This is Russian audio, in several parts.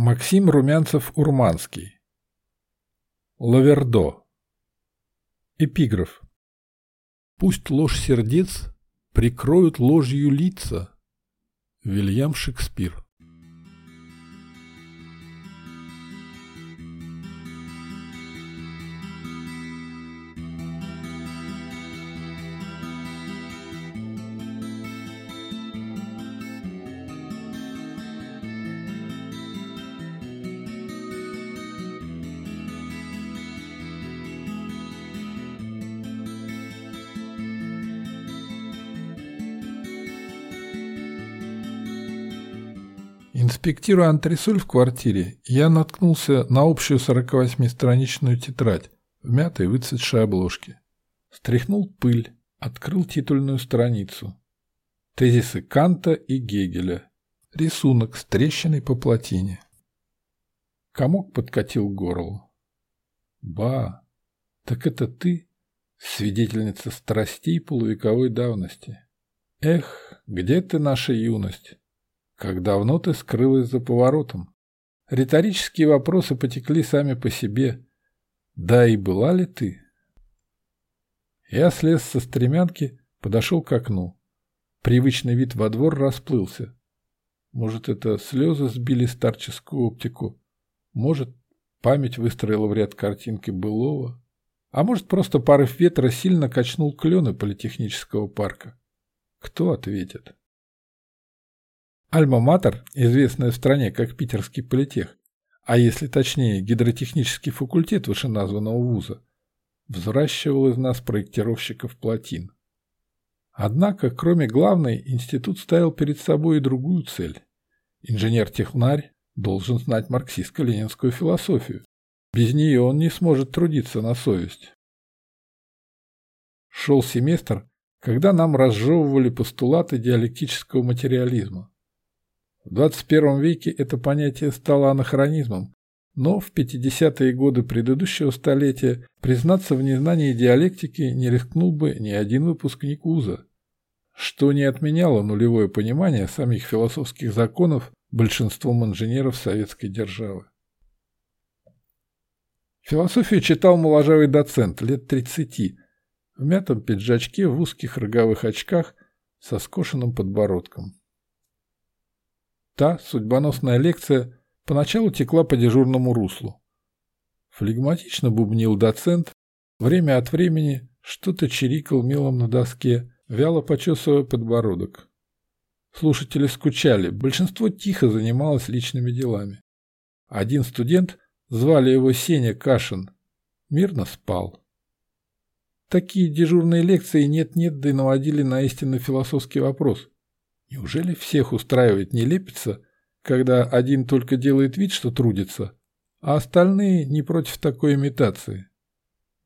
Максим Румянцев-Урманский. Лавердо. Эпиграф. Пусть ложь сердец прикроют ложью лица. Вильям Шекспир. Инспектируя антресоль в квартире, я наткнулся на общую 48-страничную тетрадь в мятой выцветшей обложке. Стряхнул пыль, открыл титульную страницу. Тезисы Канта и Гегеля. Рисунок с трещиной по плотине. Комок подкатил к горлу. «Ба, так это ты, свидетельница страстей полувековой давности. Эх, где ты, наша юность?» Как давно ты скрылась за поворотом? Риторические вопросы потекли сами по себе. Да и была ли ты? Я слез со стремянки, подошел к окну. Привычный вид во двор расплылся. Может, это слезы сбили старческую оптику? Может, память выстроила в ряд картинки былого? А может, просто порыв ветра сильно качнул клены политехнического парка? Кто ответит? Альма-Матер, известная в стране как Питерский политех, а если точнее гидротехнический факультет вышеназванного вуза, взращивал из нас проектировщиков плотин. Однако, кроме главной, институт ставил перед собой и другую цель. Инженер-технарь должен знать марксистско-ленинскую философию. Без нее он не сможет трудиться на совесть. Шел семестр, когда нам разжевывали постулаты диалектического материализма. В 21 веке это понятие стало анахронизмом, но в 50-е годы предыдущего столетия признаться в незнании диалектики не рискнул бы ни один выпускник вуза, что не отменяло нулевое понимание самих философских законов большинством инженеров советской державы. Философию читал моложавый доцент лет 30, в мятом пиджачке, в узких роговых очках, со скошенным подбородком. Та судьбоносная лекция поначалу текла по дежурному руслу. Флегматично бубнил доцент, время от времени что-то чирикал мелом на доске, вяло почесывая подбородок. Слушатели скучали, большинство тихо занималось личными делами. Один студент, звали его Сеня Кашин, мирно спал. Такие дежурные лекции нет-нет, да и наводили на истинно философский вопрос. Неужели всех устраивает нелепица, когда один только делает вид, что трудится, а остальные не против такой имитации?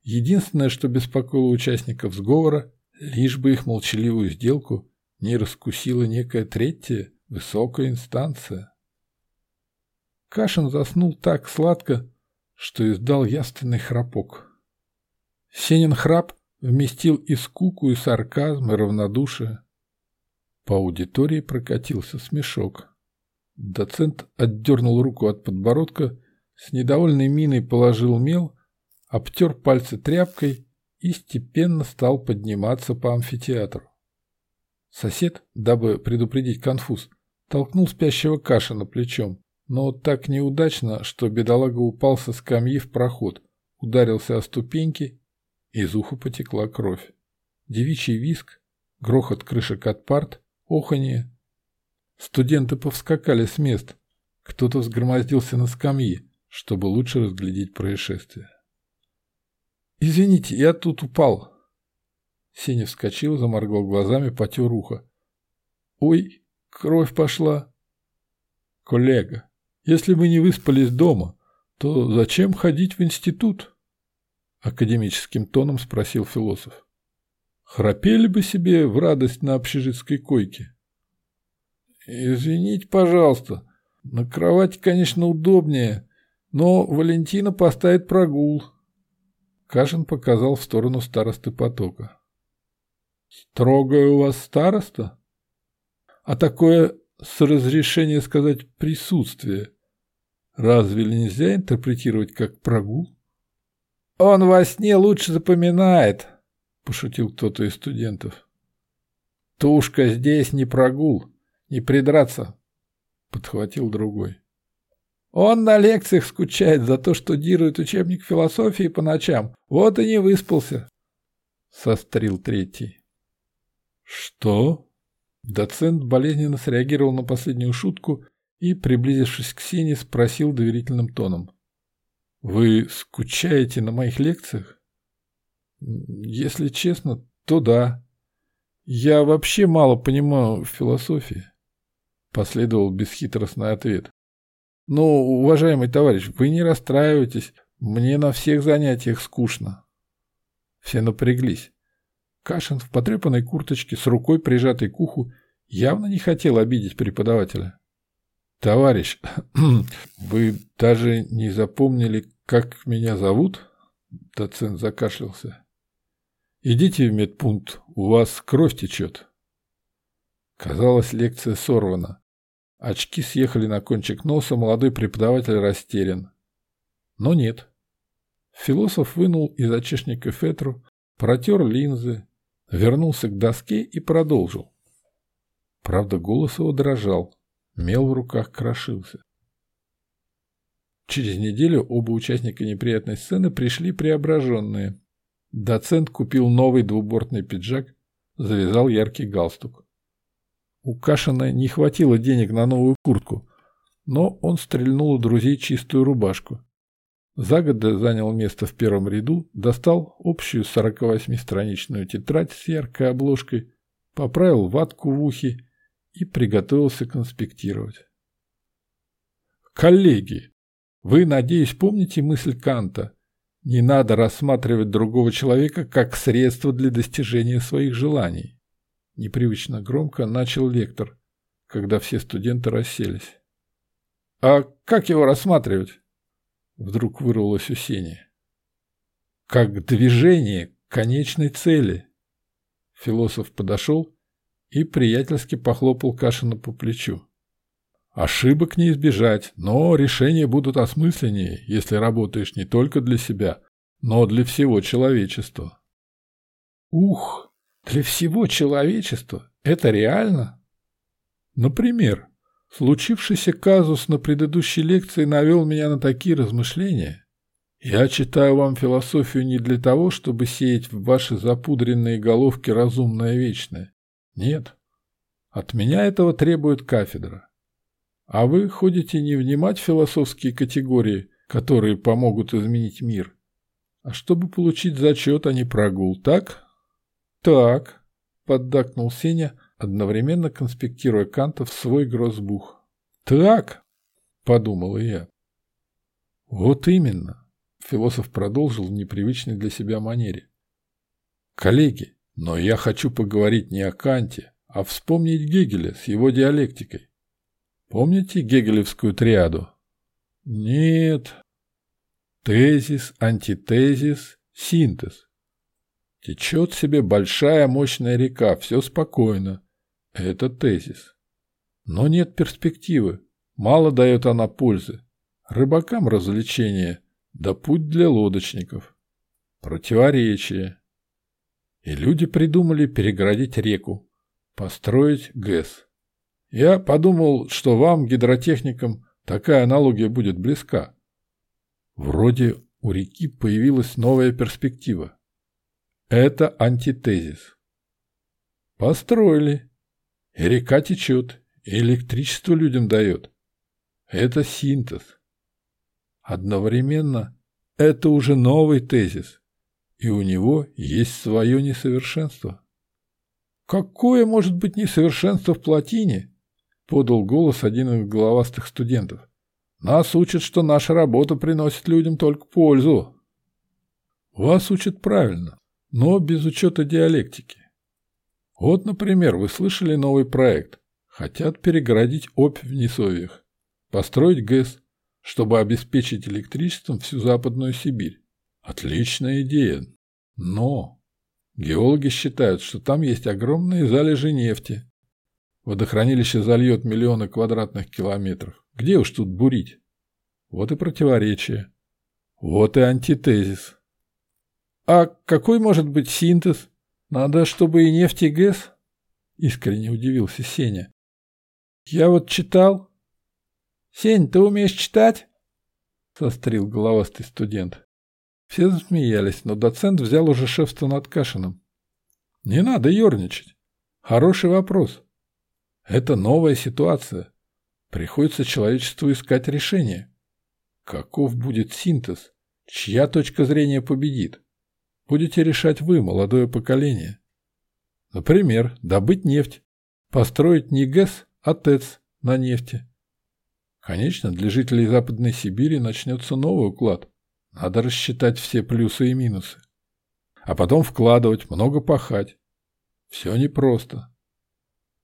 Единственное, что беспокоило участников сговора, лишь бы их молчаливую сделку не раскусила некая третья, высокая инстанция. Кашин заснул так сладко, что издал яственный храпок. Сенин храп вместил и скуку, и сарказм, и равнодушие. По аудитории прокатился смешок. Доцент отдернул руку от подбородка, с недовольной миной положил мел, обтер пальцы тряпкой и степенно стал подниматься по амфитеатру. Сосед, дабы предупредить конфуз, толкнул спящего Кашина плечом, но так неудачно, что бедолага упал со скамьи в проход, ударился о ступеньки, из уха потекла кровь. Девичий виск, грохот крышек от парт, оханье. Студенты повскакали с мест. Кто-то взгромоздился на скамьи, чтобы лучше разглядеть происшествие. «Извините, я тут упал». Сеня вскочил, заморгал глазами, потер ухо. «Ой, кровь пошла». «Коллега, если мы не выспались дома, то зачем ходить в институт?» Академическим тоном спросил философ. Храпели бы себе в радость на общежитской койке. Извините, пожалуйста, на кровати, конечно, удобнее, но Валентина поставит прогул. Кашин показал в сторону старосты потока. Строгая у вас староста? А такое с разрешения сказать присутствие. Разве нельзя интерпретировать как прогул? «Он во сне лучше запоминает», — пошутил кто-то из студентов. «Тушка здесь не прогул, не придраться», — подхватил другой. «Он на лекциях скучает за то, что дирует учебник философии по ночам. Вот и не выспался», — сострил третий. «Что?» Доцент болезненно среагировал на последнюю шутку и, приблизившись к Сене, спросил доверительным тоном. «Вы скучаете на моих лекциях?» «Если честно, то да. Я вообще мало понимаю в философии», — последовал бесхитростный ответ. «Но, уважаемый товарищ, вы не расстраивайтесь, мне на всех занятиях скучно». Все напряглись. Кашин в потрепанной курточке с рукой прижатой к уху явно не хотел обидеть преподавателя. «Товарищ, вы даже не запомнили, как меня зовут?» Доцент закашлялся. «Идите в медпункт, у вас кровь течет». Казалось, лекция сорвана. Очки съехали на кончик носа, молодой преподаватель растерян. Но нет. Философ вынул из очишника фетру, протер линзы, вернулся к доске и продолжил. Правда, голос его дрожал, мел в руках крошился. Через неделю оба участника неприятной сцены пришли преображенные. Доцент купил новый двубортный пиджак, завязал яркий галстук. У Кашина не хватило денег на новую куртку, но он стрельнул у друзей чистую рубашку. Загода занял место в первом ряду, достал общую 48-страничную тетрадь с яркой обложкой, поправил ватку в ухе и приготовился конспектировать. «Коллеги, вы, надеюсь, помните мысль Канта? Не надо рассматривать другого человека как средство для достижения своих желаний». Непривычно громко начал лектор, когда все студенты расселись. «А как его рассматривать?» Вдруг вырвалось у Сени. «Как движение конечной цели». Философ подошел и приятельски похлопал Кашина по плечу. Ошибок не избежать, но решения будут осмысленнее, если работаешь не только для себя, но для всего человечества. Ух, для всего человечества? Это реально? Например, случившийся казус на предыдущей лекции навел меня на такие размышления. Я читаю вам философию не для того, чтобы сеять в ваши запудренные головки разумное вечное. Нет. От меня этого требует кафедра. А вы ходите не внимать философские категории, которые помогут изменить мир, а чтобы получить зачет, а не прогул, так? Так, поддакнул Сеня, одновременно конспектируя Канта в свой грозбух. Так, подумала я. Вот именно, философ продолжил в непривычной для себя манере. Коллеги, но я хочу поговорить не о Канте, а вспомнить Гегеля с его диалектикой. Помните гегелевскую триаду? Нет. Тезис, антитезис, синтез. Течет себе большая мощная река, все спокойно. Это тезис. Но нет перспективы, мало дает она пользы. Рыбакам развлечение, да путь для лодочников. Противоречие. И люди придумали перегородить реку, построить ГЭС. Я подумал, что вам, гидротехникам, такая аналогия будет близка. Вроде у реки появилась новая перспектива. Это антитезис. Построили. И река течет, и электричество людям дает. Это синтез. Одновременно это уже новый тезис, и у него есть свое несовершенство. Какое может быть несовершенство в плотине, — подал голос один из головастых студентов. «Нас учат, что наша работа приносит людям только пользу». «Вас учат правильно, но без учета диалектики. Вот, например, вы слышали новый проект. Хотят перегородить Обь в Несовьях, построить ГЭС, чтобы обеспечить электричеством всю Западную Сибирь. Отличная идея. Но геологи считают, что там есть огромные залежи нефти, Водохранилище зальет миллионы квадратных километров. Где уж тут бурить? Вот и противоречие. Вот и антитезис. А какой может быть синтез? Надо, чтобы и нефть, и газ? Искренне удивился Сеня. Я вот читал. Сень, ты умеешь читать? Сострил головастый студент. Все засмеялись, но доцент взял уже шефство над Кашиным. Не надо ерничать. Хороший вопрос. Это новая ситуация. Приходится человечеству искать решение. Каков будет синтез? Чья точка зрения победит? Будете решать вы, молодое поколение. Например, добыть нефть, построить не ГЭС, а ТЭЦ на нефти. Конечно, для жителей Западной Сибири начнется новый уклад. Надо рассчитать все плюсы и минусы а потом вкладывать, много пахать. Все непросто.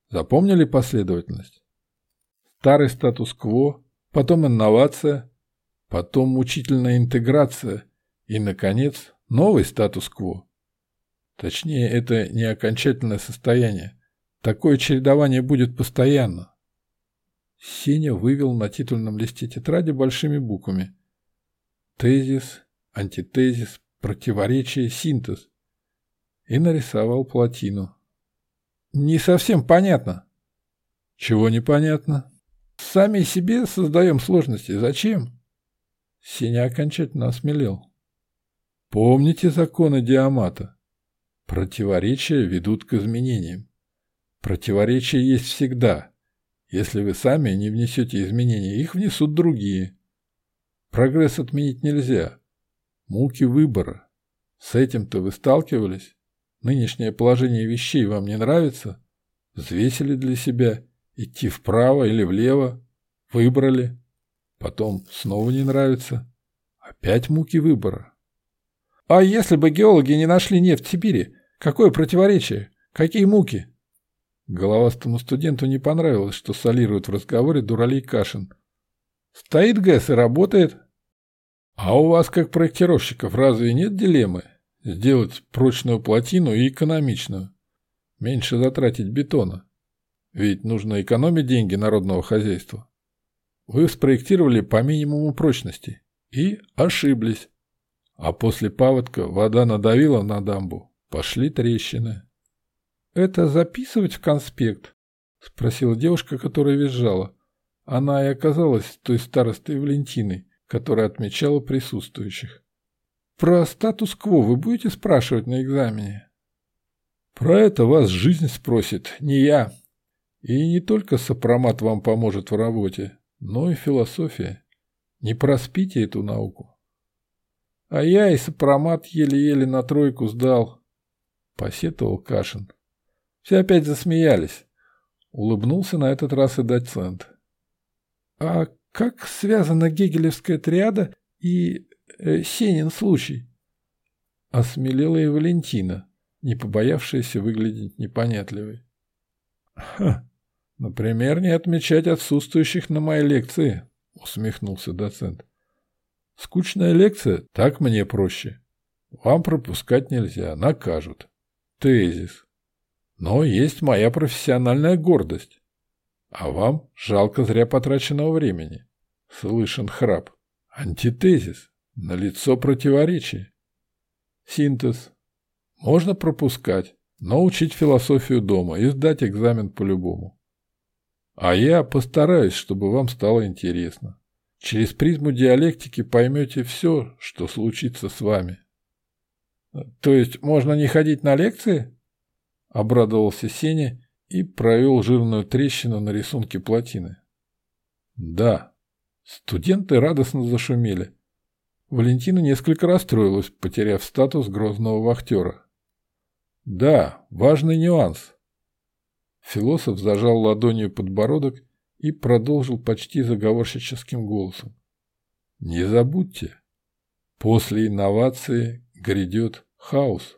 Запомнили последовательность? Старый статус-кво, потом инновация, потом мучительная интеграция и, наконец, новый статус-кво. Точнее, это не окончательное состояние. Такое чередование будет постоянно. Сеня вывел на титульном листе тетради большими буквами. Тезис, антитезис, противоречие, синтез. И нарисовал плотину. Не совсем понятно. Чего непонятно? Сами себе создаем сложности. Зачем? Синя окончательно осмелел. Помните законы Диамата? Противоречия ведут к изменениям. Противоречия есть всегда. Если вы сами не внесете изменения, их внесут другие. Прогресс отменить нельзя. Муки выбора. С этим-то вы сталкивались? Нынешнее положение вещей вам не нравится? Взвесили для себя, идти вправо или влево? Выбрали. Потом снова не нравится. Опять муки выбора. А если бы геологи не нашли нефть в Сибири? Какое противоречие? Какие муки? Головастому студенту не понравилось, что солирует в разговоре Дуралей Кашин. Стоит ГЭС и работает, а у вас, как проектировщиков, разве нет дилеммы? Сделать прочную плотину и экономичную. Меньше затратить бетона. Ведь нужно экономить деньги народного хозяйства. Вы спроектировали по минимуму прочности и ошиблись. А после паводка вода надавила на дамбу. Пошли трещины. «Это записывать в конспект?» — спросила девушка, которая визжала. Она и оказалась той старостой Валентиной, которая отмечала присутствующих. «Про статус-кво вы будете спрашивать на экзамене?» «Про это вас жизнь спросит, не я. И не только сопромат вам поможет в работе, но и философия. Не проспите эту науку». «А я и сопромат еле-еле на тройку сдал», — посетовал Кашин. Все опять засмеялись. Улыбнулся на этот раз и доцент. «А как связана гегелевская триада и э, Сенин случай? Осмелела и Валентина, не побоявшаяся выглядеть непонятливой. Ха, например, не отмечать отсутствующих на моей лекции, усмехнулся доцент. Скучная лекция, так мне проще. Вам пропускать нельзя, накажут. Тезис. Но есть моя профессиональная гордость. А вам жалко зря потраченного времени. Слышен храп. Антитезис. Налицо противоречие. Синтез. Можно пропускать, но учить философию дома и сдать экзамен по-любому. А я постараюсь, чтобы вам стало интересно. Через призму диалектики поймете все, что случится с вами. То есть можно не ходить на лекции? Обрадовался Сеня и провел жирную трещину на рисунке плотины. Да, студенты радостно зашумели. Валентина несколько расстроилась, потеряв статус грозного вахтера. Да, важный нюанс. Философ зажал ладонью подбородок и продолжил почти заговорщическим голосом. Не забудьте, после инновации грядет хаос.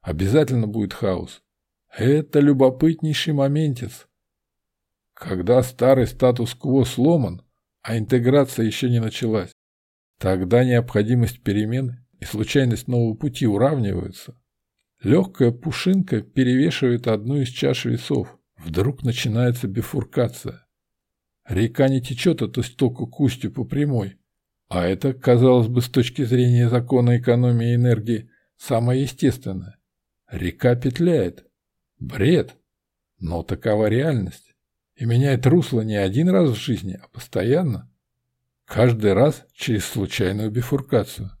Обязательно будет хаос. Это любопытнейший моментец. Когда старый статус-кво сломан, а интеграция еще не началась, тогда необходимость перемен и случайность нового пути уравниваются. Легкая пушинка перевешивает одну из чаш весов. Вдруг начинается бифуркация. Река не течет от истока к устью по прямой, А это, казалось бы, с точки зрения закона экономии энергии, самое естественное. Река петляет. Бред. Но такова реальность. И меняет русло не один раз в жизни, а постоянно. Каждый раз через случайную бифуркацию.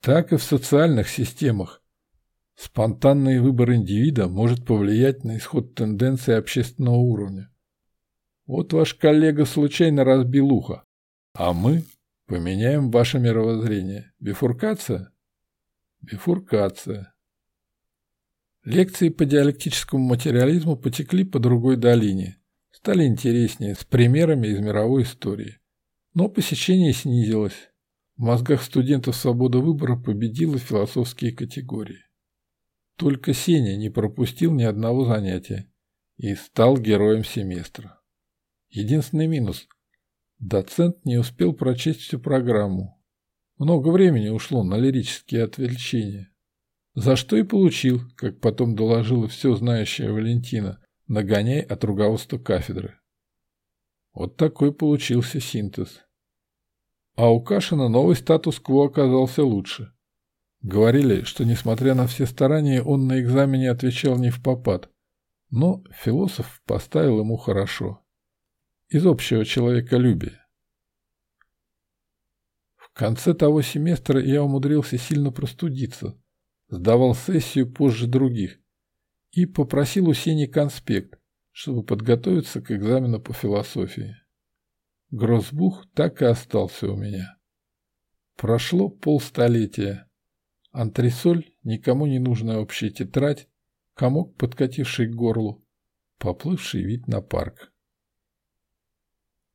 Так и в социальных системах. Спонтанный выбор индивида может повлиять на исход тенденции общественного уровня. Вот ваш коллега случайно разбил ухо, а мы поменяем ваше мировоззрение. Бифуркация? Бифуркация. Лекции по диалектическому материализму потекли по другой долине, стали интереснее, с примерами из мировой истории. Но посещение снизилось. В мозгах студентов свобода выбора победила философские категории. Только Сеня не пропустил ни одного занятия и стал героем семестра. Единственный минус – доцент не успел прочесть всю программу. Много времени ушло на лирические отвлечения. За что и получил, как потом доложила все знающая Валентина, нагоняй от руководства кафедры. Вот такой получился синтез. А у Кашина новый статус-кво оказался лучше. Говорили, что, несмотря на все старания, он на экзамене отвечал не в попад. Но философ поставил ему хорошо. Из общего человеколюбия. В конце того семестра я умудрился сильно простудиться, сдавал сессию позже других и попросил у Сени конспект, чтобы подготовиться к экзамену по философии. Гроссбух так и остался у меня. Прошло полстолетия. Антресоль, никому не нужная общая тетрадь, комок, подкативший к горлу, поплывший вид на парк.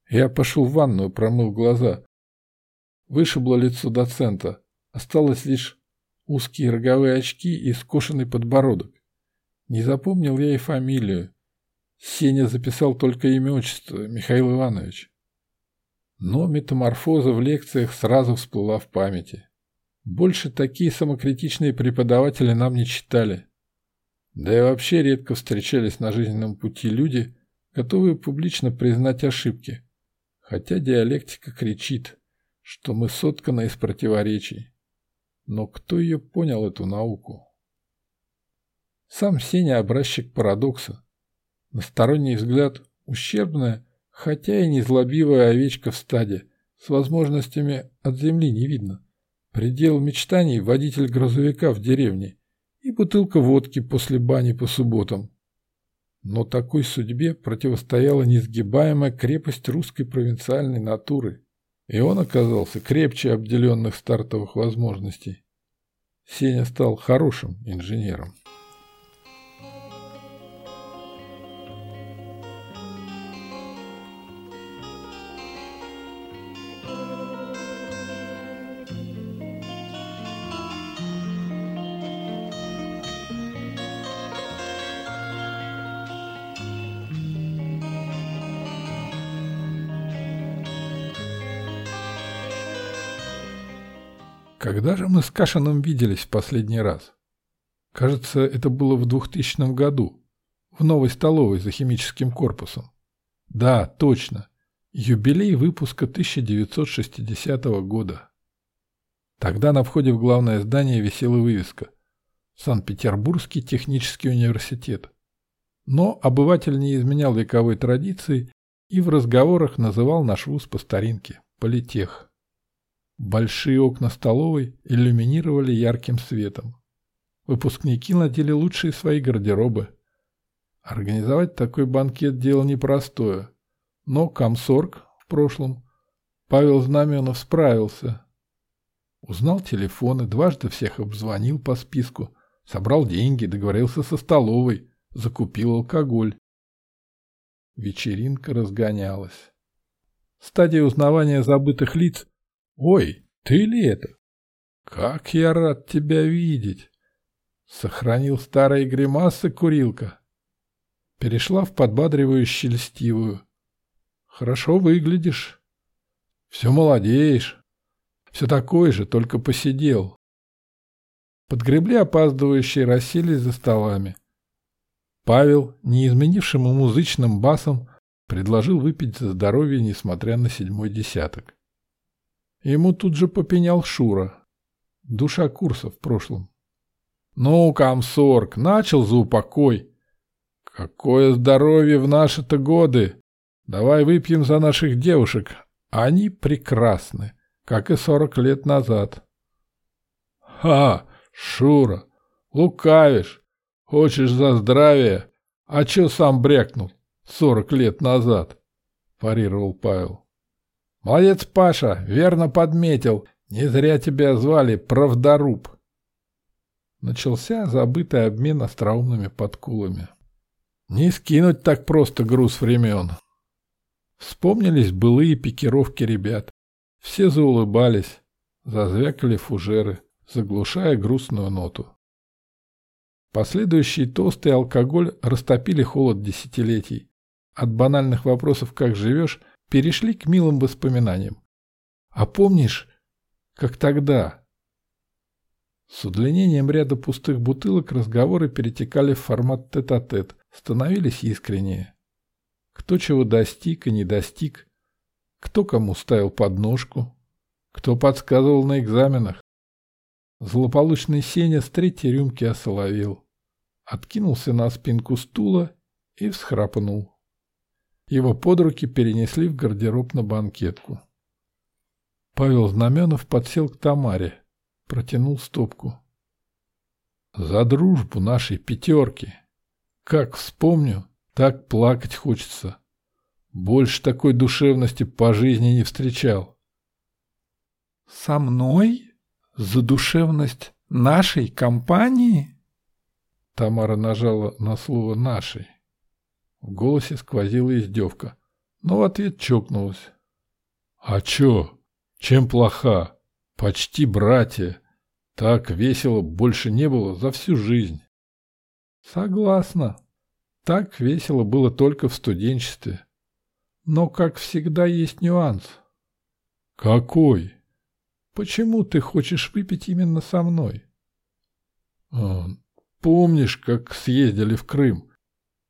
Я пошел в ванную, промыл глаза. Вышибло лицо доцента. Осталось лишь узкие роговые очки и скошенный подбородок. Не запомнил я и фамилию. Сеня записал только имя отчество Михаил Иванович. Но метаморфоза в лекциях сразу всплыла в памяти. Больше такие самокритичные преподаватели нам не читали. Да и вообще редко встречались на жизненном пути люди, готовые публично признать ошибки. Хотя диалектика кричит, что мы сотканы из противоречий. Но кто ее понял, эту науку? Сам Сеня образчик парадокса. На сторонний взгляд ущербная, Хотя и не злобивая овечка в стаде, с возможностями от земли не видно. Предел мечтаний – водитель грузовика в деревне и бутылка водки после бани по субботам. Но такой судьбе противостояла несгибаемая крепость русской провинциальной натуры, и он оказался крепче обделенных стартовых возможностей. Сеня стал хорошим инженером. Когда же мы с Кашиным виделись в последний раз? Кажется, это было в 2000 году, в новой столовой за химическим корпусом. Да, точно. Юбилей выпуска 1960 года. Тогда на входе в главное здание висела вывеска «Санкт-Петербургский технический университет». Но обыватель не изменял вековой традиции и в разговорах называл наш вуз по старинке – политех. Большие окна столовой иллюминировали ярким светом. Выпускники надели лучшие свои гардеробы. Организовать такой банкет – дело непростое. Но комсорг в прошлом Павел Знаменов справился. Узнал телефоны, дважды всех обзвонил по списку, собрал деньги, договорился со столовой, закупил алкоголь. Вечеринка разгонялась. Стадия узнавания забытых лиц «Ой, ты ли это? Как я рад тебя видеть!» Сохранил старые гримасы курилка. Перешла в подбадривающую льстивую. «Хорошо выглядишь. Все молодеешь. Все такой же, только посидел». Подгребли опаздывающие, расселись за столами. Павел, не изменившим музычным басом, предложил выпить за здоровье, несмотря на седьмой десяток. Ему тут же попенял Шура. Душа курса в прошлом. «Ну, комсорг, начал за упокой. Какое здоровье в наши-то годы! Давай выпьем за наших девушек. Они прекрасны, как и сорок лет назад». «Ха, Шура, лукавишь. Хочешь за здравие? А чё сам брякнул сорок лет назад?» – парировал Павел. «Молодец, Паша, верно подметил. Не зря тебя звали Правдоруб». Начался забытый обмен остроумными подкулами. Не скинуть так просто груз времен. Вспомнились былые пикировки ребят. Все заулыбались, зазвякали фужеры, заглушая грустную ноту. Последующие тосты и алкоголь растопили холод десятилетий. От банальных вопросов «как живешь» перешли к милым воспоминаниям. А помнишь, как тогда? С удлинением ряда пустых бутылок разговоры перетекали в формат тет-а-тет, -тет, становились искреннее. Кто чего достиг и не достиг, кто кому ставил подножку, кто подсказывал на экзаменах. Злополучный Сеня с третьей рюмки осоловил, откинулся на спинку стула и всхрапнул. Его под руки перенесли в гардероб на банкетку. Павел Знаменов подсел к Тамаре, протянул стопку. «За дружбу нашей пятерки! Как вспомню, так плакать хочется. Больше такой душевности по жизни не встречал». «Со мной? За душевность нашей компании?» Тамара нажала на слово «нашей». В голосе сквозила издевка, но в ответ чокнулась. «А чё? Чем плоха? Почти братья. Так весело больше не было за всю жизнь». «Согласна. Так весело было только в студенчестве. Но, как всегда, есть нюанс». «Какой?» «Почему ты хочешь выпить именно со мной?» а, «Помнишь, как съездили в Крым?»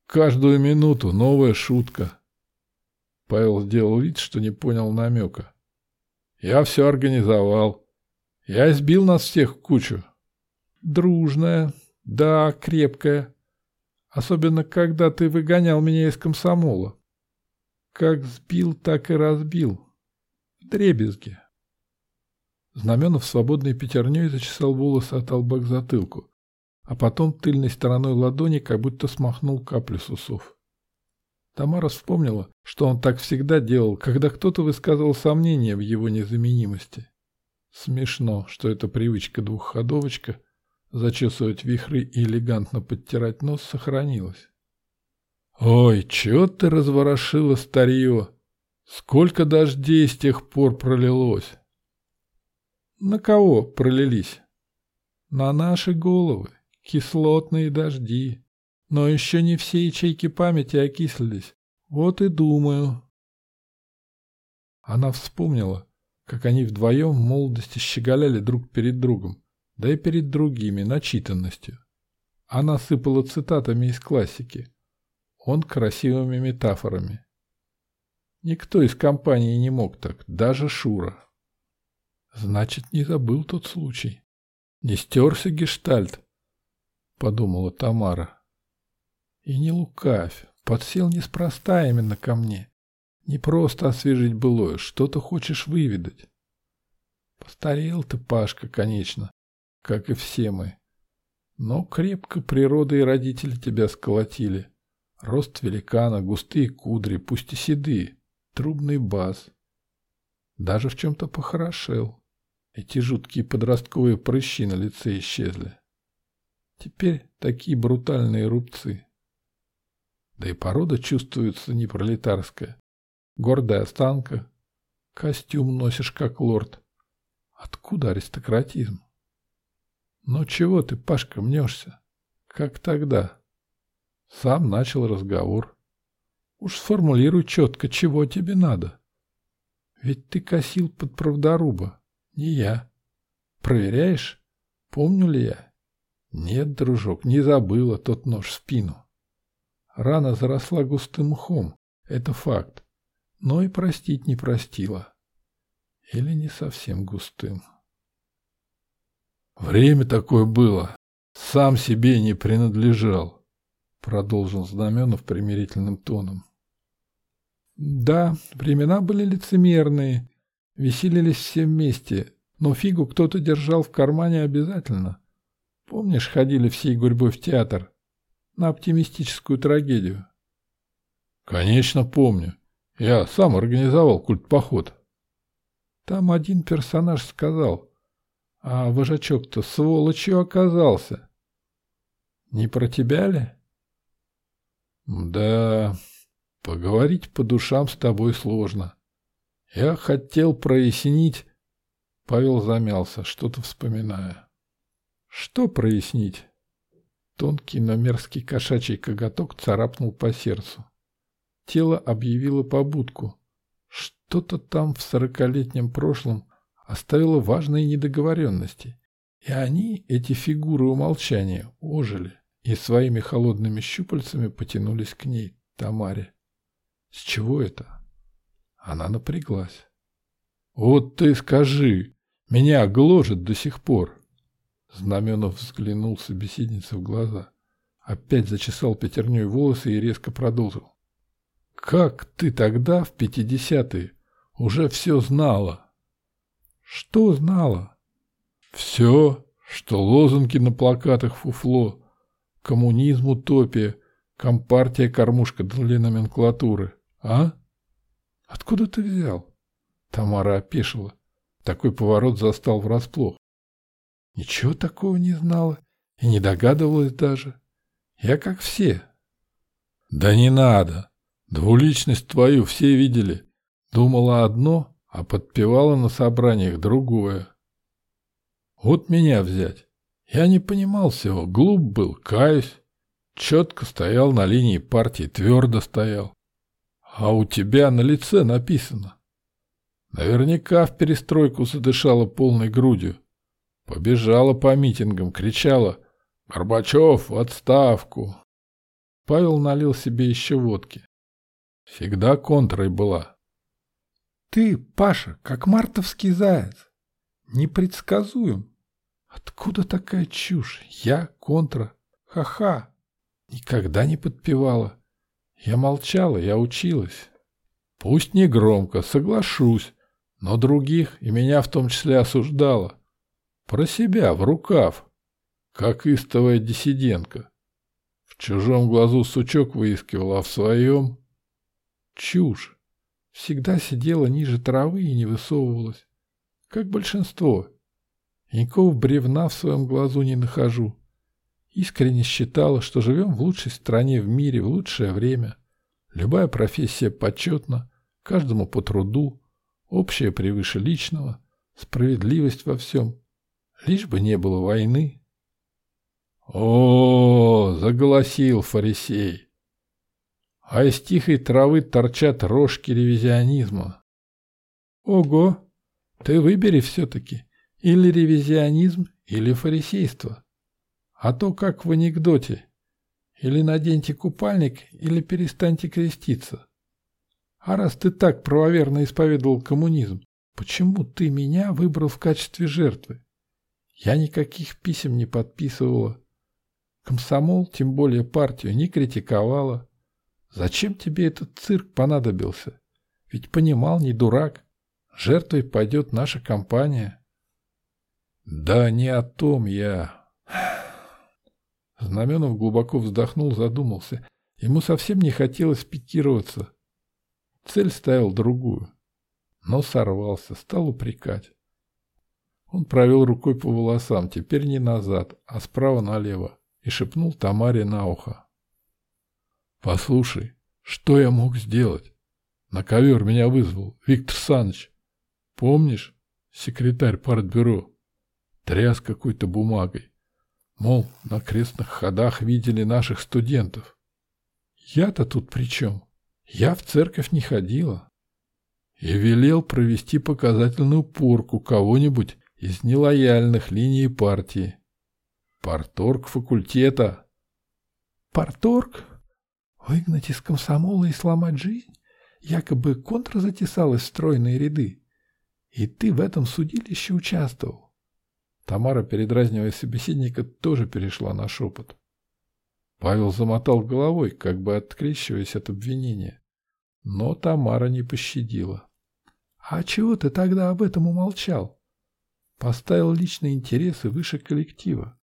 Каждую минуту новая шутка. Павел сделал вид, что не понял намека. Я все организовал. Я избил нас всех в кучу. Дружная, да, крепкая. Особенно, когда ты выгонял меня из комсомола. Как сбил, так и разбил. В дребезге. Знаменов свободной пятерней зачесал волосы от лба к затылку а потом тыльной стороной ладони как будто смахнул каплю с усов. Тамара вспомнила, что он так всегда делал, когда кто-то высказывал сомнения в его незаменимости. Смешно, что эта привычка двухходовочка зачесывать вихры и элегантно подтирать нос сохранилась. «Ой, чё ты разворошила старье! Сколько дождей с тех пор пролилось!» «На кого пролились?» «На наши головы!» Кислотные дожди. Но еще не все ячейки памяти окислились. Вот и думаю. Она вспомнила, как они вдвоем в молодости щеголяли друг перед другом, да и перед другими, начитанностью. Она сыпала цитатами из классики. Он красивыми метафорами. Никто из компании не мог так, даже Шура. Значит, не забыл тот случай. Не стерся гештальт, — подумала Тамара. И не лукавь, подсел неспроста именно ко мне. Не просто освежить былое, что-то хочешь выведать. Постарел ты, Пашка, конечно, как и все мы. Но крепко природа и родители тебя сколотили. Рост великана, густые кудри, пусть и седые, трубный бас. Даже в чем-то похорошел. Эти жуткие подростковые прыщи на лице исчезли. Теперь такие брутальные рубцы. Да и порода чувствуется не пролетарская. Гордая осанка. Костюм носишь как лорд. Откуда аристократизм? Ну чего ты, Пашка, мнешься? Как тогда? Сам начал разговор. Уж сформулируй четко, чего тебе надо. Ведь ты косил под правдоруба, не я. Проверяешь, помню ли я? Нет, дружок, не забыла тот нож в спину. Рана заросла густым мхом, это факт, но и простить не простила. или не совсем густым. Время такое было. Сам себе не принадлежал, продолжил Знаменов примирительным тоном. Да, времена были лицемерные, веселились все вместе, но фигу кто-то держал в кармане обязательно. Помнишь, ходили всей гурьбой в театр? На оптимистическую трагедию. Конечно, помню. Я сам организовал культ-поход. Там один персонаж сказал, а вожачок-то сволочью оказался. Не про тебя ли? Да, поговорить по душам с тобой сложно. Я хотел прояснить... Павел замялся, что-то вспоминая. Что прояснить? Тонкий, но мерзкий кошачий коготок царапнул по сердцу. Тело объявило побудку. Что-то там в сорокалетнем прошлом оставило важные недоговоренности. И они, эти фигуры умолчания, ожили и своими холодными щупальцами потянулись к ней, Тамаре. С чего это? Она напряглась. «Вот ты скажи! Меня гложет до сих пор!» Знаменов взглянул собеседнице в глаза. Опять зачесал пятерней волосы и резко продолжил. «Как ты тогда, в пятидесятые, уже все знала?» «Что знала?» «Все, что лозунги на плакатах фуфло, коммунизм утопия, компартия кормушка для номенклатуры, а?» «Откуда ты взял?» Тамара опешила. Такой поворот застал врасплох. Ничего такого не знала и не догадывалась даже. Я как все. Да не надо. Двуличность твою все видели. Думала одно, а подпевала на собраниях другое. Вот меня взять. Я не понимал всего, глуп был, каюсь. Четко стоял на линии партии, твердо стоял. А у тебя на лице написано. Наверняка в перестройку задышала полной грудью. Побежала по митингам, кричала «Горбачев, в отставку!». Павел налил себе еще водки. Всегда контрой была. Ты, Паша, как мартовский заяц. Непредсказуем. Откуда такая чушь? Я контра. Ха-ха. Никогда не подпевала. Я молчала, я училась. Пусть не громко, соглашусь, но других, и меня в том числе осуждала. Про себя, в рукав, как истовая диссидентка. В чужом глазу сучок выискивала, а в своем — чушь. Всегда сидела ниже травы и не высовывалась. Как большинство. никакого бревна в своем глазу не нахожу. Искренне считала, что живем в лучшей стране в мире в лучшее время. Любая профессия почетна, каждому по труду, общее превыше личного, справедливость во всем. Лишь бы не было войны. О, заголосил фарисей. А из тихой травы торчат рожки ревизионизма. Ого, ты выбери все-таки. Или ревизионизм, или фарисейство. А то как в анекдоте. Или наденьте купальник, или перестаньте креститься. А раз ты так правоверно исповедовал коммунизм, почему ты меня выбрал в качестве жертвы? Я никаких писем не подписывала. Комсомол, тем более партию, не критиковала. Зачем тебе этот цирк понадобился? Ведь понимал, не дурак. Жертвой пойдет наша компания. Да не о том я. Знаменов глубоко вздохнул, задумался. Ему совсем не хотелось пикироваться. Цель ставил другую. Но сорвался, стал упрекать. Он провел рукой по волосам, теперь не назад, а справа налево, и шепнул Тамаре на ухо. «Послушай, что я мог сделать? На ковер меня вызвал Виктор Саныч. Помнишь, секретарь партбюро? Тряс какой-то бумагой. Мол, на крестных ходах видели наших студентов. Я-то тут при чем? Я в церковь не ходила. И велел провести показательную порку кого-нибудь из нелояльных линий партии. Парторг факультета. Парторг? Выгнать из комсомола и сломать жизнь? Якобы контра затесалась в стройные ряды. И ты в этом судилище участвовал. Тамара, передразнивая собеседника, тоже перешла на шепот. Павел замотал головой, как бы открещиваясь от обвинения. Но Тамара не пощадила. «А чего ты тогда об этом умолчал?» Поставил личные интересы выше коллектива.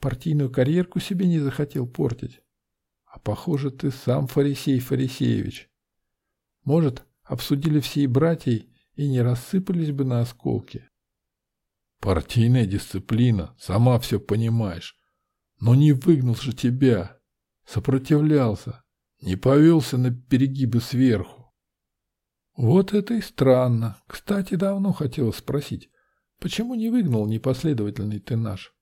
Партийную карьерку себе не захотел портить. А похоже, ты сам Фарисей Фарисеевич. Может, обсудили всей братьей и не рассыпались бы на осколки. Партийная дисциплина, сама все понимаешь. Но не выгнал же тебя. Сопротивлялся. Не повелся на перегибы сверху. Вот это и странно. Кстати, давно хотела спросить, почему не выгнал непоследовательный ты наш?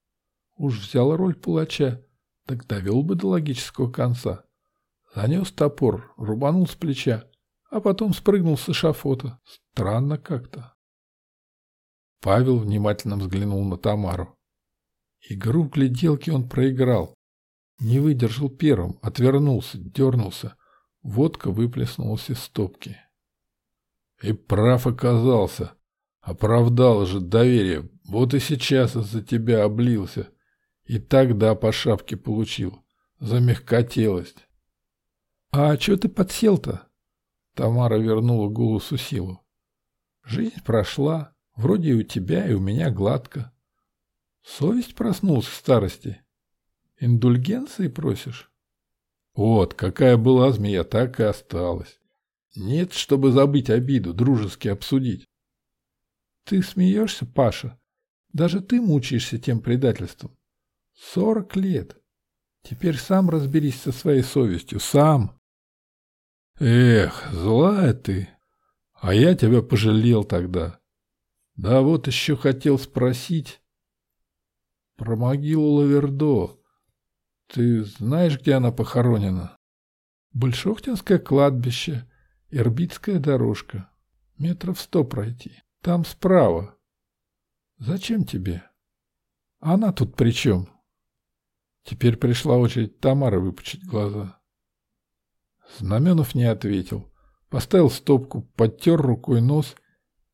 Уж взял роль палача, так довел бы до логического конца. Занес топор, рубанул с плеча, а потом спрыгнул с эшафота. Странно как-то. Павел внимательно взглянул на Тамару. Игру в гляделки он проиграл. Не выдержал первым, отвернулся, дернулся. Водка выплеснулась из стопки. И прав оказался. Оправдал же доверие. Вот и сейчас из-за тебя облился. И тогда по шапке получил. За мягкотелость. — А чё ты подсел-то? Тамара вернула голосу силу. — Жизнь прошла. Вроде и у тебя, и у меня гладко. Совесть проснулась в старости. Индульгенции просишь? Вот, какая была змея, так и осталась. Нет, чтобы забыть обиду, дружески обсудить. Ты смеешься, Паша? Даже ты мучаешься тем предательством. Сорок лет. Теперь сам разберись со своей совестью. Сам. Эх, злая ты. А я тебя пожалел тогда. Да вот еще хотел спросить про могилу Лавердо. Ты знаешь, где она похоронена? Большохтинское кладбище, Ирбитская дорожка. Метров сто пройти. Там справа. Зачем тебе? Она тут при чем? Теперь пришла очередь Тамары выпучить глаза. Знаменов не ответил. Поставил стопку, подтер рукой нос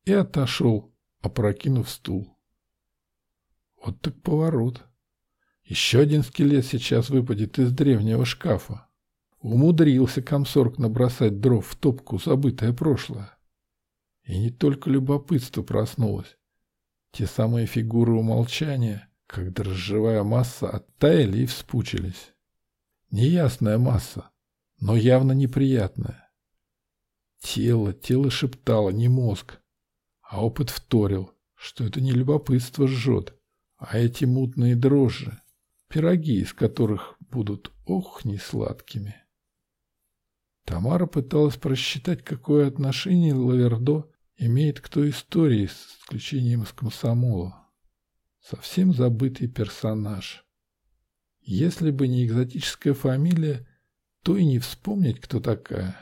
и отошел, опрокинув стул. Вот так поворот. Еще один скелет сейчас выпадет из древнего шкафа. Умудрился комсорг набросать дров в топку забытое прошлое. И не только любопытство проснулось. Те самые фигуры умолчания, как дрожжевая масса, оттаяли и вспучились. Неясная масса, но явно неприятная. Тело, тело шептало, не мозг. А опыт вторил, что это не любопытство жжет, а эти мутные дрожжи, пироги, из которых будут ох несладкими. Тамара пыталась просчитать, какое отношение Лавердо имеет к той истории, с исключением из комсомола. Совсем забытый персонаж. Если бы не экзотическая фамилия, то и не вспомнить, кто такая.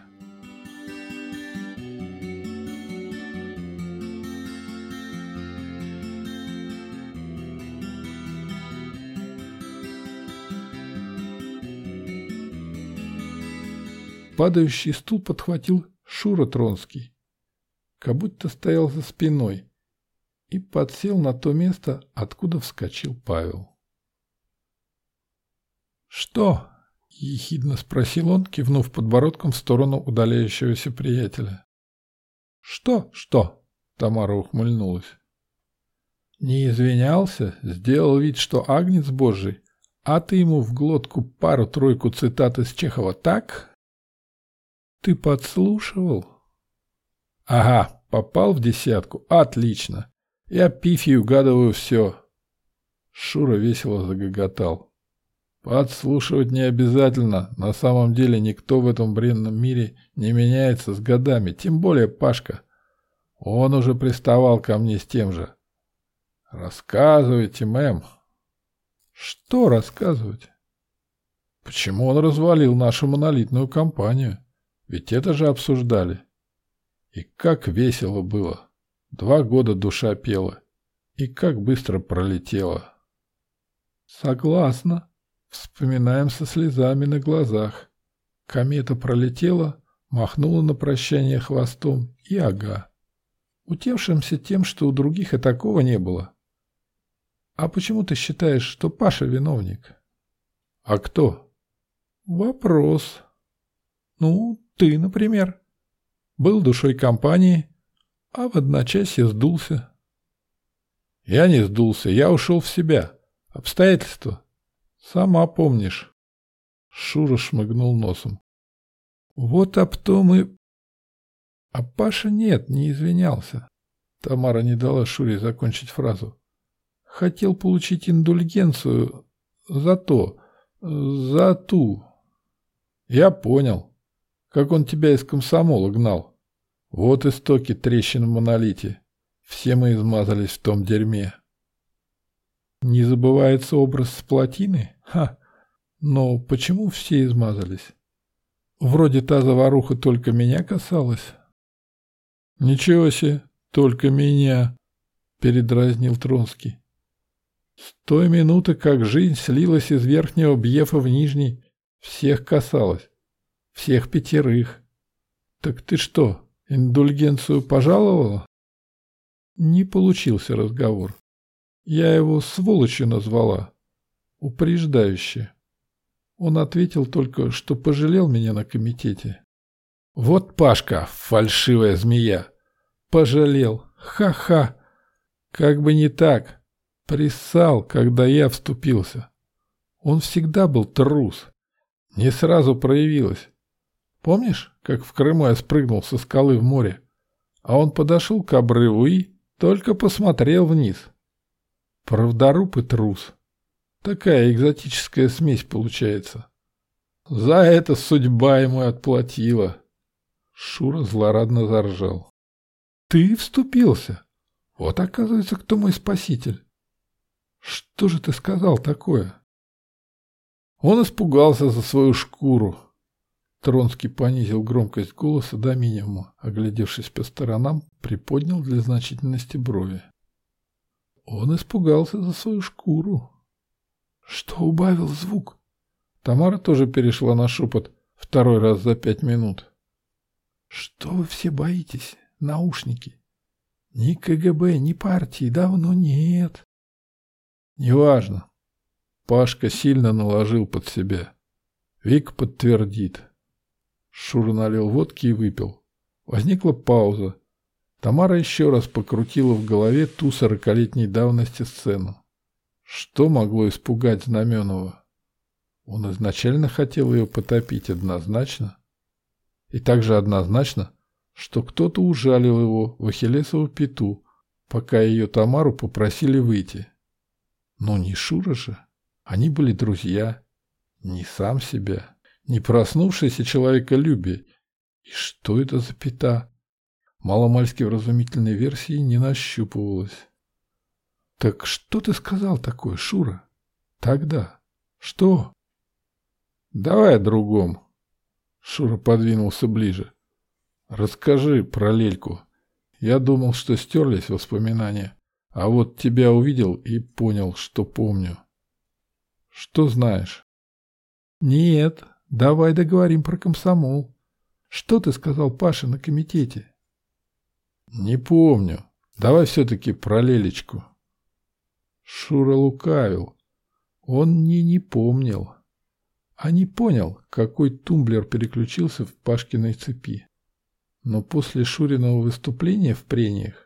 Падающий стул подхватил Шура Тронский, как будто стоял за спиной, и подсел на то место, откуда вскочил Павел. «Что?» — ехидно спросил он, кивнув подбородком в сторону удаляющегося приятеля. «Что? Что?» — Тамара ухмыльнулась. «Не извинялся, сделал вид, что агнец божий, а ты ему в глотку пару-тройку цитат из Чехова, так?» Ты подслушивал? Ага, попал в десятку. Отлично. Я пифи угадываю все. Шура весело загоготал. Подслушивать не обязательно. На самом деле никто в этом бренном мире не меняется с годами. Тем более Пашка. Он уже приставал ко мне с тем же. Рассказывайте, мэм. Что рассказывать? Почему он развалил нашу монолитную компанию? Ведь это же обсуждали. И как весело было. Два года душа пела. И как быстро пролетела. Согласна. Вспоминаем со слезами на глазах. Комета пролетела, махнула на прощание хвостом и ага. утевшимся тем, что у других и такого не было. А почему ты считаешь, что Паша виновник? А кто? Вопрос. Ну, ты, например. Был душой компании, а в одночасье сдулся. Я не сдулся, я ушел в себя. Обстоятельства. Сама помнишь. Шура шмыгнул носом. Вот об том и... А Паша нет, не извинялся. Тамара не дала Шуре закончить фразу. Хотел получить индульгенцию за то, за ту. Я понял. Как он тебя из комсомола гнал. Вот истоки трещин в монолите. Все мы измазались в том дерьме. Не забывается образ с плотины? Ха! Но почему все измазались? Вроде та заваруха только меня касалась. Ничего себе, только меня, передразнил Тронский. С той минуты, как жизнь слилась из верхнего бьефа в нижний, всех касалась. Всех пятерых. Так ты что, индульгенцию пожаловала? Не получился разговор. Я его сволочью назвала. Упреждающе. Он ответил только, что пожалел меня на комитете. Вот Пашка, фальшивая змея. Пожалел. Ха-ха. Как бы не так. Присал, когда я вступился. Он всегда был трус. Не сразу проявилось. Помнишь, как в Крыму я спрыгнул со скалы в море? А он подошел к обрыву и только посмотрел вниз. Правдоруб и трус. Такая экзотическая смесь получается. За это судьба ему отплатила. Шура злорадно заржал. Ты вступился? Вот оказывается, кто мой спаситель. Что же ты сказал такое? Он испугался за свою шкуру. Тронский понизил громкость голоса до минимума, оглядевшись по сторонам, приподнял для значительности брови. Он испугался за свою шкуру. Что убавил звук? Тамара тоже перешла на шепот второй раз за пять минут. Что вы все боитесь, наушники? Ни КГБ, ни партии давно нет. Неважно. Пашка сильно наложил под себя. Вик подтвердит. Шура налил водки и выпил. Возникла пауза. Тамара еще раз покрутила в голове ту сорокалетней давности сцену. Что могло испугать Знаменова? Он изначально хотел ее потопить однозначно. И также однозначно, что кто-то ужалил его в Ахиллесову пету, пока ее Тамару попросили выйти. Но не Шура же. Они были друзья. Не сам себя. Не проснувшееся человеколюбие. И что это за пята? Маломальски в разумительной версии не нащупывалось. Так что ты сказал такое, Шура? Тогда. Что? Давай о другом. Шура подвинулся ближе. Расскажи про Лельку. Я думал, что стерлись воспоминания. А вот тебя увидел и понял, что помню. Что знаешь? Нет, давай договорим про комсомол. Что ты сказал Паше на комитете? Не помню. Давай все-таки про Лелечку. Шура лукавил. Он не не помнил. А не понял, какой тумблер переключился в Пашкиной цепи. Но после Шуриного выступления в прениях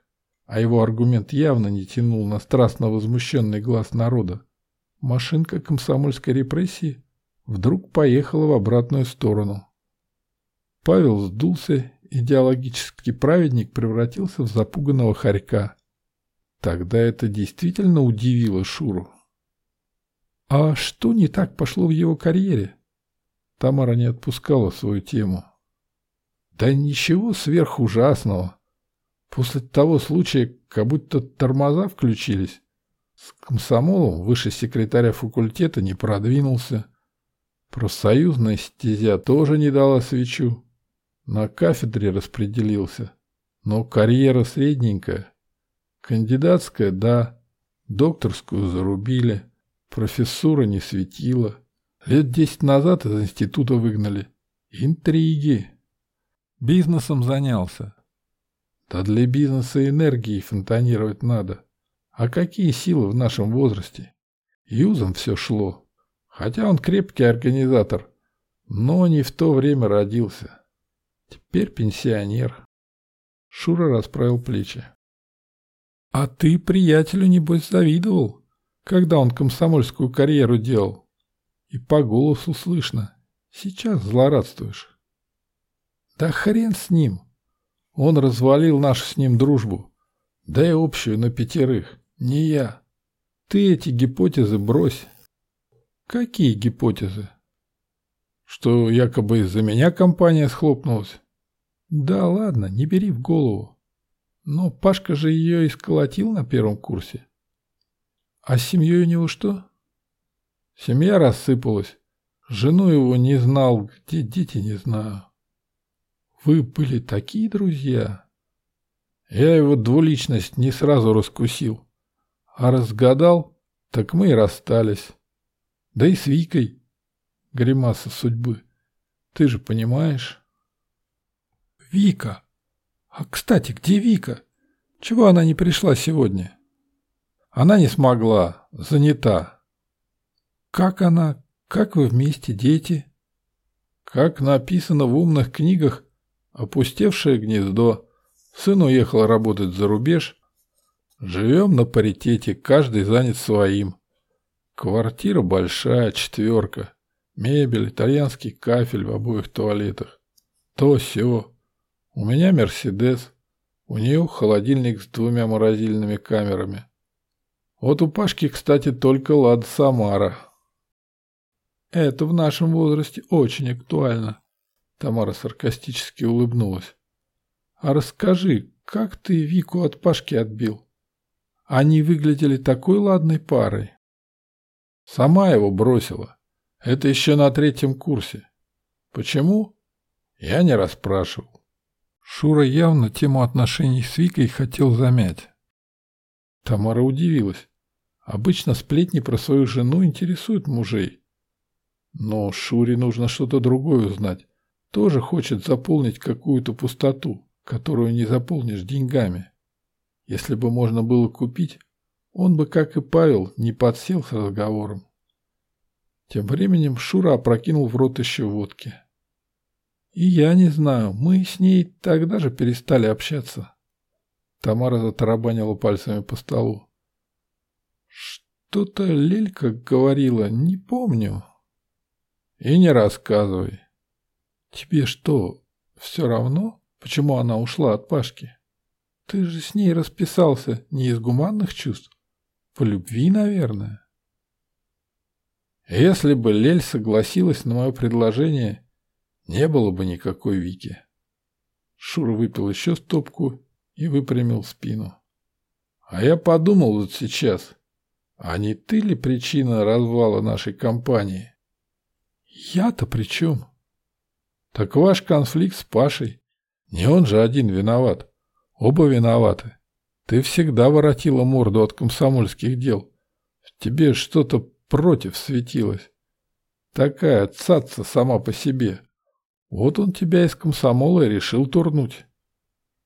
а его аргумент явно не тянул на страстно возмущенный глаз народа, машинка комсомольской репрессии вдруг поехала в обратную сторону. Павел сдулся, идеологический праведник превратился в запуганного хорька. Тогда это действительно удивило Шуру. А что не так пошло в его карьере? Тамара не отпускала свою тему. Да ничего сверхужасного. После того случая как будто тормоза включились. С комсомолом выше секретаря факультета не продвинулся. Профсоюзная стезя тоже не дала свечу. На кафедре распределился. Но карьера средненькая. Кандидатская – да. Докторскую зарубили. Профессура не светила. Лет десять назад из института выгнали. Интриги. Бизнесом занялся. Да для бизнеса энергии фонтанировать надо. А какие силы в нашем возрасте? Юзом все шло. Хотя он крепкий организатор, но не в то время родился. Теперь пенсионер. Шура расправил плечи. А ты приятелю, небось, завидовал, когда он комсомольскую карьеру делал? И по голосу слышно. Сейчас злорадствуешь. Да хрен с ним. Он развалил нашу с ним дружбу. Да и общую на пятерых. Не я. Ты эти гипотезы брось. Какие гипотезы? Что якобы из-за меня компания схлопнулась? Да ладно, не бери в голову. Но Пашка же ее и сколотил на первом курсе. А с семьей у него что? Семья рассыпалась. Жену его не знал, где дети не знаю. Вы были такие друзья. Я его двуличность не сразу раскусил. А разгадал, так мы и расстались. Да и с Викой. Гримаса судьбы. Ты же понимаешь? Вика. А, кстати, где Вика? Чего она не пришла сегодня? Она не смогла. Занята. Как она? Как вы вместе, дети? Как написано в умных книгах, опустевшее гнездо. Сын уехал работать за рубеж. Живем на паритете, каждый занят своим. Квартира большая, четверка. Мебель, итальянский кафель в обоих туалетах. То все. У меня Мерседес. У нее холодильник с двумя морозильными камерами. Вот у Пашки, кстати, только Лад Самара. Это в нашем возрасте очень актуально. Тамара саркастически улыбнулась. А расскажи, как ты Вику от Пашки отбил? Они выглядели такой ладной парой. Сама его бросила. Это еще на третьем курсе. Почему? Я не расспрашивал. Шура явно тему отношений с Викой хотел замять. Тамара удивилась. Обычно сплетни про свою жену интересуют мужей. Но Шуре нужно что-то другое узнать. Тоже хочет заполнить какую-то пустоту, которую не заполнишь деньгами. Если бы можно было купить, он бы, как и Павел, не подсел с разговором. Тем временем Шура опрокинул в рот еще водки. И я не знаю, мы с ней тогда же перестали общаться. Тамара затарабанила пальцами по столу. Что-то Лелька говорила, не помню. И не рассказывай. Тебе что, все равно, почему она ушла от Пашки? Ты же с ней расписался не из гуманных чувств. По любви, наверное. Если бы Лель согласилась на мое предложение, не было бы никакой Вики. Шура выпил еще стопку и выпрямил спину. А я подумал вот сейчас, а не ты ли причина развала нашей компании? Я-то при чем? Так ваш конфликт с Пашей. Не он же один виноват. Оба виноваты. Ты всегда воротила морду от комсомольских дел. В тебе что-то против светилось. Такая цаца сама по себе. Вот он тебя из комсомола решил турнуть.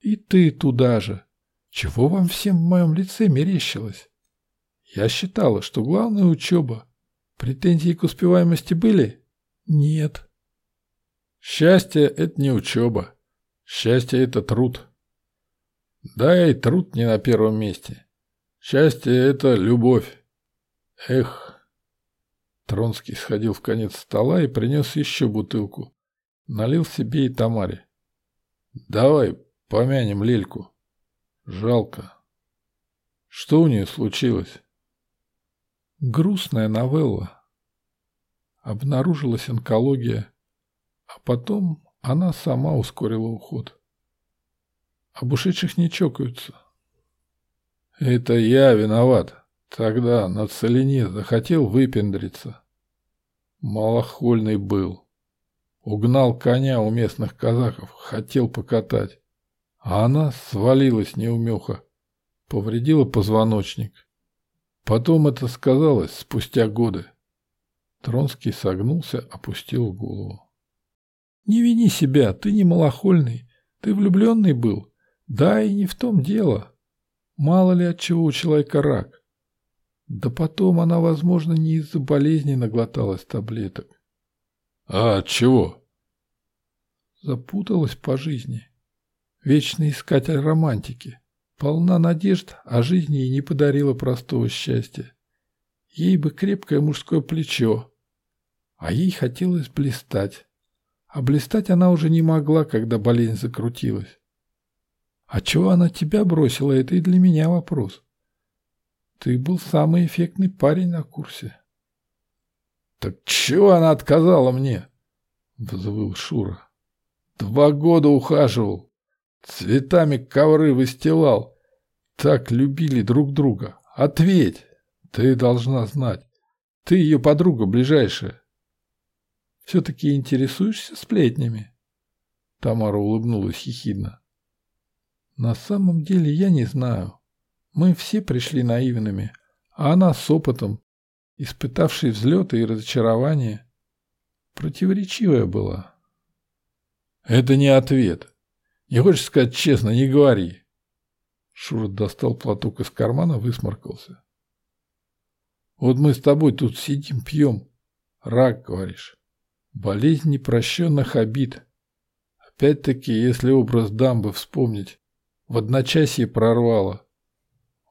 И ты туда же. Чего вам всем в моем лице мерещилось? Я считала, что главная учеба. Претензии к успеваемости были? Нет. Счастье — это не учеба. Счастье — это труд. Да и труд не на первом месте. Счастье — это любовь. Эх. Тронский сходил в конец стола и принес еще бутылку. Налил себе и Тамаре. «Давай помянем Лельку. Жалко. Что у нее случилось?» Грустная новелла. Обнаружилась онкология, а потом она сама ускорила уход. Об ушедших не чокаются. «Это я виноват. Тогда на целине захотел выпендриться. Малохольный был. Угнал коня у местных казахов, хотел покатать. А она свалилась неумеха, повредила позвоночник. Потом это сказалось спустя годы. Тронский согнулся, опустил голову. «Не вини себя, ты не малохольный, ты влюбленный был. Да и не в том дело. Мало ли от чего у человека рак. Да потом она, возможно, не из-за болезни наглоталась таблеток. А от чего? Запуталась по жизни. Вечный искатель романтики. Полна надежд, а жизнь ей не подарила простого счастья. Ей бы крепкое мужское плечо. А ей хотелось блистать. А блистать она уже не могла, когда болезнь закрутилась. А чего она тебя бросила, это и для меня вопрос. Ты был самый эффектный парень на курсе. Так чего она отказала мне? Взвыл Шура. Два года ухаживал. Цветами ковры выстилал. Так любили друг друга. Ответь. Ты должна знать. Ты ее подруга ближайшая. Все-таки интересуешься сплетнями? Тамара улыбнулась хихидно. На самом деле я не знаю. Мы все пришли наивными, а она с опытом, испытавшей взлеты и разочарования. Противоречивая была. Это не ответ. Не хочешь сказать честно, не говори. Шура достал платок из кармана, высморкался. Вот мы с тобой тут сидим, пьем. Рак, говоришь. Болезнь непрощенных обид. Опять-таки, если образ дамбы вспомнить, в одночасье прорвало.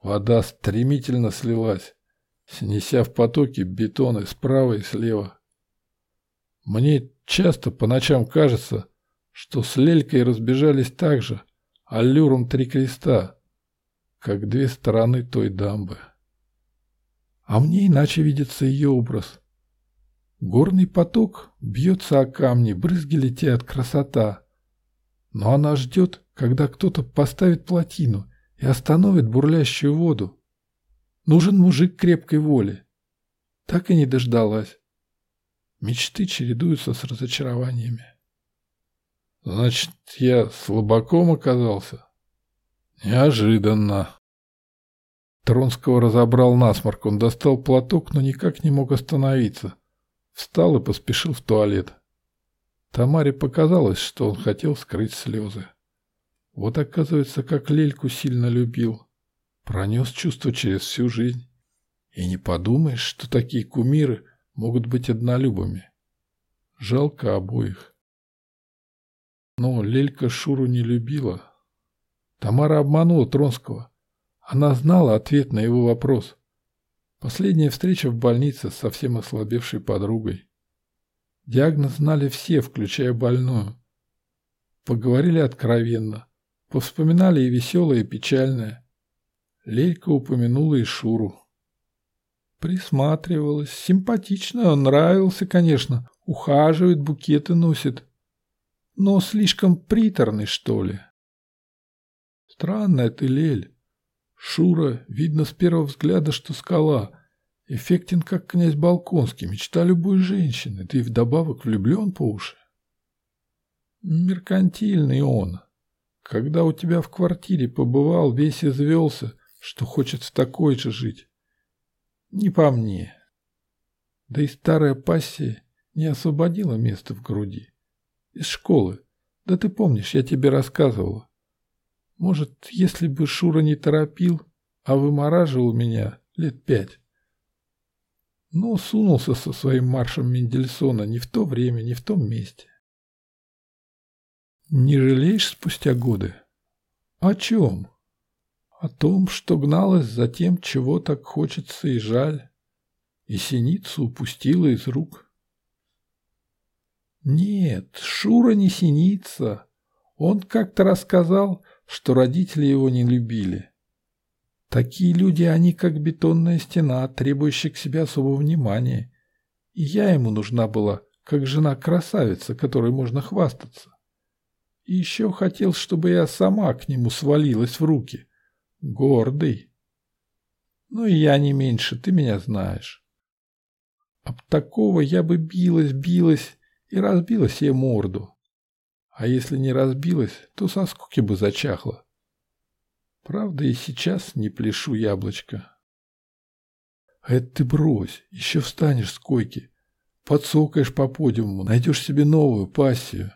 Вода стремительно слилась, снеся в потоке бетоны справа и слева. Мне часто по ночам кажется, что с Лелькой разбежались так же, аллюром три креста, как две стороны той дамбы. А мне иначе видится ее образ. Горный поток бьется о камни, брызги летят, красота. Но она ждет, когда кто-то поставит плотину и остановит бурлящую воду. Нужен мужик крепкой воли. Так и не дождалась. Мечты чередуются с разочарованиями. Значит, я слабаком оказался? Неожиданно. Тронского разобрал насморк. Он достал платок, но никак не мог остановиться. Встал и поспешил в туалет. Тамаре показалось, что он хотел скрыть слезы. Вот оказывается, как Лельку сильно любил. Пронес чувство через всю жизнь. И не подумаешь, что такие кумиры могут быть однолюбами. Жалко обоих. Но Лелька Шуру не любила. Тамара обманула Тронского. Она знала ответ на его вопрос. Последняя встреча в больнице с совсем ослабевшей подругой. Диагноз знали все, включая больную. Поговорили откровенно. Повспоминали и веселое, и печальное. Лейка упомянула и Шуру. Присматривалась. Симпатично, нравился, конечно. Ухаживает, букеты носит. Но слишком приторный, что ли. Странная ты, Лель. Шура, видно с первого взгляда, что скала. Эффектен, как князь Балконский, мечта любой женщины, ты вдобавок влюблен по уши. Меркантильный он. Когда у тебя в квартире побывал, весь извелся, что хочет в такой же жить. Не по мне. Да и старая пассия не освободила место в груди. Из школы. Да ты помнишь, я тебе рассказывала. Может, если бы Шура не торопил, а вымораживал меня лет пять. Но сунулся со своим маршем Мендельсона не в то время, не в том месте. Не жалеешь спустя годы? О чем? О том, что гналась за тем, чего так хочется и жаль, и синицу упустила из рук. Нет, Шура не синица. Он как-то рассказал, что родители его не любили. Такие люди, они как бетонная стена, требующая к себе особого внимания. И я ему нужна была, как жена-красавица, которой можно хвастаться. И еще хотел, чтобы я сама к нему свалилась в руки. Гордый. Ну и я не меньше, ты меня знаешь. Об такого я бы билась, билась и разбила себе морду. А если не разбилась, то со скуки бы зачахла. Правда, и сейчас не пляшу яблочко. Это ты брось, еще встанешь с койки, подсокаешь по подиуму, найдешь себе новую пассию.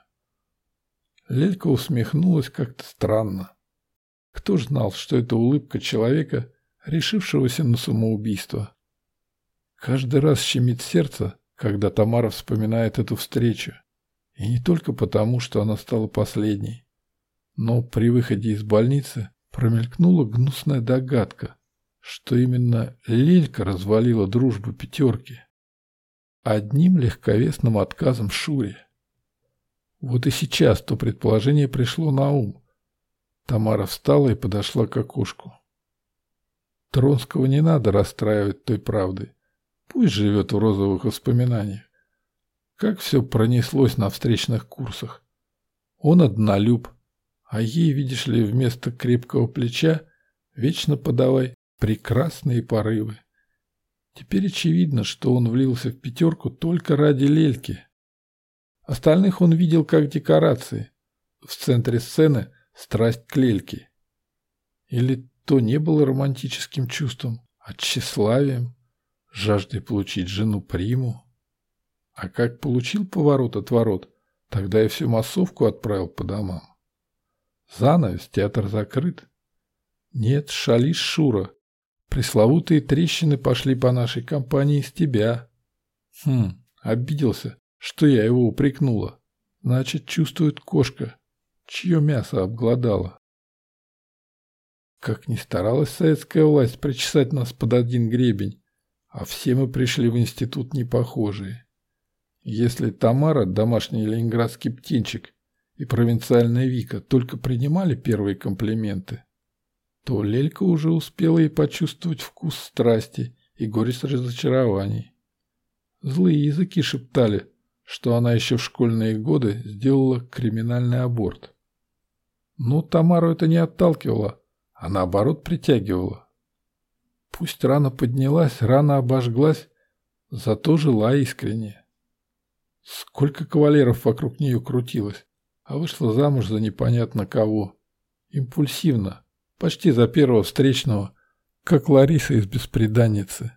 Лелька усмехнулась как-то странно. Кто ж знал, что это улыбка человека, решившегося на самоубийство? Каждый раз щемит сердце, когда Тамара вспоминает эту встречу. И не только потому, что она стала последней. Но при выходе из больницы промелькнула гнусная догадка, что именно Лилька развалила дружбу пятерки. Одним легковесным отказом Шуре. Вот и сейчас то предположение пришло на ум. Тамара встала и подошла к окошку. Тронского не надо расстраивать той правдой. Пусть живет в розовых воспоминаниях. Как все пронеслось на встречных курсах. Он однолюб, а ей, видишь ли, вместо крепкого плеча вечно подавай прекрасные порывы. Теперь очевидно, что он влился в пятерку только ради лельки. Остальных он видел как декорации. В центре сцены страсть к лельке. Или то не было романтическим чувством, а тщеславием, жаждой получить жену приму. А как получил поворот от ворот, тогда и всю массовку отправил по домам. Занавес, театр закрыт. Нет, шалишь, Шура. Пресловутые трещины пошли по нашей компании с тебя. Хм, обиделся, что я его упрекнула. Значит, чувствует кошка, чье мясо обглодала. Как ни старалась советская власть причесать нас под один гребень, а все мы пришли в институт непохожие. Если Тамара, домашний ленинградский птенчик, и провинциальная Вика только принимали первые комплименты, то Лелька уже успела и почувствовать вкус страсти и горечь разочарований. Злые языки шептали, что она еще в школьные годы сделала криминальный аборт. Но Тамару это не отталкивало, а наоборот притягивало. Пусть рана поднялась, рана обожглась, зато жила искренне. Сколько кавалеров вокруг нее крутилось, а вышла замуж за непонятно кого. Импульсивно, почти за первого встречного, как Лариса из «Беспреданницы».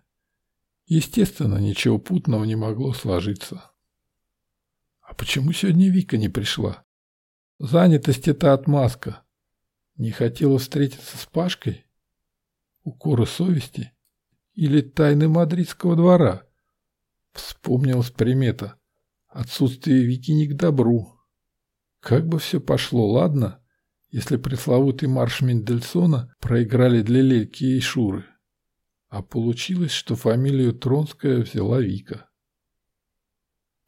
Естественно, ничего путного не могло сложиться. А почему сегодня Вика не пришла? Занятость — это отмазка. Не хотела встретиться с Пашкой? Укоры совести? Или тайны мадридского двора? Вспомнилась примета. Отсутствие Вики не к добру. Как бы все пошло, ладно, если пресловутый марш Мендельсона проиграли для Лельки и Шуры. А получилось, что фамилию Тронская взяла Вика.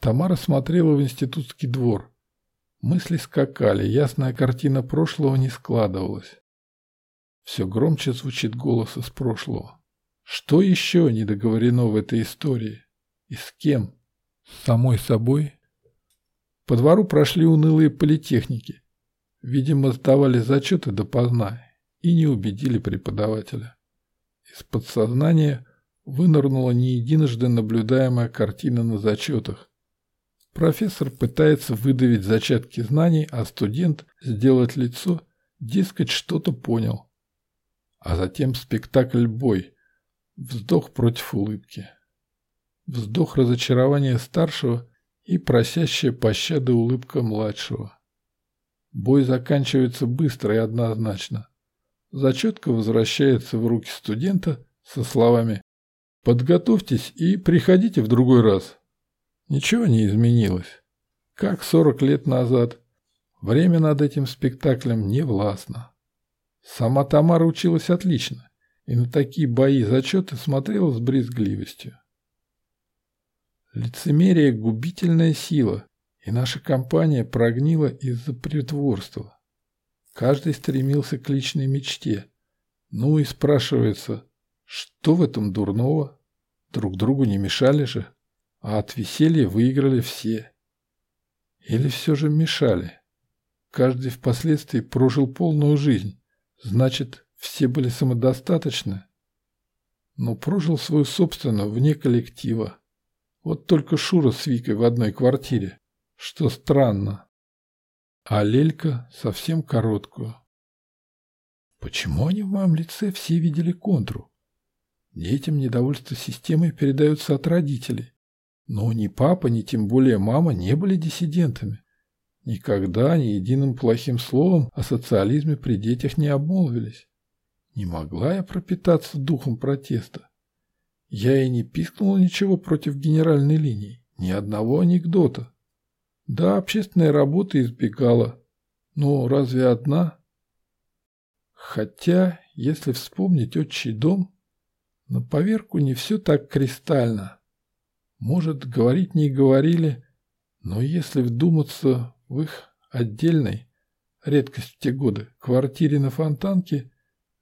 Тамара смотрела в институтский двор. Мысли скакали, ясная картина прошлого не складывалась. Все громче звучит голос из прошлого. Что еще не договорено в этой истории? И с кем? С самой собой? По двору прошли унылые политехники. Видимо, сдавали зачеты допоздна и не убедили преподавателя. Из подсознания вынырнула не единожды наблюдаемая картина на зачетах. Профессор пытается выдавить зачатки знаний, а студент сделать лицо, дескать, что-то понял. А затем спектакль «Бой», вздох против улыбки. Вздох разочарования старшего и просящая пощады улыбка младшего. Бой заканчивается быстро и однозначно. Зачетка возвращается в руки студента со словами «Подготовьтесь и приходите в другой раз». Ничего не изменилось. Как 40 лет назад. Время над этим спектаклем не властно. Сама Тамара училась отлично и на такие бои зачеты смотрела с брезгливостью. Лицемерие – губительная сила, и наша компания прогнила из-за притворства. Каждый стремился к личной мечте. Ну и спрашивается, что в этом дурного? Друг другу не мешали же, а от веселья выиграли все. Или все же мешали? Каждый впоследствии прожил полную жизнь, значит, все были самодостаточны, но прожил свою собственную вне коллектива. Вот только Шура с Викой в одной квартире, что странно. А Лелька совсем короткую. Почему они в моем лице все видели контру? Детям недовольство системой передается от родителей. Но ни папа, ни тем более мама не были диссидентами. никогда ни единым плохим словом о социализме при детях не обмолвились. Не могла я пропитаться духом протеста. Я и не пискнула ничего против генеральной линии, ни одного анекдота. Да, общественной работы избегала, но разве одна? Хотя, если вспомнить отчий дом, на поверку не все так кристально. Может, говорить не говорили, но если вдуматься в их отдельной, редкость в те годы, квартире на Фонтанке,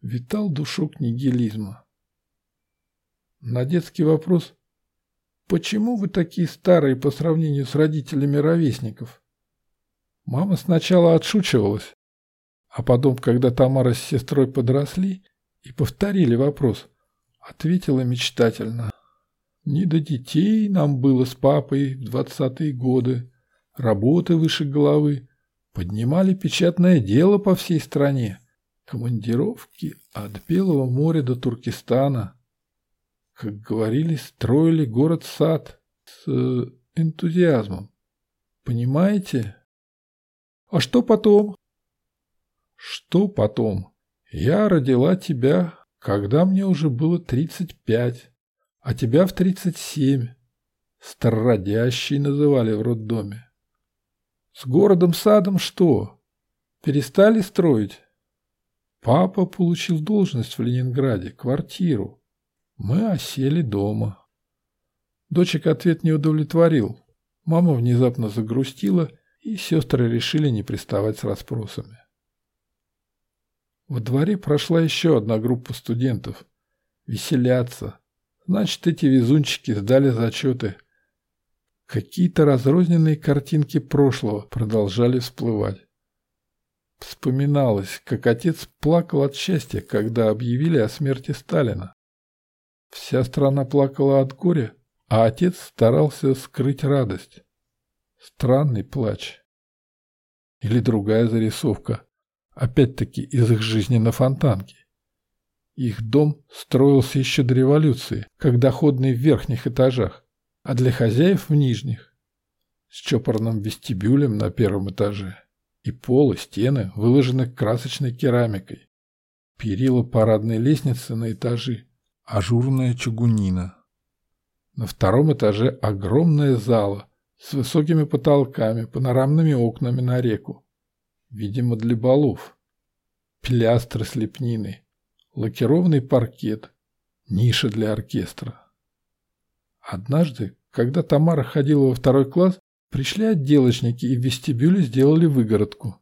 витал душок нигилизма. На детский вопрос «Почему вы такие старые по сравнению с родителями ровесников?» Мама сначала отшучивалась, а потом, когда Тамара с сестрой подросли и повторили вопрос, ответила мечтательно. Не до детей нам было с папой в двадцатые годы, работы выше головы, поднимали печатное дело по всей стране, командировки от Белого моря до Туркестана. Как говорили, строили город-сад с э, энтузиазмом. Понимаете? А что потом? Что потом? Я родила тебя, когда мне уже было тридцать пять а тебя в тридцать семь. Старородящий называли в роддоме. С городом-садом что? Перестали строить? Папа получил должность в Ленинграде, квартиру. Мы осели дома. Дочек ответ не удовлетворил. Мама внезапно загрустила, и сестры решили не приставать с расспросами. Во дворе прошла еще одна группа студентов. Веселятся, Значит, эти везунчики сдали зачеты. Какие-то разрозненные картинки прошлого продолжали всплывать. Вспоминалось, как отец плакал от счастья, когда объявили о смерти Сталина. Вся страна плакала от горя, а отец старался скрыть радость. Странный плач. Или другая зарисовка, опять-таки из их жизни на фонтанке. Их дом строился еще до революции, как доходный в верхних этажах, а для хозяев в нижних. С чопорным вестибюлем на первом этаже. И пол, и стены выложены красочной керамикой. Перила парадной лестницы на этажи. Ажурная чугунина. На втором этаже огромная зала с высокими потолками, панорамными окнами на реку. Видимо, для балов. Пилястры с лепниной лакированный паркет, ниша для оркестра. Однажды, когда Тамара ходила во второй класс, пришли отделочники и в вестибюле сделали выгородку.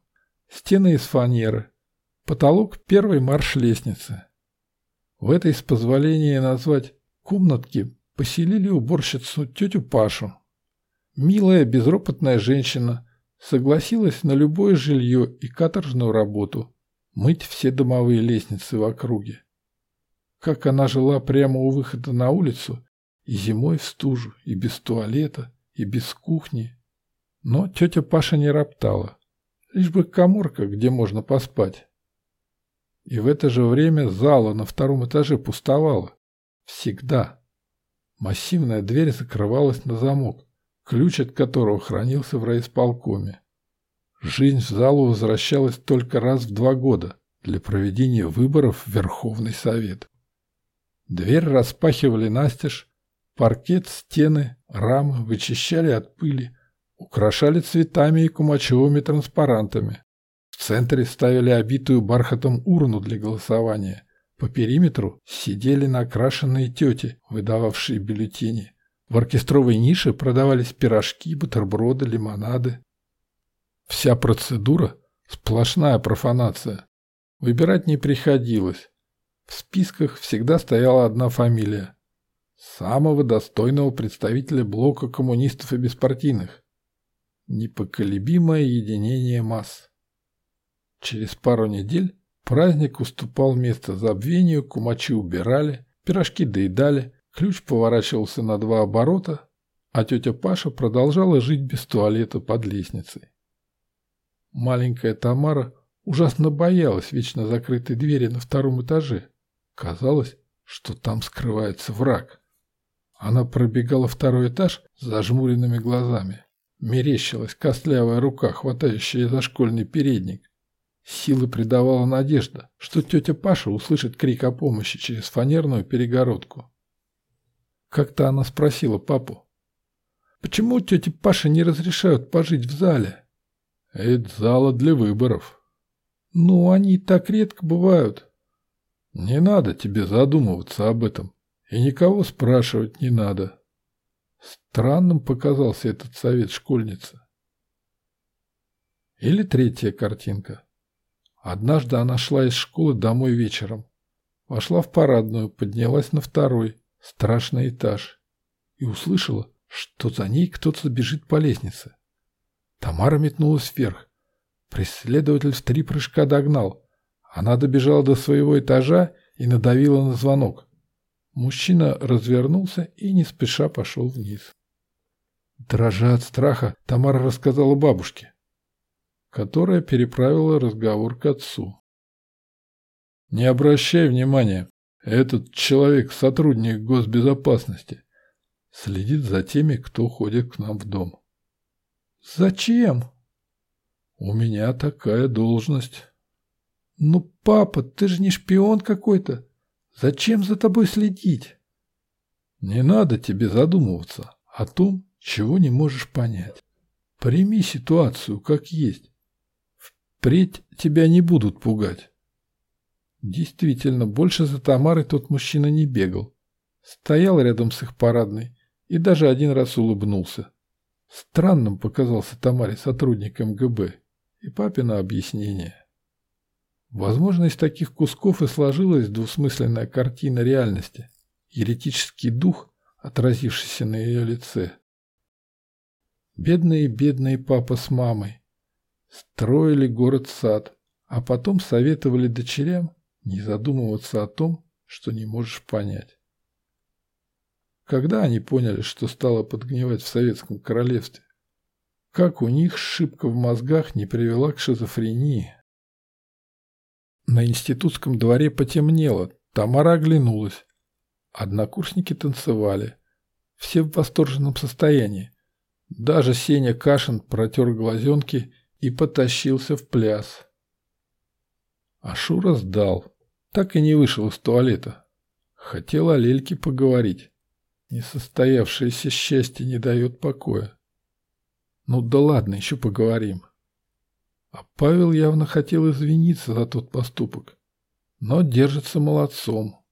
Стены из фанеры, потолок первой марш лестницы. В этой, с позволения назвать, комнатке поселили уборщицу тетю Пашу. Милая, безропотная женщина согласилась на любое жилье и каторжную работу, мыть все домовые лестницы в округе. Как она жила прямо у выхода на улицу, и зимой в стужу, и без туалета, и без кухни. Но тетя Паша не роптала, лишь бы коморка, где можно поспать. И в это же время зала на втором этаже пустовала. Всегда. Массивная дверь закрывалась на замок, ключ от которого хранился в райисполкоме. Жизнь в залу возвращалась только раз в два года для проведения выборов в Верховный Совет. Дверь распахивали настежь, паркет, стены, рамы вычищали от пыли, украшали цветами и кумачевыми транспарантами. В центре ставили обитую бархатом урну для голосования. По периметру сидели накрашенные тети, выдававшие бюллетени. В оркестровой нише продавались пирожки, бутерброды, лимонады. Вся процедура – сплошная профанация. Выбирать не приходилось. В списках всегда стояла одна фамилия. Самого достойного представителя блока коммунистов и беспартийных. Непоколебимое единение масс. Через пару недель праздник уступал место забвению, кумачи убирали, пирожки доедали, ключ поворачивался на два оборота, а тетя Паша продолжала жить без туалета под лестницей. Маленькая Тамара ужасно боялась вечно закрытой двери на втором этаже. Казалось, что там скрывается враг. Она пробегала второй этаж с зажмуренными глазами. Мерещилась костлявая рука, хватающая за школьный передник. Силы придавала надежда, что тетя Паша услышит крик о помощи через фанерную перегородку. Как-то она спросила папу, «Почему тете Паше не разрешают пожить в зале?» «Это зала для выборов». «Ну, они так редко бывают». «Не надо тебе задумываться об этом, и никого спрашивать не надо». Странным показался этот совет школьницы. Или третья картинка. Однажды она шла из школы домой вечером. Вошла в парадную, поднялась на второй, страшный этаж. И услышала, что за ней кто-то бежит по лестнице. Тамара метнулась вверх. Преследователь в три прыжка догнал. Она добежала до своего этажа и надавила на звонок. Мужчина развернулся и не спеша пошел вниз. Дрожа от страха, Тамара рассказала бабушке, которая переправила разговор к отцу. «Не обращай внимания, этот человек – сотрудник госбезопасности. Следит за теми, кто ходит к нам в дом». «Зачем?» «У меня такая должность». «Ну, папа, ты же не шпион какой-то. Зачем за тобой следить?» «Не надо тебе задумываться о том, чего не можешь понять. Прими ситуацию как есть. Впредь тебя не будут пугать. Действительно, больше за Тамарой тот мужчина не бегал. Стоял рядом с их парадной и даже один раз улыбнулся. Странным показался Тамаре сотрудник МГБ и папина объяснение. Возможно, из таких кусков и сложилась двусмысленная картина реальности, еретический дух, отразившийся на ее лице. Бедные-бедные папа с мамой. Строили город-сад, а потом советовали дочерям не задумываться о том, что не можешь понять. Когда они поняли, что стало подгнивать в Советском Королевстве? Как у них шибка в мозгах не привела к шизофрении? На институтском дворе потемнело, Тамара оглянулась. Однокурсники танцевали. Все в восторженном состоянии. Даже Сеня Кашин протер глазенки и потащился в пляс. А Шура сдал. Так и не вышел из туалета. Хотел о Лельке поговорить. Несостоявшееся счастье не дает покоя. Ну да ладно, еще поговорим. А Павел явно хотел извиниться за тот поступок, но держится молодцом.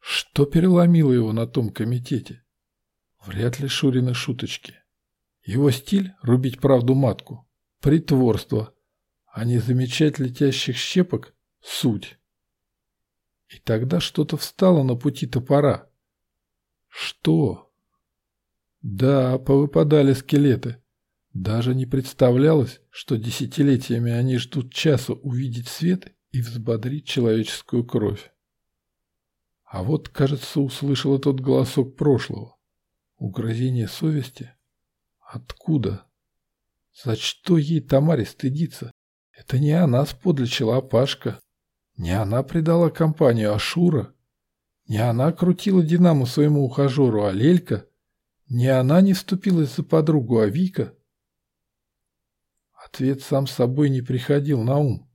Что переломило его на том комитете? Вряд ли Шурины шуточки. Его стиль – рубить правду матку, притворство, а не замечать летящих щепок – суть. И тогда что-то встало на пути топора. Что? Да, повыпадали скелеты. Даже не представлялось, что десятилетиями они ждут часа увидеть свет и взбодрить человеческую кровь. А вот, кажется, услышала тот голосок прошлого. Угрозение совести Откуда? За что ей Тамаре стыдиться? Это не она сподличила Пашка. Не она предала компанию Ашура. Не она крутила Динамо своему ухажеру, а Лелька. Не она не вступилась за подругу, а Вика. Ответ сам собой не приходил на ум.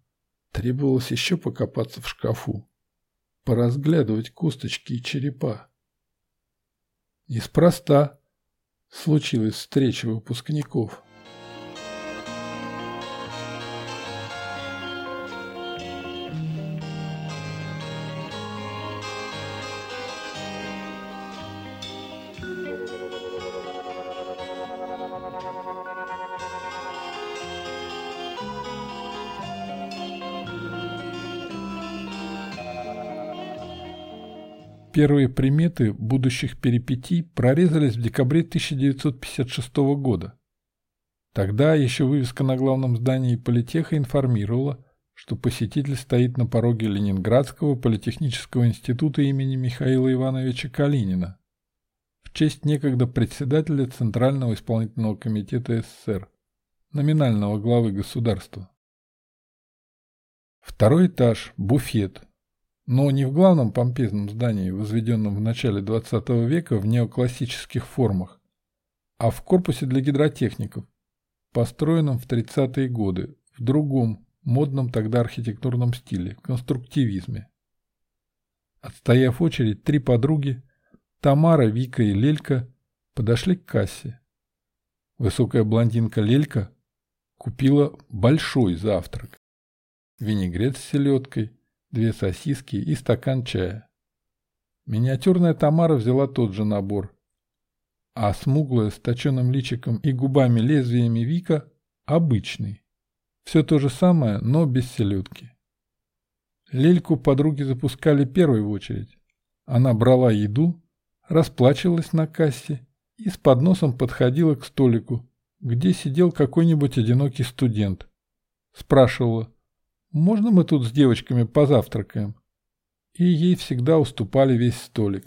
Требовалось еще покопаться в шкафу. Поразглядывать косточки и черепа. Неспроста случилась встреча выпускников. Первые приметы будущих перипетий прорезались в декабре 1956 года. Тогда еще вывеска на главном здании политеха информировала, что посетитель стоит на пороге Ленинградского политехнического института имени Михаила Ивановича Калинина в честь некогда председателя Центрального исполнительного комитета СССР, номинального главы государства. Второй этаж – буфет – но не в главном помпезном здании, возведенном в начале XX века в неоклассических формах, а в корпусе для гидротехников, построенном в 30-е годы, в другом, модном тогда архитектурном стиле, конструктивизме. Отстояв очередь, три подруги, Тамара, Вика и Лелька, подошли к кассе. Высокая блондинка Лелька купила большой завтрак. Винегрет с селедкой, две сосиски и стакан чая. Миниатюрная Тамара взяла тот же набор. А смуглая с точенным личиком и губами-лезвиями Вика – обычный. Все то же самое, но без селедки. Лельку подруги запускали первой в очередь. Она брала еду, расплачивалась на кассе и с подносом подходила к столику, где сидел какой-нибудь одинокий студент. Спрашивала, можно мы тут с девочками позавтракаем? И ей всегда уступали весь столик.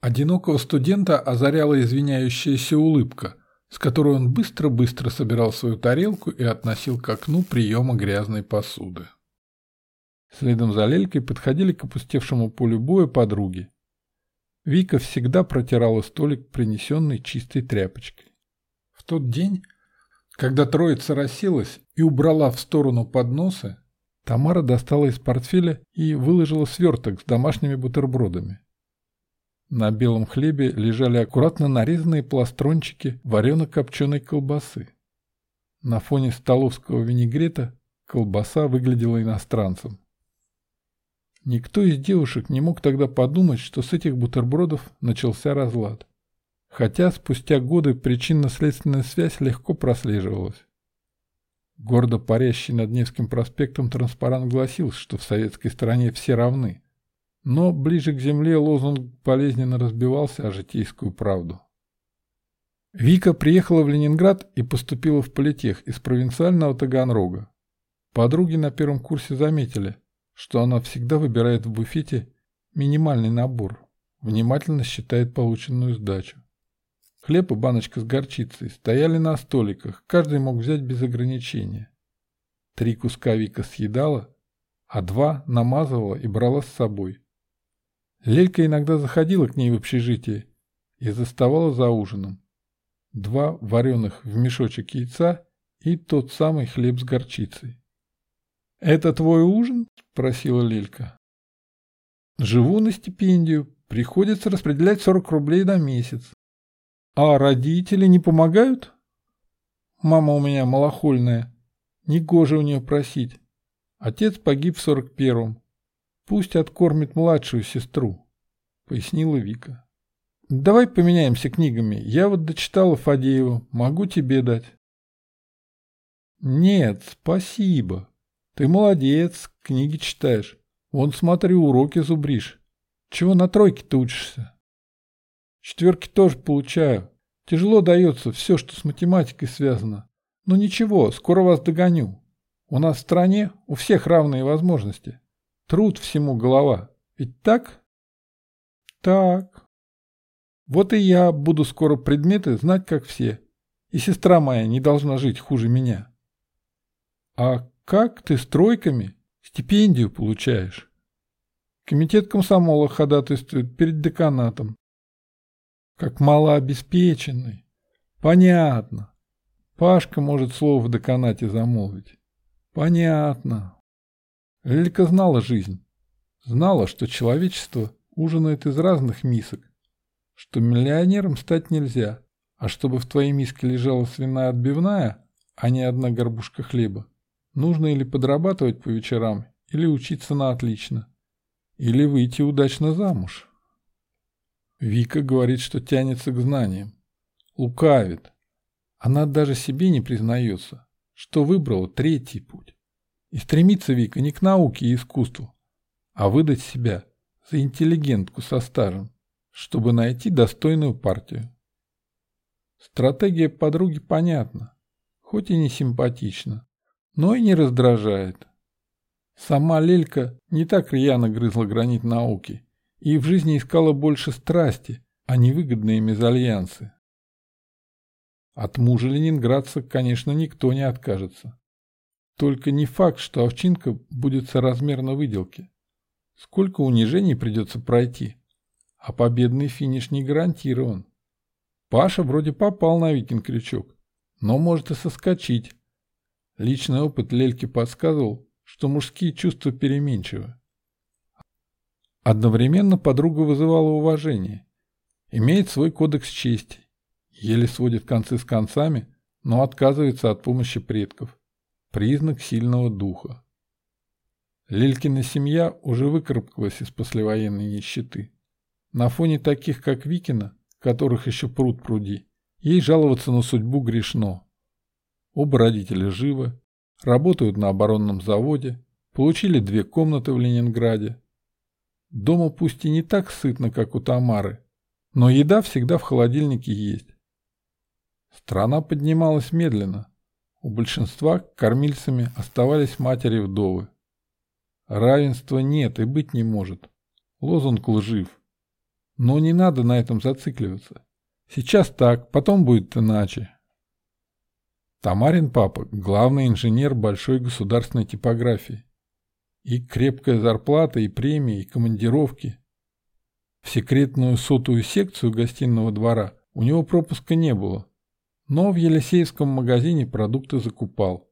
Одинокого студента озаряла извиняющаяся улыбка, с которой он быстро-быстро собирал свою тарелку и относил к окну приема грязной посуды. Следом за Лелькой подходили к опустевшему полю боя подруги. Вика всегда протирала столик принесенной чистой тряпочкой. В тот день, когда троица расселась и убрала в сторону подносы, Тамара достала из портфеля и выложила сверток с домашними бутербродами. На белом хлебе лежали аккуратно нарезанные пластрончики варено-копченой колбасы. На фоне столовского винегрета колбаса выглядела иностранцем. Никто из девушек не мог тогда подумать, что с этих бутербродов начался разлад. Хотя спустя годы причинно-следственная связь легко прослеживалась. Гордо парящий над Невским проспектом транспарант гласил, что в советской стране все равны. Но ближе к земле лозунг болезненно разбивался о житейскую правду. Вика приехала в Ленинград и поступила в политех из провинциального Таганрога. Подруги на первом курсе заметили, что она всегда выбирает в буфете минимальный набор, внимательно считает полученную сдачу. Хлеб и баночка с горчицей стояли на столиках, каждый мог взять без ограничения. Три куска Вика съедала, а два намазывала и брала с собой. Лелька иногда заходила к ней в общежитие и заставала за ужином. Два вареных в мешочек яйца и тот самый хлеб с горчицей. «Это твой ужин?» – спросила Лелька. «Живу на стипендию. Приходится распределять 40 рублей на месяц. А родители не помогают? Мама у меня малохольная. Негоже у нее просить. Отец погиб в 41-м. Пусть откормит младшую сестру», – пояснила Вика. «Давай поменяемся книгами. Я вот дочитала Фадеева. Могу тебе дать». «Нет, спасибо», ты молодец, книги читаешь. Вон, смотрю, уроки зубришь. Чего на тройке-то учишься? Четверки тоже получаю. Тяжело дается все, что с математикой связано. Но ничего, скоро вас догоню. У нас в стране у всех равные возможности. Труд всему голова. Ведь так? Так. Вот и я буду скоро предметы знать, как все. И сестра моя не должна жить хуже меня. А как ты с тройками стипендию получаешь? Комитет комсомола ходатайствует перед деканатом. Как малообеспеченный. Понятно. Пашка может слово в деканате замолвить. Понятно. Лилька знала жизнь. Знала, что человечество ужинает из разных мисок. Что миллионером стать нельзя. А чтобы в твоей миске лежала свиная отбивная, а не одна горбушка хлеба, Нужно или подрабатывать по вечерам, или учиться на отлично. Или выйти удачно замуж. Вика говорит, что тянется к знаниям. Лукавит. Она даже себе не признается, что выбрала третий путь. И стремится Вика не к науке и искусству, а выдать себя за интеллигентку со стажем, чтобы найти достойную партию. Стратегия подруги понятна, хоть и не симпатична но и не раздражает. Сама Лелька не так рьяно грызла гранит науки и в жизни искала больше страсти, а не выгодные мезальянсы. От мужа ленинградца, конечно, никто не откажется. Только не факт, что овчинка будет соразмерно выделке. Сколько унижений придется пройти, а победный финиш не гарантирован. Паша вроде попал на Викин крючок, но может и соскочить. Личный опыт Лельки подсказывал, что мужские чувства переменчивы. Одновременно подруга вызывала уважение. Имеет свой кодекс чести. Еле сводит концы с концами, но отказывается от помощи предков. Признак сильного духа. Лелькина семья уже выкарабкалась из послевоенной нищеты. На фоне таких, как Викина, которых еще пруд пруди, ей жаловаться на судьбу грешно. Оба родителя живы, работают на оборонном заводе, получили две комнаты в Ленинграде. Дома пусть и не так сытно, как у Тамары, но еда всегда в холодильнике есть. Страна поднималась медленно. У большинства кормильцами оставались матери-вдовы. Равенства нет и быть не может. Лозунг лжив. Но не надо на этом зацикливаться. Сейчас так, потом будет иначе. Тамарин папа – главный инженер большой государственной типографии. И крепкая зарплата, и премии, и командировки. В секретную сотую секцию гостиного двора у него пропуска не было, но в Елисеевском магазине продукты закупал.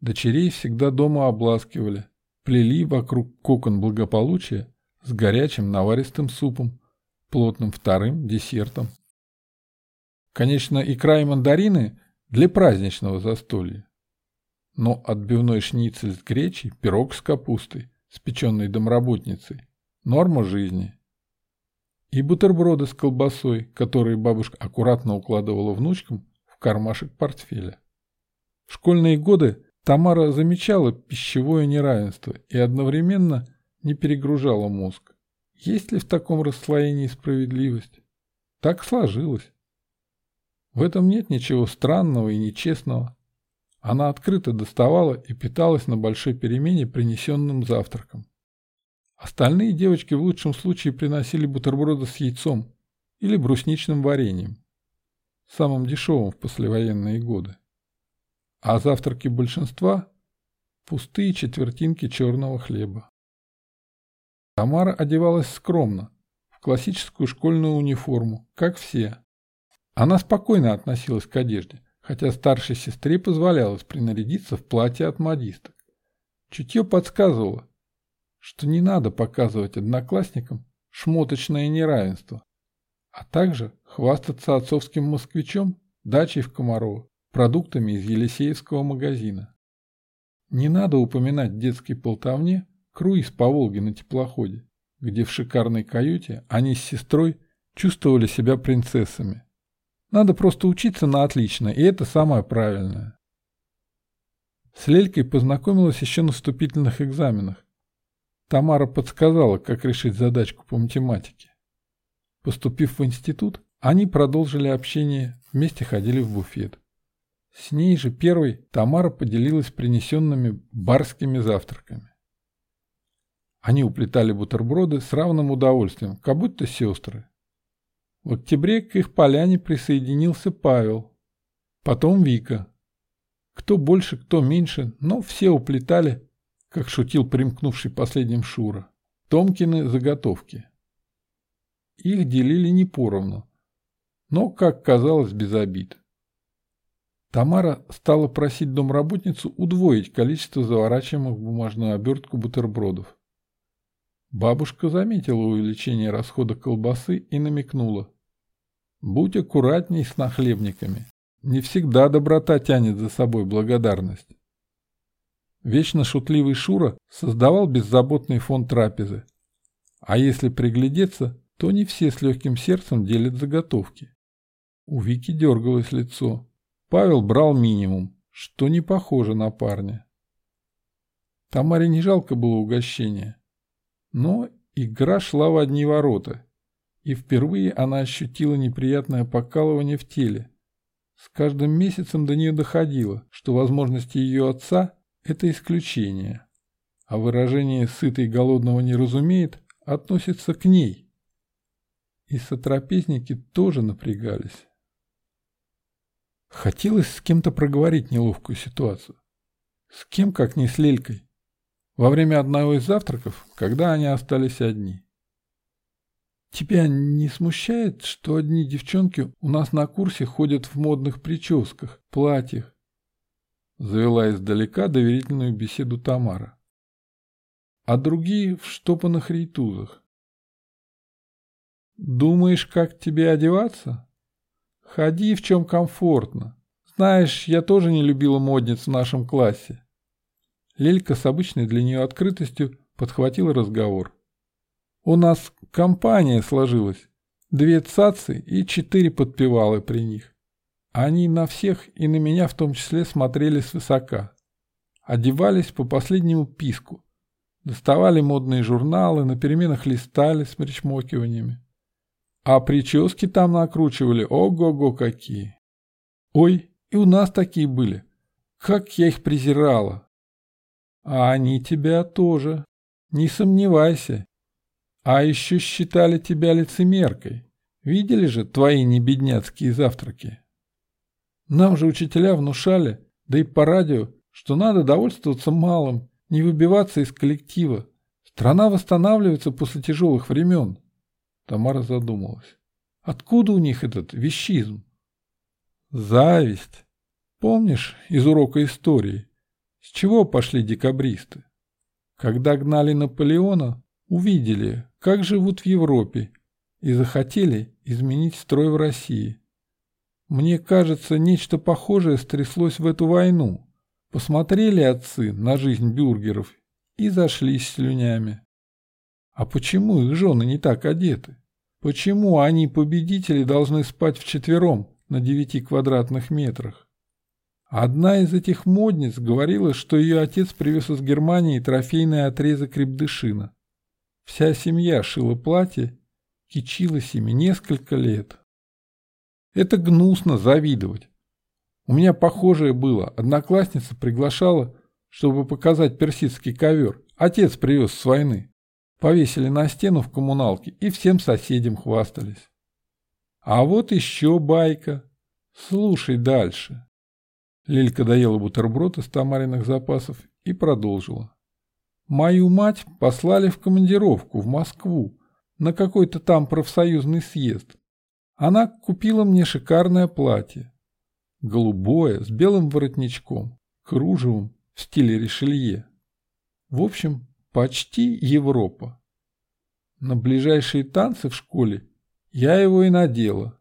Дочерей всегда дома обласкивали, плели вокруг кокон благополучия с горячим наваристым супом, плотным вторым десертом. Конечно, икра и мандарины для праздничного застолья. Но отбивной шницель с гречей, пирог с капустой, спеченной домработницей – норма жизни. И бутерброды с колбасой, которые бабушка аккуратно укладывала внучкам в кармашек портфеля. В школьные годы Тамара замечала пищевое неравенство и одновременно не перегружала мозг. Есть ли в таком расслоении справедливость? Так сложилось. В этом нет ничего странного и нечестного. Она открыто доставала и питалась на большой перемене принесенным завтраком. Остальные девочки в лучшем случае приносили бутерброды с яйцом или брусничным вареньем, самым дешевым в послевоенные годы а завтраки большинства – пустые четвертинки черного хлеба. Тамара одевалась скромно, в классическую школьную униформу, как все. Она спокойно относилась к одежде, хотя старшей сестре позволялось принарядиться в платье от модисток. Чутье подсказывало, что не надо показывать одноклассникам шмоточное неравенство, а также хвастаться отцовским москвичом, дачей в Комарово продуктами из Елисеевского магазина. Не надо упоминать в детской полтовне круиз по Волге на теплоходе, где в шикарной каюте они с сестрой чувствовали себя принцессами. Надо просто учиться на отлично, и это самое правильное. С Лелькой познакомилась еще на вступительных экзаменах. Тамара подсказала, как решить задачку по математике. Поступив в институт, они продолжили общение, вместе ходили в буфет. С ней же первой Тамара поделилась принесенными барскими завтраками. Они уплетали бутерброды с равным удовольствием, как будто сестры. В октябре к их поляне присоединился Павел, потом Вика. Кто больше, кто меньше, но все уплетали, как шутил примкнувший последним Шура, Томкины заготовки. Их делили не поровну, но, как казалось, без обид. Тамара стала просить домработницу удвоить количество заворачиваемых в бумажную обертку бутербродов. Бабушка заметила увеличение расхода колбасы и намекнула. «Будь аккуратней с нахлебниками. Не всегда доброта тянет за собой благодарность». Вечно шутливый Шура создавал беззаботный фон трапезы. А если приглядеться, то не все с легким сердцем делят заготовки. У Вики дергалось лицо. Павел брал минимум, что не похоже на парня. Тамаре не жалко было угощения. Но игра шла в одни ворота, и впервые она ощутила неприятное покалывание в теле. С каждым месяцем до нее доходило, что возможности ее отца – это исключение, а выражение «сытый голодного не разумеет» относится к ней. И сотрапезники тоже напрягались. Хотелось с кем-то проговорить неловкую ситуацию. С кем, как не с Лелькой. Во время одного из завтраков, когда они остались одни. Тебя не смущает, что одни девчонки у нас на курсе ходят в модных прическах, платьях? Завела издалека доверительную беседу Тамара. А другие в штопанных рейтузах. Думаешь, как тебе одеваться? Ходи в чем комфортно. Знаешь, я тоже не любила модниц в нашем классе. Лелька с обычной для нее открытостью подхватила разговор. У нас компания сложилась. Две цацы и четыре подпевалы при них. Они на всех и на меня в том числе смотрели свысока. Одевались по последнему писку. Доставали модные журналы, на переменах листали с причмокиваниями. А прически там накручивали, ого-го какие. Ой, и у нас такие были. Как я их презирала. А они тебя тоже. Не сомневайся. А еще считали тебя лицемеркой. Видели же твои небедняцкие завтраки? Нам же учителя внушали, да и по радио, что надо довольствоваться малым, не выбиваться из коллектива. Страна восстанавливается после тяжелых времен. Тамара задумалась. Откуда у них этот вещизм? Зависть. Помнишь из урока истории? С чего пошли декабристы? Когда гнали Наполеона, увидели, как живут в Европе, и захотели изменить строй в России. Мне кажется, нечто похожее стряслось в эту войну. Посмотрели отцы на жизнь бюргеров и зашлись слюнями. А почему их жены не так одеты? Почему они, победители, должны спать вчетвером на девяти квадратных метрах? Одна из этих модниц говорила, что ее отец привез из Германии трофейный отрезок рябдышина. Вся семья шила платье, кичилась ими несколько лет. Это гнусно завидовать. У меня похожее было. Одноклассница приглашала, чтобы показать персидский ковер. Отец привез с войны. Повесили на стену в коммуналке и всем соседям хвастались. А вот еще байка. Слушай дальше. Лилька доела бутерброд из тамариных запасов и продолжила. Мою мать послали в командировку в Москву на какой-то там профсоюзный съезд. Она купила мне шикарное платье. Голубое, с белым воротничком, кружевом в стиле Ришелье. В общем, почти Европа. На ближайшие танцы в школе я его и надела.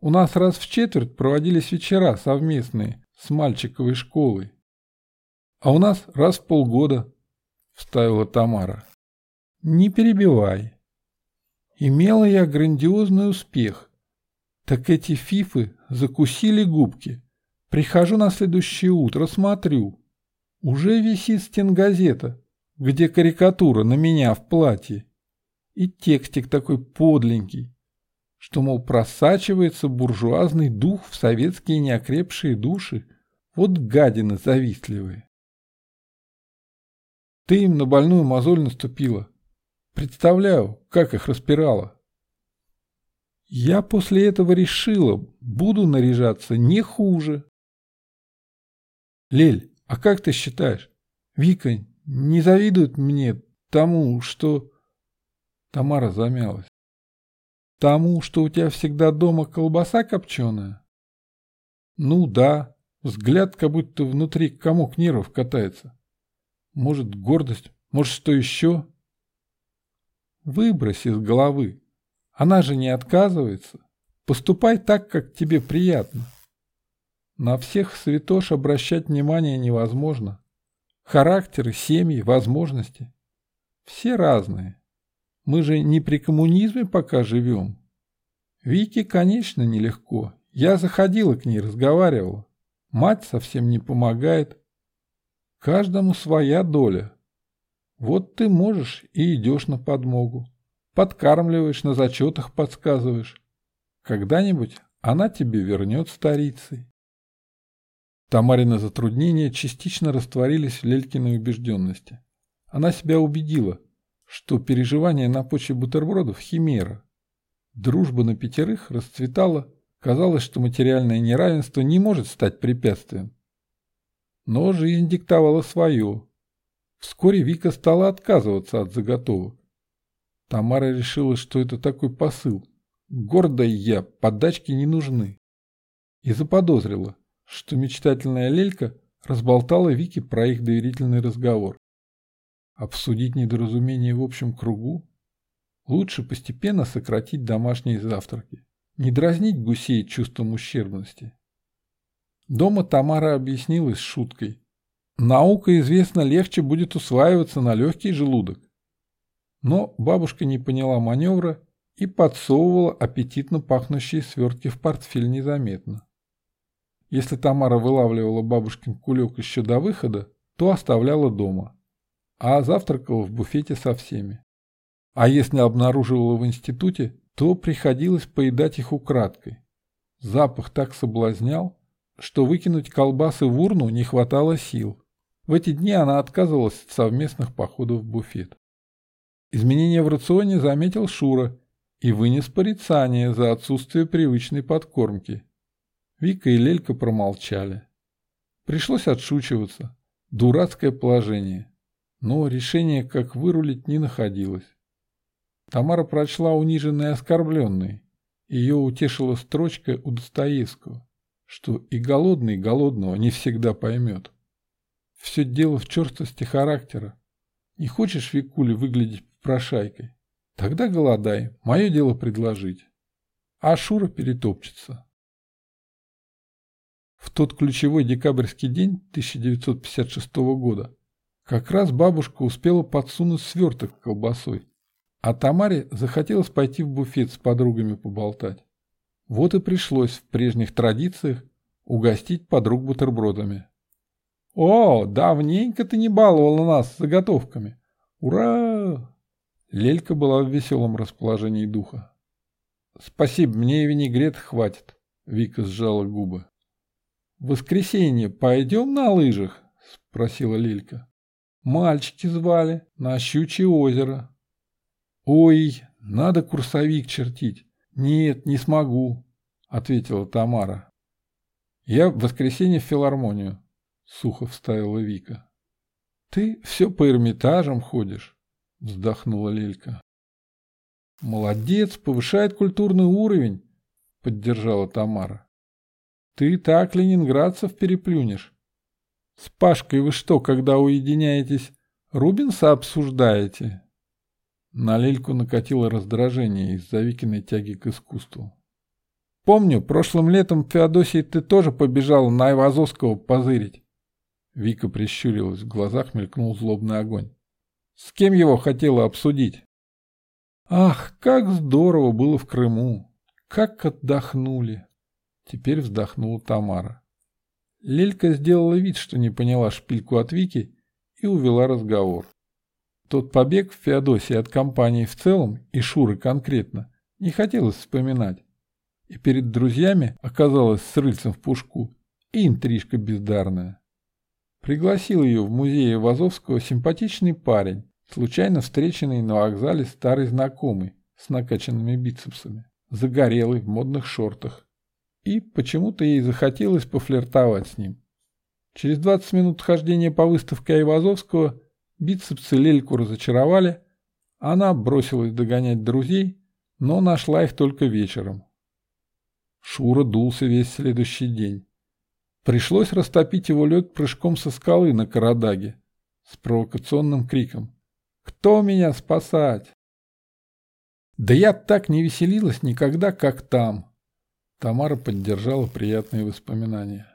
У нас раз в четверть проводились вечера совместные с мальчиковой школой. А у нас раз в полгода вставила Тамара. «Не перебивай. Имела я грандиозный успех. Так эти фифы закусили губки. Прихожу на следующее утро, смотрю. Уже висит стенгазета, где карикатура на меня в платье. И текстик такой подленький, что, мол, просачивается буржуазный дух в советские неокрепшие души. Вот гадины завистливые. Ты им на больную мозоль наступила. Представляю, как их распирало. Я после этого решила, буду наряжаться не хуже. Лель, а как ты считаешь, Вика не завидует мне тому, что... Тамара замялась. Тому, что у тебя всегда дома колбаса копченая? Ну да, взгляд как будто внутри комок нервов катается. Может, гордость? Может, что еще? Выбрось из головы. Она же не отказывается. Поступай так, как тебе приятно. На всех святош обращать внимание невозможно. Характеры, семьи, возможности. Все разные. Мы же не при коммунизме пока живем. Вике, конечно, нелегко. Я заходила к ней, разговаривала. Мать совсем не помогает. Каждому своя доля. Вот ты можешь и идешь на подмогу. Подкармливаешь, на зачетах подсказываешь. Когда-нибудь она тебе вернет старицей. Тамарины затруднения частично растворились в Лелькиной убежденности. Она себя убедила, что переживание на почве бутербродов – химера. Дружба на пятерых расцветала, казалось, что материальное неравенство не может стать препятствием. Но жизнь диктовала свое. Вскоре Вика стала отказываться от заготовок. Тамара решила, что это такой посыл. Гордая я, подачки не нужны. И заподозрила, что мечтательная Лелька разболтала Вике про их доверительный разговор. Обсудить недоразумение в общем кругу? Лучше постепенно сократить домашние завтраки. Не дразнить гусей чувством ущербности. Дома Тамара объяснилась шуткой. Наука, известно, легче будет усваиваться на легкий желудок. Но бабушка не поняла маневра и подсовывала аппетитно пахнущие свертки в портфель незаметно. Если Тамара вылавливала бабушкин кулек еще до выхода, то оставляла дома, а завтракала в буфете со всеми. А если обнаруживала в институте, то приходилось поедать их украдкой. Запах так соблазнял, что выкинуть колбасы в урну не хватало сил. В эти дни она отказывалась от совместных походов в буфет. Изменения в рационе заметил Шура и вынес порицание за отсутствие привычной подкормки. Вика и Лелька промолчали. Пришлось отшучиваться. Дурацкое положение. Но решение, как вырулить, не находилось. Тамара прочла униженной и оскорбленной. Ее утешила строчка у Достоевского, что и голодный голодного не всегда поймет. Все дело в черстости характера. Не хочешь, Викули, выглядеть прошайкой? Тогда голодай, мое дело предложить. А Шура перетопчется. В тот ключевой декабрьский день 1956 года как раз бабушка успела подсунуть сверток колбасой, а Тамаре захотелось пойти в буфет с подругами поболтать. Вот и пришлось в прежних традициях угостить подруг бутербродами. «О, давненько ты не баловала нас заготовками! Ура!» Лелька была в веселом расположении духа. «Спасибо, мне и винегрет хватит», — Вика сжала губы. «В воскресенье пойдем на лыжах?» — спросила Лилька. «Мальчики звали на Щучье озеро». «Ой, надо курсовик чертить». «Нет, не смогу», — ответила Тамара. «Я в воскресенье в филармонию», — сухо вставила Вика. «Ты все по Эрмитажам ходишь», — вздохнула Лелька. «Молодец, повышает культурный уровень», — поддержала Тамара. «Ты так ленинградцев переплюнешь. С Пашкой вы что, когда уединяетесь, Рубинса обсуждаете?» На Лельку накатило раздражение из-за Викиной тяги к искусству. «Помню, прошлым летом, Феодосий, ты тоже побежал на Айвазовского позырить». Вика прищурилась, в глазах мелькнул злобный огонь. «С кем его хотела обсудить?» «Ах, как здорово было в Крыму! Как отдохнули!» Теперь вздохнула Тамара. Лелька сделала вид, что не поняла шпильку от Вики и увела разговор. Тот побег в Феодосии от компании в целом и Шуры конкретно не хотелось вспоминать. И перед друзьями оказалась с рыльцем в пушку и интрижка бездарная. Пригласил ее в музей Вазовского симпатичный парень, случайно встреченный на вокзале старый знакомый с накачанными бицепсами, загорелый в модных шортах. И почему-то ей захотелось пофлиртовать с ним. Через 20 минут хождения по выставке Айвазовского Бицепсы Лельку разочаровали, она бросилась догонять друзей, но нашла их только вечером. Шура дулся весь следующий день. Пришлось растопить его лед прыжком со скалы на Карадаге с провокационным криком «Кто меня спасать?» «Да я так не веселилась никогда, как там!» Тамара поддержала приятные воспоминания.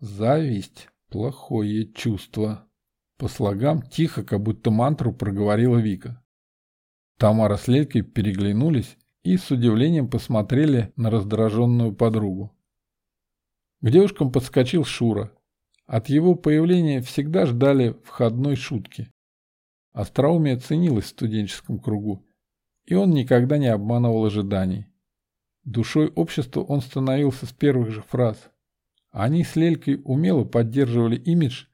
Зависть – плохое чувство. По слогам, тихо, как будто мантру, проговорила Вика. Тамара с Лелькой переглянулись и с удивлением посмотрели на раздраженную подругу. К девушкам подскочил Шура. От его появления всегда ждали входной шутки. Остроумие ценилось в студенческом кругу, и он никогда не обманывал ожиданий. Душой общества он становился с первых же фраз. Они с Лелькой умело поддерживали имидж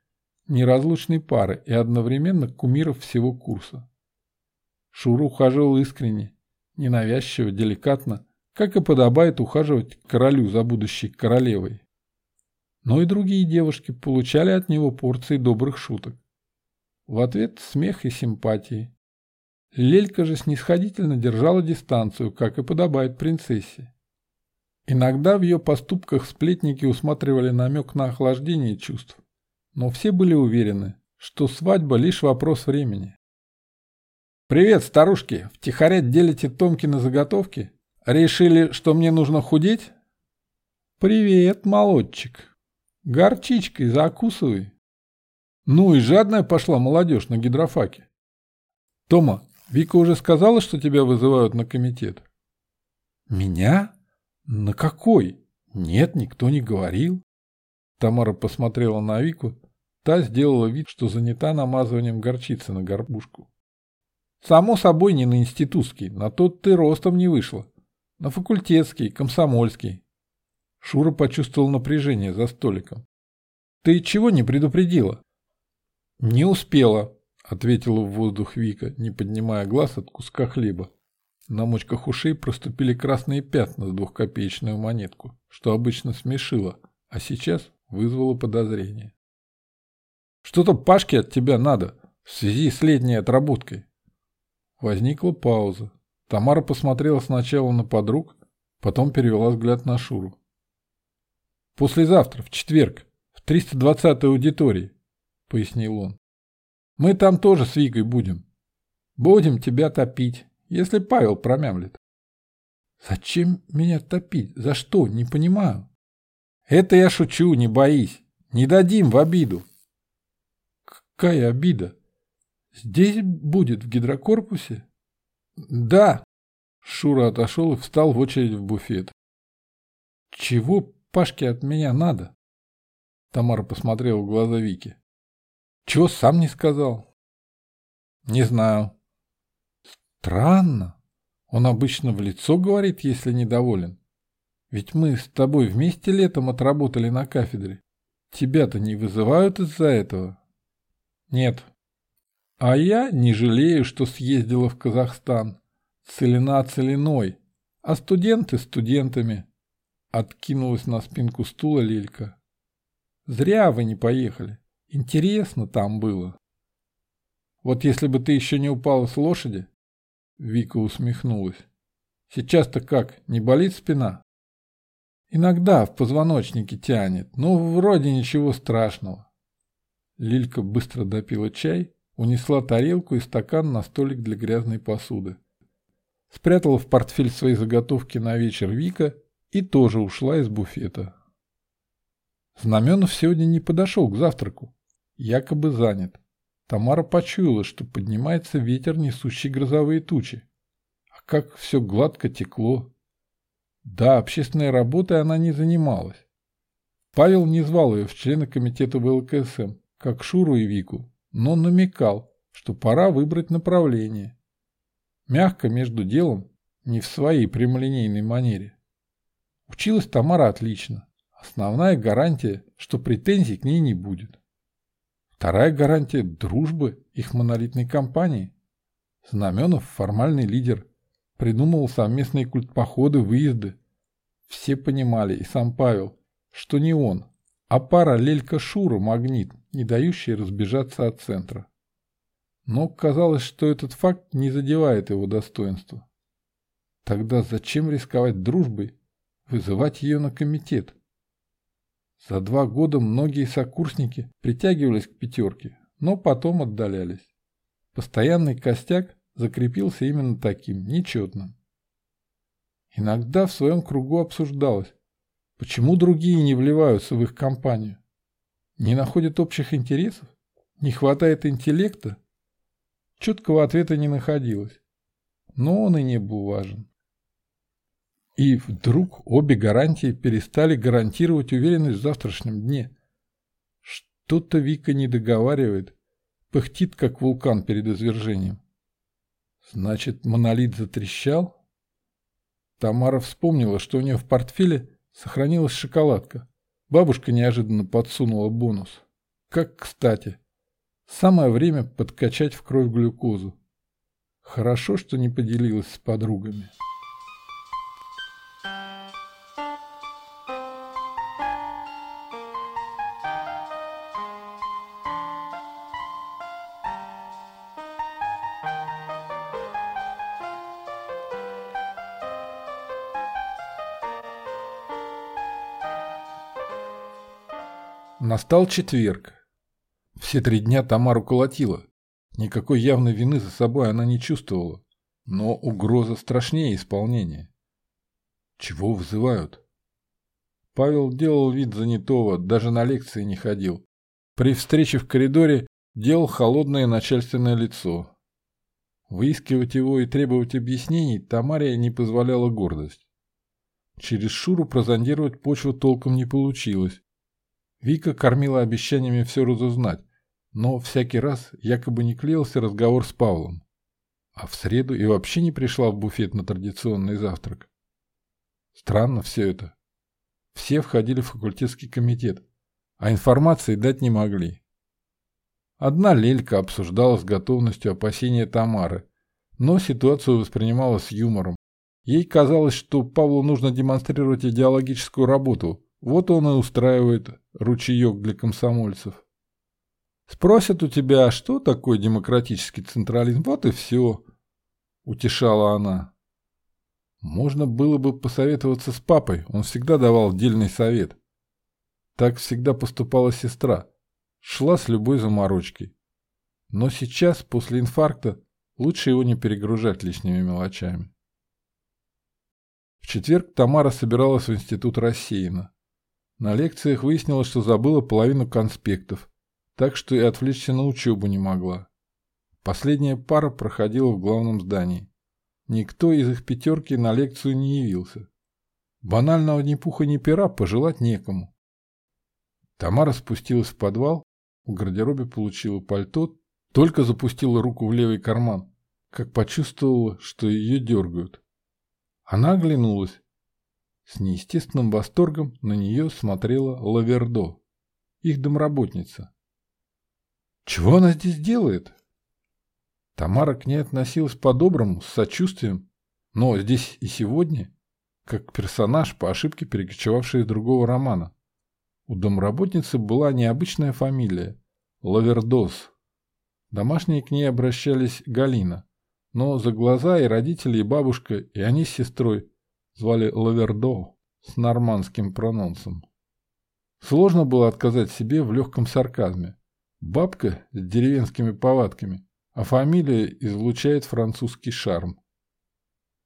неразлучной пары и одновременно кумиров всего курса. Шура ухаживал искренне, ненавязчиво, деликатно, как и подобает ухаживать королю за будущей королевой. Но и другие девушки получали от него порции добрых шуток. В ответ смех и симпатии. Лелька же снисходительно держала дистанцию, как и подобает принцессе. Иногда в ее поступках сплетники усматривали намек на охлаждение чувств, но все были уверены, что свадьба лишь вопрос времени. «Привет, старушки! Втихаря делите Томки на заготовки? Решили, что мне нужно худеть?» «Привет, молодчик! Горчичкой закусывай!» Ну и жадная пошла молодежь на гидрофаке. «Тома, Вика уже сказала, что тебя вызывают на комитет?» «Меня? На какой? Нет, никто не говорил». Тамара посмотрела на Вику, та сделала вид, что занята намазыванием горчицы на горбушку. Само собой, не на институтский, на тот ты ростом не вышла. На факультетский, комсомольский. Шура почувствовал напряжение за столиком. Ты чего не предупредила? Не успела, ответила в воздух Вика, не поднимая глаз от куска хлеба. На мочках ушей проступили красные пятна с двухкопеечную монетку, что обычно смешило, а сейчас вызвало подозрение. Что-то Пашке от тебя надо в связи с летней отработкой. Возникла пауза. Тамара посмотрела сначала на подруг, потом перевела взгляд на Шуру. «Послезавтра, в четверг, в 320-й аудитории», — пояснил он. «Мы там тоже с Викой будем. Будем тебя топить, если Павел промямлит». «Зачем меня топить? За что? Не понимаю». «Это я шучу, не боись. Не дадим в обиду». «Какая обида?» Здесь будет, в гидрокорпусе? Да. Шура отошел и встал в очередь в буфет. Чего Пашке от меня надо? Тамара посмотрела в глаза Вики. Чего сам не сказал? Не знаю. Странно. Он обычно в лицо говорит, если недоволен. Ведь мы с тобой вместе летом отработали на кафедре. Тебя-то не вызывают из-за этого? Нет, а я не жалею, что съездила в Казахстан. Целина целиной, а студенты студентами. Откинулась на спинку стула Лилька. Зря вы не поехали. Интересно там было. Вот если бы ты еще не упала с лошади... Вика усмехнулась. Сейчас-то как, не болит спина? Иногда в позвоночнике тянет, но вроде ничего страшного. Лилька быстро допила чай Унесла тарелку и стакан на столик для грязной посуды. Спрятала в портфель свои заготовки на вечер Вика и тоже ушла из буфета. Знаменов сегодня не подошел к завтраку. Якобы занят. Тамара почуяла, что поднимается ветер, несущий грозовые тучи. А как все гладко текло. Да, общественной работой она не занималась. Павел не звал ее в члены комитета ВЛКСМ, как Шуру и Вику, но намекал, что пора выбрать направление. Мягко между делом, не в своей прямолинейной манере. Училась Тамара отлично. Основная гарантия, что претензий к ней не будет. Вторая гарантия дружбы их монолитной компании. Знаменов формальный лидер. Придумывал совместные культпоходы, выезды. Все понимали, и сам Павел, что не он, а пара Лелька-Шура магнит, не дающий разбежаться от центра. Но казалось, что этот факт не задевает его достоинства. Тогда зачем рисковать дружбой, вызывать ее на комитет? За два года многие сокурсники притягивались к пятерке, но потом отдалялись. Постоянный костяк закрепился именно таким, нечетным. Иногда в своем кругу обсуждалось, Почему другие не вливаются в их компанию? Не находят общих интересов? Не хватает интеллекта? Четкого ответа не находилось. Но он и не был важен. И вдруг обе гарантии перестали гарантировать уверенность в завтрашнем дне. Что-то Вика не договаривает, пыхтит, как вулкан перед извержением. Значит, монолит затрещал? Тамара вспомнила, что у нее в портфеле Сохранилась шоколадка. Бабушка неожиданно подсунула бонус. Как кстати. Самое время подкачать в кровь глюкозу. Хорошо, что не поделилась с подругами. Настал четверг. Все три дня Тамару колотила. Никакой явной вины за собой она не чувствовала. Но угроза страшнее исполнения. Чего вызывают? Павел делал вид занятого, даже на лекции не ходил. При встрече в коридоре делал холодное начальственное лицо. Выискивать его и требовать объяснений Тамаре не позволяла гордость. Через Шуру прозондировать почву толком не получилось. Вика кормила обещаниями все разузнать, но всякий раз якобы не клеился разговор с Павлом. А в среду и вообще не пришла в буфет на традиционный завтрак. Странно все это. Все входили в факультетский комитет, а информации дать не могли. Одна Лелька обсуждала с готовностью опасения Тамары, но ситуацию воспринимала с юмором. Ей казалось, что Павлу нужно демонстрировать идеологическую работу, вот он и устраивает ручеек для комсомольцев. Спросят у тебя, а что такое демократический централизм, вот и все, утешала она. Можно было бы посоветоваться с папой, он всегда давал дельный совет. Так всегда поступала сестра, шла с любой заморочкой. Но сейчас, после инфаркта, лучше его не перегружать лишними мелочами. В четверг Тамара собиралась в институт рассеяна. На лекциях выяснилось, что забыла половину конспектов, так что и отвлечься на учебу не могла. Последняя пара проходила в главном здании. Никто из их пятерки на лекцию не явился. Банального ни пуха ни пера пожелать некому. Тамара спустилась в подвал, в гардеробе получила пальто, только запустила руку в левый карман, как почувствовала, что ее дергают. Она оглянулась. С неестественным восторгом на нее смотрела Лавердо, их домработница. Чего она здесь делает? Тамара к ней относилась по-доброму, с сочувствием, но здесь и сегодня, как персонаж, по ошибке перекочевавший из другого романа. У домработницы была необычная фамилия – Лавердос. Домашние к ней обращались Галина, но за глаза и родители, и бабушка, и они с сестрой звали Лавердо с нормандским прононсом. Сложно было отказать себе в легком сарказме. Бабка с деревенскими повадками – а фамилия излучает французский шарм.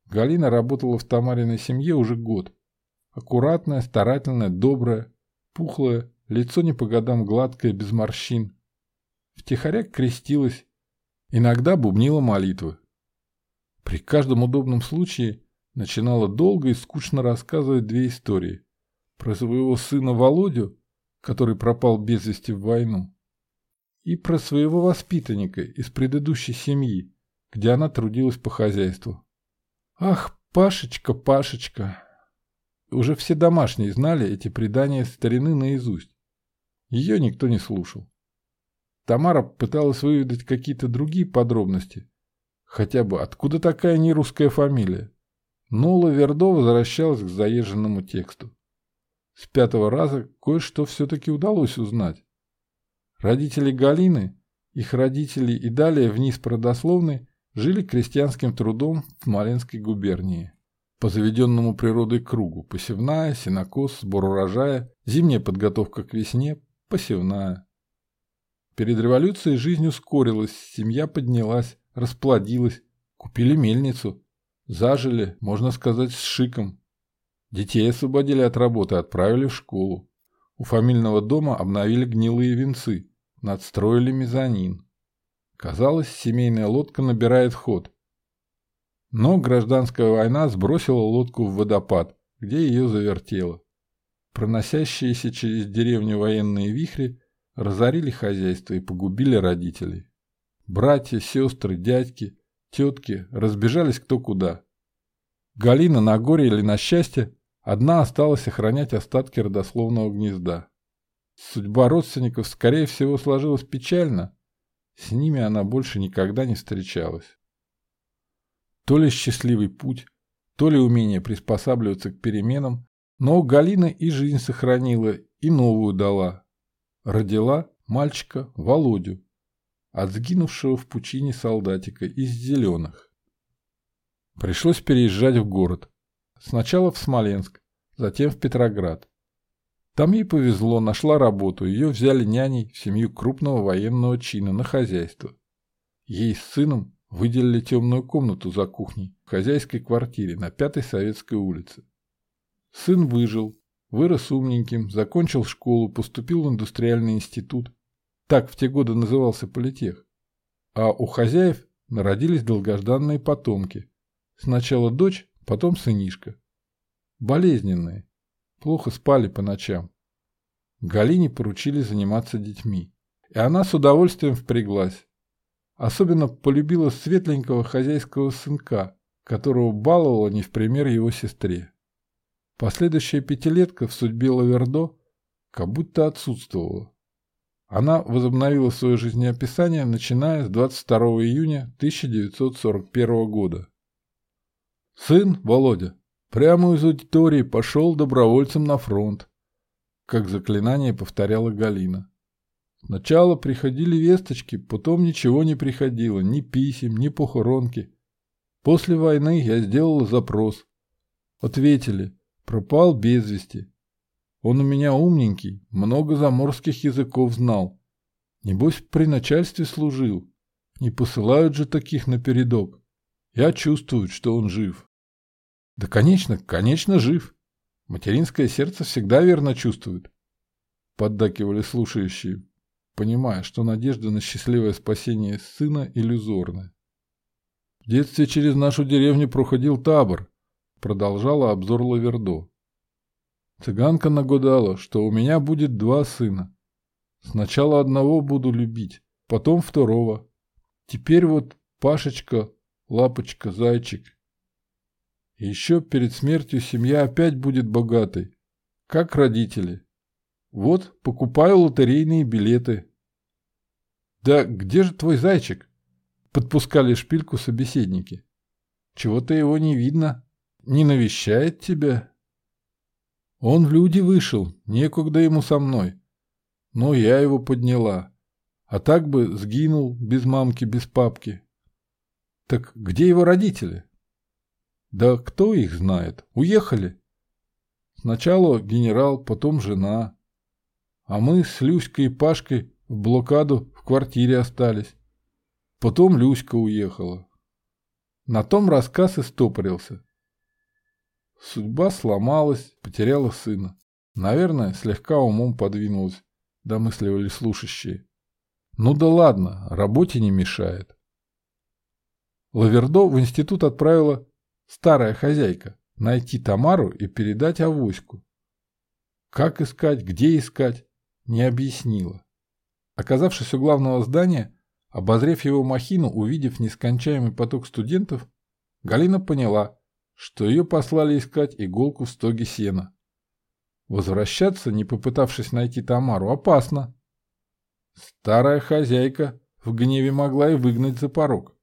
Галина работала в Тамариной семье уже год. Аккуратная, старательная, добрая, пухлая, лицо не по годам гладкое, без морщин. Втихаря крестилась, иногда бубнила молитвы. При каждом удобном случае начинала долго и скучно рассказывать две истории. Про своего сына Володю, который пропал без вести в войну, и про своего воспитанника из предыдущей семьи, где она трудилась по хозяйству. Ах, Пашечка, Пашечка! Уже все домашние знали эти предания старины наизусть. Ее никто не слушал. Тамара пыталась выведать какие-то другие подробности. Хотя бы откуда такая нерусская фамилия. Но Лавердо возвращалась к заезженному тексту. С пятого раза кое-что все-таки удалось узнать. Родители Галины, их родители и далее вниз по жили крестьянским трудом в Смоленской губернии. По заведенному природой кругу – посевная, сенокос, сбор урожая, зимняя подготовка к весне, посевная. Перед революцией жизнь ускорилась, семья поднялась, расплодилась, купили мельницу, зажили, можно сказать, с шиком. Детей освободили от работы, отправили в школу. У фамильного дома обновили гнилые венцы, надстроили мезонин. Казалось, семейная лодка набирает ход. Но гражданская война сбросила лодку в водопад, где ее завертело. Проносящиеся через деревню военные вихри разорили хозяйство и погубили родителей. Братья, сестры, дядьки, тетки разбежались кто куда. Галина на горе или на счастье одна осталась охранять остатки родословного гнезда. Судьба родственников, скорее всего, сложилась печально. С ними она больше никогда не встречалась. То ли счастливый путь, то ли умение приспосабливаться к переменам, но Галина и жизнь сохранила, и новую дала. Родила мальчика Володю, от сгинувшего в пучине солдатика из зеленых. Пришлось переезжать в город. Сначала в Смоленск, затем в Петроград. Там ей повезло, нашла работу, ее взяли няней в семью крупного военного чина на хозяйство. Ей с сыном выделили темную комнату за кухней в хозяйской квартире на Пятой Советской улице. Сын выжил, вырос умненьким, закончил школу, поступил в индустриальный институт. Так в те годы назывался политех. А у хозяев народились долгожданные потомки. Сначала дочь, потом сынишка. Болезненные, плохо спали по ночам. Галине поручили заниматься детьми. И она с удовольствием впряглась. Особенно полюбила светленького хозяйского сынка, которого баловала не в пример его сестре. Последующая пятилетка в судьбе Лавердо как будто отсутствовала. Она возобновила свое жизнеописание, начиная с 22 июня 1941 года. Сын, Володя, Прямо из аудитории пошел добровольцем на фронт, как заклинание повторяла Галина. Сначала приходили весточки, потом ничего не приходило, ни писем, ни похоронки. После войны я сделала запрос. Ответили, пропал без вести. Он у меня умненький, много заморских языков знал. Небось, при начальстве служил. Не посылают же таких напередок. Я чувствую, что он жив. Да, конечно, конечно, жив. Материнское сердце всегда верно чувствует. Поддакивали слушающие, понимая, что надежда на счастливое спасение сына иллюзорна. В детстве через нашу деревню проходил табор, продолжала обзор Лавердо. Цыганка нагадала, что у меня будет два сына. Сначала одного буду любить, потом второго. Теперь вот Пашечка, Лапочка, Зайчик еще перед смертью семья опять будет богатой, как родители. Вот, покупаю лотерейные билеты. Да где же твой зайчик? Подпускали шпильку собеседники. Чего-то его не видно. Не навещает тебя? Он в люди вышел, некогда ему со мной. Но я его подняла. А так бы сгинул без мамки, без папки. Так где его родители? Да кто их знает? Уехали. Сначала генерал, потом жена. А мы с Люськой и Пашкой в блокаду в квартире остались. Потом Люська уехала. На том рассказ и стопорился. Судьба сломалась, потеряла сына. Наверное, слегка умом подвинулась, домысливали слушающие. Ну да ладно, работе не мешает. Лавердо в институт отправила старая хозяйка, найти Тамару и передать авоську. Как искать, где искать, не объяснила. Оказавшись у главного здания, обозрев его махину, увидев нескончаемый поток студентов, Галина поняла, что ее послали искать иголку в стоге сена. Возвращаться, не попытавшись найти Тамару, опасно. Старая хозяйка в гневе могла и выгнать за порог.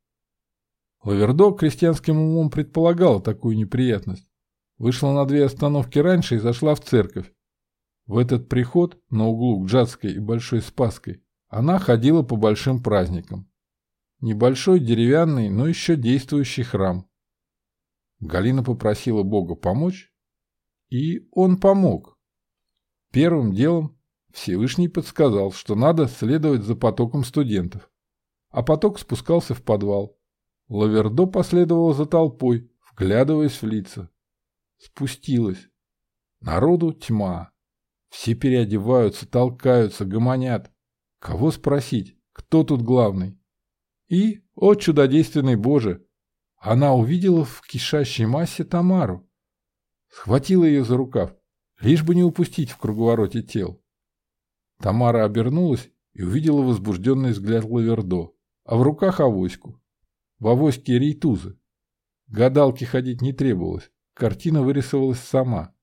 Лавердо крестьянским умом предполагала такую неприятность. Вышла на две остановки раньше и зашла в церковь. В этот приход на углу к Джатской и Большой Спаской она ходила по большим праздникам. Небольшой деревянный, но еще действующий храм. Галина попросила Бога помочь, и он помог. Первым делом Всевышний подсказал, что надо следовать за потоком студентов. А поток спускался в подвал. Лавердо последовала за толпой, вглядываясь в лица. Спустилась. Народу тьма. Все переодеваются, толкаются, гомонят. Кого спросить, кто тут главный? И, о чудодейственный Боже, она увидела в кишащей массе Тамару. Схватила ее за рукав, лишь бы не упустить в круговороте тел. Тамара обернулась и увидела возбужденный взгляд Лавердо, а в руках авоську в авоське рейтузы. Гадалки ходить не требовалось, картина вырисовалась сама.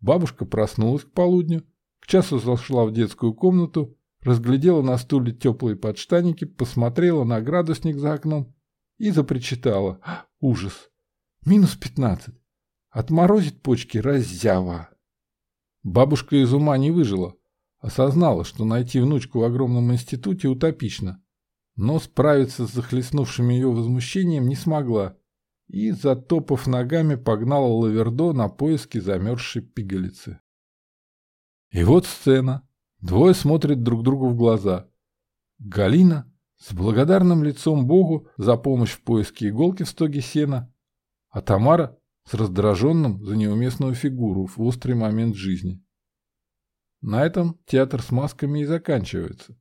Бабушка проснулась к полудню, к часу зашла в детскую комнату, разглядела на стуле теплые подштанники, посмотрела на градусник за окном и запричитала. Ужас! Минус пятнадцать! Отморозит почки раззява! Бабушка из ума не выжила. Осознала, что найти внучку в огромном институте утопично но справиться с захлестнувшим ее возмущением не смогла и, затопав ногами, погнала Лавердо на поиски замерзшей пигалицы. И вот сцена. Двое смотрят друг другу в глаза. Галина с благодарным лицом Богу за помощь в поиске иголки в стоге сена, а Тамара с раздраженным за неуместную фигуру в острый момент жизни. На этом театр с масками и заканчивается.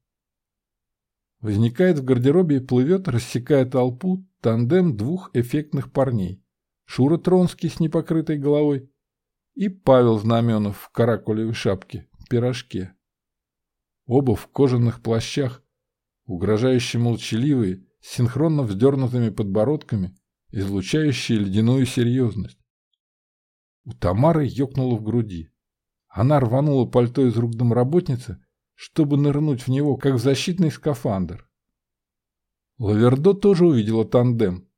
Возникает в гардеробе и плывет, рассекая толпу, тандем двух эффектных парней. Шура Тронский с непокрытой головой и Павел Знаменов в каракулевой шапке, пирожке. Оба в кожаных плащах, угрожающе молчаливые, с синхронно вздернутыми подбородками, излучающие ледяную серьезность. У Тамары ёкнуло в груди. Она рванула пальто из рук домработницы, чтобы нырнуть в него, как в защитный скафандр. Лавердо тоже увидела тандем.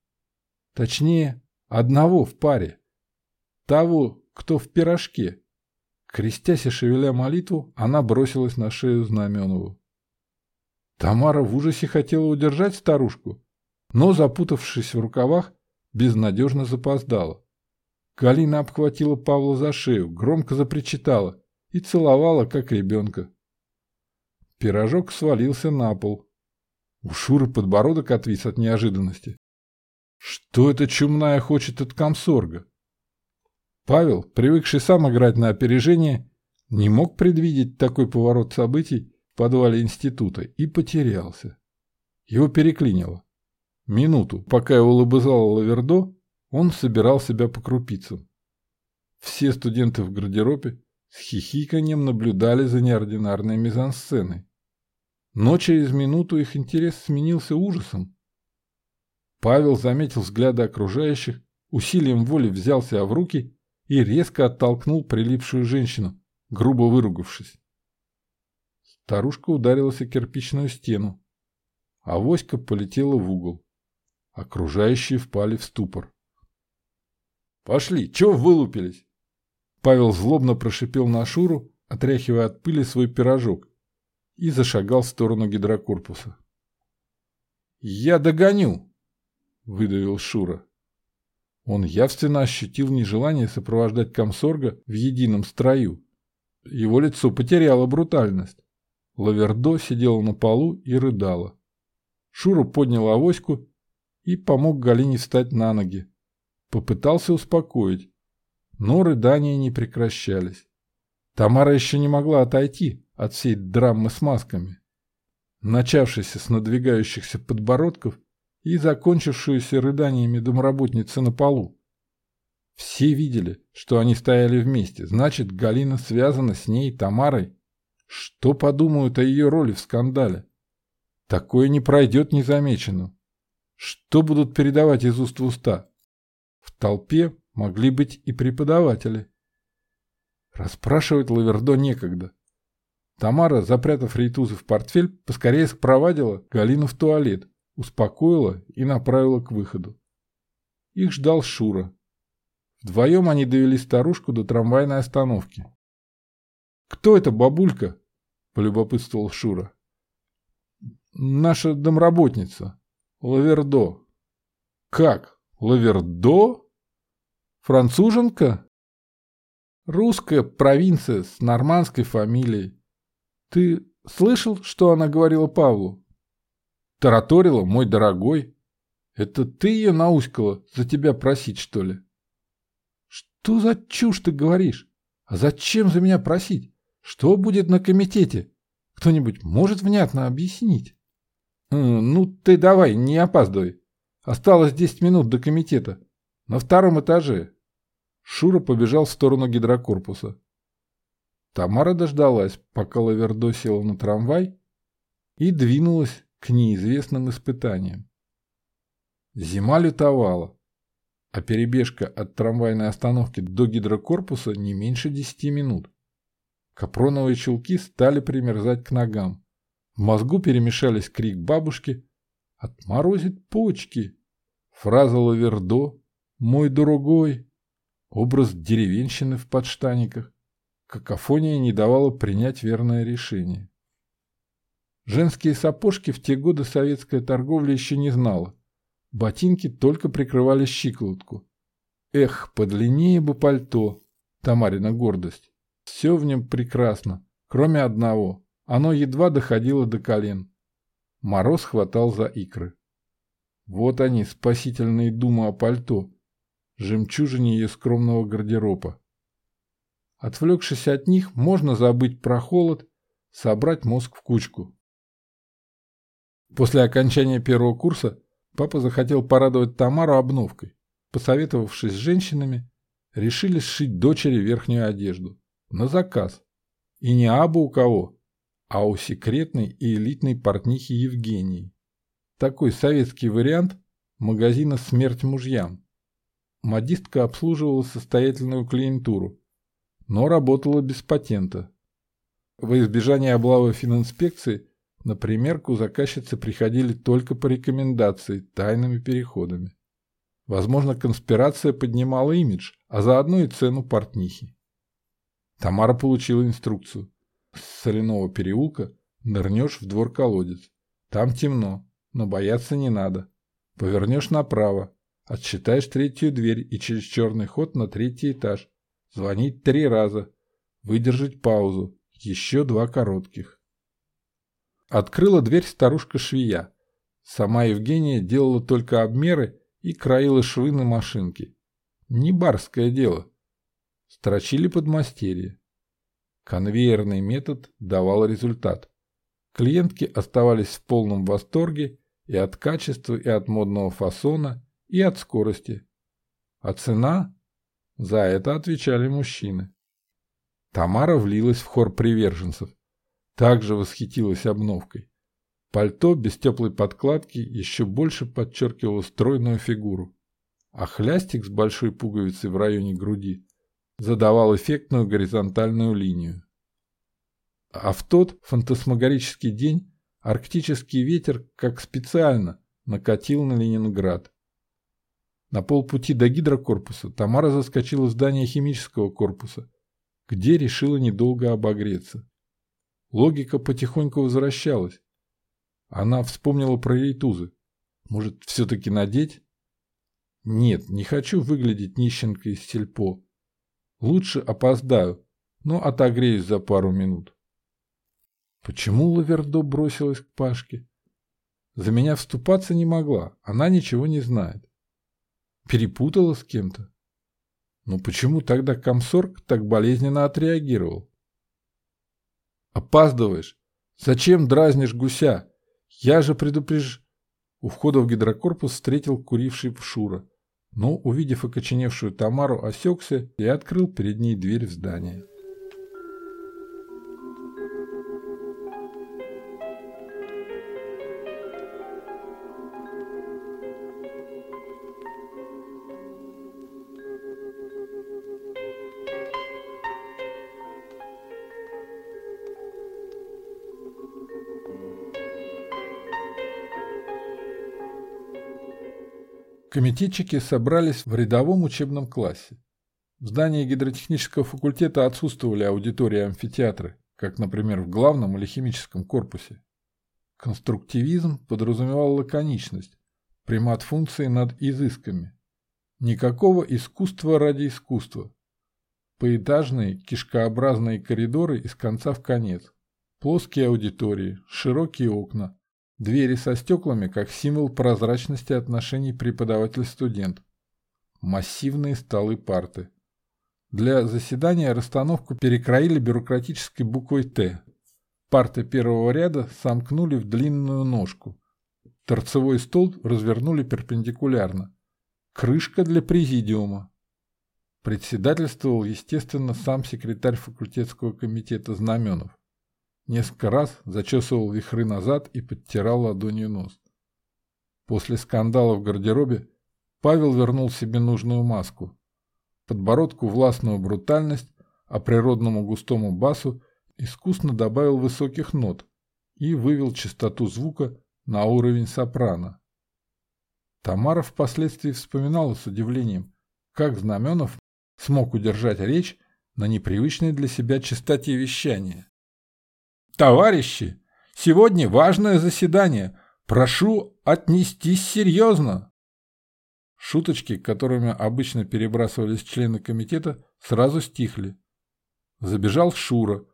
Точнее, одного в паре. Того, кто в пирожке. Крестясь и шевеля молитву, она бросилась на шею Знаменову. Тамара в ужасе хотела удержать старушку, но, запутавшись в рукавах, безнадежно запоздала. Галина обхватила Павла за шею, громко запричитала и целовала, как ребенка. Пирожок свалился на пол. У Шуры подбородок отвис от неожиданности. Что эта чумная хочет от комсорга? Павел, привыкший сам играть на опережение, не мог предвидеть такой поворот событий в подвале института и потерялся. Его переклинило. Минуту, пока его лобызало Лавердо, он собирал себя по крупицам. Все студенты в гардеробе с хихиканием наблюдали за неординарной мизансценой. Но через минуту их интерес сменился ужасом. Павел заметил взгляды окружающих, усилием воли взялся в руки и резко оттолкнул прилипшую женщину, грубо выругавшись. Старушка ударилась о кирпичную стену. а Авоська полетела в угол. Окружающие впали в ступор. «Пошли, чего вылупились?» Павел злобно прошипел на Шуру, отряхивая от пыли свой пирожок, и зашагал в сторону гидрокорпуса. «Я догоню!» — выдавил Шура. Он явственно ощутил нежелание сопровождать комсорга в едином строю. Его лицо потеряло брутальность. Лавердо сидела на полу и рыдала. Шура поднял авоську и помог Галине встать на ноги. Попытался успокоить, но рыдания не прекращались. Тамара еще не могла отойти от всей драмы с масками, начавшейся с надвигающихся подбородков и закончившуюся рыданиями домработницы на полу. Все видели, что они стояли вместе, значит, Галина связана с ней, Тамарой, что подумают о ее роли в скандале? Такое не пройдет незамеченным. Что будут передавать из уст в уста? В толпе могли быть и преподаватели. Расспрашивать Лавердо некогда. Тамара, запрятав рейтузы в портфель, поскорее спровадила Галину в туалет, успокоила и направила к выходу. Их ждал Шура. Вдвоем они довели старушку до трамвайной остановки. «Кто это бабулька?» — полюбопытствовал Шура. «Наша домработница. Лавердо». «Как? Лавердо? Француженка?» «Русская провинция с нормандской фамилией. Ты слышал, что она говорила Павлу?» «Тараторила, мой дорогой. Это ты ее науськала за тебя просить, что ли?» «Что за чушь ты говоришь? А зачем за меня просить? Что будет на комитете? Кто-нибудь может внятно объяснить? Ну, ты давай, не опаздывай. Осталось 10 минут до комитета. На втором этаже. Шура побежал в сторону гидрокорпуса. Тамара дождалась, пока Лавердо села на трамвай и двинулась к неизвестным испытаниям. Зима лютовала, а перебежка от трамвайной остановки до гидрокорпуса не меньше десяти минут. Капроновые чулки стали примерзать к ногам. В мозгу перемешались крик бабушки «Отморозит почки!» Фраза Лавердо «Мой дорогой!» Образ деревенщины в подштаниках. Какофония не давала принять верное решение. Женские сапожки в те годы советская торговля еще не знала. Ботинки только прикрывали щиколотку. Эх, подлиннее бы пальто, Тамарина гордость. Все в нем прекрасно, кроме одного. Оно едва доходило до колен. Мороз хватал за икры. Вот они, спасительные думы о пальто, жемчужине ее скромного гардероба. Отвлекшись от них, можно забыть про холод, собрать мозг в кучку. После окончания первого курса папа захотел порадовать Тамару обновкой. Посоветовавшись с женщинами, решили сшить дочери верхнюю одежду. На заказ. И не абы у кого, а у секретной и элитной портнихи Евгении. Такой советский вариант магазина «Смерть мужьям». Модистка обслуживала состоятельную клиентуру, но работала без патента. Во избежание облавы фининспекции на примерку заказчицы приходили только по рекомендации, тайными переходами. Возможно, конспирация поднимала имидж, а заодно и цену портнихи. Тамара получила инструкцию. С соляного переулка нырнешь в двор-колодец. Там темно, но бояться не надо. Повернешь направо, отсчитаешь третью дверь и через черный ход на третий этаж. Звонить три раза. Выдержать паузу. Еще два коротких. Открыла дверь старушка-швея. Сама Евгения делала только обмеры и краила швы на машинке. Не барское дело. Строчили подмастерье. Конвейерный метод давал результат. Клиентки оставались в полном восторге и от качества, и от модного фасона, и от скорости. А цена? За это отвечали мужчины. Тамара влилась в хор приверженцев также восхитилась обновкой. Пальто без теплой подкладки еще больше подчеркивало стройную фигуру, а хлястик с большой пуговицей в районе груди задавал эффектную горизонтальную линию. А в тот фантасмагорический день арктический ветер, как специально, накатил на Ленинград. На полпути до гидрокорпуса Тамара заскочила в здание химического корпуса, где решила недолго обогреться. Логика потихоньку возвращалась. Она вспомнила про рейтузы. Может, все-таки надеть? Нет, не хочу выглядеть нищенкой из сельпо. Лучше опоздаю, но отогреюсь за пару минут. Почему Лавердо бросилась к Пашке? За меня вступаться не могла, она ничего не знает. Перепутала с кем-то? Но почему тогда комсорг так болезненно отреагировал? Опаздываешь. Зачем дразнишь гуся? Я же предупреж... У входа в гидрокорпус встретил куривший Шура, но, увидев окоченевшую Тамару, осекся и открыл перед ней дверь в здание. Комитетчики собрались в рядовом учебном классе. В здании гидротехнического факультета отсутствовали аудитории и амфитеатры, как, например, в главном или химическом корпусе. Конструктивизм подразумевал лаконичность, примат функции над изысками. Никакого искусства ради искусства. Поэтажные, кишкообразные коридоры из конца в конец. Плоские аудитории, широкие окна, Двери со стеклами как символ прозрачности отношений преподаватель-студент. Массивные столы парты. Для заседания расстановку перекроили бюрократической буквой «Т». Парты первого ряда сомкнули в длинную ножку. Торцевой стол развернули перпендикулярно. Крышка для президиума. Председательствовал, естественно, сам секретарь факультетского комитета Знаменов. Несколько раз зачесывал вихры назад и подтирал ладонью нос. После скандала в гардеробе Павел вернул себе нужную маску. Подбородку властную брутальность, а природному густому басу искусно добавил высоких нот и вывел частоту звука на уровень сопрано. Тамара впоследствии вспоминала с удивлением, как Знаменов смог удержать речь на непривычной для себя частоте вещания. Товарищи, сегодня важное заседание. Прошу отнестись серьезно. Шуточки, которыми обычно перебрасывались члены комитета, сразу стихли. Забежал Шура,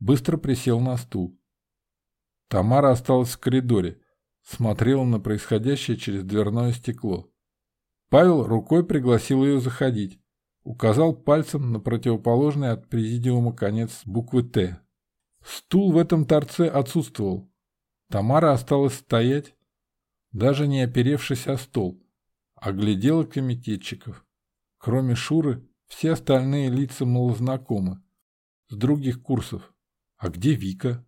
быстро присел на стул. Тамара осталась в коридоре, смотрела на происходящее через дверное стекло. Павел рукой пригласил ее заходить, указал пальцем на противоположный от президиума конец буквы «Т». Стул в этом торце отсутствовал. Тамара осталась стоять, даже не оперевшись о стол, оглядела комитетчиков. Кроме Шуры, все остальные лица малознакомы. С других курсов. А где Вика?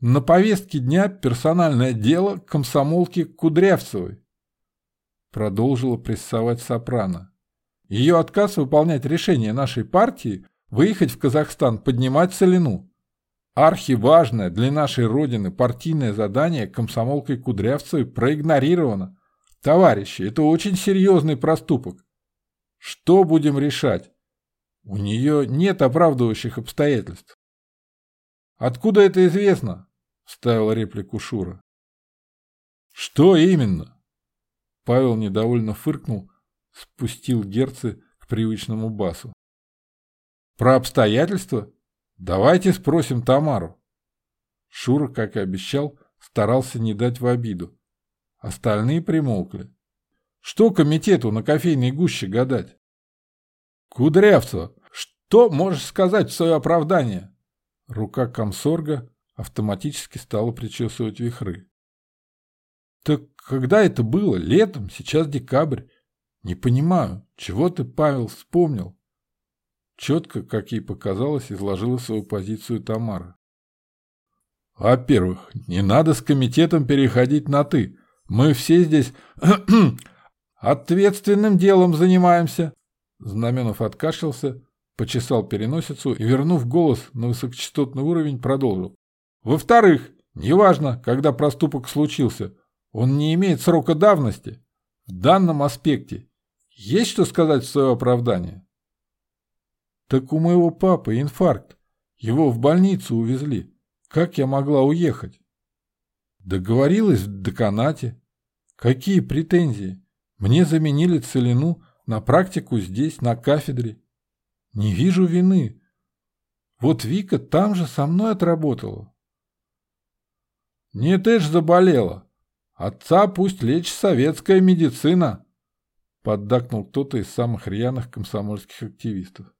На повестке дня персональное дело комсомолки Кудрявцевой. Продолжила прессовать Сопрано. Ее отказ выполнять решение нашей партии выехать в Казахстан, поднимать целину. Архиважное для нашей Родины партийное задание комсомолкой Кудрявцевой проигнорировано. Товарищи, это очень серьезный проступок. Что будем решать? У нее нет оправдывающих обстоятельств. Откуда это известно? Вставила реплику Шура. Что именно? Павел недовольно фыркнул, спустил герцы к привычному басу. Про обстоятельства? Давайте спросим Тамару. Шура, как и обещал, старался не дать в обиду. Остальные примолкли. Что комитету на кофейной гуще гадать? Кудрявцева, что можешь сказать в свое оправдание? Рука комсорга автоматически стала причесывать вихры. Так когда это было? Летом, сейчас декабрь. Не понимаю, чего ты, Павел, вспомнил? Четко, как ей показалось, изложила свою позицию Тамара. Во-первых, не надо с комитетом переходить на «ты». Мы все здесь ответственным делом занимаемся. Знаменов откашлялся, почесал переносицу и, вернув голос на высокочастотный уровень, продолжил. Во-вторых, неважно, когда проступок случился, он не имеет срока давности. В данном аспекте есть что сказать в свое оправдание? Так у моего папы инфаркт. Его в больницу увезли. Как я могла уехать? Договорилась в деканате. Какие претензии? Мне заменили целину на практику здесь, на кафедре. Не вижу вины. Вот Вика там же со мной отработала. Не ты ж заболела. Отца пусть лечь советская медицина, поддакнул кто-то из самых рьяных комсомольских активистов.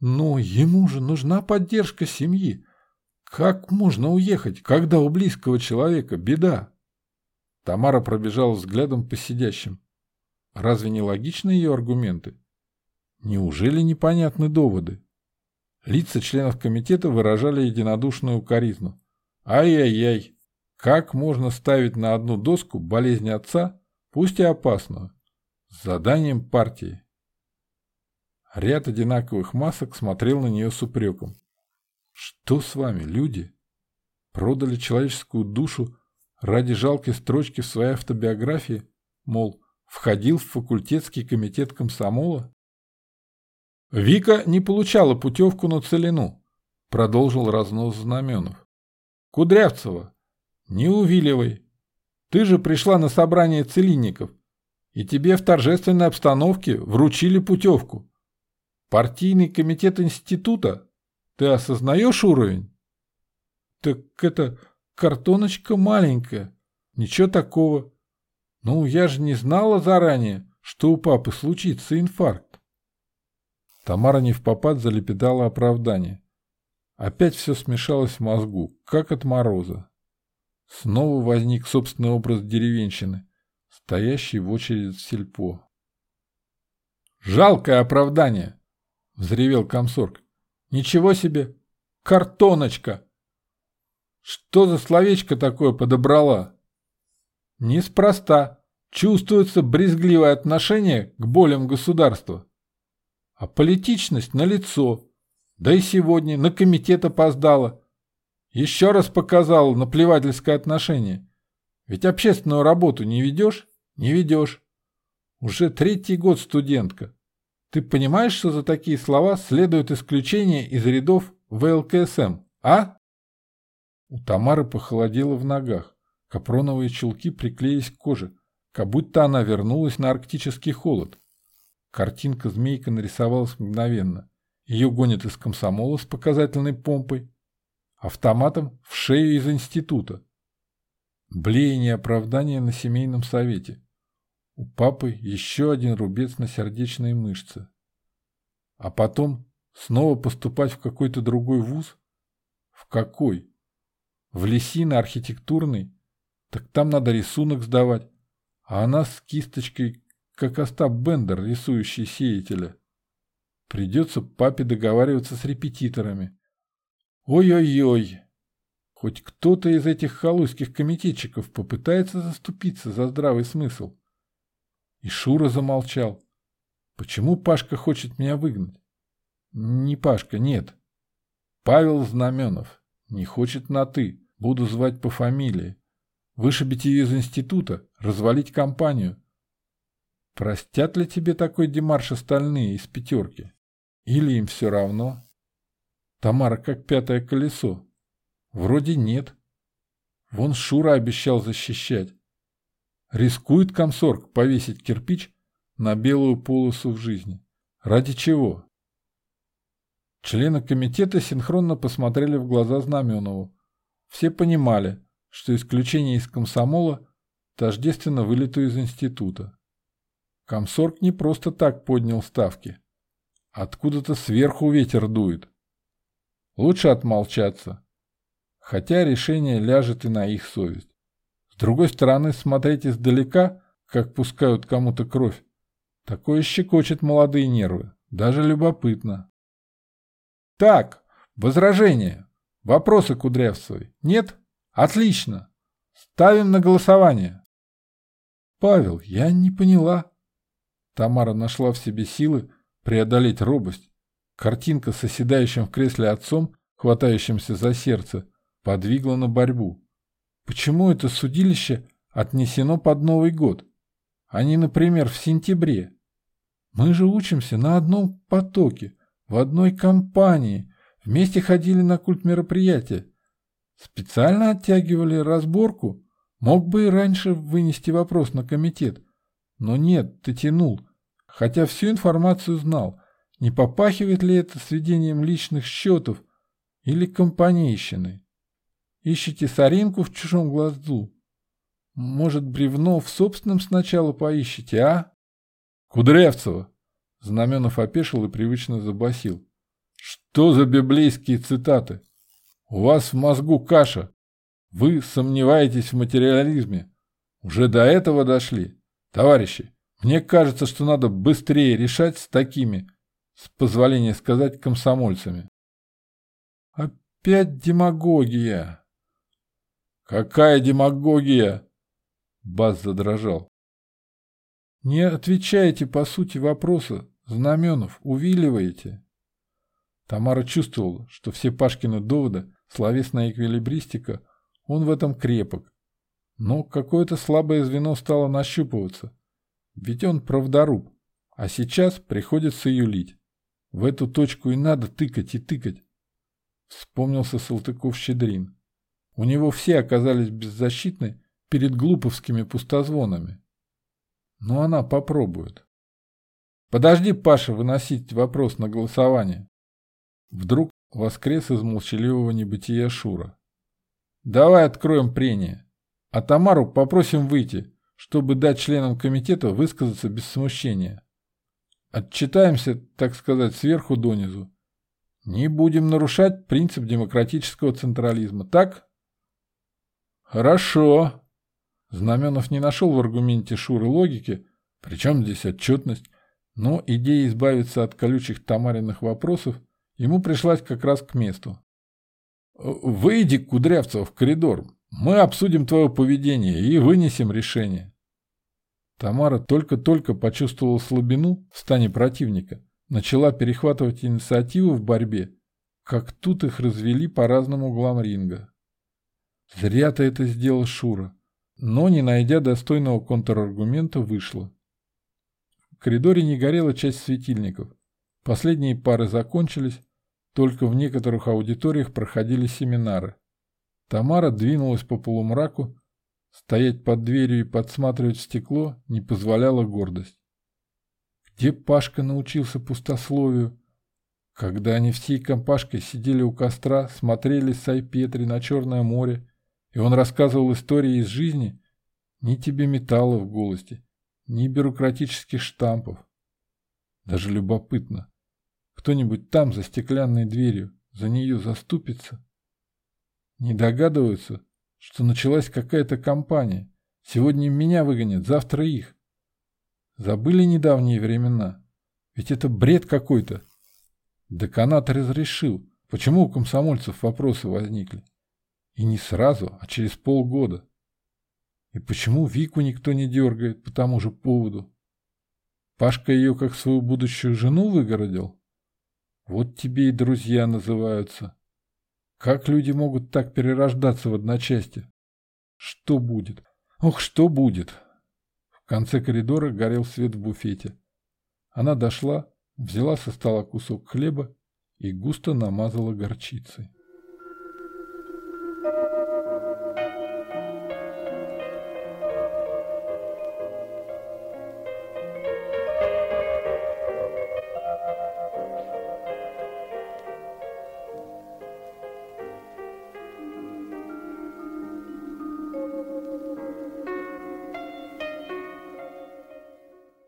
Но ему же нужна поддержка семьи. Как можно уехать, когда у близкого человека беда? Тамара пробежала взглядом по сидящим. Разве не логичны ее аргументы? Неужели непонятны доводы? Лица членов комитета выражали единодушную укоризну. Ай-яй-яй, как можно ставить на одну доску болезнь отца, пусть и опасную, с заданием партии? Ряд одинаковых масок смотрел на нее с упреком. Что с вами, люди? Продали человеческую душу ради жалкой строчки в своей автобиографии, мол, входил в факультетский комитет комсомола? Вика не получала путевку на целину, продолжил разнос знаменов. Кудрявцева, не увиливай. Ты же пришла на собрание целинников, и тебе в торжественной обстановке вручили путевку. Партийный комитет института? Ты осознаешь уровень? Так это Картоночка маленькая. Ничего такого. Ну, я же не знала заранее, что у папы случится инфаркт. Тамара не в попад залепетала оправдание. Опять все смешалось в мозгу, как от мороза. Снова возник собственный образ деревенщины, стоящий в очередь в сельпо. «Жалкое оправдание!» — взревел комсорг. «Ничего себе! Картоночка! Что за словечко такое подобрала? Неспроста. Чувствуется брезгливое отношение к болям государства. А политичность на лицо. Да и сегодня на комитет опоздала. Еще раз показала наплевательское отношение. Ведь общественную работу не ведешь? Не ведешь. Уже третий год студентка. Ты понимаешь, что за такие слова следует исключение из рядов ВЛКСМ, а? У Тамары похолодело в ногах. Капроновые чулки приклеились к коже, как будто она вернулась на арктический холод. Картинка змейка нарисовалась мгновенно. Ее гонят из комсомола с показательной помпой, автоматом в шею из института. Блеяние оправдания на семейном совете. У папы еще один рубец на сердечной мышце. А потом снова поступать в какой-то другой вуз? В какой? В Лисино-архитектурный? Так там надо рисунок сдавать. А она с кисточкой, как Остап Бендер, рисующий сеятеля. Придется папе договариваться с репетиторами. Ой-ой-ой. Хоть кто-то из этих халуйских комитетчиков попытается заступиться за здравый смысл. И Шура замолчал. Почему Пашка хочет меня выгнать? Не Пашка, нет. Павел Знаменов. Не хочет на «ты». Буду звать по фамилии. Вышибить ее из института, развалить компанию. Простят ли тебе такой демарш остальные из пятерки? Или им все равно? Тамара как пятое колесо. Вроде нет. Вон Шура обещал защищать. Рискует комсорг повесить кирпич на белую полосу в жизни. Ради чего? Члены комитета синхронно посмотрели в глаза Знаменову. Все понимали, что исключение из комсомола тождественно вылету из института. Комсорг не просто так поднял ставки. Откуда-то сверху ветер дует. Лучше отмолчаться. Хотя решение ляжет и на их совесть. Другой стороны, смотреть издалека, как пускают кому-то кровь, такое щекочет молодые нервы. Даже любопытно. Так, возражение. Вопросы Кудрявцевой? Нет? Отлично. Ставим на голосование. Павел, я не поняла. Тамара нашла в себе силы преодолеть робость. Картинка с оседающим в кресле отцом, хватающимся за сердце, подвигла на борьбу. Почему это судилище отнесено под Новый год, а не, например, в сентябре? Мы же учимся на одном потоке, в одной компании, вместе ходили на культ мероприятия. Специально оттягивали разборку. Мог бы и раньше вынести вопрос на комитет. Но нет, ты тянул. Хотя всю информацию знал. Не попахивает ли это сведением личных счетов или компанейщиной? Ищите соринку в чужом глазу. Может, бревно в собственном сначала поищите, а? Кудрявцева! Знаменов опешил и привычно забасил. Что за библейские цитаты? У вас в мозгу каша. Вы сомневаетесь в материализме. Уже до этого дошли. Товарищи, мне кажется, что надо быстрее решать с такими, с позволения сказать, комсомольцами. Опять демагогия. Какая демагогия? Бас задрожал. Не отвечаете по сути вопроса, Знаменов, увиливаете. Тамара чувствовала, что все Пашкины доводы, словесная эквилибристика, он в этом крепок. Но какое-то слабое звено стало нащупываться. Ведь он правдоруб, а сейчас приходится юлить. В эту точку и надо тыкать и тыкать. Вспомнился Салтыков-Щедрин. У него все оказались беззащитны перед глуповскими пустозвонами. Но она попробует. Подожди, Паша, выносить вопрос на голосование. Вдруг воскрес из молчаливого небытия Шура. Давай откроем прение. А Тамару попросим выйти, чтобы дать членам комитета высказаться без смущения. Отчитаемся, так сказать, сверху донизу. Не будем нарушать принцип демократического централизма, так? Хорошо. Знаменов не нашел в аргументе Шуры логики, причем здесь отчетность, но идея избавиться от колючих Тамариных вопросов ему пришлась как раз к месту. «Выйди, Кудрявцев, в коридор. Мы обсудим твое поведение и вынесем решение». Тамара только-только почувствовала слабину в стане противника, начала перехватывать инициативу в борьбе, как тут их развели по разным углам ринга. Зря ты это сделал, Шура. Но, не найдя достойного контраргумента, вышла. В коридоре не горела часть светильников. Последние пары закончились, только в некоторых аудиториях проходили семинары. Тамара двинулась по полумраку, стоять под дверью и подсматривать в стекло не позволяла гордость. Где Пашка научился пустословию? Когда они всей компашкой сидели у костра, смотрели с Айпетри на Черное море, и он рассказывал истории из жизни, ни тебе металла в голосе, ни бюрократических штампов. Даже любопытно, кто-нибудь там, за стеклянной дверью, за нее заступится? Не догадываются, что началась какая-то кампания. Сегодня меня выгонят, завтра их. Забыли недавние времена? Ведь это бред какой-то. Деканат разрешил. Почему у комсомольцев вопросы возникли? И не сразу, а через полгода. И почему Вику никто не дергает по тому же поводу? Пашка ее как свою будущую жену выгородил? Вот тебе и друзья называются. Как люди могут так перерождаться в одночасье? Что будет? Ох, что будет? В конце коридора горел свет в буфете. Она дошла, взяла со стола кусок хлеба и густо намазала горчицей.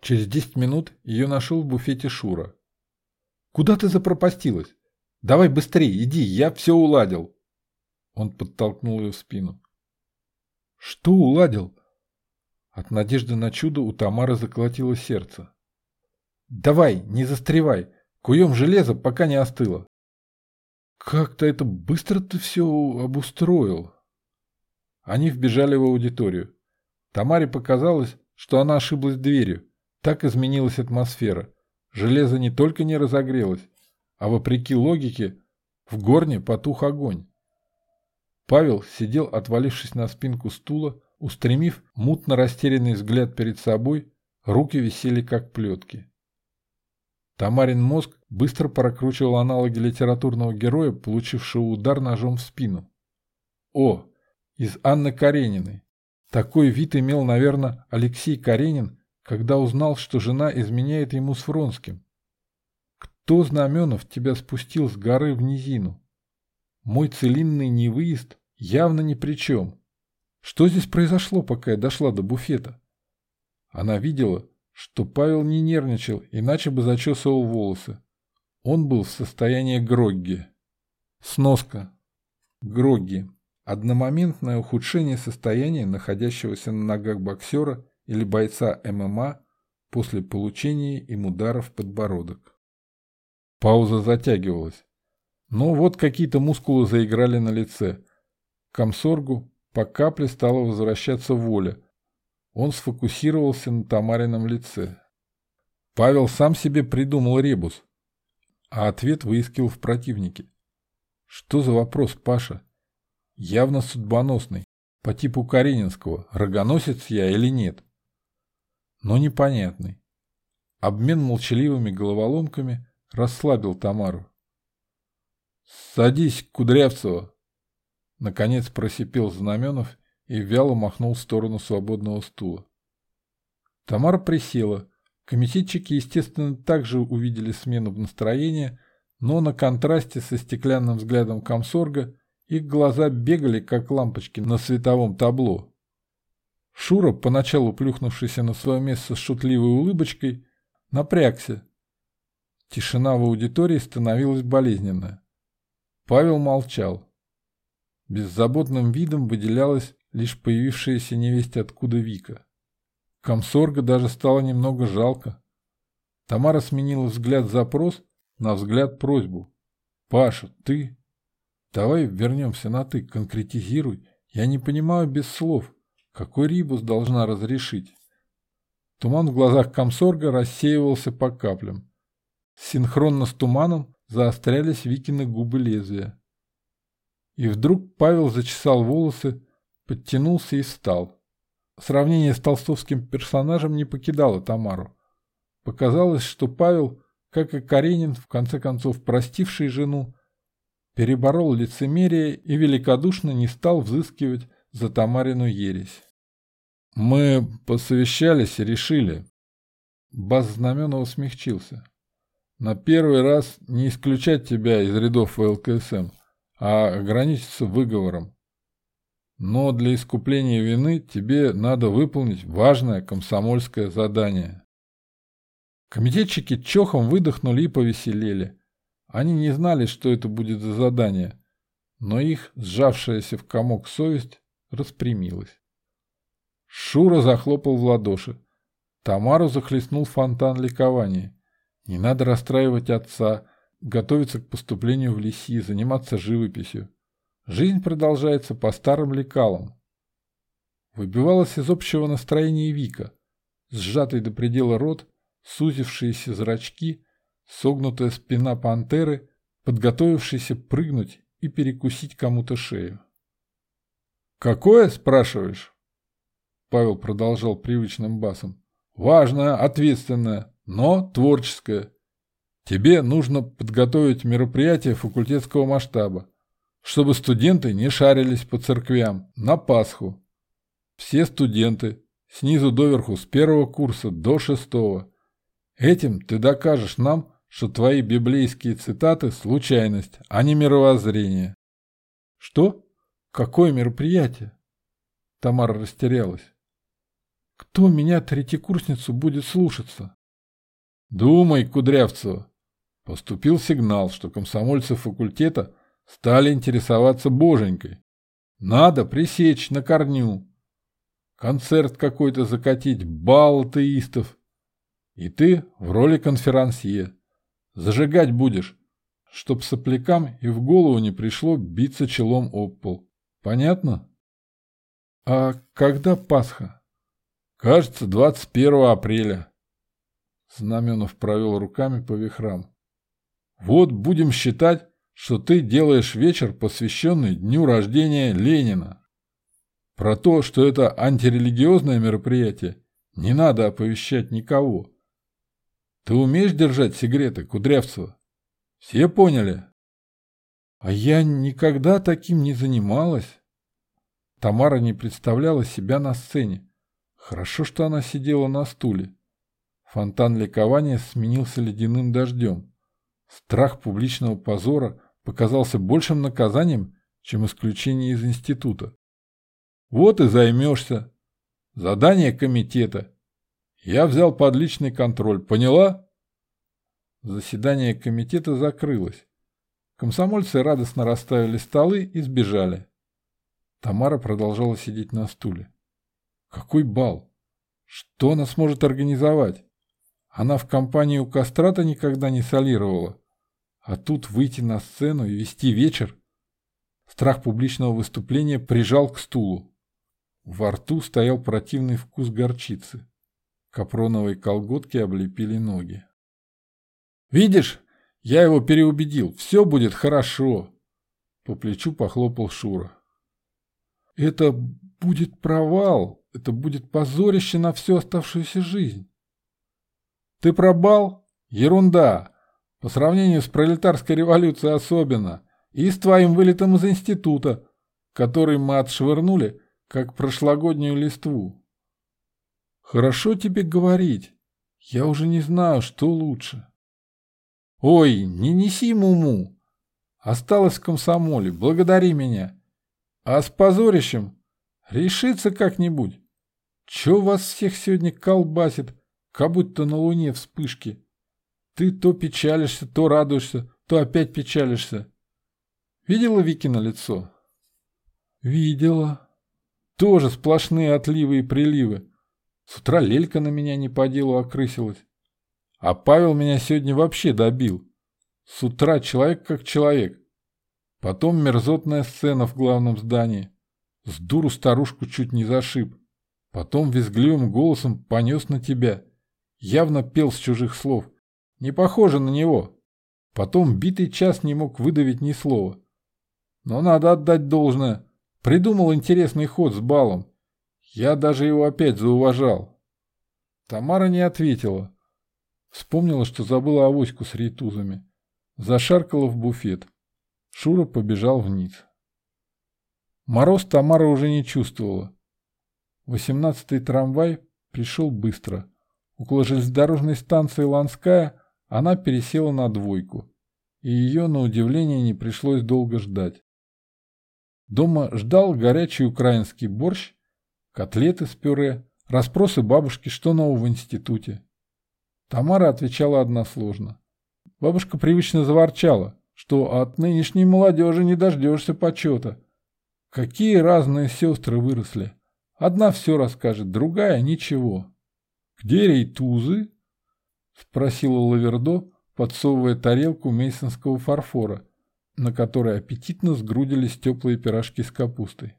Через десять минут ее нашел в буфете Шура. «Куда ты запропастилась? Давай быстрее, иди, я все уладил!» Он подтолкнул ее в спину. «Что уладил?» От надежды на чудо у Тамары заколотило сердце. «Давай, не застревай, куем железо, пока не остыло». «Как-то это быстро ты все обустроил». Они вбежали в аудиторию. Тамаре показалось, что она ошиблась дверью. Так изменилась атмосфера. Железо не только не разогрелось, а вопреки логике в горне потух огонь. Павел сидел, отвалившись на спинку стула, устремив мутно растерянный взгляд перед собой, руки висели как плетки. Тамарин мозг быстро прокручивал аналоги литературного героя, получившего удар ножом в спину. О, из Анны Карениной. Такой вид имел, наверное, Алексей Каренин когда узнал, что жена изменяет ему с Фронским? Кто, Знаменов, тебя спустил с горы в низину? Мой целинный невыезд явно ни при чем. Что здесь произошло, пока я дошла до буфета? Она видела, что Павел не нервничал, иначе бы зачесывал волосы. Он был в состоянии Грогги. Сноска. Грогги. Одномоментное ухудшение состояния находящегося на ногах боксера или бойца ММА после получения им удара в подбородок. Пауза затягивалась. Но вот какие-то мускулы заиграли на лице. К комсоргу по капле стала возвращаться воля. Он сфокусировался на Тамарином лице. Павел сам себе придумал ребус, а ответ выискивал в противнике. Что за вопрос, Паша? Явно судьбоносный, по типу Каренинского, рогоносец я или нет но непонятный. Обмен молчаливыми головоломками расслабил Тамару. «Садись, Кудрявцева!» Наконец просипел Знаменов и вяло махнул в сторону свободного стула. Тамара присела. Комитетчики, естественно, также увидели смену настроения, но на контрасте со стеклянным взглядом комсорга их глаза бегали, как лампочки на световом табло. Шура, поначалу плюхнувшийся на свое место с шутливой улыбочкой, напрягся. Тишина в аудитории становилась болезненная. Павел молчал. Беззаботным видом выделялась лишь появившаяся невесть откуда Вика. Комсорга даже стало немного жалко. Тамара сменила взгляд запрос на взгляд просьбу. «Паша, ты...» «Давай вернемся на «ты», конкретизируй. Я не понимаю без слов». Какой Рибус должна разрешить? Туман в глазах комсорга рассеивался по каплям. Синхронно с туманом заострялись Викины губы лезвия. И вдруг Павел зачесал волосы, подтянулся и встал. Сравнение с толстовским персонажем не покидало Тамару. Показалось, что Павел, как и Каренин, в конце концов простивший жену, переборол лицемерие и великодушно не стал взыскивать за Тамарину ересь. Мы посовещались и решили. Бас Знаменова смягчился. На первый раз не исключать тебя из рядов ВЛКСМ, а ограничиться выговором. Но для искупления вины тебе надо выполнить важное комсомольское задание. Комитетчики чохом выдохнули и повеселели. Они не знали, что это будет за задание, но их, сжавшаяся в комок совесть, распрямилась. Шура захлопал в ладоши. Тамару захлестнул фонтан ликования. Не надо расстраивать отца, готовиться к поступлению в лиси, заниматься живописью. Жизнь продолжается по старым лекалам. Выбивалась из общего настроения Вика. Сжатый до предела рот, сузившиеся зрачки, согнутая спина пантеры, подготовившийся прыгнуть и перекусить кому-то шею. «Какое?» – спрашиваешь? Павел продолжал привычным басом. «Важное, ответственное, но творческое. Тебе нужно подготовить мероприятие факультетского масштаба, чтобы студенты не шарились по церквям на Пасху. Все студенты, снизу доверху, с первого курса до шестого. Этим ты докажешь нам, что твои библейские цитаты – случайность, а не мировоззрение. Что? Какое мероприятие? Тамара растерялась. Кто меня, третьекурсницу, будет слушаться? Думай, Кудрявцева. Поступил сигнал, что комсомольцы факультета стали интересоваться боженькой. Надо пресечь на корню. Концерт какой-то закатить, бал атеистов. И ты в роли конферансье. Зажигать будешь, чтоб соплякам и в голову не пришло биться челом об пол. Понятно? А когда Пасха? Кажется, 21 апреля. Знаменов провел руками по вихрам. Вот будем считать, что ты делаешь вечер, посвященный дню рождения Ленина. Про то, что это антирелигиозное мероприятие, не надо оповещать никого. Ты умеешь держать сигареты, Кудрявцева? Все поняли? А я никогда таким не занималась. Тамара не представляла себя на сцене. Хорошо, что она сидела на стуле. Фонтан ликования сменился ледяным дождем. Страх публичного позора показался большим наказанием, чем исключение из института. Вот и займешься. Задание комитета. Я взял под личный контроль, поняла? Заседание комитета закрылось. Комсомольцы радостно расставили столы и сбежали. Тамара продолжала сидеть на стуле. Какой бал? Что она сможет организовать? Она в компании у кастрата никогда не солировала. А тут выйти на сцену и вести вечер? Страх публичного выступления прижал к стулу. Во рту стоял противный вкус горчицы. Капроновые колготки облепили ноги. «Видишь, я его переубедил. Все будет хорошо!» По плечу похлопал Шура. «Это будет провал. Это будет позорище на всю оставшуюся жизнь. Ты пробал? Ерунда. По сравнению с пролетарской революцией особенно. И с твоим вылетом из института, который мы отшвырнули, как прошлогоднюю листву. Хорошо тебе говорить. Я уже не знаю, что лучше. Ой, не неси муму. Осталось в комсомоле, благодари меня. А с позорищем решится как-нибудь. Че вас всех сегодня колбасит, как будто на луне вспышки? Ты то печалишься, то радуешься, то опять печалишься. Видела Викино лицо? Видела. Тоже сплошные отливы и приливы. С утра Лелька на меня не по делу окрысилась. А Павел меня сегодня вообще добил. С утра человек как человек. Потом мерзотная сцена в главном здании. С дуру старушку чуть не зашиб. Потом визгливым голосом понес на тебя. Явно пел с чужих слов. Не похоже на него. Потом битый час не мог выдавить ни слова. Но надо отдать должное. Придумал интересный ход с балом. Я даже его опять зауважал. Тамара не ответила. Вспомнила, что забыла авоську с рейтузами. Зашаркала в буфет. Шура побежал вниз. Мороз Тамара уже не чувствовала. Восемнадцатый трамвай пришел быстро. Около железнодорожной станции Ланская она пересела на двойку, и ее, на удивление, не пришлось долго ждать. Дома ждал горячий украинский борщ, котлеты с пюре, расспросы бабушки, что нового в институте. Тамара отвечала односложно. Бабушка привычно заворчала, что от нынешней молодежи не дождешься почета. Какие разные сестры выросли. Одна все расскажет, другая — ничего. — Где рейтузы? — спросила Лавердо, подсовывая тарелку мейсонского фарфора, на которой аппетитно сгрудились теплые пирожки с капустой.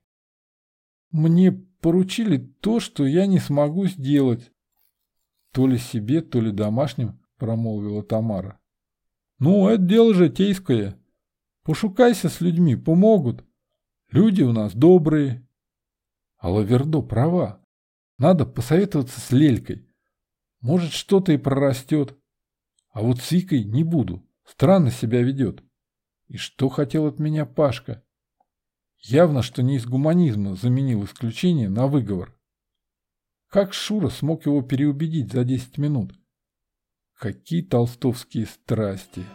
«Мне поручили то, что я не смогу сделать», то ли себе, то ли домашним, промолвила Тамара. «Ну, это дело житейское. Пошукайся с людьми, помогут. Люди у нас добрые». А Лавердо права. Надо посоветоваться с Лелькой. Может, что-то и прорастет. А вот с Викой не буду. Странно себя ведет. И что хотел от меня Пашка? Явно, что не из гуманизма заменил исключение на выговор. Как Шура смог его переубедить за 10 минут? Какие толстовские страсти!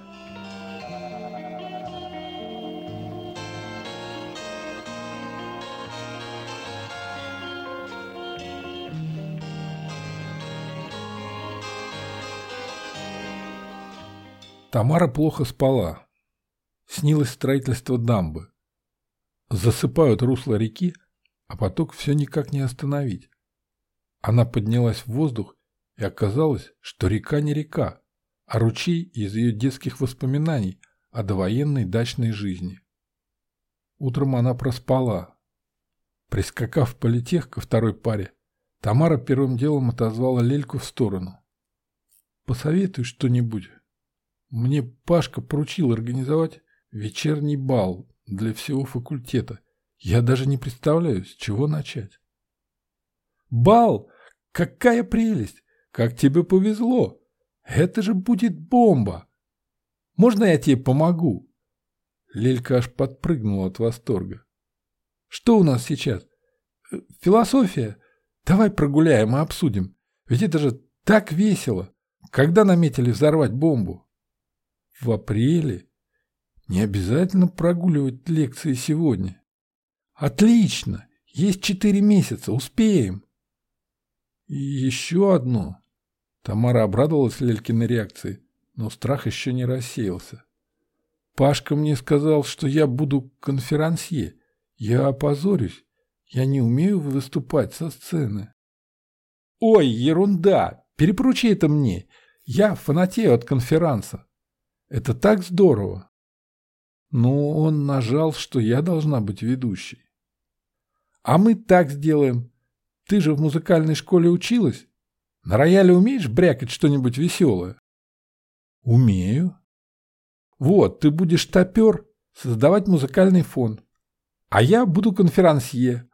Тамара плохо спала. Снилось строительство дамбы. Засыпают русло реки, а поток все никак не остановить. Она поднялась в воздух, и оказалось, что река не река, а ручей из ее детских воспоминаний о довоенной дачной жизни. Утром она проспала. Прискакав в политех ко второй паре, Тамара первым делом отозвала Лельку в сторону. «Посоветуй что-нибудь. Мне Пашка поручил организовать вечерний бал для всего факультета. Я даже не представляю, с чего начать». «Бал? Какая прелесть! Как тебе повезло! Это же будет бомба! Можно я тебе помогу?» Лелька аж подпрыгнула от восторга. «Что у нас сейчас? Э, философия? Давай прогуляем и обсудим. Ведь это же так весело. Когда наметили взорвать бомбу?» «В апреле. Не обязательно прогуливать лекции сегодня». «Отлично! Есть четыре месяца, успеем!» И еще одно. Тамара обрадовалась Лелькиной реакции, но страх еще не рассеялся. Пашка мне сказал, что я буду конферансье. Я опозорюсь. Я не умею выступать со сцены. Ой, ерунда! Перепоручи это мне. Я фанатею от конферанса. Это так здорово. Но он нажал, что я должна быть ведущей. А мы так сделаем. Ты же в музыкальной школе училась? На рояле умеешь брякать что-нибудь веселое? Умею. Вот, ты будешь топер, создавать музыкальный фон. А я буду конферансье.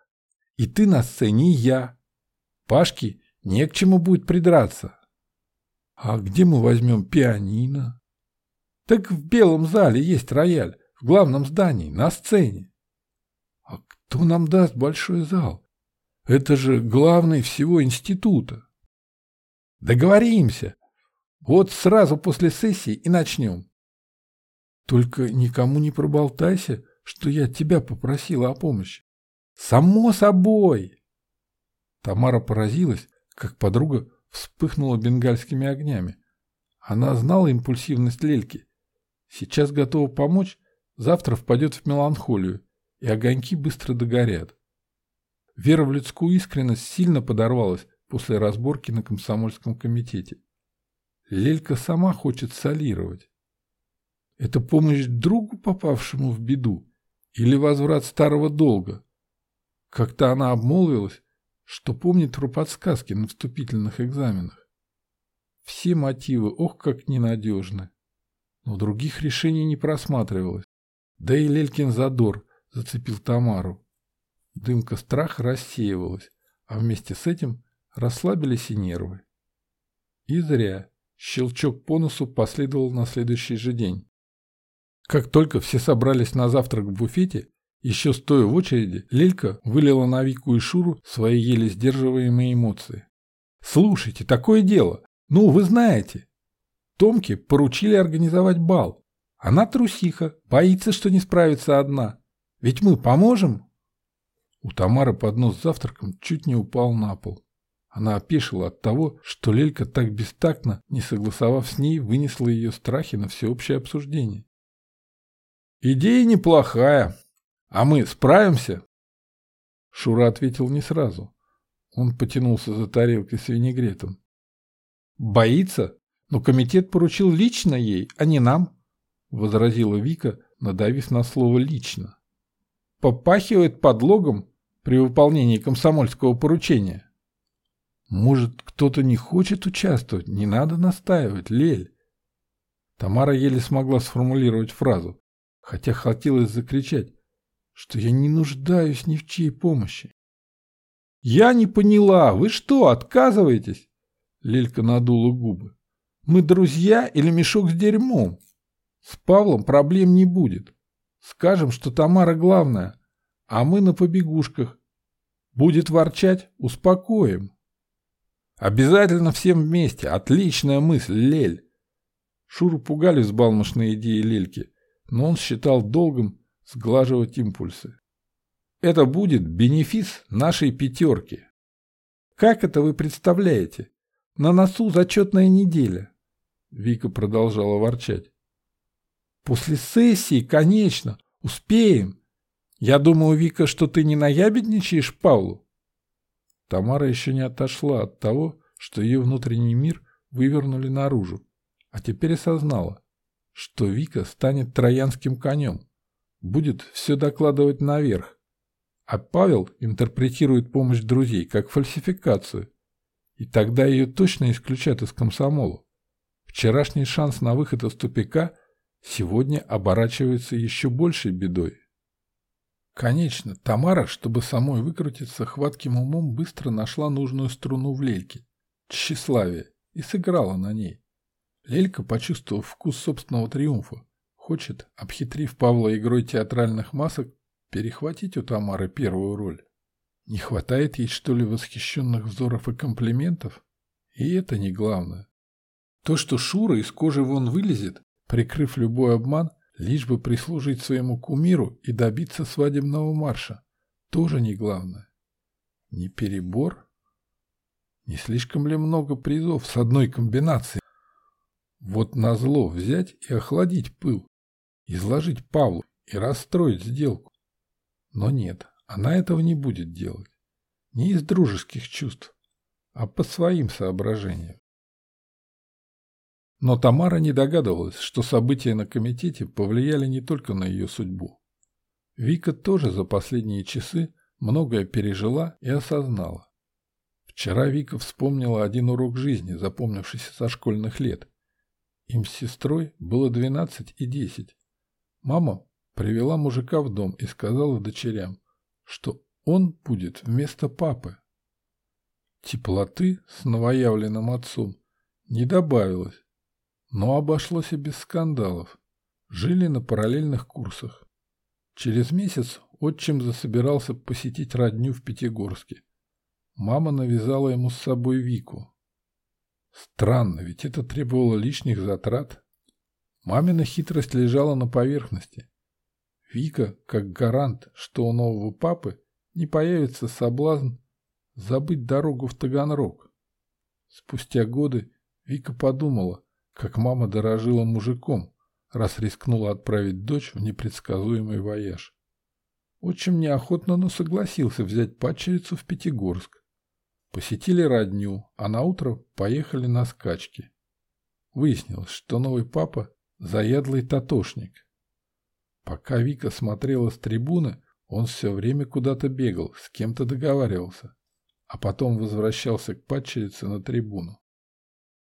И ты на сцене, и я. Пашке не к чему будет придраться. А где мы возьмем пианино? Так в белом зале есть рояль, в главном здании, на сцене. А кто нам даст большой зал? Это же главный всего института. Договоримся. Вот сразу после сессии и начнем. Только никому не проболтайся, что я тебя попросила о помощи. Само собой. Тамара поразилась, как подруга вспыхнула бенгальскими огнями. Она знала импульсивность Лельки. Сейчас готова помочь, завтра впадет в меланхолию, и огоньки быстро догорят. Вера в людскую искренность сильно подорвалась после разборки на комсомольском комитете. Лелька сама хочет солировать. Это помощь другу, попавшему в беду, или возврат старого долга? Как-то она обмолвилась, что помнит про подсказки на вступительных экзаменах. Все мотивы, ох, как ненадежны. Но других решений не просматривалось. Да и Лелькин задор зацепил Тамару. Дымка страха рассеивалась, а вместе с этим расслабились и нервы. И зря. Щелчок по носу последовал на следующий же день. Как только все собрались на завтрак в буфете, еще стоя в очереди, Лилька вылила на Вику и Шуру свои еле сдерживаемые эмоции. Слушайте, такое дело. Ну, вы знаете. Томке поручили организовать бал. Она трусиха, боится, что не справится одна. Ведь мы поможем?» У Тамары поднос с завтраком чуть не упал на пол. Она опешила от того, что Лелька так бестактно, не согласовав с ней, вынесла ее страхи на всеобщее обсуждение. «Идея неплохая. А мы справимся?» Шура ответил не сразу. Он потянулся за тарелкой с винегретом. «Боится? Но комитет поручил лично ей, а не нам», — возразила Вика, надавив на слово «лично». «Попахивает подлогом при выполнении комсомольского поручения». «Может, кто-то не хочет участвовать? Не надо настаивать, Лель». Тамара еле смогла сформулировать фразу, хотя хотелось закричать, что я не нуждаюсь ни в чьей помощи. «Я не поняла, вы что, отказываетесь?» Лелька надула губы. «Мы друзья или мешок с дерьмом? С Павлом проблем не будет. Скажем, что Тамара главная, а мы на побегушках. Будет ворчать – успокоим». «Обязательно всем вместе. Отличная мысль, Лель!» Шуру пугали взбалмошные идеи Лельки, но он считал долгом сглаживать импульсы. Это будет бенефис нашей пятерки. Как это вы представляете? На носу зачетная неделя. Вика продолжала ворчать. После сессии, конечно, успеем. Я думаю, Вика, что ты не наябедничаешь Павлу. Тамара еще не отошла от того, что ее внутренний мир вывернули наружу, а теперь осознала, что Вика станет троянским конем, будет все докладывать наверх, а Павел интерпретирует помощь друзей как фальсификацию. И тогда ее точно исключат из комсомола. Вчерашний шанс на выход из тупика сегодня оборачивается еще большей бедой. Конечно, Тамара, чтобы самой выкрутиться, хватким умом быстро нашла нужную струну в лельке – тщеславие, и сыграла на ней. Лелька, почувствовав вкус собственного триумфа, хочет, обхитрив Павла игрой театральных масок, перехватить у Тамары первую роль. Не хватает ей, что ли, восхищенных взоров и комплиментов? И это не главное. То, что Шура из кожи вон вылезет, прикрыв любой обман, лишь бы прислужить своему кумиру и добиться свадебного марша, тоже не главное. Не перебор? Не слишком ли много призов с одной комбинацией? Вот назло взять и охладить пыл, изложить Павлу и расстроить сделку. Но нет, она этого не будет делать. Не из дружеских чувств, а по своим соображениям. Но Тамара не догадывалась, что события на комитете повлияли не только на ее судьбу. Вика тоже за последние часы многое пережила и осознала. Вчера Вика вспомнила один урок жизни, запомнившийся со школьных лет. Им с сестрой было 12 и 10. Мама привела мужика в дом и сказала дочерям, что он будет вместо папы. Теплоты с новоявленным отцом не добавилось, но обошлось и без скандалов. Жили на параллельных курсах. Через месяц отчим засобирался посетить родню в Пятигорске. Мама навязала ему с собой Вику. Странно, ведь это требовало лишних затрат. Мамина хитрость лежала на поверхности. Вика, как гарант, что у нового папы не появится соблазн забыть дорогу в Таганрог. Спустя годы Вика подумала, как мама дорожила мужиком, раз рискнула отправить дочь в непредсказуемый вояж. Отчим неохотно, но согласился взять падчерицу в Пятигорск. Посетили родню, а наутро поехали на скачки. Выяснилось, что новый папа – заядлый татошник – Пока Вика смотрела с трибуны, он все время куда-то бегал, с кем-то договаривался, а потом возвращался к падчерице на трибуну.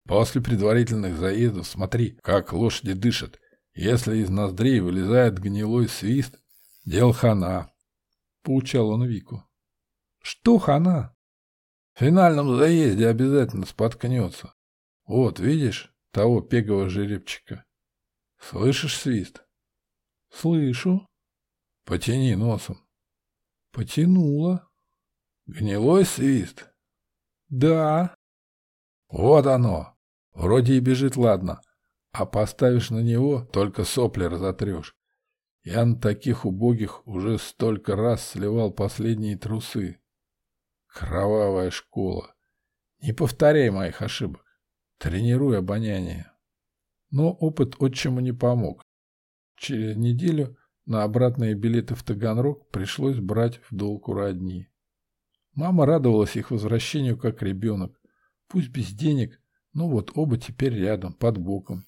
После предварительных заездов смотри, как лошади дышат. Если из ноздрей вылезает гнилой свист, дел хана. Поучал он Вику. Что хана? В финальном заезде обязательно споткнется. Вот, видишь, того пегового жеребчика. Слышишь свист? Слышу. Потяни носом. Потянула. Гнилой свист. Да. Вот оно! Вроде и бежит ладно, а поставишь на него, только сопли разотрешь. Я на таких убогих уже столько раз сливал последние трусы. Кровавая школа. Не повторяй моих ошибок. Тренируй обоняние. Но опыт отчиму не помог. Через неделю на обратные билеты в Таганрог пришлось брать в долг у родни. Мама радовалась их возвращению как ребенок. Пусть без денег, но вот оба теперь рядом, под боком.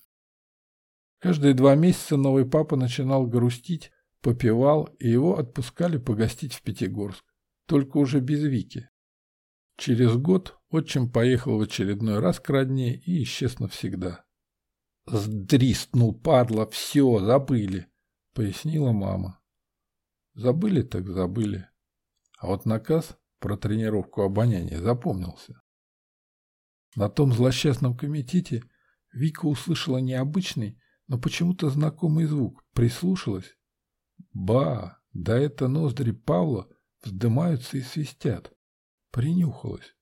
Каждые два месяца новый папа начинал грустить, попивал, и его отпускали погостить в Пятигорск. Только уже без Вики. Через год отчим поехал в очередной раз к родне и исчез навсегда. «Сдристнул, падла, все, забыли», — пояснила мама. Забыли так забыли. А вот наказ про тренировку обоняния запомнился. На том злосчастном комитете Вика услышала необычный, но почему-то знакомый звук, прислушалась. Ба, да это ноздри Павла вздымаются и свистят. Принюхалась.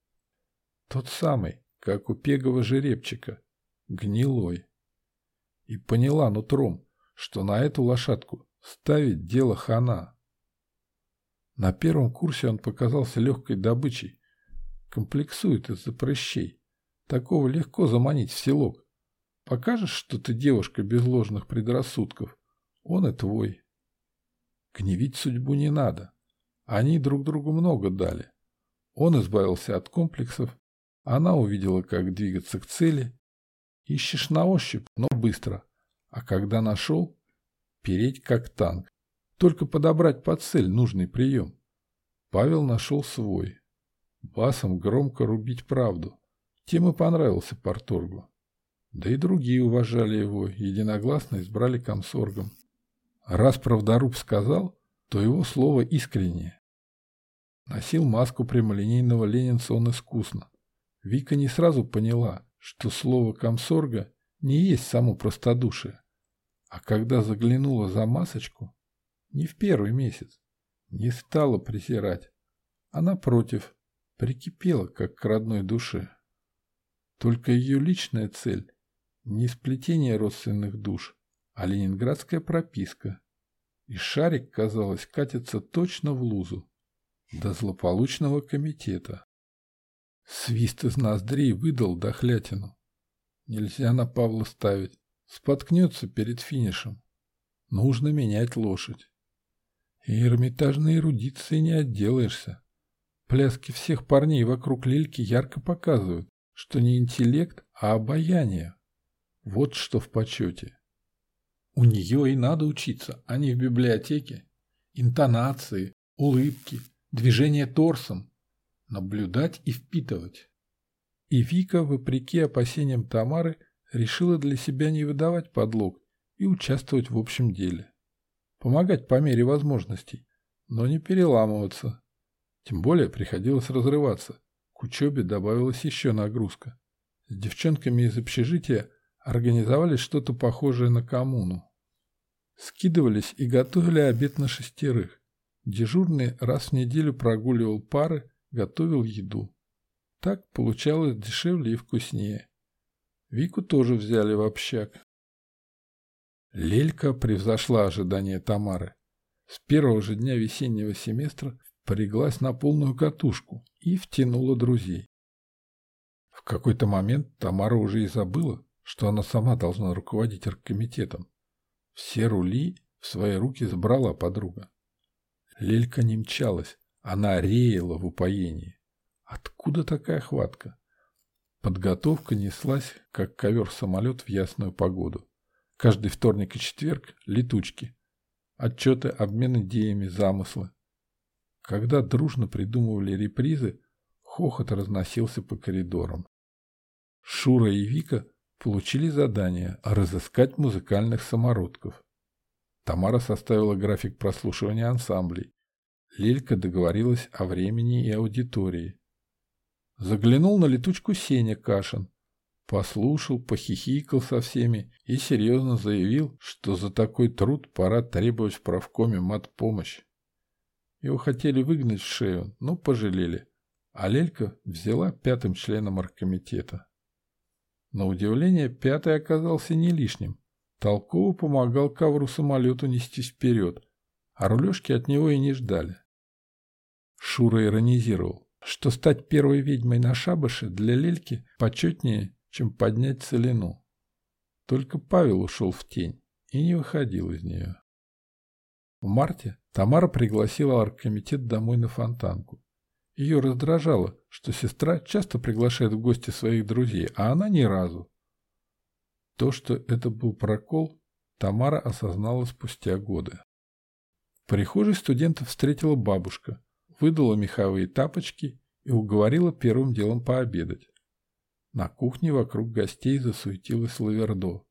Тот самый, как у пегого жеребчика, гнилой. И поняла нутром, что на эту лошадку ставить дело хана. На первом курсе он показался легкой добычей. Комплексует из-за прыщей. Такого легко заманить в селок. Покажешь, что ты девушка без ложных предрассудков, он и твой. Гневить судьбу не надо. Они друг другу много дали. Он избавился от комплексов, она увидела, как двигаться к цели. Ищешь на ощупь, но быстро. А когда нашел, переть как танк. Только подобрать под цель нужный прием. Павел нашел свой. Басом громко рубить правду. Тем и понравился Порторгу. Да и другие уважали его, единогласно избрали комсоргом. Раз правдоруб сказал, то его слово искреннее. Носил маску прямолинейного ленинца он искусно. Вика не сразу поняла, что слово комсорга не есть само простодушие. А когда заглянула за масочку, не в первый месяц, не стала презирать, а напротив, прикипела, как к родной душе. Только ее личная цель – не сплетение родственных душ, а ленинградская прописка. И шарик, казалось, катится точно в лузу, до злополучного комитета. Свист из ноздрей выдал дохлятину. Нельзя на Павла ставить, споткнется перед финишем. Нужно менять лошадь. И эрмитажной эрудиции не отделаешься. Пляски всех парней вокруг Лильки ярко показывают, что не интеллект, а обаяние. Вот что в почете. У нее и надо учиться, а не в библиотеке. Интонации, улыбки, движение торсом. Наблюдать и впитывать. И Вика, вопреки опасениям Тамары, решила для себя не выдавать подлог и участвовать в общем деле. Помогать по мере возможностей, но не переламываться. Тем более приходилось разрываться. К учебе добавилась еще нагрузка. С девчонками из общежития организовали что-то похожее на коммуну. Скидывались и готовили обед на шестерых. Дежурный раз в неделю прогуливал пары, готовил еду. Так получалось дешевле и вкуснее. Вику тоже взяли в общак. Лелька превзошла ожидания Тамары. С первого же дня весеннего семестра впряглась на полную катушку и втянула друзей. В какой-то момент Тамара уже и забыла, что она сама должна руководить оргкомитетом. Все рули в свои руки забрала подруга. Лелька не мчалась, она реяла в упоении. Откуда такая хватка? Подготовка неслась, как ковер-самолет в ясную погоду. Каждый вторник и четверг – летучки. Отчеты, обмен идеями, замыслы. Когда дружно придумывали репризы, хохот разносился по коридорам. Шура и Вика получили задание разыскать музыкальных самородков. Тамара составила график прослушивания ансамблей. Лилька договорилась о времени и аудитории. Заглянул на летучку Сеня Кашин. Послушал, похихикал со всеми и серьезно заявил, что за такой труд пора требовать в правкоме мат-помощь. Его хотели выгнать в шею, но пожалели. А Лелька взяла пятым членом оргкомитета. На удивление, пятый оказался не лишним. Толково помогал ковру-самолету нестись вперед, а рулежки от него и не ждали. Шура иронизировал, что стать первой ведьмой на шабаше для Лельки почетнее, чем поднять целину. Только Павел ушел в тень и не выходил из нее. В марте Тамара пригласила оргкомитет домой на фонтанку. Ее раздражало, что сестра часто приглашает в гости своих друзей, а она ни разу. То, что это был прокол, Тамара осознала спустя годы. В прихожей студентов встретила бабушка, выдала меховые тапочки и уговорила первым делом пообедать. На кухне вокруг гостей засуетилась лавердо.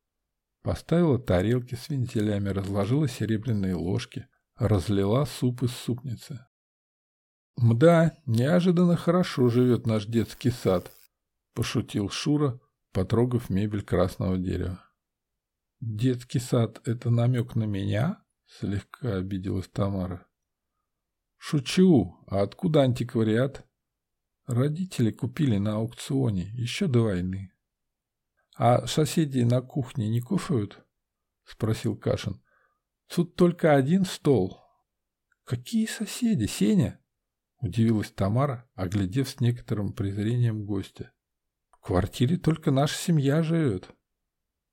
Поставила тарелки с вензелями, разложила серебряные ложки, разлила суп из супницы. «Мда, неожиданно хорошо живет наш детский сад», — пошутил Шура, потрогав мебель красного дерева. «Детский сад — это намек на меня?» — слегка обиделась Тамара. «Шучу. А откуда антиквариат?» «Родители купили на аукционе еще до войны». «А соседи на кухне не кушают?» — спросил Кашин. «Тут только один стол». «Какие соседи, Сеня?» — удивилась Тамара, оглядев с некоторым презрением гостя. «В квартире только наша семья живет».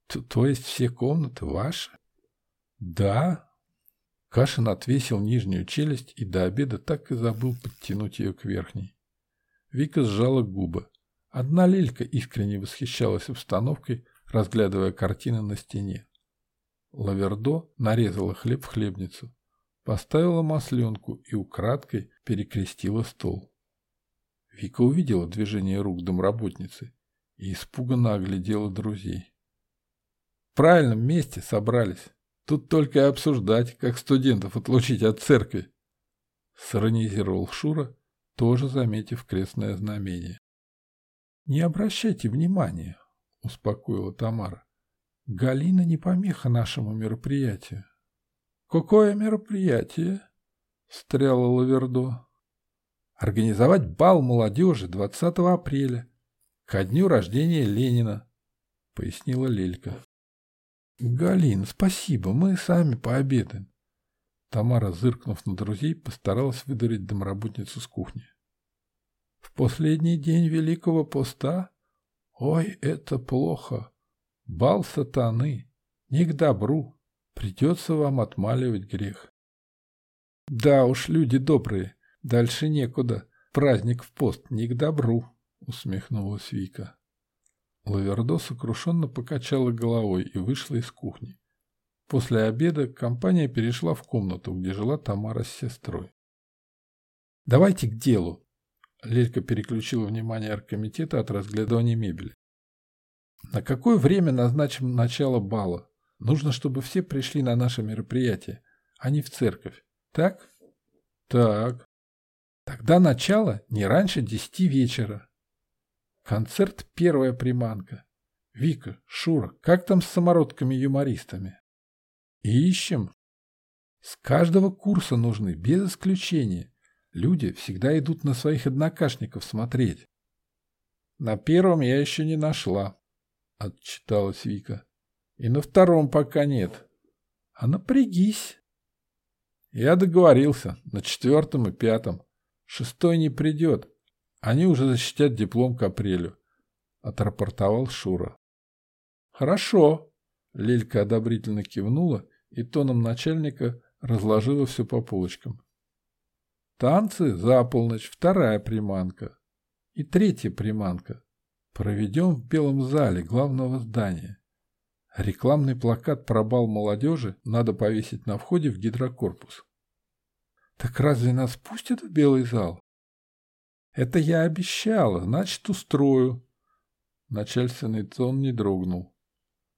То, то есть все комнаты ваши? Да. Кашин отвесил нижнюю челюсть и до обеда так и забыл подтянуть ее к верхней. Вика сжала губы. Одна лелька искренне восхищалась обстановкой, разглядывая картины на стене. Лавердо нарезала хлеб в хлебницу, поставила масленку и украдкой перекрестила стол. Вика увидела движение рук домработницы и испуганно оглядела друзей правильном месте собрались. Тут только и обсуждать, как студентов отлучить от церкви. Сиронизировал Шура, тоже заметив крестное знамение. «Не обращайте внимания», — успокоила Тамара. «Галина не помеха нашему мероприятию». «Какое мероприятие?» — встряла Лавердо. «Организовать бал молодежи 20 апреля, ко дню рождения Ленина», — пояснила Лелька. «Галин, спасибо, мы сами пообедаем». Тамара, зыркнув на друзей, постаралась выдарить домработницу с кухни. «В последний день Великого Поста? Ой, это плохо. Бал сатаны. Не к добру. Придется вам отмаливать грех». «Да уж, люди добрые. Дальше некуда. Праздник в пост не к добру», — усмехнулась Вика. Лавердо сокрушенно покачала головой и вышла из кухни. После обеда компания перешла в комнату, где жила Тамара с сестрой. «Давайте к делу!» Лелька переключила внимание оргкомитета от разглядывания мебели. «На какое время назначим начало бала? Нужно, чтобы все пришли на наше мероприятие, а не в церковь. Так?» «Так. Тогда начало не раньше десяти вечера. Концерт — первая приманка. Вика, Шура, как там с самородками-юмористами? Ищем. С каждого курса нужны, без исключения. Люди всегда идут на своих однокашников смотреть. На первом я еще не нашла, отчиталась Вика. И на втором пока нет. А напрягись. Я договорился, на четвертом и пятом. Шестой не придет. Они уже защитят диплом к апрелю, — отрапортовал Шура. Хорошо. Лелька одобрительно кивнула и тоном начальника разложила все по полочкам. Танцы за полночь, вторая приманка. И третья приманка. Проведем в Белом зале главного здания. Рекламный плакат про бал молодежи надо повесить на входе в гидрокорпус. Так разве нас пустят в Белый зал? Это я обещала, значит, устрою. Начальственный тон не дрогнул.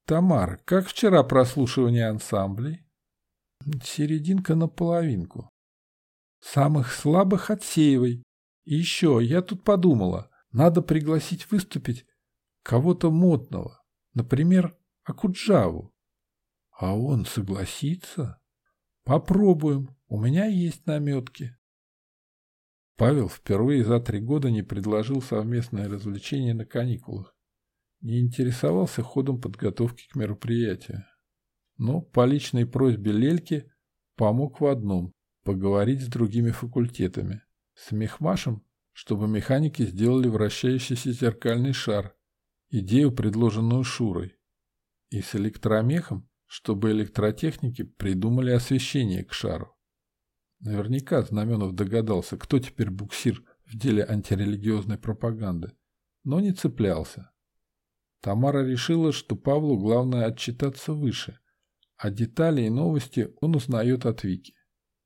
Тамара, как вчера прослушивание ансамблей? Серединка на половинку. Самых слабых отсеивай. И еще, я тут подумала, надо пригласить выступить кого-то модного, например, Акуджаву. А он согласится? Попробуем, у меня есть наметки. Павел впервые за три года не предложил совместное развлечение на каникулах. не интересовался ходом подготовки к мероприятию. Но по личной просьбе Лельки помог в одном – поговорить с другими факультетами. С Мехмашем, чтобы механики сделали вращающийся зеркальный шар, идею, предложенную Шурой. И с электромехом, чтобы электротехники придумали освещение к шару. Наверняка Знаменов догадался, кто теперь буксир в деле антирелигиозной пропаганды, но не цеплялся. Тамара решила, что Павлу главное отчитаться выше, а детали и новости он узнает от Вики.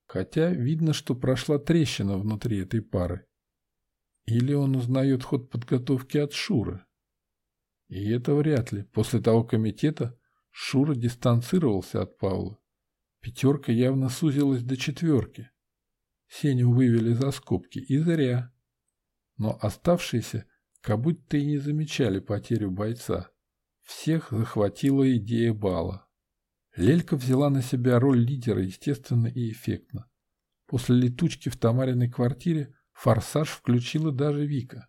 Хотя видно, что прошла трещина внутри этой пары. Или он узнает ход подготовки от Шуры. И это вряд ли. После того комитета Шура дистанцировался от Павла. Пятерка явно сузилась до четверки. Сеню вывели за скобки, и зря. Но оставшиеся как будто и не замечали потерю бойца. Всех захватила идея бала. Лелька взяла на себя роль лидера естественно и эффектно. После летучки в Тамариной квартире форсаж включила даже Вика.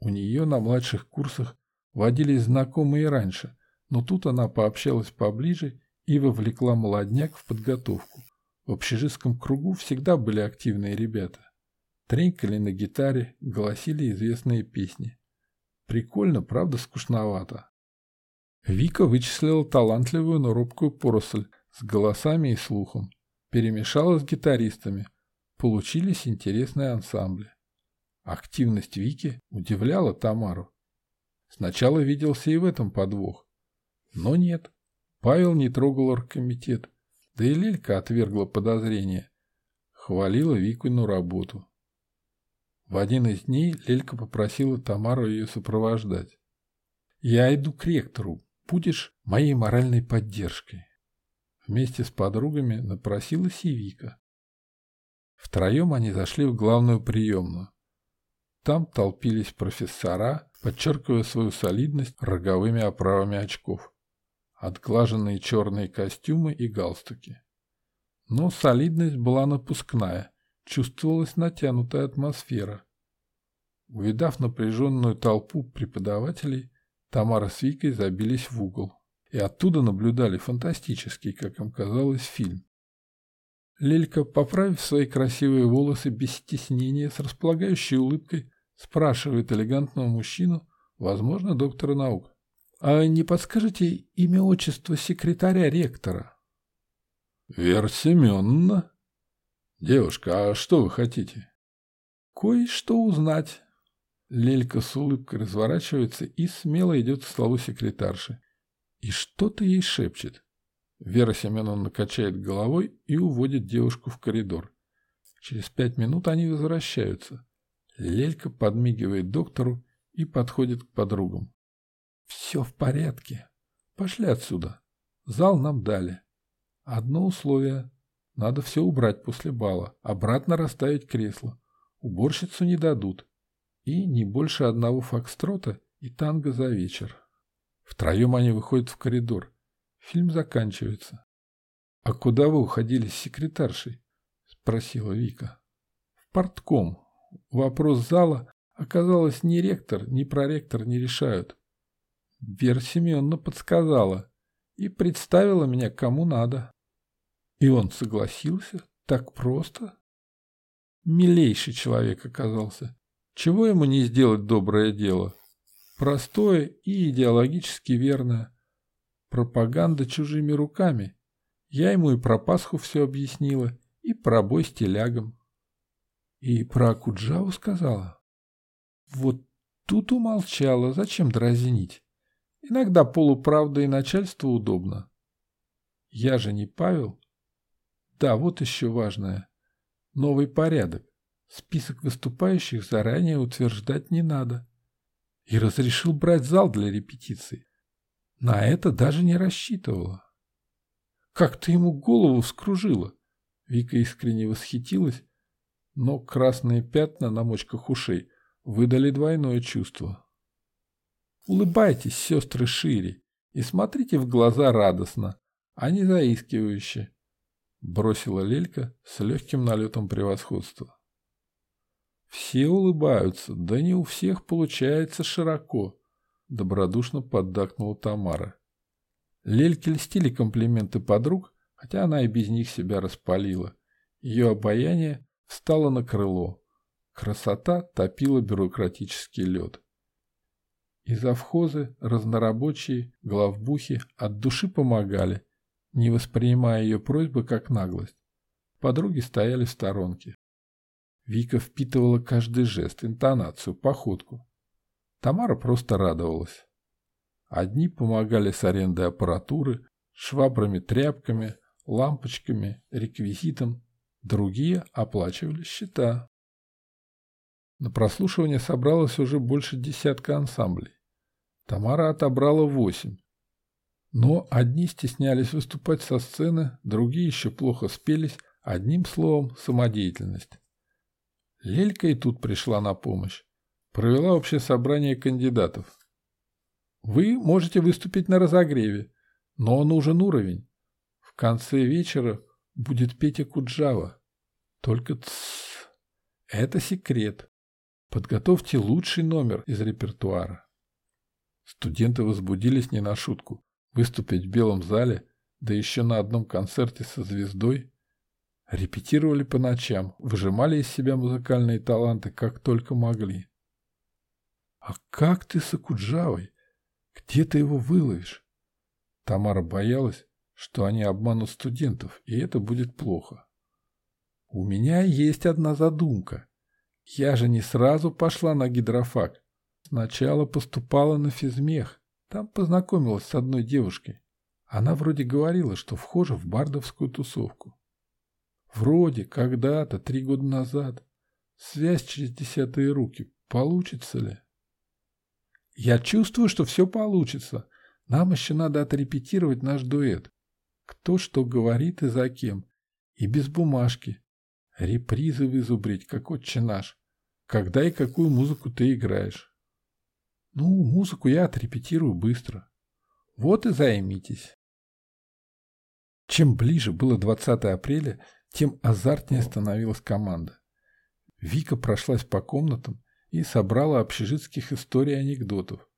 У нее на младших курсах водились знакомые раньше, но тут она пообщалась поближе и вовлекла молодняк в подготовку. В общежитском кругу всегда были активные ребята. Тренькали на гитаре, голосили известные песни. Прикольно, правда скучновато. Вика вычислила талантливую, но робкую поросль с голосами и слухом. Перемешала с гитаристами. Получились интересные ансамбли. Активность Вики удивляла Тамару. Сначала виделся и в этом подвох. Но нет. Павел не трогал оргкомитет. Да и Лелька отвергла подозрения. Хвалила Викину работу. В один из дней Лелька попросила Тамару ее сопровождать. «Я иду к ректору. Будешь моей моральной поддержкой». Вместе с подругами напросилась и Вика. Втроем они зашли в главную приемную. Там толпились профессора, подчеркивая свою солидность роговыми оправами очков, отглаженные черные костюмы и галстуки. Но солидность была напускная, чувствовалась натянутая атмосфера. Увидав напряженную толпу преподавателей, Тамара с Викой забились в угол и оттуда наблюдали фантастический, как им казалось, фильм. Лелька, поправив свои красивые волосы без стеснения, с располагающей улыбкой, спрашивает элегантного мужчину, возможно, доктора наук. «А не подскажете имя отчество секретаря ректора?» «Вера Семеновна», «Девушка, а что вы хотите?» «Кое-что узнать». Лелька с улыбкой разворачивается и смело идет к столу секретарши. И что-то ей шепчет. Вера Семеновна качает головой и уводит девушку в коридор. Через пять минут они возвращаются. Лелька подмигивает доктору и подходит к подругам. «Все в порядке. Пошли отсюда. Зал нам дали. Одно условие надо все убрать после бала, обратно расставить кресло. Уборщицу не дадут. И не больше одного фокстрота и танго за вечер. Втроем они выходят в коридор. Фильм заканчивается. — А куда вы уходили с секретаршей? — спросила Вика. — В портком. Вопрос зала оказалось ни ректор, ни проректор не решают. Вера Семеновна подсказала и представила меня кому надо. И он согласился? Так просто? Милейший человек оказался. Чего ему не сделать доброе дело? Простое и идеологически верное. Пропаганда чужими руками. Я ему и про Пасху все объяснила, и про бой с телягом. И про Акуджаву сказала. Вот тут умолчала, зачем дразнить? Иногда полуправда и начальство удобно. Я же не Павел. Да, вот еще важное. Новый порядок. Список выступающих заранее утверждать не надо. И разрешил брать зал для репетиции. На это даже не рассчитывала. Как ты ему голову вскружила? Вика искренне восхитилась, но красные пятна на мочках ушей выдали двойное чувство. Улыбайтесь, сестры, шире и смотрите в глаза радостно, а не заискивающе. Бросила Лелька с легким налетом превосходства. Все улыбаются, да не у всех получается широко. Добродушно поддакнула Тамара. Лельке льстили комплименты подруг, хотя она и без них себя распалила. Ее обаяние встало на крыло. Красота топила бюрократический лед. И завхозы, разнорабочие, главбухи от души помогали, не воспринимая ее просьбы как наглость. Подруги стояли в сторонке. Вика впитывала каждый жест, интонацию, походку. Тамара просто радовалась. Одни помогали с арендой аппаратуры, швабрами, тряпками, лампочками, реквизитом, другие оплачивали счета. На прослушивание собралось уже больше десятка ансамблей. Тамара отобрала восемь. Но одни стеснялись выступать со сцены, другие еще плохо спелись, одним словом, самодеятельность. Лелька и тут пришла на помощь. Провела общее собрание кандидатов. Вы можете выступить на разогреве, но нужен уровень. В конце вечера будет Петя Куджава. Только тссс. Это секрет. Подготовьте лучший номер из репертуара. Студенты возбудились не на шутку. Выступить в белом зале, да еще на одном концерте со звездой. Репетировали по ночам, выжимали из себя музыкальные таланты, как только могли. «А как ты с Акуджавой? Где ты его выловишь?» Тамара боялась, что они обманут студентов, и это будет плохо. «У меня есть одна задумка», я же не сразу пошла на гидрофак. Сначала поступала на физмех. Там познакомилась с одной девушкой. Она вроде говорила, что вхожа в бардовскую тусовку. Вроде, когда-то, три года назад. Связь через десятые руки. Получится ли? Я чувствую, что все получится. Нам еще надо отрепетировать наш дуэт. Кто что говорит и за кем. И без бумажки. Репризы вызубрить, как отче наш. Когда и какую музыку ты играешь? Ну, музыку я отрепетирую быстро. Вот и займитесь. Чем ближе было 20 апреля, тем азартнее становилась команда. Вика прошлась по комнатам и собрала общежитских историй и анекдотов.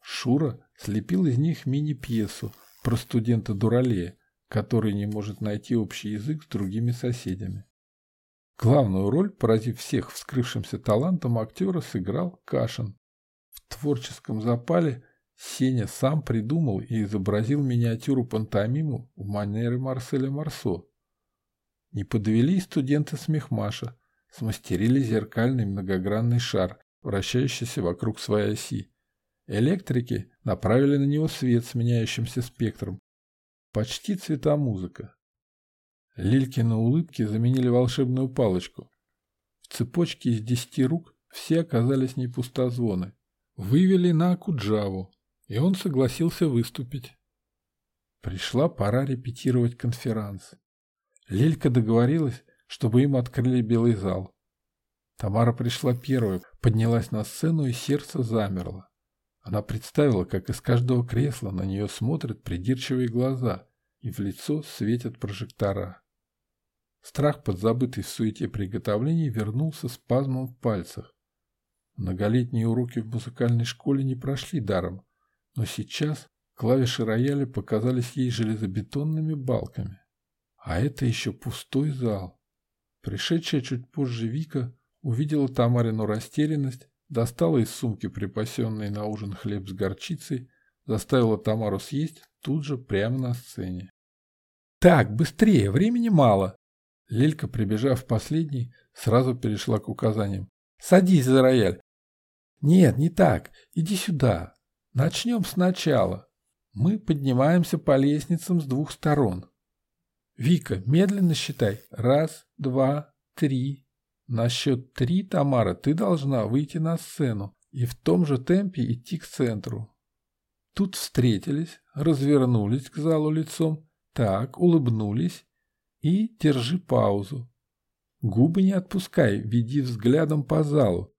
Шура слепил из них мини-пьесу про студента Дуралея, который не может найти общий язык с другими соседями. Главную роль, поразив всех вскрывшимся талантом актера, сыграл Кашин. В творческом запале Сеня сам придумал и изобразил миниатюру пантомиму в манере Марселя Марсо. Не подвели студенты смехмаша, смастерили зеркальный многогранный шар, вращающийся вокруг своей оси. Электрики направили на него свет с меняющимся спектром. Почти цветомузыка. Лилькины улыбки заменили волшебную палочку. В цепочке из десяти рук все оказались не пустозвоны. Вывели на Акуджаву, и он согласился выступить. Пришла пора репетировать конферанс. Лелька договорилась, чтобы им открыли белый зал. Тамара пришла первой, поднялась на сцену, и сердце замерло. Она представила, как из каждого кресла на нее смотрят придирчивые глаза, и в лицо светят прожектора. Страх, подзабытый в суете приготовлений, вернулся спазмом в пальцах. Многолетние уроки в музыкальной школе не прошли даром, но сейчас клавиши рояля показались ей железобетонными балками. А это еще пустой зал. Пришедшая чуть позже Вика увидела Тамарину растерянность, достала из сумки припасенный на ужин хлеб с горчицей, заставила Тамару съесть тут же прямо на сцене. «Так, быстрее, времени мало!» Лелька, прибежав последней, сразу перешла к указаниям. «Садись за рояль!» «Нет, не так. Иди сюда. Начнем сначала. Мы поднимаемся по лестницам с двух сторон. Вика, медленно считай. Раз, два, три. На счет три, Тамара, ты должна выйти на сцену и в том же темпе идти к центру. Тут встретились, развернулись к залу лицом, так, улыбнулись и держи паузу. Губы не отпускай, веди взглядом по залу.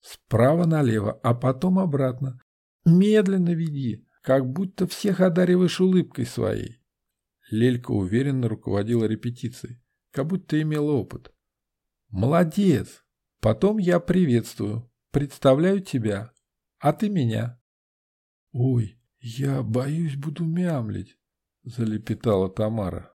Справа налево, а потом обратно. Медленно веди, как будто всех одариваешь улыбкой своей. Лелька уверенно руководила репетицией, как будто имела опыт. Молодец! Потом я приветствую, представляю тебя, а ты меня. «Ой, я боюсь, буду мямлить», — залепетала Тамара.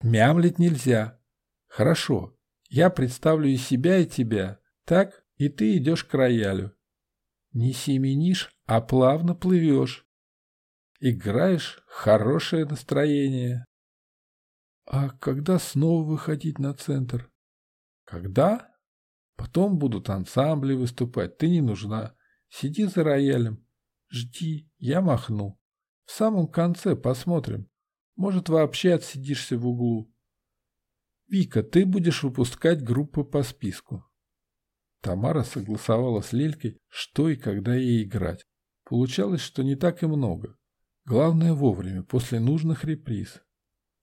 «Мямлить нельзя. Хорошо, я представлю и себя, и тебя. Так, и ты идешь к роялю. Не семенишь, а плавно плывешь. Играешь хорошее настроение. А когда снова выходить на центр? Когда? Потом будут ансамбли выступать, ты не нужна. Сиди за роялем. Жди, я махну. В самом конце посмотрим. Может, вообще отсидишься в углу. Вика, ты будешь выпускать группы по списку. Тамара согласовала с Лелькой, что и когда ей играть. Получалось, что не так и много. Главное вовремя, после нужных реприз.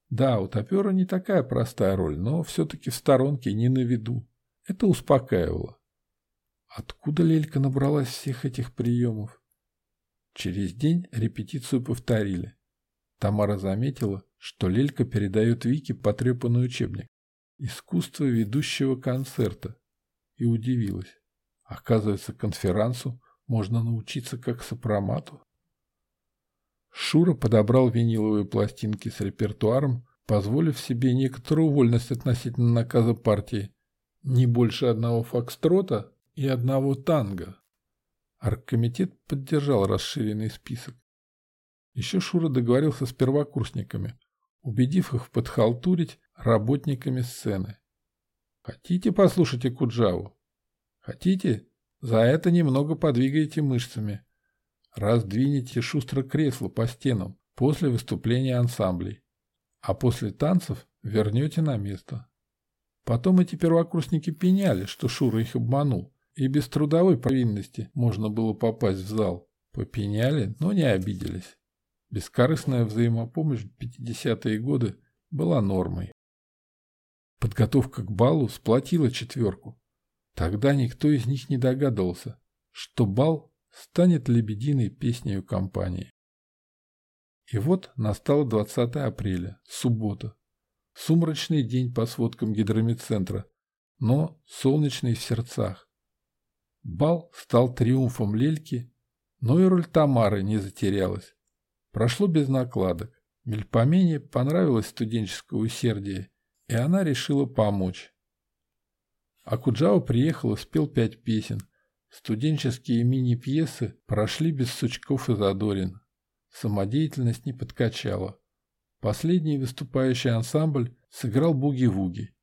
Да, у топера не такая простая роль, но все-таки в сторонке, не на виду. Это успокаивало. Откуда Лелька набралась всех этих приемов? Через день репетицию повторили. Тамара заметила, что Лелька передает Вике потрепанный учебник «Искусство ведущего концерта» и удивилась. Оказывается, конферансу можно научиться как сопромату. Шура подобрал виниловые пластинки с репертуаром, позволив себе некоторую вольность относительно наказа партии. Не больше одного фокстрота и одного танго. Аргкомитет поддержал расширенный список. Еще Шура договорился с первокурсниками, убедив их подхалтурить работниками сцены. Хотите послушать Куджаву? Хотите? За это немного подвигаете мышцами. Раздвинете шустро кресло по стенам после выступления ансамблей. А после танцев вернете на место. Потом эти первокурсники пеняли, что Шура их обманул, и без трудовой повинности можно было попасть в зал. Попеняли, но не обиделись. Бескорыстная взаимопомощь в 50-е годы была нормой. Подготовка к балу сплотила четверку. Тогда никто из них не догадывался, что бал станет лебединой песней компании. И вот настало 20 апреля, суббота. Сумрачный день по сводкам гидромедцентра, но солнечный в сердцах. Бал стал триумфом Лельки, но и роль Тамары не затерялась. Прошло без накладок. Мельпомене понравилось студенческое усердие, и она решила помочь. Акуджава приехал и спел пять песен. Студенческие мини-пьесы прошли без сучков и задорин. Самодеятельность не подкачала. Последний выступающий ансамбль сыграл буги-вуги.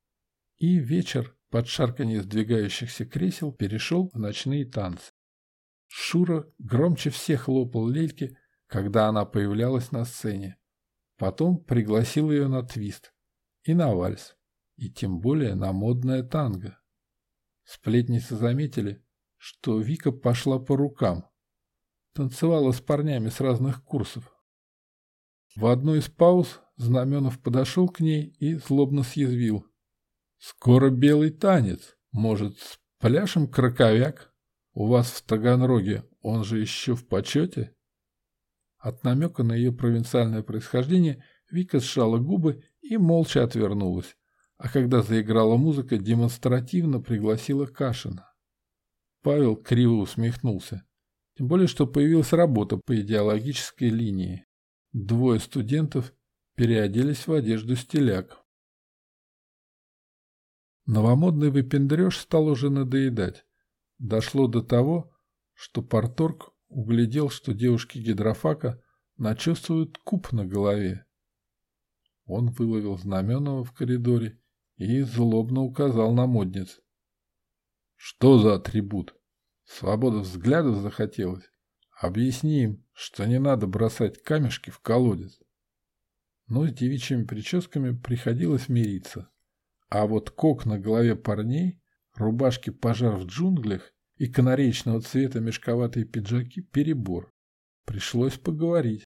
И вечер под шарканье сдвигающихся кресел перешел в ночные танцы. Шура громче всех хлопал Лельке, когда она появлялась на сцене. Потом пригласил ее на твист и на вальс, и тем более на модное танго. Сплетницы заметили, что Вика пошла по рукам, танцевала с парнями с разных курсов. В одной из пауз Знаменов подошел к ней и злобно съязвил. «Скоро белый танец. Может, с пляшем краковяк? У вас в Таганроге он же еще в почете?» От намека на ее провинциальное происхождение Вика сжала губы и молча отвернулась, а когда заиграла музыка, демонстративно пригласила Кашина. Павел криво усмехнулся. Тем более, что появилась работа по идеологической линии. Двое студентов переоделись в одежду стиляк. Новомодный выпендреж стал уже надоедать. Дошло до того, что порторг углядел, что девушки гидрофака начувствуют куб на голове. Он выловил Знаменова в коридоре и злобно указал на модниц. Что за атрибут? Свобода взглядов захотелось. Объясни им, что не надо бросать камешки в колодец. Но с девичьими прическами приходилось мириться. А вот кок на голове парней, рубашки пожар в джунглях и канареечного цвета мешковатые пиджаки – перебор. Пришлось поговорить.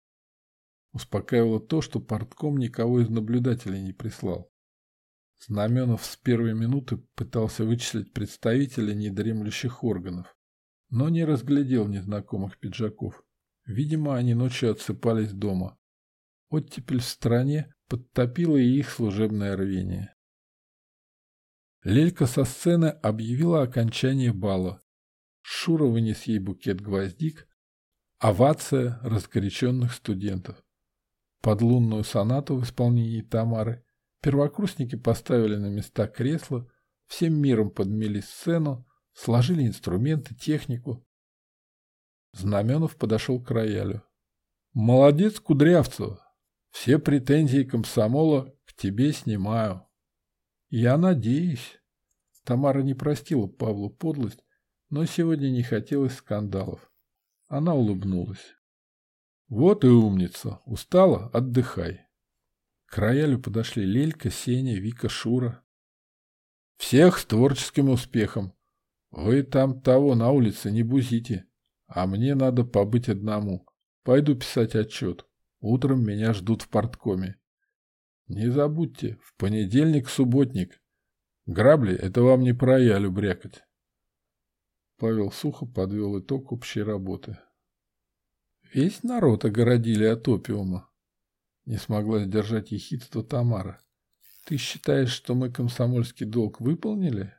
Успокаивало то, что портком никого из наблюдателей не прислал. Знаменов с первой минуты пытался вычислить представителя недремлющих органов, но не разглядел незнакомых пиджаков. Видимо, они ночью отсыпались дома. Оттепель в стране подтопила и их служебное рвение. Лелька со сцены объявила окончание бала. Шура вынес ей букет гвоздик, Овация разгоряченных студентов. Под лунную сонату в исполнении Тамары первокурсники поставили на места кресла, всем миром подмели сцену, сложили инструменты, технику. Знаменов подошел к роялю. «Молодец, Кудрявцева! Все претензии комсомола к тебе снимаю. Я надеюсь». Тамара не простила Павлу подлость, но сегодня не хотелось скандалов. Она улыбнулась. «Вот и умница. Устала? Отдыхай». К роялю подошли Лелька, Сеня, Вика, Шура. «Всех с творческим успехом. Вы там того на улице не бузите, а мне надо побыть одному. Пойду писать отчет. Утром меня ждут в порткоме. Не забудьте, в понедельник субботник. Грабли — это вам не про роялю брякать». Павел сухо подвел итог общей работы. Весь народ огородили от опиума. Не смогла сдержать ехидство Тамара. Ты считаешь, что мы комсомольский долг выполнили?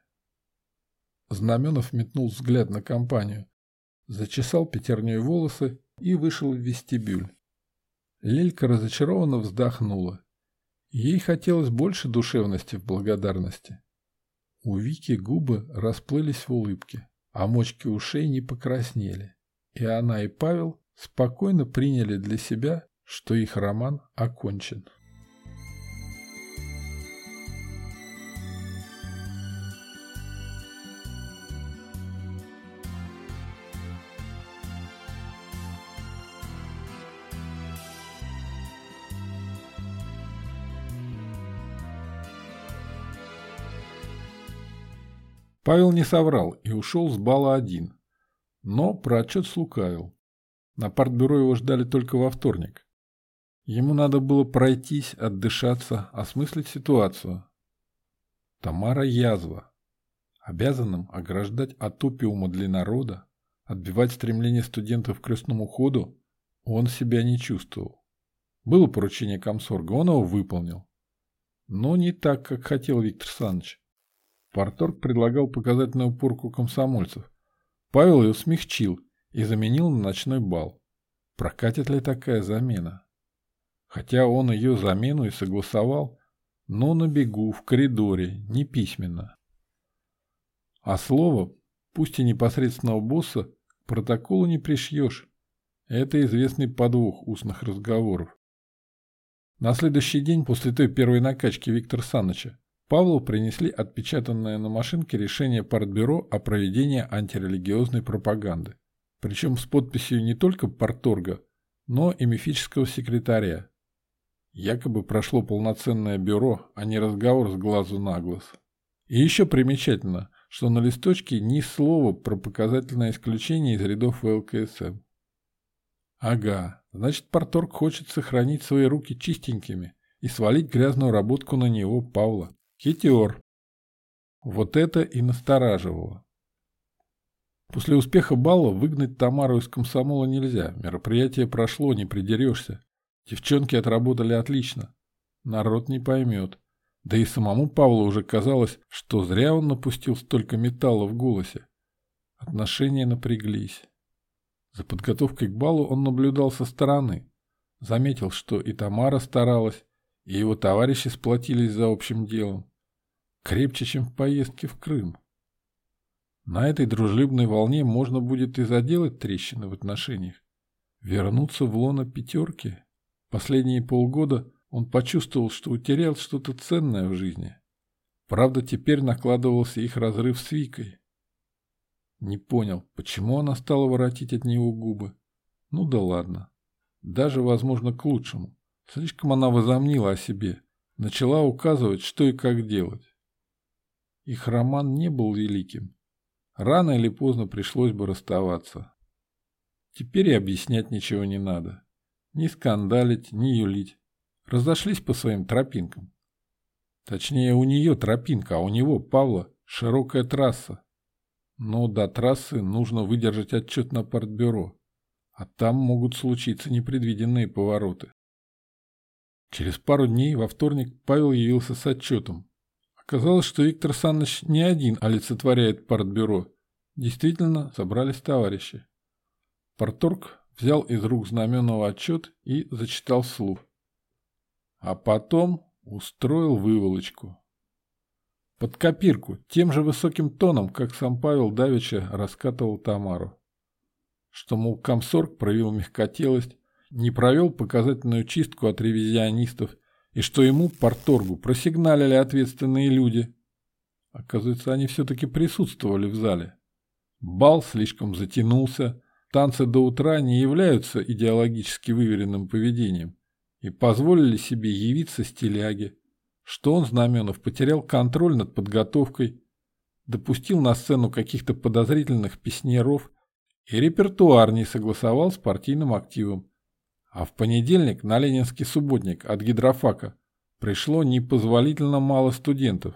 Знаменов метнул взгляд на компанию, зачесал пятерней волосы и вышел в вестибюль. Лелька разочарованно вздохнула. Ей хотелось больше душевности в благодарности. У Вики губы расплылись в улыбке, а мочки ушей не покраснели. И она, и Павел спокойно приняли для себя, что их роман окончен. Павел не соврал и ушел с бала один, но про отчет слукавил. На партбюро его ждали только во вторник. Ему надо было пройтись, отдышаться, осмыслить ситуацию. Тамара язва. Обязанным ограждать от опиума для народа, отбивать стремление студентов к крестному ходу, он себя не чувствовал. Было поручение комсорга, он его выполнил. Но не так, как хотел Виктор Саныч. Парторг предлагал показательную порку комсомольцев. Павел ее смягчил и заменил на ночной бал. Прокатит ли такая замена? Хотя он ее замену и согласовал, но на бегу, в коридоре, не письменно. А слово, пусть и непосредственного босса, к протоколу не пришьешь. Это известный подвох устных разговоров. На следующий день после той первой накачки Виктора Саныча Павлу принесли отпечатанное на машинке решение партбюро о проведении антирелигиозной пропаганды причем с подписью не только порторга, но и мифического секретаря. Якобы прошло полноценное бюро, а не разговор с глазу на глаз. И еще примечательно, что на листочке ни слова про показательное исключение из рядов ВЛКСМ. Ага, значит, порторг хочет сохранить свои руки чистенькими и свалить грязную работку на него, Павла. Хитер. Вот это и настораживало. После успеха бала выгнать Тамару из комсомола нельзя. Мероприятие прошло, не придерешься. Девчонки отработали отлично. Народ не поймет. Да и самому Павлу уже казалось, что зря он напустил столько металла в голосе. Отношения напряглись. За подготовкой к балу он наблюдал со стороны. Заметил, что и Тамара старалась, и его товарищи сплотились за общим делом. Крепче, чем в поездке в Крым. На этой дружелюбной волне можно будет и заделать трещины в отношениях. Вернуться в лоно пятерки. Последние полгода он почувствовал, что утерял что-то ценное в жизни. Правда, теперь накладывался их разрыв с Викой. Не понял, почему она стала воротить от него губы. Ну да ладно. Даже, возможно, к лучшему. Слишком она возомнила о себе. Начала указывать, что и как делать. Их роман не был великим. Рано или поздно пришлось бы расставаться. Теперь и объяснять ничего не надо. Ни скандалить, ни юлить. Разошлись по своим тропинкам. Точнее, у нее тропинка, а у него, Павла, широкая трасса. Но до трассы нужно выдержать отчет на партбюро, а там могут случиться непредвиденные повороты. Через пару дней во вторник Павел явился с отчетом, Казалось, что Виктор Саныч не один олицетворяет партбюро. Действительно, собрались товарищи. Порторг взял из рук знаменного отчет и зачитал слух. А потом устроил выволочку. Под копирку, тем же высоким тоном, как сам Павел Давича раскатывал Тамару. Что, мол, комсорг проявил мягкотелость, не провел показательную чистку от ревизионистов, и что ему, порторгу, просигналили ответственные люди. Оказывается, они все-таки присутствовали в зале. Бал слишком затянулся, танцы до утра не являются идеологически выверенным поведением и позволили себе явиться стиляге, что он, Знаменов, потерял контроль над подготовкой, допустил на сцену каких-то подозрительных песняров и репертуар не согласовал с партийным активом. А в понедельник на Ленинский субботник от гидрофака пришло непозволительно мало студентов.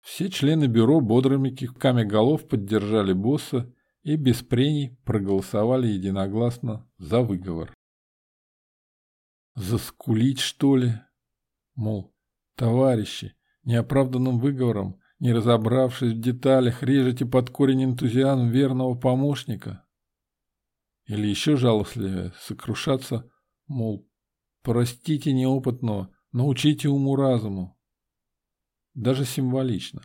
Все члены бюро бодрыми кивками голов поддержали босса и без прений проголосовали единогласно за выговор. Заскулить, что ли? Мол, товарищи, неоправданным выговором, не разобравшись в деталях, режете под корень энтузиазм верного помощника? Или еще жалостливее, сокрушаться, мол, простите неопытного, научите уму-разуму. Даже символично.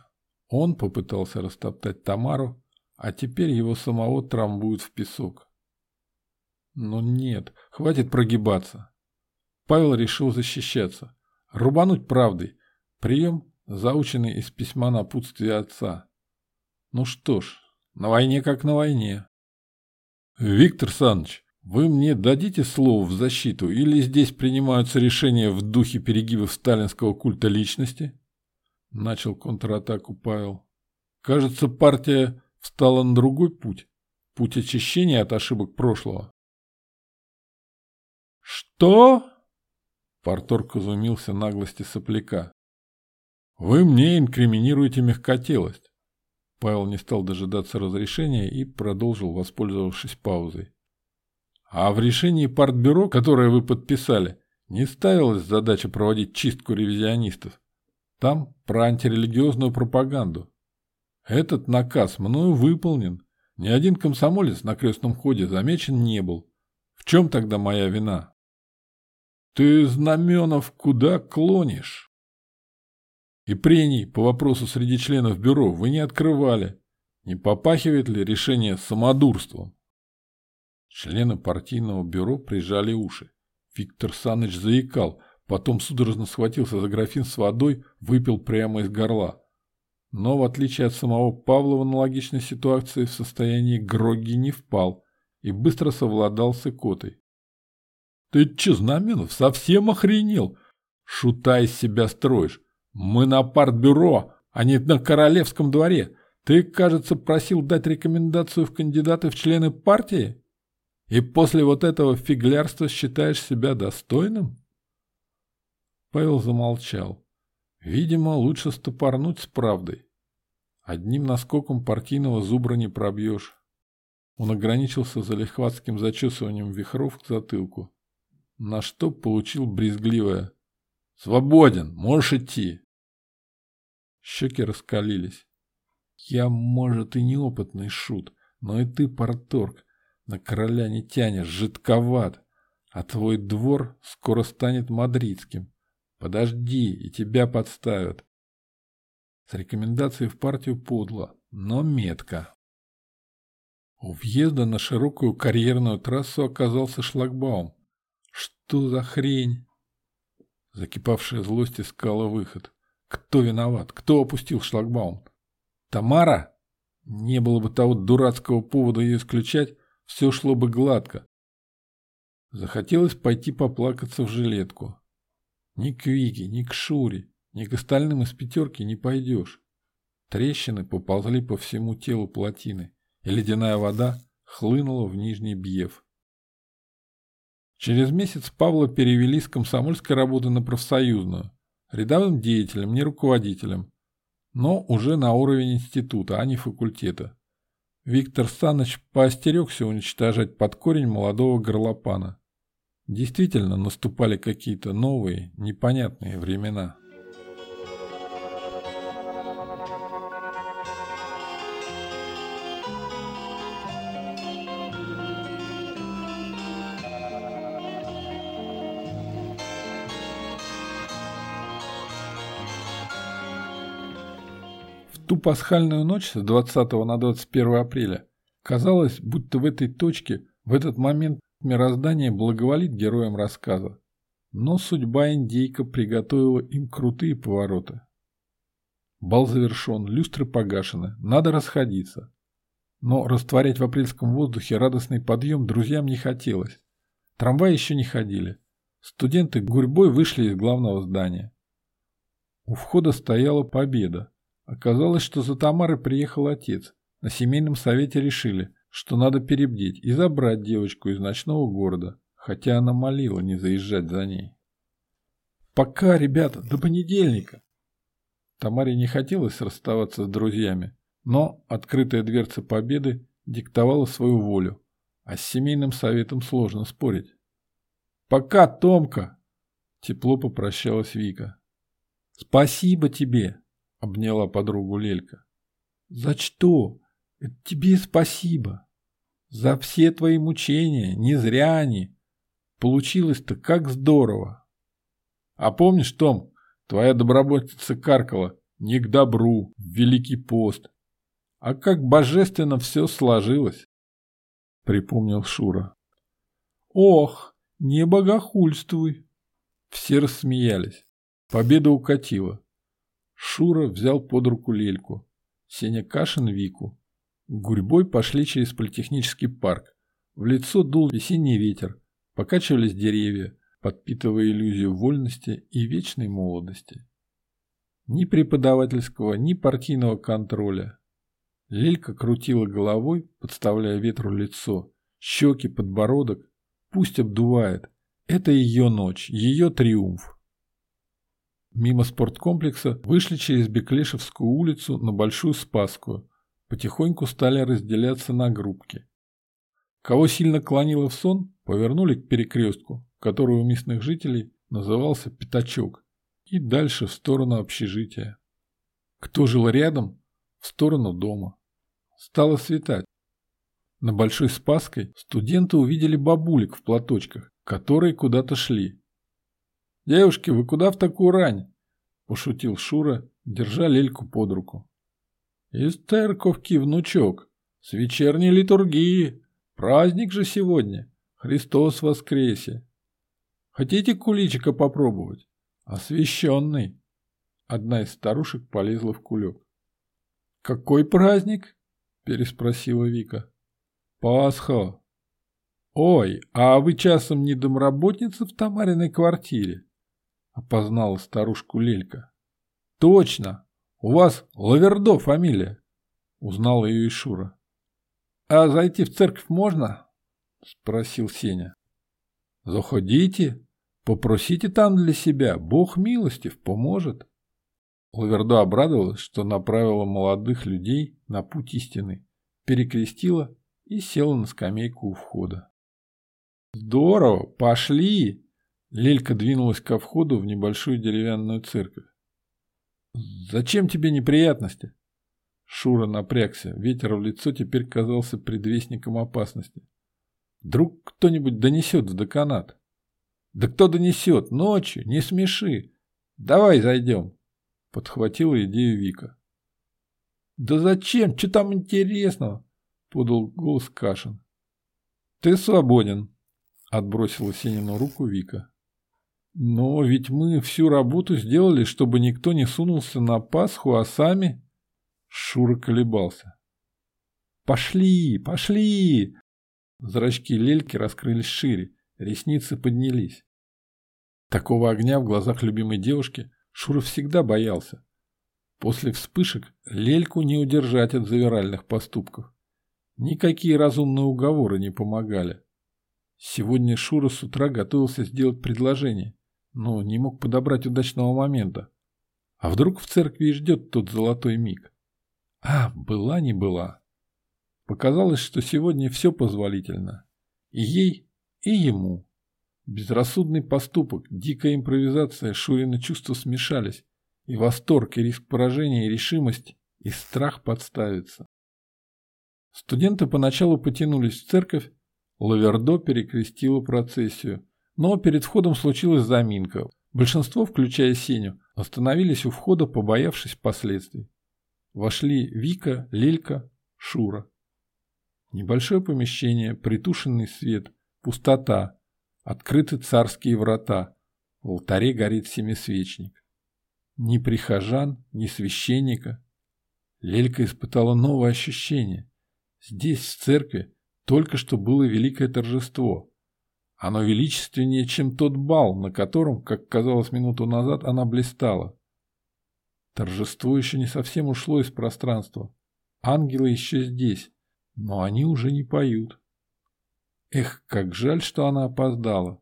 Он попытался растоптать Тамару, а теперь его самого трамбуют в песок. Но нет, хватит прогибаться. Павел решил защищаться. Рубануть правдой. Прием, заученный из письма напутствия отца. Ну что ж, на войне как на войне. Виктор Саныч, вы мне дадите слово в защиту или здесь принимаются решения в духе перегибов сталинского культа личности? Начал контратаку Павел. Кажется, партия встала на другой путь. Путь очищения от ошибок прошлого. «Что?» Порторг изумился наглости сопляка. «Вы мне инкриминируете мягкотелость». Павел не стал дожидаться разрешения и продолжил, воспользовавшись паузой. «А в решении партбюро, которое вы подписали, не ставилась задача проводить чистку ревизионистов. Там про антирелигиозную пропаганду. Этот наказ мною выполнен. Ни один комсомолец на крестном ходе замечен не был. В чем тогда моя вина?» Ты, Знаменов, куда клонишь? И прений по вопросу среди членов бюро вы не открывали. Не попахивает ли решение самодурством? Члены партийного бюро прижали уши. Виктор Саныч заикал, потом судорожно схватился за графин с водой, выпил прямо из горла. Но, в отличие от самого Павла в аналогичной ситуации, в состоянии Грогги не впал и быстро совладал с икотой. Ты че, Знаменов, совсем охренел? Шута из себя строишь. Мы на партбюро, а не на королевском дворе. Ты, кажется, просил дать рекомендацию в кандидаты в члены партии? И после вот этого фиглярства считаешь себя достойным? Павел замолчал. Видимо, лучше стопорнуть с правдой. Одним наскоком партийного зубра не пробьешь. Он ограничился залихватским зачесыванием вихров к затылку на что получил брезгливое «Свободен, можешь идти». Щеки раскалились. «Я, может, и неопытный шут, но и ты, порторг, на короля не тянешь, жидковат, а твой двор скоро станет мадридским. Подожди, и тебя подставят». С рекомендацией в партию подло, но метко. У въезда на широкую карьерную трассу оказался шлагбаум, что за хрень? Закипавшая злость искала выход. Кто виноват? Кто опустил шлагбаум? Тамара? Не было бы того дурацкого повода ее исключать, все шло бы гладко. Захотелось пойти поплакаться в жилетку. Ни к Вике, ни к Шуре, ни к остальным из пятерки не пойдешь. Трещины поползли по всему телу плотины, и ледяная вода хлынула в нижний бьев. Через месяц Павла перевели с комсомольской работы на профсоюзную, рядовым деятелем, не руководителем, но уже на уровень института, а не факультета. Виктор Саныч поостерегся уничтожать под корень молодого горлопана. Действительно наступали какие-то новые, непонятные времена. В ту пасхальную ночь с 20 на 21 апреля казалось, будто в этой точке в этот момент мироздание благоволит героям рассказа. Но судьба индейка приготовила им крутые повороты. Бал завершен, люстры погашены, надо расходиться. Но растворять в апрельском воздухе радостный подъем друзьям не хотелось. Трамваи еще не ходили. Студенты гурьбой вышли из главного здания. У входа стояла победа. Оказалось, что за Тамарой приехал отец. На семейном совете решили, что надо перебдеть и забрать девочку из ночного города, хотя она молила не заезжать за ней. «Пока, ребята, до понедельника!» Тамаре не хотелось расставаться с друзьями, но открытая дверца победы диктовала свою волю, а с семейным советом сложно спорить. «Пока, Томка!» — тепло попрощалась Вика. «Спасибо тебе!» — обняла подругу Лелька. «За что? Тебе спасибо. За все твои мучения, не зря они. Получилось-то как здорово!» «А помнишь, Том, твоя доброботица каркала не к добру, Великий пост. А как божественно все сложилось!» — припомнил Шура. «Ох!» «Не богохульствуй!» Все рассмеялись. Победа укатила. Шура взял под руку Лельку. Сеня Кашин Вику. Гурьбой пошли через политехнический парк. В лицо дул весенний ветер. Покачивались деревья, подпитывая иллюзию вольности и вечной молодости. Ни преподавательского, ни партийного контроля. Лелька крутила головой, подставляя ветру лицо, щеки, подбородок, Пусть обдувает. Это ее ночь, ее триумф. Мимо спорткомплекса вышли через Беклешевскую улицу на Большую Спасскую. Потихоньку стали разделяться на группки. Кого сильно клонило в сон, повернули к перекрестку, который у местных жителей назывался Пятачок, и дальше в сторону общежития. Кто жил рядом, в сторону дома. Стало светать. На Большой Спасской студенты увидели бабулек в платочках, которые куда-то шли. «Девушки, вы куда в такую рань?» – пошутил Шура, держа Лельку под руку. «Из церковки, внучок, с вечерней литургии. Праздник же сегодня. Христос воскресе. Хотите куличика попробовать? Освященный». Одна из старушек полезла в кулек. «Какой праздник?» – переспросила Вика. Пасха. Ой, а вы часом не домработница в Тамариной квартире? Опознала старушку Лелька. Точно. У вас Лавердо фамилия. Узнала ее и Шура. А зайти в церковь можно? Спросил Сеня. Заходите. Попросите там для себя. Бог милостив поможет. Лавердо обрадовалась, что направила молодых людей на путь истины, перекрестила и села на скамейку у входа. «Здорово! Пошли!» Лелька двинулась ко входу в небольшую деревянную церковь. «Зачем тебе неприятности?» Шура напрягся. Ветер в лицо теперь казался предвестником опасности. «Вдруг кто-нибудь донесет в деканат?» «Да кто донесет? Ночью? Не смеши! Давай зайдем!» Подхватила идею Вика. «Да зачем? Что там интересного?» — подал голос Кашин. «Ты свободен», — отбросила Сенину руку Вика. «Но ведь мы всю работу сделали, чтобы никто не сунулся на Пасху, а сами...» Шура колебался. «Пошли, пошли!» Зрачки Лельки раскрылись шире, ресницы поднялись. Такого огня в глазах любимой девушки Шура всегда боялся. После вспышек Лельку не удержать от завиральных поступков. Никакие разумные уговоры не помогали. Сегодня Шура с утра готовился сделать предложение, но не мог подобрать удачного момента. А вдруг в церкви ждет тот золотой миг? А, была не была. Показалось, что сегодня все позволительно. И ей, и ему. Безрассудный поступок, дикая импровизация, Шурины чувства смешались. И восторг, и риск поражения, и решимость, и страх подставиться. Студенты поначалу потянулись в церковь, Лавердо перекрестила процессию. Но перед входом случилась заминка. Большинство, включая Сеню, остановились у входа, побоявшись последствий. вошли Вика, Лелька, Шура. Небольшое помещение, притушенный свет, пустота, открыты царские врата, в алтаре горит семисвечник. Ни прихожан, ни священника. Лелька испытала новое ощущение. Здесь, в церкви, только что было великое торжество. Оно величественнее, чем тот бал, на котором, как казалось минуту назад, она блистала. Торжество еще не совсем ушло из пространства. Ангелы еще здесь, но они уже не поют. Эх, как жаль, что она опоздала.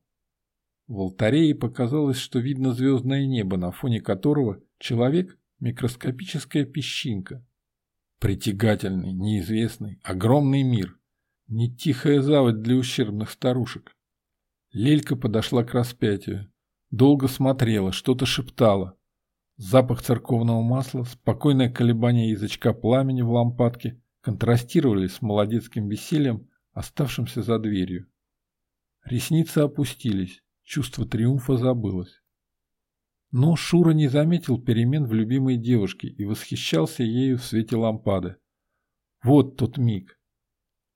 В алтаре показалось, что видно звездное небо, на фоне которого человек – микроскопическая песчинка. Притягательный, неизвестный, огромный мир. Не тихая заводь для ущербных старушек. Лелька подошла к распятию. Долго смотрела, что-то шептала. Запах церковного масла, спокойное колебание язычка пламени в лампадке контрастировали с молодецким весельем, оставшимся за дверью. Ресницы опустились, чувство триумфа забылось. Но Шура не заметил перемен в любимой девушке и восхищался ею в свете лампады. Вот тот миг.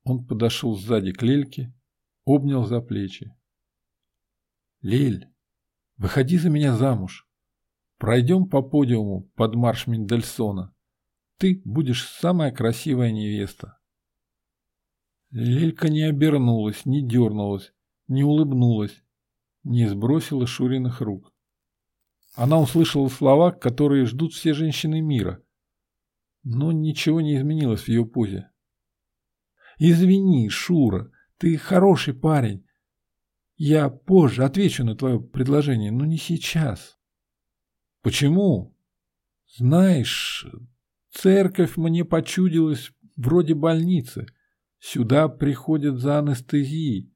Он подошел сзади к Лельке, обнял за плечи. «Лель, выходи за меня замуж!» Пройдем по подиуму под марш Мендельсона. Ты будешь самая красивая невеста. Лелька не обернулась, не дернулась, не улыбнулась, не сбросила Шуриных рук. Она услышала слова, которые ждут все женщины мира, но ничего не изменилось в ее позе. «Извини, Шура, ты хороший парень. Я позже отвечу на твое предложение, но не сейчас». Почему? Знаешь, церковь мне почудилась вроде больницы. Сюда приходят за анестезией.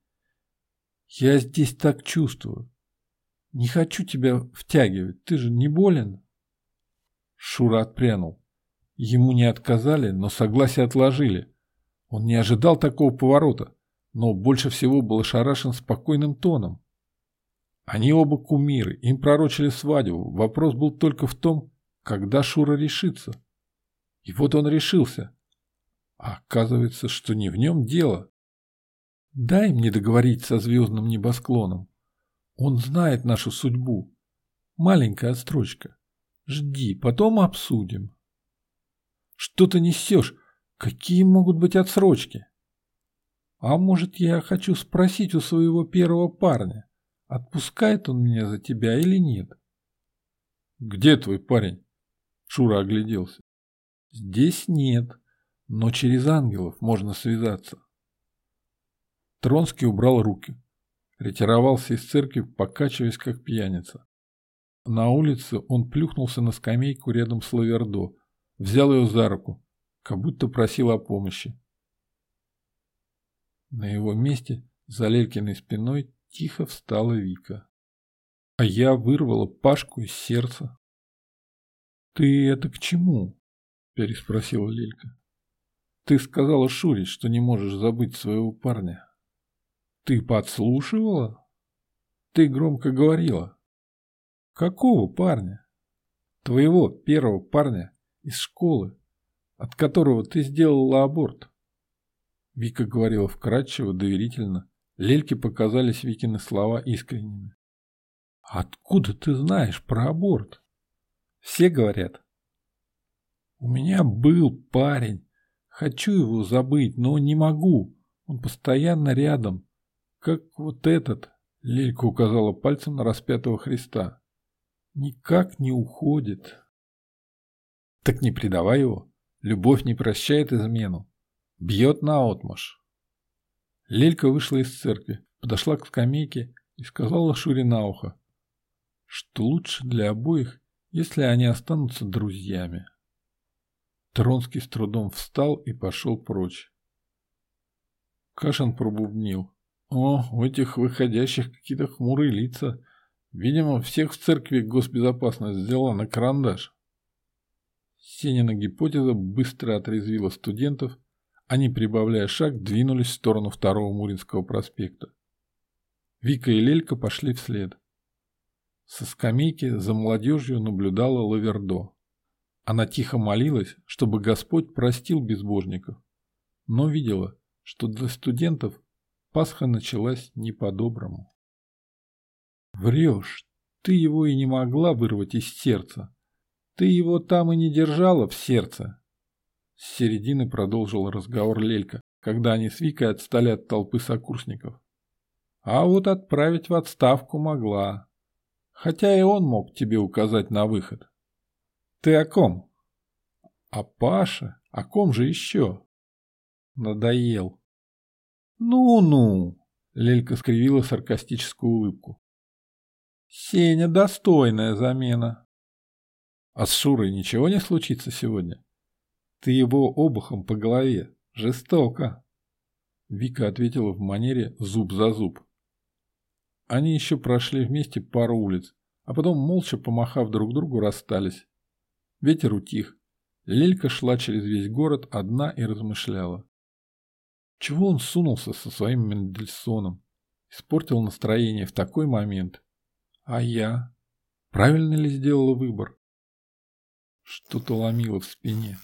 Я здесь так чувствую. Не хочу тебя втягивать. Ты же не болен? Шура отпрянул. Ему не отказали, но согласие отложили. Он не ожидал такого поворота, но больше всего был ошарашен спокойным тоном. Они оба кумиры, им пророчили свадьбу. Вопрос был только в том, когда Шура решится. И вот он решился. А оказывается, что не в нем дело. Дай мне договорить со звездным небосклоном. Он знает нашу судьбу. Маленькая отстрочка. Жди, потом обсудим. Что ты несешь? Какие могут быть отсрочки? А может, я хочу спросить у своего первого парня? Отпускает он меня за тебя или нет? Где твой парень? Шура огляделся. Здесь нет, но через ангелов можно связаться. Тронский убрал руки. Ретировался из церкви, покачиваясь как пьяница. На улице он плюхнулся на скамейку рядом с Лавердо, взял ее за руку, как будто просил о помощи. На его месте, за Лелькиной спиной, Тихо встала Вика. А я вырвала Пашку из сердца. «Ты это к чему?» – переспросила Лелька. «Ты сказала Шуре, что не можешь забыть своего парня. Ты подслушивала? Ты громко говорила. Какого парня? Твоего первого парня из школы, от которого ты сделала аборт?» Вика говорила вкратчиво, доверительно, Лельке показались Викины слова искренними. «Откуда ты знаешь про аборт?» «Все говорят». «У меня был парень. Хочу его забыть, но не могу. Он постоянно рядом. Как вот этот». Лелька указала пальцем на распятого Христа. «Никак не уходит». «Так не предавай его. Любовь не прощает измену. Бьет наотмашь». Лелька вышла из церкви, подошла к скамейке и сказала Шуре на ухо, что лучше для обоих, если они останутся друзьями. Тронский с трудом встал и пошел прочь. Кашин пробубнил. О, у этих выходящих какие-то хмурые лица. Видимо, всех в церкви госбезопасность взяла на карандаш. Сенина гипотеза быстро отрезвила студентов они, прибавляя шаг, двинулись в сторону второго Муринского проспекта. Вика и Лелька пошли вслед. Со скамейки за молодежью наблюдала Лавердо. Она тихо молилась, чтобы Господь простил безбожников, но видела, что для студентов Пасха началась не по-доброму. Врешь, ты его и не могла вырвать из сердца. Ты его там и не держала в сердце. С середины продолжил разговор Лелька, когда они с Викой отстали от толпы сокурсников. А вот отправить в отставку могла. Хотя и он мог тебе указать на выход. Ты о ком? О Паше? О ком же еще? Надоел. Ну-ну, Лелька скривила саркастическую улыбку. Сеня достойная замена. А с Шурой ничего не случится сегодня? Ты его обухом по голове. Жестоко. Вика ответила в манере зуб за зуб. Они еще прошли вместе пару улиц, а потом, молча помахав друг другу, расстались. Ветер утих. Лелька шла через весь город одна и размышляла. Чего он сунулся со своим Мендельсоном? Испортил настроение в такой момент. А я? Правильно ли сделала выбор? Что-то ломило в спине.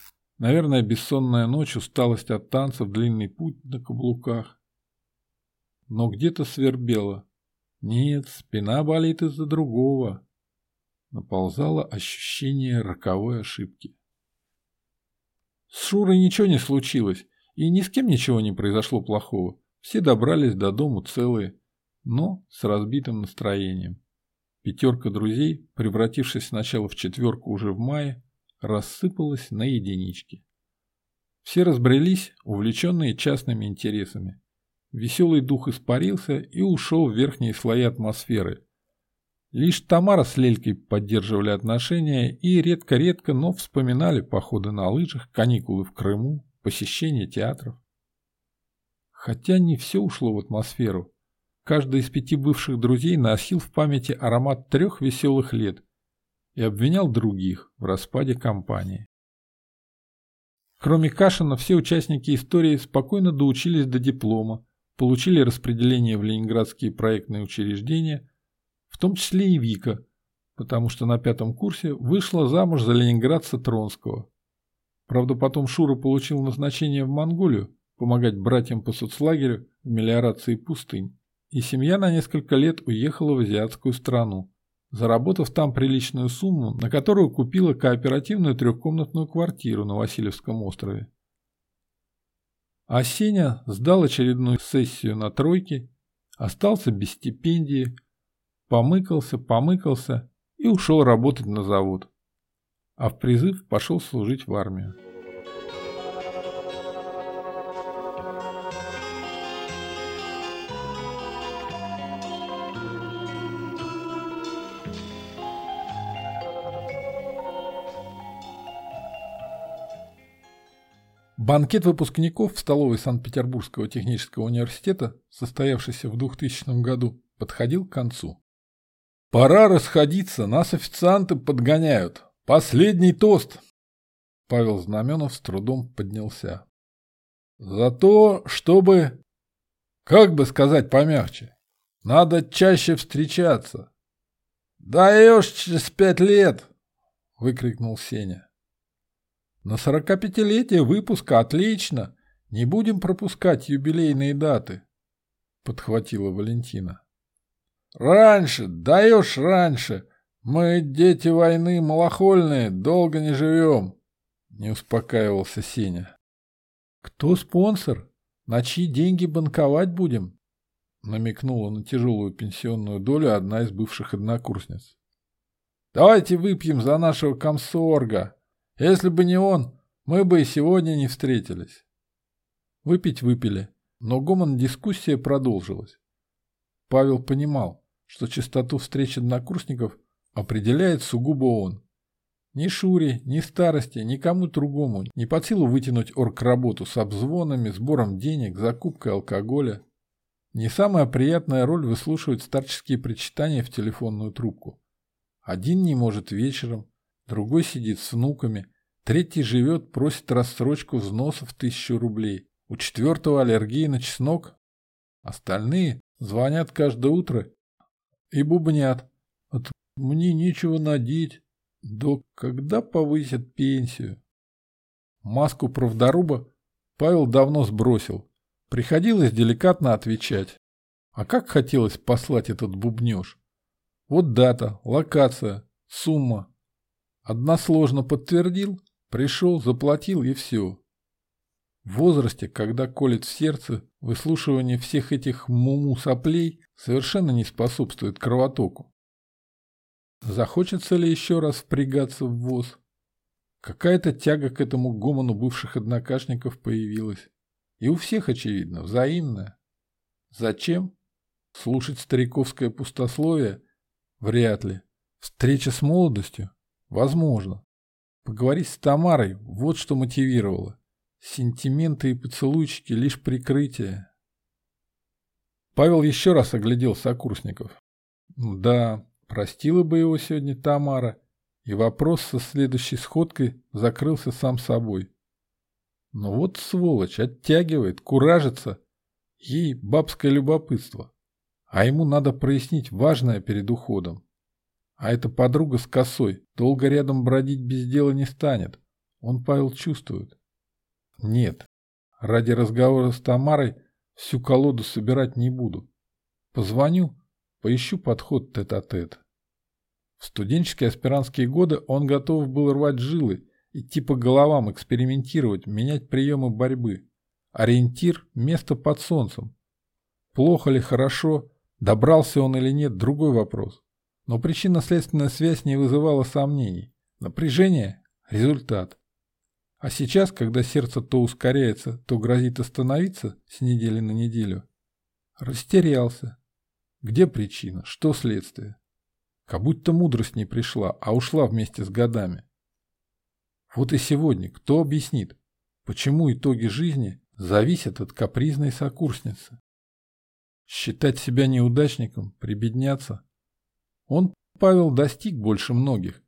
Наверное, бессонная ночь, усталость от танцев, длинный путь на каблуках. Но где-то свербело. Нет, спина болит из-за другого. Наползало ощущение роковой ошибки. С Шурой ничего не случилось, и ни с кем ничего не произошло плохого. Все добрались до дому целые, но с разбитым настроением. Пятерка друзей, превратившись сначала в четверку уже в мае, рассыпалась на единички. Все разбрелись, увлеченные частными интересами. Веселый дух испарился и ушел в верхние слои атмосферы. Лишь Тамара с Лелькой поддерживали отношения и редко-редко, но вспоминали походы на лыжах, каникулы в Крыму, посещение театров. Хотя не все ушло в атмосферу. Каждый из пяти бывших друзей носил в памяти аромат трех веселых лет и обвинял других в распаде компании. Кроме Кашина, все участники истории спокойно доучились до диплома, получили распределение в ленинградские проектные учреждения, в том числе и Вика, потому что на пятом курсе вышла замуж за ленинградца Тронского. Правда, потом Шура получил назначение в Монголию помогать братьям по соцлагерю в мелиорации пустынь, и семья на несколько лет уехала в азиатскую страну, заработав там приличную сумму, на которую купила кооперативную трехкомнатную квартиру на Васильевском острове. А Сеня сдал очередную сессию на тройке, остался без стипендии, помыкался, помыкался и ушел работать на завод. А в призыв пошел служить в армию. Банкет выпускников в столовой Санкт-Петербургского технического университета, состоявшийся в 2000 году, подходил к концу. «Пора расходиться, нас официанты подгоняют. Последний тост!» Павел Знаменов с трудом поднялся. «За то, чтобы... Как бы сказать помягче? Надо чаще встречаться». «Даешь через пять лет!» — выкрикнул Сеня. На 45-летие выпуска отлично. Не будем пропускать юбилейные даты, подхватила Валентина. Раньше, даешь раньше. Мы, дети войны, малохольные, долго не живем, не успокаивался Сеня. Кто спонсор? На чьи деньги банковать будем? намекнула на тяжелую пенсионную долю одна из бывших однокурсниц. «Давайте выпьем за нашего комсорга», если бы не он, мы бы и сегодня не встретились. Выпить выпили, но гомон дискуссия продолжилась. Павел понимал, что частоту встреч однокурсников определяет сугубо он. Ни Шуре, ни старости, никому другому не под силу вытянуть оргработу с обзвонами, сбором денег, закупкой алкоголя. Не самая приятная роль выслушивать старческие причитания в телефонную трубку. Один не может вечером, другой сидит с внуками, третий живет, просит рассрочку взносов тысячу рублей, у четвертого аллергия на чеснок, остальные звонят каждое утро и бубнят. От мне нечего надеть, Док, когда повысят пенсию? Маску правдоруба Павел давно сбросил. Приходилось деликатно отвечать. А как хотелось послать этот бубнеж? Вот дата, локация, сумма. Односложно подтвердил, пришел, заплатил и все. В возрасте, когда колет в сердце, выслушивание всех этих муму соплей совершенно не способствует кровотоку. Захочется ли еще раз впрягаться в воз? Какая-то тяга к этому гомону бывших однокашников появилась. И у всех, очевидно, взаимная. Зачем? Слушать стариковское пустословие? Вряд ли. Встреча с молодостью? Возможно. Поговорить с Тамарой – вот что мотивировало. Сентименты и поцелуйчики – лишь прикрытие. Павел еще раз оглядел сокурсников. Да, простила бы его сегодня Тамара, и вопрос со следующей сходкой закрылся сам собой. Но вот сволочь, оттягивает, куражится. Ей бабское любопытство. А ему надо прояснить важное перед уходом. А эта подруга с косой долго рядом бродить без дела не станет. Он, Павел, чувствует. Нет, ради разговора с Тамарой всю колоду собирать не буду. Позвоню, поищу подход тет-а-тет. -тет. В студенческие аспирантские годы он готов был рвать жилы, идти по головам, экспериментировать, менять приемы борьбы. Ориентир – место под солнцем. Плохо ли, хорошо, добрался он или нет – другой вопрос. Но причинно-следственная связь не вызывала сомнений. Напряжение – результат. А сейчас, когда сердце то ускоряется, то грозит остановиться с недели на неделю, растерялся. Где причина? Что следствие? Как будто мудрость не пришла, а ушла вместе с годами. Вот и сегодня кто объяснит, почему итоги жизни зависят от капризной сокурсницы? Считать себя неудачником, прибедняться? Он, Павел, достиг больше многих.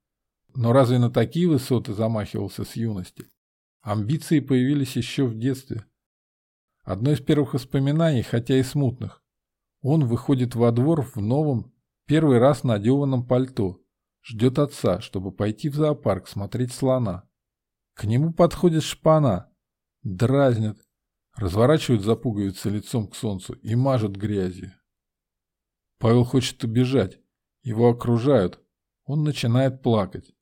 Но разве на такие высоты замахивался с юности? Амбиции появились еще в детстве. Одно из первых воспоминаний, хотя и смутных. Он выходит во двор в новом, первый раз надеванном пальто. Ждет отца, чтобы пойти в зоопарк смотреть слона. К нему подходит шпана. Дразнят. Разворачивают за лицом к солнцу и мажут грязью. Павел хочет убежать. Его окружают. Он начинает плакать.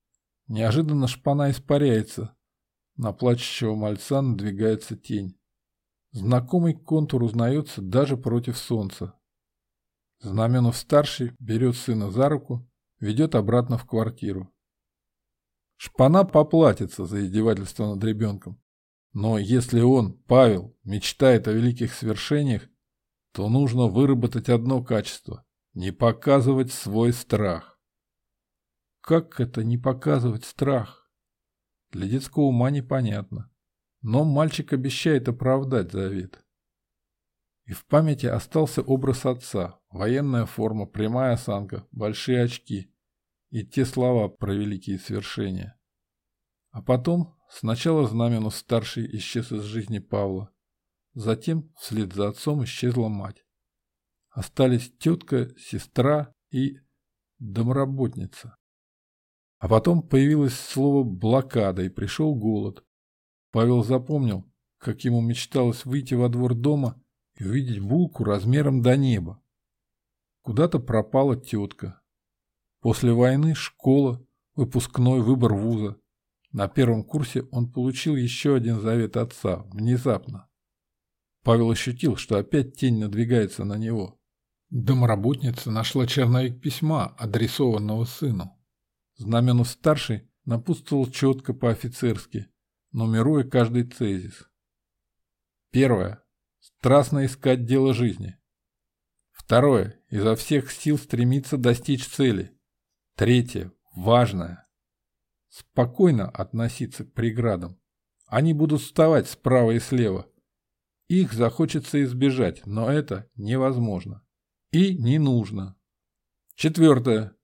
Неожиданно шпана испаряется, на плачущего мальца надвигается тень. Знакомый контур узнается даже против солнца. Знаменов-старший берет сына за руку, ведет обратно в квартиру. Шпана поплатится за издевательство над ребенком. Но если он, Павел, мечтает о великих свершениях, то нужно выработать одно качество – не показывать свой страх. Как это не показывать страх? Для детского ума непонятно. Но мальчик обещает оправдать завет. И в памяти остался образ отца, военная форма, прямая осанка, большие очки и те слова про великие свершения. А потом сначала Знаменов старший исчез из жизни Павла, затем вслед за отцом исчезла мать. Остались тетка, сестра и домработница. А потом появилось слово «блокада» и пришел голод. Павел запомнил, как ему мечталось выйти во двор дома и увидеть булку размером до неба. Куда-то пропала тетка. После войны школа, выпускной выбор вуза. На первом курсе он получил еще один завет отца, внезапно. Павел ощутил, что опять тень надвигается на него. Домработница нашла черновик письма, адресованного сыну. Знаменов-старший напутствовал четко по-офицерски, нумеруя каждый цезис. Первое. Страстно искать дело жизни. Второе. Изо всех сил стремиться достичь цели. Третье. Важное. Спокойно относиться к преградам. Они будут вставать справа и слева. Их захочется избежать, но это невозможно. И не нужно. Четвертое.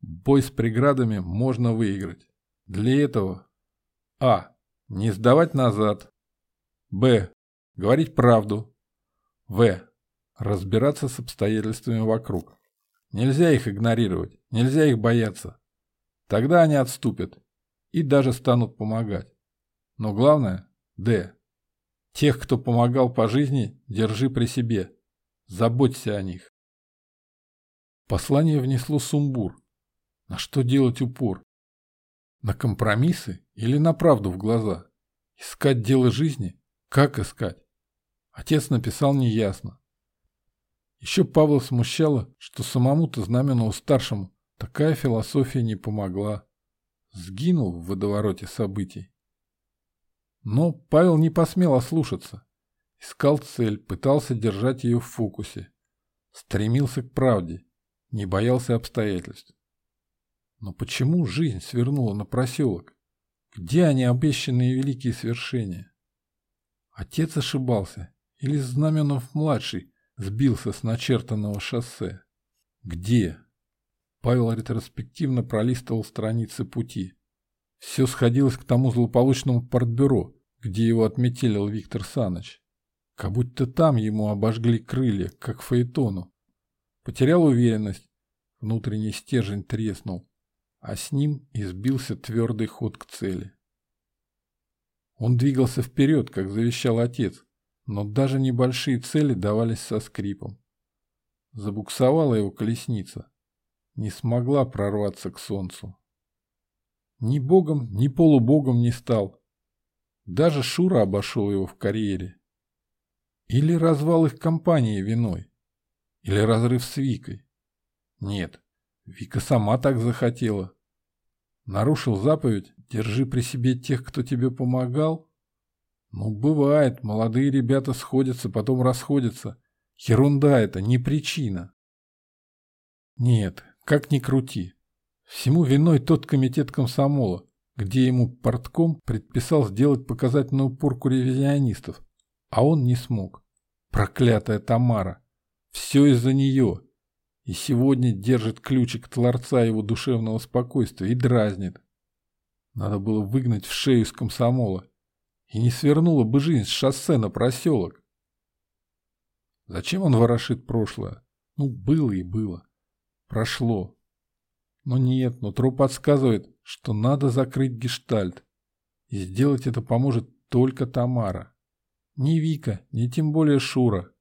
Бой с преградами можно выиграть. Для этого А. Не сдавать назад. Б. Говорить правду. В. Разбираться с обстоятельствами вокруг. Нельзя их игнорировать, нельзя их бояться. Тогда они отступят и даже станут помогать. Но главное – Д. Тех, кто помогал по жизни, держи при себе. Заботься о них. Послание внесло сумбур. На что делать упор? На компромиссы или на правду в глаза? Искать дело жизни? Как искать? Отец написал неясно. Еще Павла смущало, что самому-то Знаменову старшему такая философия не помогла. Сгинул в водовороте событий. Но Павел не посмел ослушаться. Искал цель, пытался держать ее в фокусе. Стремился к правде, не боялся обстоятельств. Но почему жизнь свернула на проселок? Где они обещанные великие свершения? Отец ошибался, или Знаменов-младший сбился с начертанного шоссе? Где? Павел ретроспективно пролистывал страницы пути. Все сходилось к тому злополучному портбюро, где его отметелил Виктор Саныч. Как будто там ему обожгли крылья, как Фаэтону. Потерял уверенность, внутренний стержень треснул, а с ним избился твердый ход к цели. Он двигался вперед, как завещал отец, но даже небольшие цели давались со скрипом. Забуксовала его колесница, не смогла прорваться к солнцу. Ни богом, ни полубогом не стал. Даже Шура обошел его в карьере. Или развал их компании виной. Или разрыв с Викой. Нет, Вика сама так захотела. Нарушил заповедь «Держи при себе тех, кто тебе помогал». Ну, бывает, молодые ребята сходятся, потом расходятся. Ерунда это, не причина. Нет, как ни крути. Всему виной тот комитет комсомола, где ему портком предписал сделать показательную порку ревизионистов, а он не смог. Проклятая Тамара. Все из-за нее. И сегодня держит ключик Творца его душевного спокойствия и дразнит. Надо было выгнать в шею из комсомола. И не свернула бы жизнь с шоссе на проселок. Зачем он ворошит прошлое? Ну, было и было. Прошло. Но нет, нутро подсказывает, что надо закрыть гештальт. И сделать это поможет только Тамара. Ни Вика, ни тем более Шура.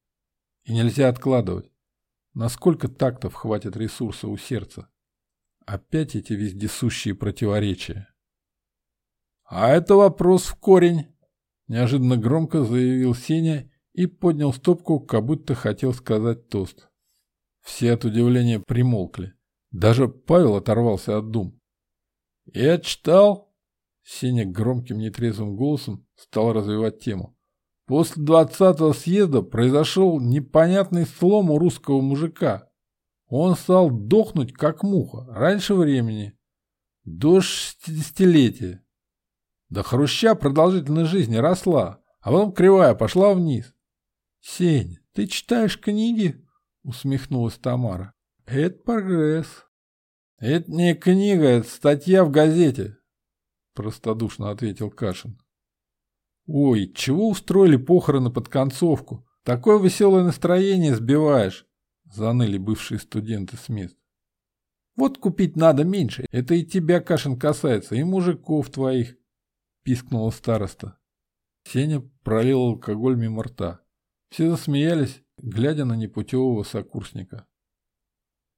И нельзя откладывать. Насколько тактов хватит ресурса у сердца? Опять эти вездесущие противоречия. «А это вопрос в корень», — неожиданно громко заявил Сеня и поднял стопку, как будто хотел сказать тост. Все от удивления примолкли. Даже Павел оторвался от дум. «Я читал...» Сеня громким нетрезвым голосом стал развивать тему. «После двадцатого съезда произошел непонятный слом у русского мужика. Он стал дохнуть, как муха, раньше времени. До шестидесятилетия. До хруща продолжительность жизни росла, а потом кривая пошла вниз. «Сень, ты читаешь книги?» — усмехнулась Тамара. Это прогресс. Это не книга, это статья в газете, простодушно ответил Кашин. Ой, чего устроили похороны под концовку? Такое веселое настроение сбиваешь, заныли бывшие студенты с мест. Вот купить надо меньше, это и тебя, Кашин, касается, и мужиков твоих, пискнула староста. Сеня пролил алкоголь мимо рта. Все засмеялись, глядя на непутевого сокурсника.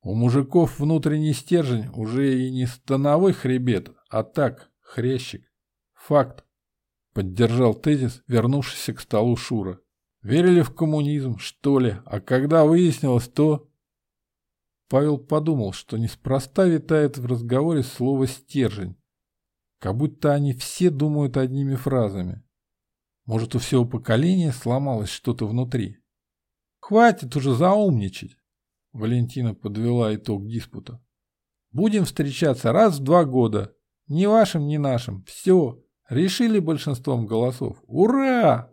У мужиков внутренний стержень уже и не становой хребет, а так, хрящик. Факт. Поддержал тезис, вернувшийся к столу Шура. Верили в коммунизм, что ли, а когда выяснилось, то... Павел подумал, что неспроста витает в разговоре слово «стержень». Как будто они все думают одними фразами. Может, у всего поколения сломалось что-то внутри. Хватит уже заумничать. Валентина подвела итог диспута. Будем встречаться раз в два года. Ни вашим, ни нашим. Все. Решили большинством голосов. Ура!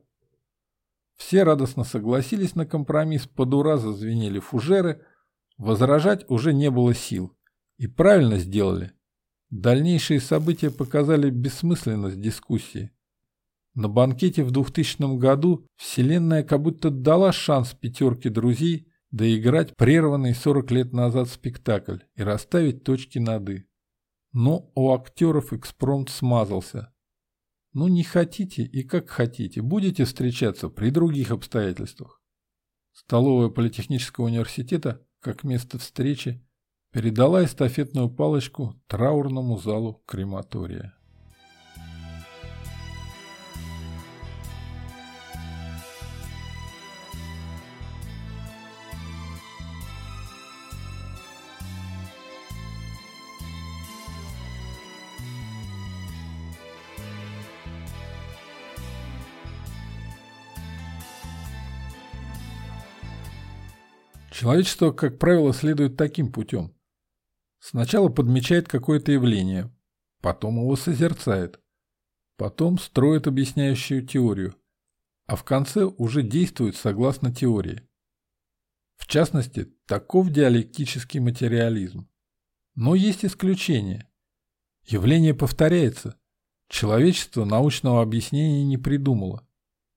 Все радостно согласились на компромисс, под ура зазвенели фужеры. Возражать уже не было сил. И правильно сделали. Дальнейшие события показали бессмысленность дискуссии. На банкете в 2000 году Вселенная как будто дала шанс пятерке друзей доиграть прерванный 40 лет назад спектакль и расставить точки над «и». Но у актеров экспромт смазался. Ну, не хотите и как хотите, будете встречаться при других обстоятельствах. Столовая Политехнического университета, как место встречи, передала эстафетную палочку траурному залу крематория. Человечество, как правило, следует таким путем. Сначала подмечает какое-то явление, потом его созерцает, потом строит объясняющую теорию, а в конце уже действует согласно теории. В частности, таков диалектический материализм. Но есть исключения. Явление повторяется. Человечество научного объяснения не придумало,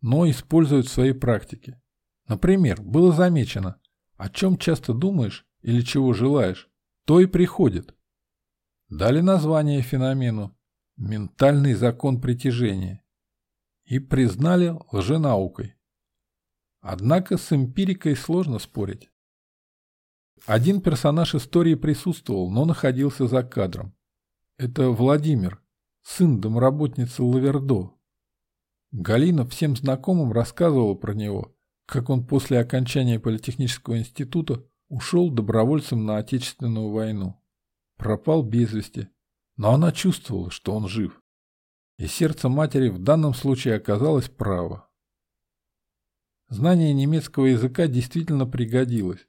но использует в своей практике. Например, было замечено, о чем часто думаешь или чего желаешь, то и приходит. Дали название феномену «ментальный закон притяжения» и признали лженаукой. Однако с эмпирикой сложно спорить. Один персонаж истории присутствовал, но находился за кадром. Это Владимир, сын домработницы Лавердо. Галина всем знакомым рассказывала про него, как он после окончания Политехнического института ушел добровольцем на Отечественную войну. Пропал без вести, но она чувствовала, что он жив. И сердце матери в данном случае оказалось право. Знание немецкого языка действительно пригодилось.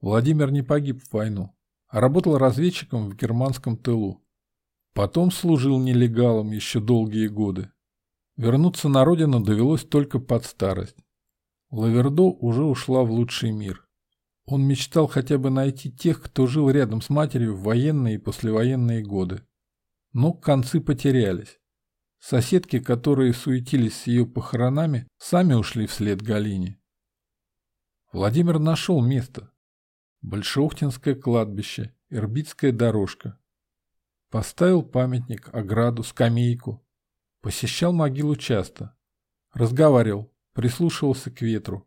Владимир не погиб в войну, а работал разведчиком в германском тылу. Потом служил нелегалом еще долгие годы. Вернуться на родину довелось только под старость. Лавердо уже ушла в лучший мир. Он мечтал хотя бы найти тех, кто жил рядом с матерью в военные и послевоенные годы. Но концы потерялись. Соседки, которые суетились с ее похоронами, сами ушли вслед Галине. Владимир нашел место. Большеухтинское кладбище, Ирбитская дорожка. Поставил памятник, ограду, скамейку. Посещал могилу часто. Разговаривал, прислушивался к ветру.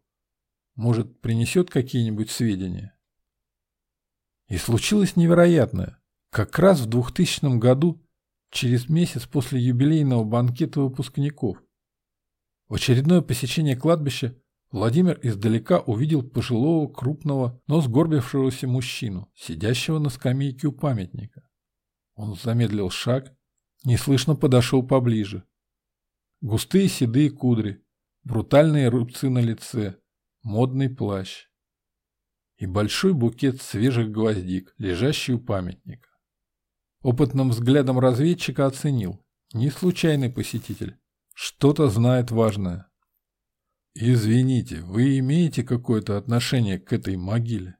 Может, принесет какие-нибудь сведения? И случилось невероятное. Как раз в 2000 году, через месяц после юбилейного банкета выпускников, в очередное посещение кладбища Владимир издалека увидел пожилого, крупного, но сгорбившегося мужчину, сидящего на скамейке у памятника. Он замедлил шаг, неслышно подошел поближе. Густые седые кудри, брутальные рубцы на лице, модный плащ и большой букет свежих гвоздик, лежащий у памятника. Опытным взглядом разведчика оценил, не случайный посетитель, что-то знает важное. «Извините, вы имеете какое-то отношение к этой могиле?»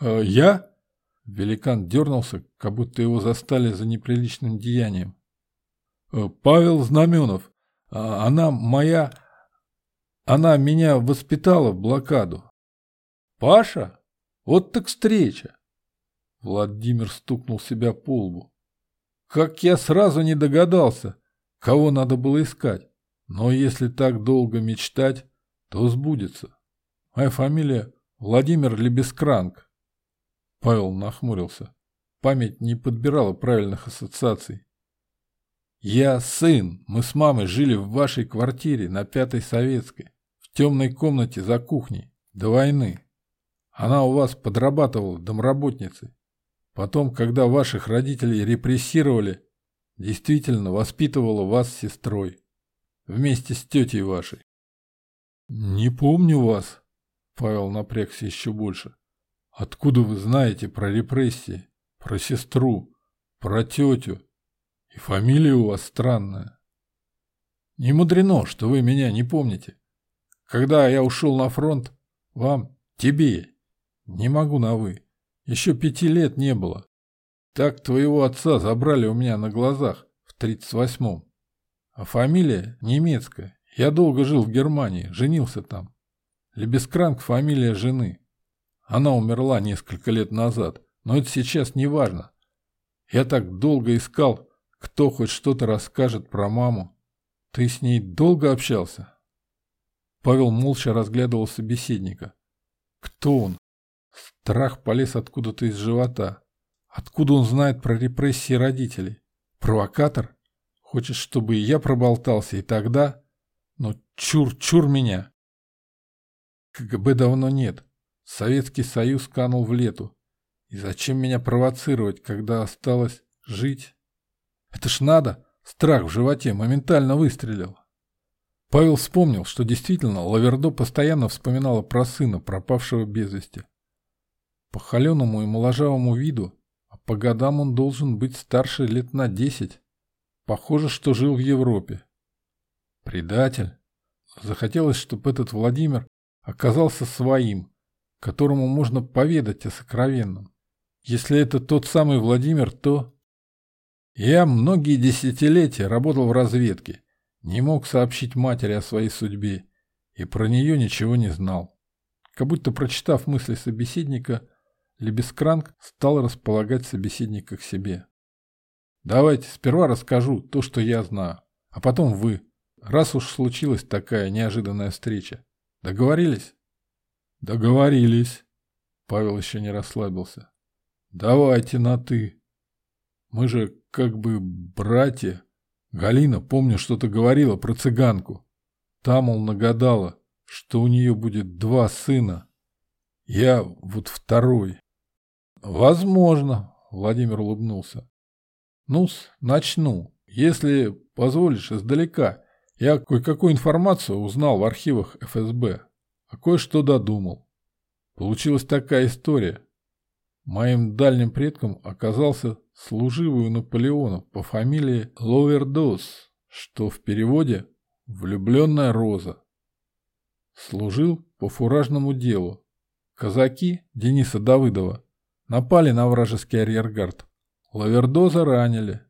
«Э, «Я?» Великан дернулся, как будто его застали за неприличным деянием. «Э, «Павел Знаменов. А она моя она меня воспитала в блокаду. Паша? Вот так встреча. Владимир стукнул себя по лбу. Как я сразу не догадался, кого надо было искать. Но если так долго мечтать, то сбудется. Моя фамилия Владимир Лебескранг. Павел нахмурился. Память не подбирала правильных ассоциаций. Я сын. Мы с мамой жили в вашей квартире на Пятой Советской в темной комнате за кухней, до войны. Она у вас подрабатывала домработницей. Потом, когда ваших родителей репрессировали, действительно воспитывала вас сестрой. Вместе с тетей вашей. Не помню вас. Павел напрягся еще больше. Откуда вы знаете про репрессии, про сестру, про тетю? И фамилия у вас странная. Не мудрено, что вы меня не помните. Когда я ушел на фронт, вам, тебе, не могу на «вы», еще пяти лет не было. Так твоего отца забрали у меня на глазах в тридцать восьмом. А фамилия немецкая. Я долго жил в Германии, женился там. Лебескранг – фамилия жены. Она умерла несколько лет назад, но это сейчас не важно. Я так долго искал, кто хоть что-то расскажет про маму. Ты с ней долго общался? Павел молча разглядывал собеседника. Кто он? Страх полез откуда-то из живота. Откуда он знает про репрессии родителей? Провокатор? Хочет, чтобы и я проболтался, и тогда... Ну, чур-чур меня. КГБ давно нет. Советский Союз канул в лету. И зачем меня провоцировать, когда осталось жить? Это ж надо. Страх в животе моментально выстрелил. Павел вспомнил, что действительно Лавердо постоянно вспоминала про сына, пропавшего без вести. По холеному и моложавому виду, а по годам он должен быть старше лет на десять. Похоже, что жил в Европе. Предатель. Захотелось, чтобы этот Владимир оказался своим, которому можно поведать о сокровенном. Если это тот самый Владимир, то... Я многие десятилетия работал в разведке, не мог сообщить матери о своей судьбе и про нее ничего не знал. Как будто прочитав мысли собеседника, Лебескранг стал располагать собеседника к себе. «Давайте сперва расскажу то, что я знаю, а потом вы, раз уж случилась такая неожиданная встреча. Договорились?» «Договорились». Павел еще не расслабился. «Давайте на «ты». Мы же как бы братья. Галина, помню, что-то говорила про цыганку. Та, мол, нагадала, что у нее будет два сына. Я вот второй. Возможно, Владимир улыбнулся. Ну-с, начну. Если позволишь, издалека. Я кое-какую информацию узнал в архивах ФСБ, а кое-что додумал. Получилась такая история. Моим дальним предком оказался служивый у Наполеона по фамилии Ловердос, что в переводе «влюбленная роза». Служил по фуражному делу. Казаки Дениса Давыдова напали на вражеский арьергард. Лавердоза ранили,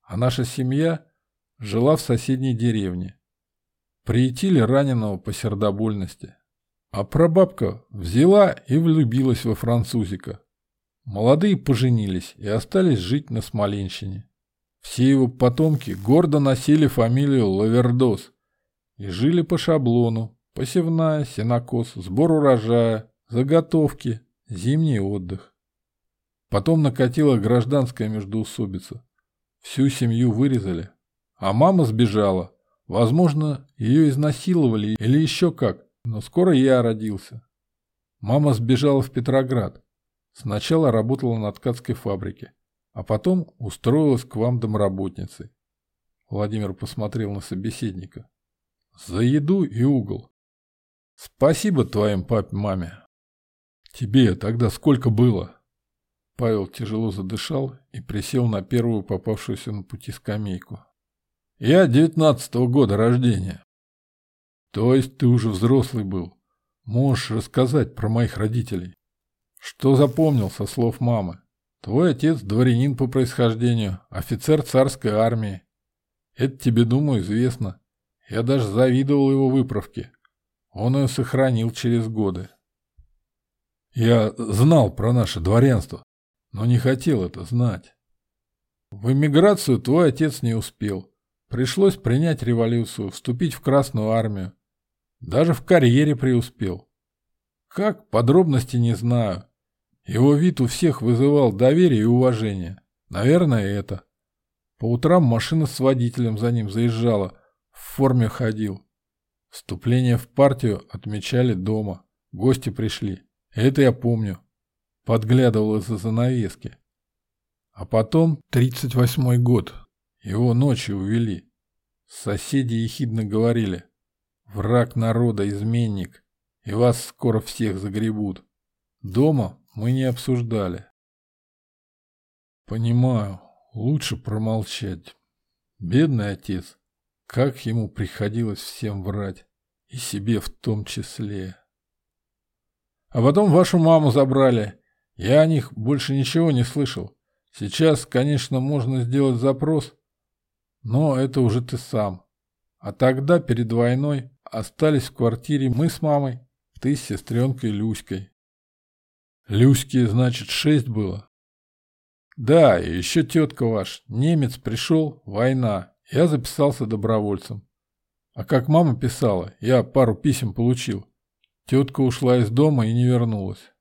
а наша семья жила в соседней деревне. Приютили раненого по сердобольности. А прабабка взяла и влюбилась во французика. Молодые поженились и остались жить на Смоленщине. Все его потомки гордо носили фамилию Лавердос и жили по шаблону. Посевная, сенокос, сбор урожая, заготовки, зимний отдых. Потом накатила гражданская междоусобица. Всю семью вырезали. А мама сбежала. Возможно, ее изнасиловали или еще как, но скоро я родился. Мама сбежала в Петроград. Сначала работала на ткацкой фабрике, а потом устроилась к вам домработницей. Владимир посмотрел на собеседника. За еду и угол. Спасибо твоим папе-маме. Тебе тогда сколько было? Павел тяжело задышал и присел на первую попавшуюся на пути скамейку. Я девятнадцатого года рождения. То есть ты уже взрослый был. Можешь рассказать про моих родителей. Что запомнил со слов мамы? Твой отец дворянин по происхождению, офицер царской армии. Это тебе, думаю, известно. Я даже завидовал его выправке. Он ее сохранил через годы. Я знал про наше дворянство, но не хотел это знать. В эмиграцию твой отец не успел. Пришлось принять революцию, вступить в Красную армию. Даже в карьере преуспел. Как, подробности не знаю. Его вид у всех вызывал доверие и уважение. Наверное, это. По утрам машина с водителем за ним заезжала, в форме ходил. Вступление в партию отмечали дома. Гости пришли. Это я помню. Подглядывал из-за занавески. А потом, 38-й год, его ночью увели. Соседи ехидно говорили. Враг народа, изменник, и вас скоро всех загребут. Дома мы не обсуждали. Понимаю, лучше промолчать. Бедный отец, как ему приходилось всем врать, и себе в том числе. А потом вашу маму забрали. Я о них больше ничего не слышал. Сейчас, конечно, можно сделать запрос, но это уже ты сам. А тогда, перед войной, остались в квартире мы с мамой, ты с сестренкой Люськой. Люське, значит, шесть было. Да, и еще тетка ваш. Немец пришел, война. Я записался добровольцем. А как мама писала, я пару писем получил. Тетка ушла из дома и не вернулась.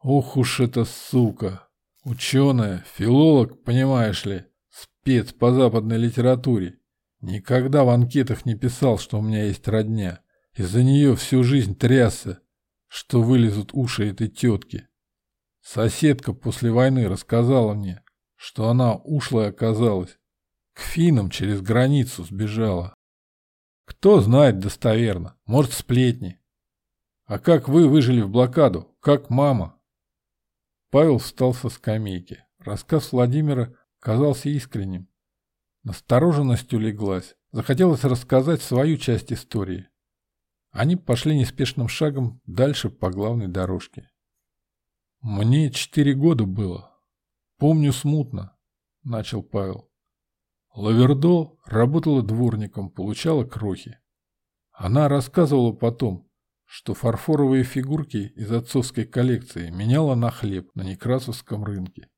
Ох уж эта сука! Ученая, филолог, понимаешь ли, спец по западной литературе. Никогда в анкетах не писал, что у меня есть родня. Из-за нее всю жизнь трясся, что вылезут уши этой тетки. Соседка после войны рассказала мне, что она ушлая оказалась. К финам через границу сбежала. Кто знает достоверно, может сплетни. А как вы выжили в блокаду? Как мама? Павел встал со скамейки. Рассказ Владимира казался искренним. Настороженность улеглась. Захотелось рассказать свою часть истории. Они пошли неспешным шагом дальше по главной дорожке. «Мне четыре года было. Помню смутно», — начал Павел. Лавердо работала дворником, получала крохи. Она рассказывала потом, что фарфоровые фигурки из отцовской коллекции меняла на хлеб на Некрасовском рынке.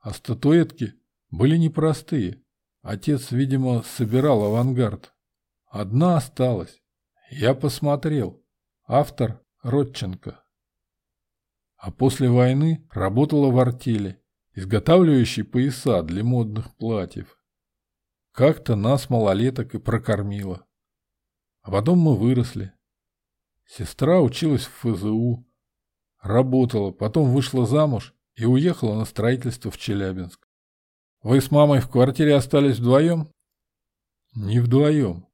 А статуэтки были непростые. Отец, видимо, собирал авангард. Одна осталась. Я посмотрел. Автор Родченко. А после войны работала в артели, изготавливающей пояса для модных платьев. Как-то нас, малолеток, и прокормила. А потом мы выросли. Сестра училась в ФЗУ, работала, потом вышла замуж и уехала на строительство в Челябинск. Вы с мамой в квартире остались вдвоем? Не вдвоем.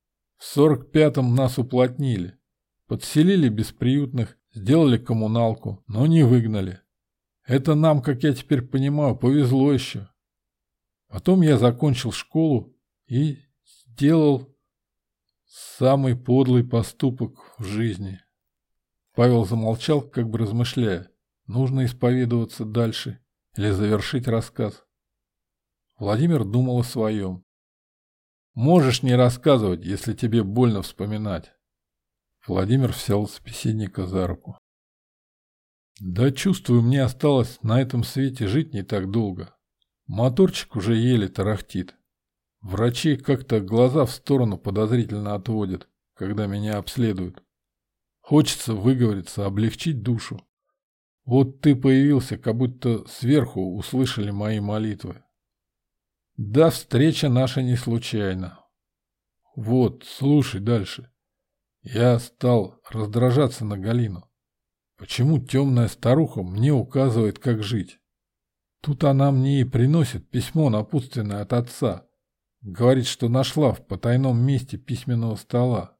В сорок пятом нас уплотнили. Подселили бесприютных, сделали коммуналку, но не выгнали. Это нам, как я теперь понимаю, повезло еще. Потом я закончил школу и сделал самый подлый поступок в жизни. Павел замолчал, как бы размышляя, нужно исповедоваться дальше или завершить рассказ. Владимир думал о своем. «Можешь не рассказывать, если тебе больно вспоминать». Владимир взял собеседника за руку. «Да чувствую, мне осталось на этом свете жить не так долго. Моторчик уже еле тарахтит. Врачи как-то глаза в сторону подозрительно отводят, когда меня обследуют. Хочется выговориться, облегчить душу. Вот ты появился, как будто сверху услышали мои молитвы. Да, встреча наша не случайна. Вот, слушай дальше. Я стал раздражаться на Галину. Почему темная старуха мне указывает, как жить? Тут она мне и приносит письмо напутственное от отца. Говорит, что нашла в потайном месте письменного стола.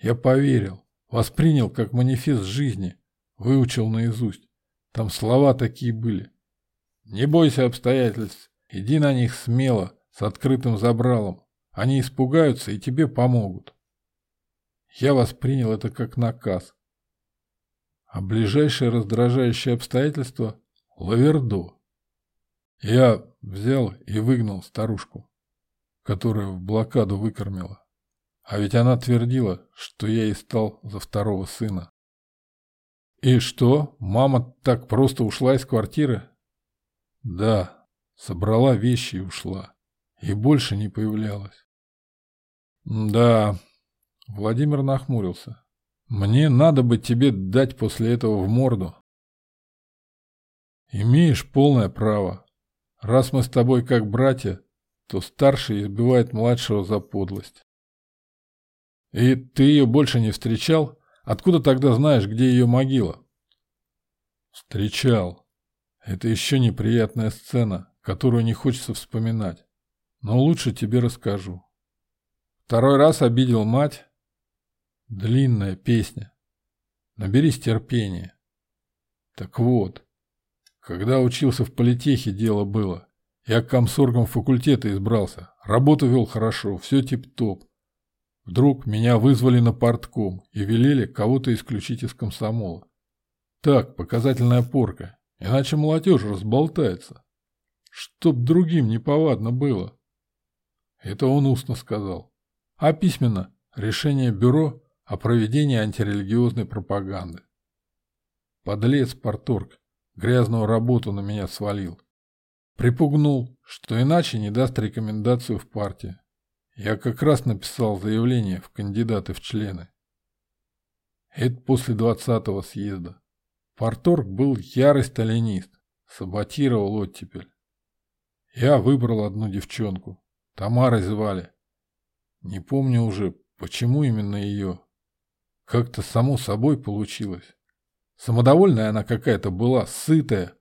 Я поверил. Воспринял как манифест жизни, выучил наизусть. Там слова такие были. Не бойся обстоятельств, иди на них смело, с открытым забралом. Они испугаются и тебе помогут. Я воспринял это как наказ. А ближайшее раздражающее обстоятельство — лавердо. Я взял и выгнал старушку, которая в блокаду выкормила. А ведь она твердила, что я и стал за второго сына. И что, мама так просто ушла из квартиры? Да, собрала вещи и ушла. И больше не появлялась. Да, Владимир нахмурился. Мне надо бы тебе дать после этого в морду. Имеешь полное право. Раз мы с тобой как братья, то старший избивает младшего за подлость. И ты ее больше не встречал? Откуда тогда знаешь, где ее могила? Встречал. Это еще неприятная сцена, которую не хочется вспоминать. Но лучше тебе расскажу. Второй раз обидел мать. Длинная песня. Наберись терпения. Так вот, когда учился в политехе, дело было. Я комсоргом факультета избрался. Работу вел хорошо, все тип-топ. Вдруг меня вызвали на портком и велели кого-то исключить из комсомола. Так, показательная порка, иначе молодежь разболтается. Чтоб другим неповадно было. Это он устно сказал. А письменно решение бюро о проведении антирелигиозной пропаганды. Подлец порторг, грязную работу на меня свалил. Припугнул, что иначе не даст рекомендацию в партию. Я как раз написал заявление в кандидаты в члены. Это после двадцатого съезда. Порторг был ярый сталинист, саботировал оттепель. Я выбрал одну девчонку. Тамарой звали. Не помню уже, почему именно ее. Как-то само собой получилось. Самодовольная она какая-то была, сытая.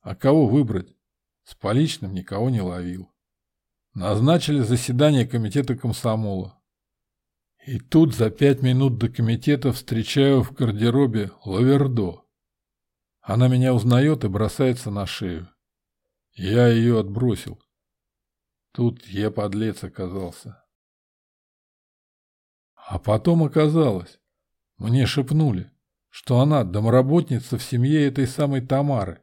А кого выбрать? С поличным никого не ловил. Назначили заседание комитета комсомола. И тут за пять минут до комитета встречаю в гардеробе Лавердо. Она меня узнает и бросается на шею. Я ее отбросил. Тут я подлец оказался. А потом оказалось, мне шепнули, что она домработница в семье этой самой Тамары.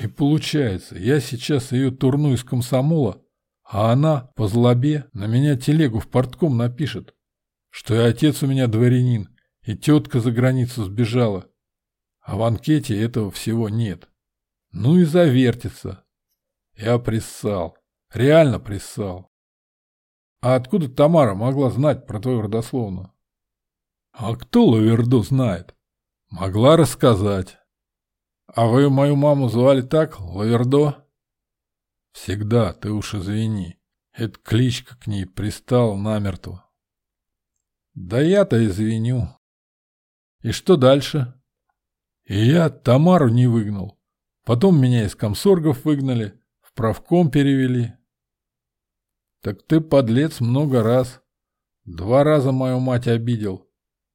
И получается, я сейчас ее турну из комсомола, а она по злобе на меня телегу в портком напишет, что и отец у меня дворянин, и тетка за границу сбежала. А в анкете этого всего нет. Ну и завертится. Я приссал. Реально приссал. А откуда Тамара могла знать про твою родословную? А кто Лаверду знает? Могла рассказать. А вы мою маму звали так, Лавердо? Всегда, ты уж извини. Эта кличка к ней пристала намертво. Да я-то извиню. И что дальше? И я Тамару не выгнал. Потом меня из комсоргов выгнали, в правком перевели. Так ты, подлец, много раз. Два раза мою мать обидел.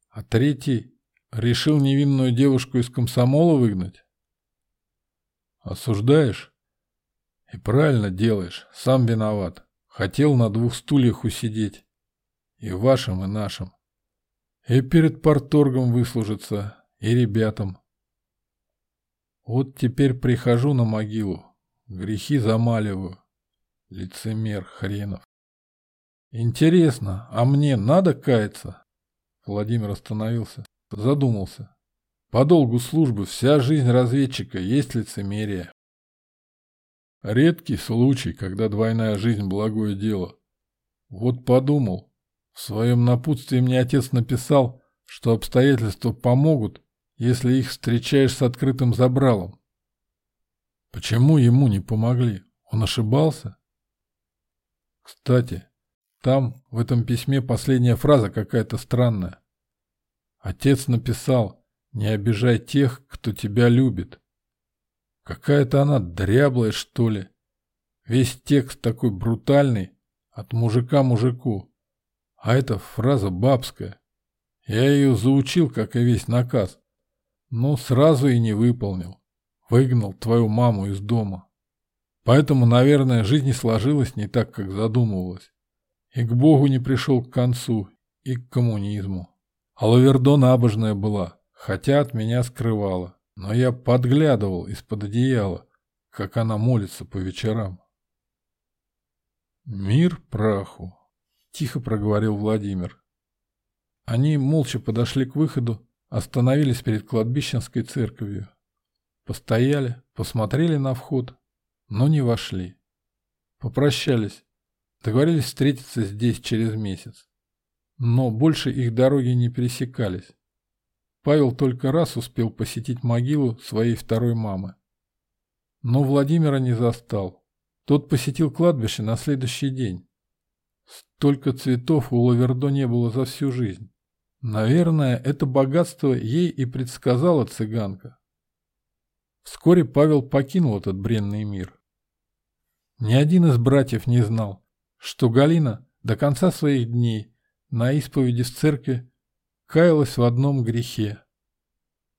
А третий решил невинную девушку из комсомола выгнать? Осуждаешь? И правильно делаешь, сам виноват. Хотел на двух стульях усидеть. И вашим, и нашим. И перед порторгом выслужиться, и ребятам. Вот теперь прихожу на могилу, грехи замаливаю. Лицемер хренов. Интересно, а мне надо каяться? Владимир остановился, задумался. По долгу службы вся жизнь разведчика есть лицемерие. Редкий случай, когда двойная жизнь – благое дело. Вот подумал. В своем напутствии мне отец написал, что обстоятельства помогут, если их встречаешь с открытым забралом. Почему ему не помогли? Он ошибался? Кстати, там, в этом письме, последняя фраза какая-то странная. Отец написал – не обижай тех, кто тебя любит. Какая-то она дряблая, что ли. Весь текст такой брутальный, от мужика мужику. А эта фраза бабская. Я ее заучил, как и весь наказ. Но сразу и не выполнил. Выгнал твою маму из дома. Поэтому, наверное, жизнь не сложилась не так, как задумывалась. И к Богу не пришел к концу, и к коммунизму. А Лавердо набожная была хотя от меня скрывала. Но я подглядывал из-под одеяла, как она молится по вечерам. «Мир праху», — тихо проговорил Владимир. Они молча подошли к выходу, остановились перед кладбищенской церковью. Постояли, посмотрели на вход, но не вошли. Попрощались, договорились встретиться здесь через месяц. Но больше их дороги не пересекались. Павел только раз успел посетить могилу своей второй мамы. Но Владимира не застал. Тот посетил кладбище на следующий день. Столько цветов у Лавердо не было за всю жизнь. Наверное, это богатство ей и предсказала цыганка. Вскоре Павел покинул этот бренный мир. Ни один из братьев не знал, что Галина до конца своих дней на исповеди в церкви каялась в одном грехе.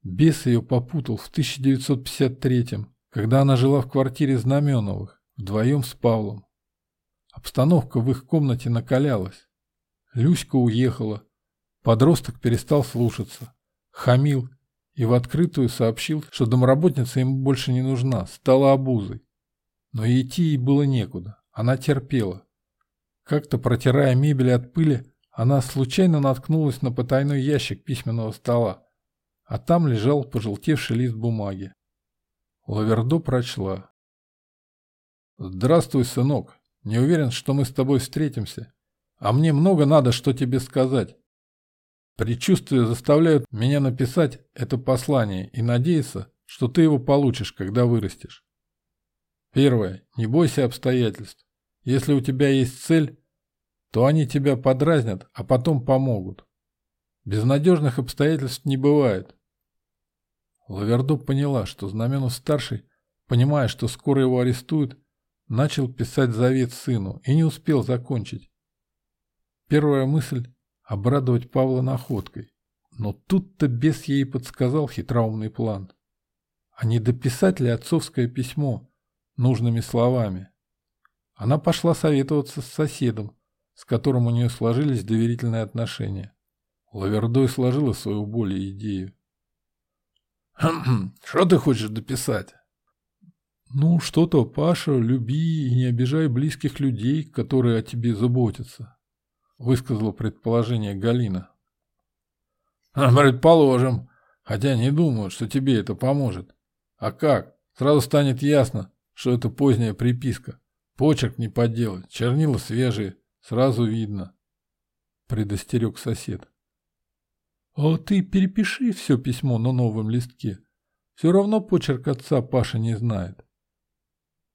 Бес ее попутал в 1953-м, когда она жила в квартире Знаменовых, вдвоем с Павлом. Обстановка в их комнате накалялась. Люська уехала. Подросток перестал слушаться. Хамил и в открытую сообщил, что домработница ему больше не нужна, стала обузой. Но идти ей было некуда. Она терпела. Как-то протирая мебель от пыли, она случайно наткнулась на потайной ящик письменного стола, а там лежал пожелтевший лист бумаги. Лавердо прочла. «Здравствуй, сынок. Не уверен, что мы с тобой встретимся. А мне много надо, что тебе сказать. Предчувствия заставляют меня написать это послание и надеяться, что ты его получишь, когда вырастешь. Первое. Не бойся обстоятельств. Если у тебя есть цель, то они тебя подразнят, а потом помогут. Безнадежных обстоятельств не бывает. Лавердо поняла, что Знаменов-старший, понимая, что скоро его арестуют, начал писать завет сыну и не успел закончить. Первая мысль обрадовать Павла находкой. Но тут-то бес ей подсказал хитроумный план. А не дописать ли отцовское письмо нужными словами? Она пошла советоваться с соседом, с которым у нее сложились доверительные отношения. Лавердой сложила свою боль и идею. «Что ты хочешь дописать?» «Ну, что-то, Паша, люби и не обижай близких людей, которые о тебе заботятся высказала предположение Галина. «Предположим, хотя не думаю, что тебе это поможет. А как? Сразу станет ясно, что это поздняя приписка. Почерк не подделать, чернила свежие, сразу видно», — предостерег сосед. «А ты перепиши все письмо на новом листке. Все равно почерк отца Паша не знает».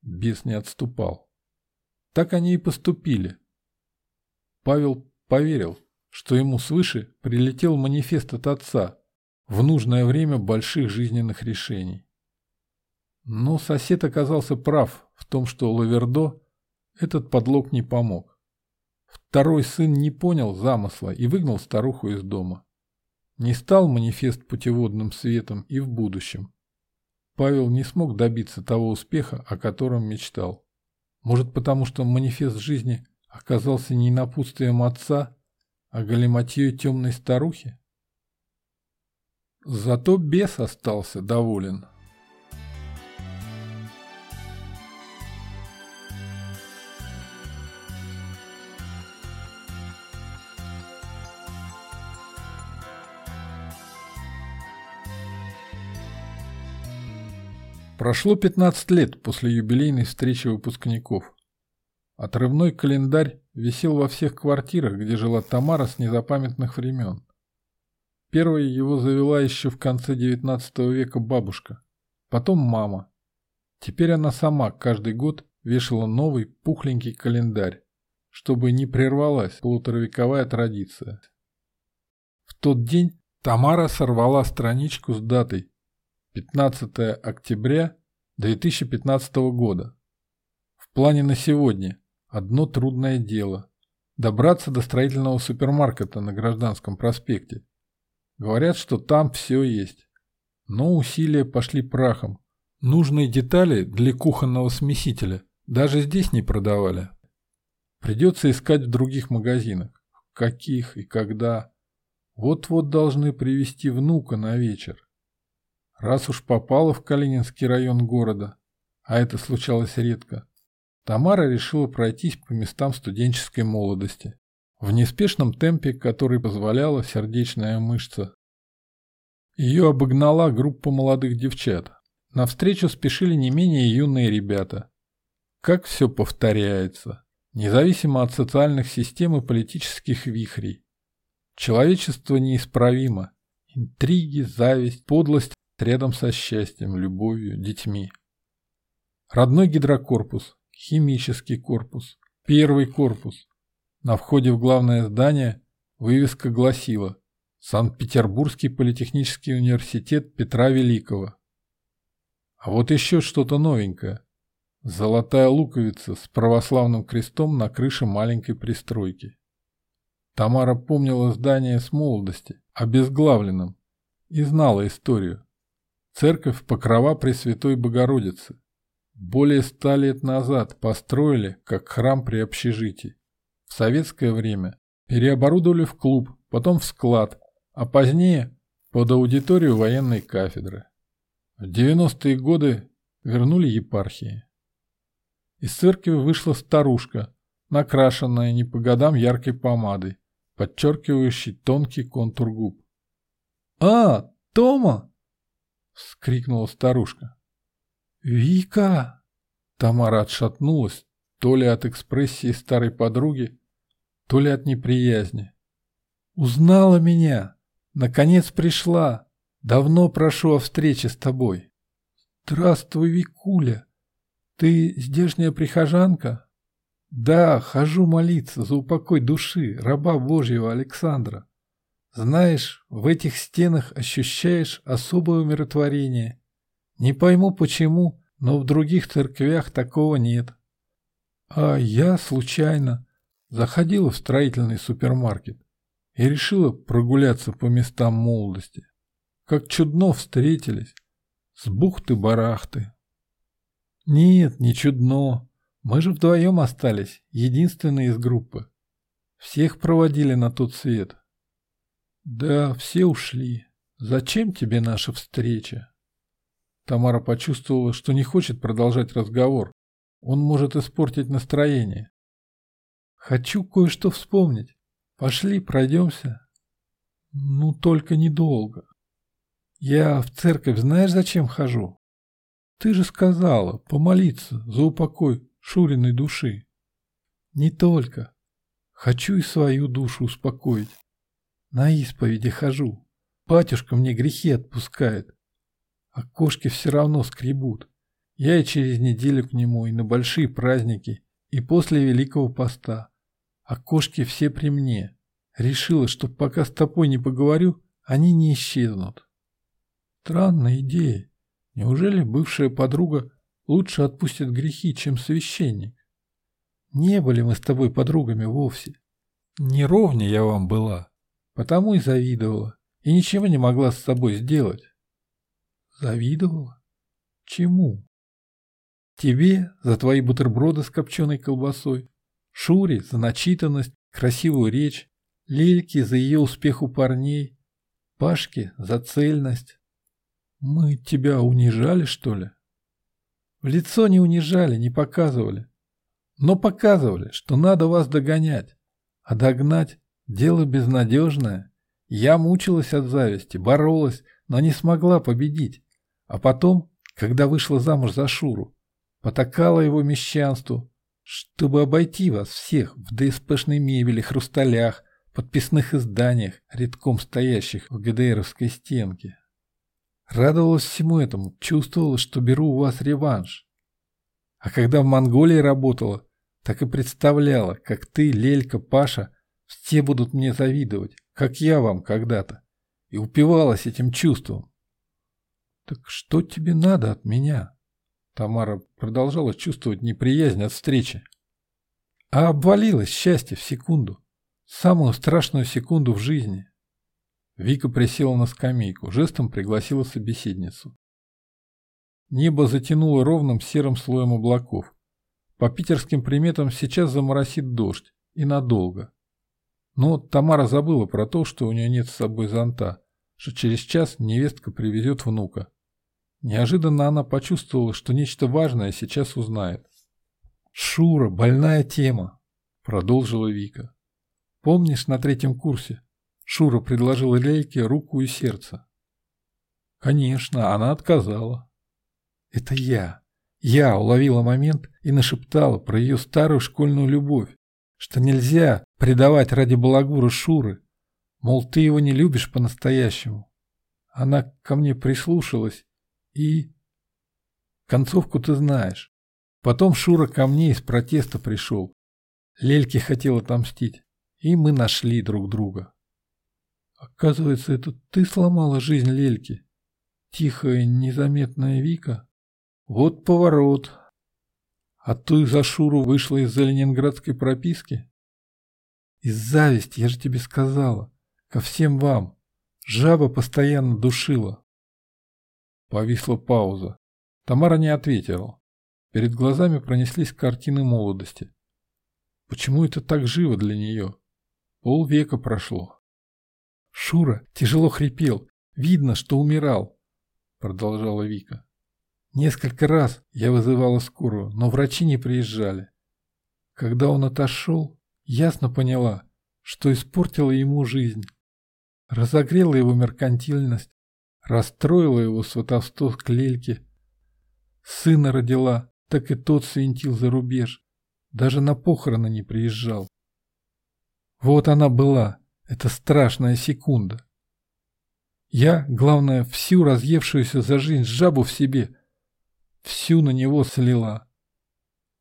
Бес не отступал. Так они и поступили. Павел поверил, что ему свыше прилетел манифест от отца в нужное время больших жизненных решений. Но сосед оказался прав в том, что Лавердо этот подлог не помог. Второй сын не понял замысла и выгнал старуху из дома. Не стал манифест путеводным светом и в будущем. Павел не смог добиться того успеха, о котором мечтал. Может потому, что манифест жизни оказался не напутствием отца, а галиматьей темной старухи? Зато бес остался доволен. Прошло 15 лет после юбилейной встречи выпускников. Отрывной календарь висел во всех квартирах, где жила Тамара с незапамятных времен. Первой его завела еще в конце XIX века бабушка, потом мама. Теперь она сама каждый год вешала новый пухленький календарь, чтобы не прервалась полуторавековая традиция. В тот день Тамара сорвала страничку с датой 15 октября 2015 года. В плане на сегодня Одно трудное дело – добраться до строительного супермаркета на Гражданском проспекте. Говорят, что там все есть. Но усилия пошли прахом. Нужные детали для кухонного смесителя даже здесь не продавали. Придется искать в других магазинах. Каких и когда. Вот-вот должны привезти внука на вечер. Раз уж попала в Калининский район города, а это случалось редко, Тамара решила пройтись по местам студенческой молодости, в неспешном темпе, который позволяла сердечная мышца. Ее обогнала группа молодых девчат. Навстречу спешили не менее юные ребята. Как все повторяется, независимо от социальных систем и политических вихрей. Человечество неисправимо. Интриги, зависть, подлость рядом со счастьем, любовью, детьми. Родной гидрокорпус, химический корпус, первый корпус. На входе в главное здание вывеска гласила «Санкт-Петербургский политехнический университет Петра Великого». А вот еще что-то новенькое. Золотая луковица с православным крестом на крыше маленькой пристройки. Тамара помнила здание с молодости, обезглавленным, и знала историю. Церковь Покрова Пресвятой Богородицы, более ста лет назад построили как храм при общежитии. В советское время переоборудовали в клуб, потом в склад, а позднее под аудиторию военной кафедры. В 90-е годы вернули епархии. Из церкви вышла старушка, накрашенная не по годам яркой помадой, подчеркивающей тонкий контур губ. «А, Тома!» — вскрикнула старушка. «Вика, Тамара отшатнулась, то ли от экспрессии старой подруги, то ли от неприязни. «Узнала меня! Наконец пришла! Давно прошу о встрече с тобой!» «Здравствуй, Викуля! Ты здешняя прихожанка?» «Да, хожу молиться за упокой души раба Божьего Александра. Знаешь, в этих стенах ощущаешь особое умиротворение. Не пойму почему, но в других церквях такого нет. А я случайно заходила в строительный супермаркет и решила прогуляться по местам молодости. Как чудно встретились, с бухты-барахты. Нет, не чудно. Мы же вдвоем остались, единственные из группы. Всех проводили на тот свет. Да, все ушли. Зачем тебе наша встреча? Тамара почувствовала, что не хочет продолжать разговор. Он может испортить настроение. Хочу кое-что вспомнить. Пошли, пройдемся. Ну, только недолго. Я в церковь знаешь, зачем хожу? Ты же сказала, помолиться за упокой Шуриной души. Не только. Хочу и свою душу успокоить. На исповеди хожу. Батюшка мне грехи отпускает а кошки все равно скребут. Я и через неделю к нему, и на большие праздники, и после Великого Поста. А кошки все при мне. Решила, что пока с тобой не поговорю, они не исчезнут. Странная идея. Неужели бывшая подруга лучше отпустит грехи, чем священник? Не были мы с тобой подругами вовсе. Не я вам была, потому и завидовала, и ничего не могла с собой сделать. Завидовала? Чему? Тебе за твои бутерброды с копченой колбасой, Шуре за начитанность, красивую речь, Лельке за ее успех у парней, Пашке за цельность. Мы тебя унижали, что ли? В лицо не унижали, не показывали. Но показывали, что надо вас догонять. А догнать – дело безнадежное. Я мучилась от зависти, боролась, но не смогла победить. А потом, когда вышла замуж за Шуру, потакала его мещанству, чтобы обойти вас всех в ДСПшной мебели, хрусталях, подписных изданиях, редком стоящих в ГДРовской стенке. Радовалась всему этому, чувствовала, что беру у вас реванш. А когда в Монголии работала, так и представляла, как ты, Лелька, Паша, все будут мне завидовать, как я вам когда-то, и упивалась этим чувством. «Так что тебе надо от меня?» Тамара продолжала чувствовать неприязнь от встречи. А обвалилось счастье в секунду. Самую страшную секунду в жизни. Вика присела на скамейку, жестом пригласила собеседницу. Небо затянуло ровным серым слоем облаков. По питерским приметам сейчас заморосит дождь. И надолго. Но Тамара забыла про то, что у нее нет с собой зонта, что через час невестка привезет внука. Неожиданно она почувствовала, что нечто важное сейчас узнает. «Шура, больная тема», — продолжила Вика. «Помнишь, на третьем курсе Шура предложила Лейке руку и сердце?» «Конечно, она отказала». «Это я. Я уловила момент и нашептала про ее старую школьную любовь, что нельзя предавать ради балагура Шуры, мол, ты его не любишь по-настоящему. Она ко мне прислушалась и... Концовку ты знаешь. Потом Шура ко мне из протеста пришел. Лельке хотел отомстить. И мы нашли друг друга. Оказывается, это ты сломала жизнь Лельки. Тихая, незаметная Вика. Вот поворот. А ты за Шуру вышла из-за ленинградской прописки? Из зависти, я же тебе сказала. Ко всем вам. Жаба постоянно душила. Повисла пауза. Тамара не ответила. Перед глазами пронеслись картины молодости. Почему это так живо для нее? Полвека прошло. Шура тяжело хрипел. Видно, что умирал, продолжала Вика. Несколько раз я вызывала скорую, но врачи не приезжали. Когда он отошел, ясно поняла, что испортила ему жизнь. Разогрела его меркантильность, Расстроила его сватовство к Лельке. Сына родила, так и тот свинтил за рубеж. Даже на похороны не приезжал. Вот она была, эта страшная секунда. Я, главное, всю разъевшуюся за жизнь жабу в себе, всю на него слила.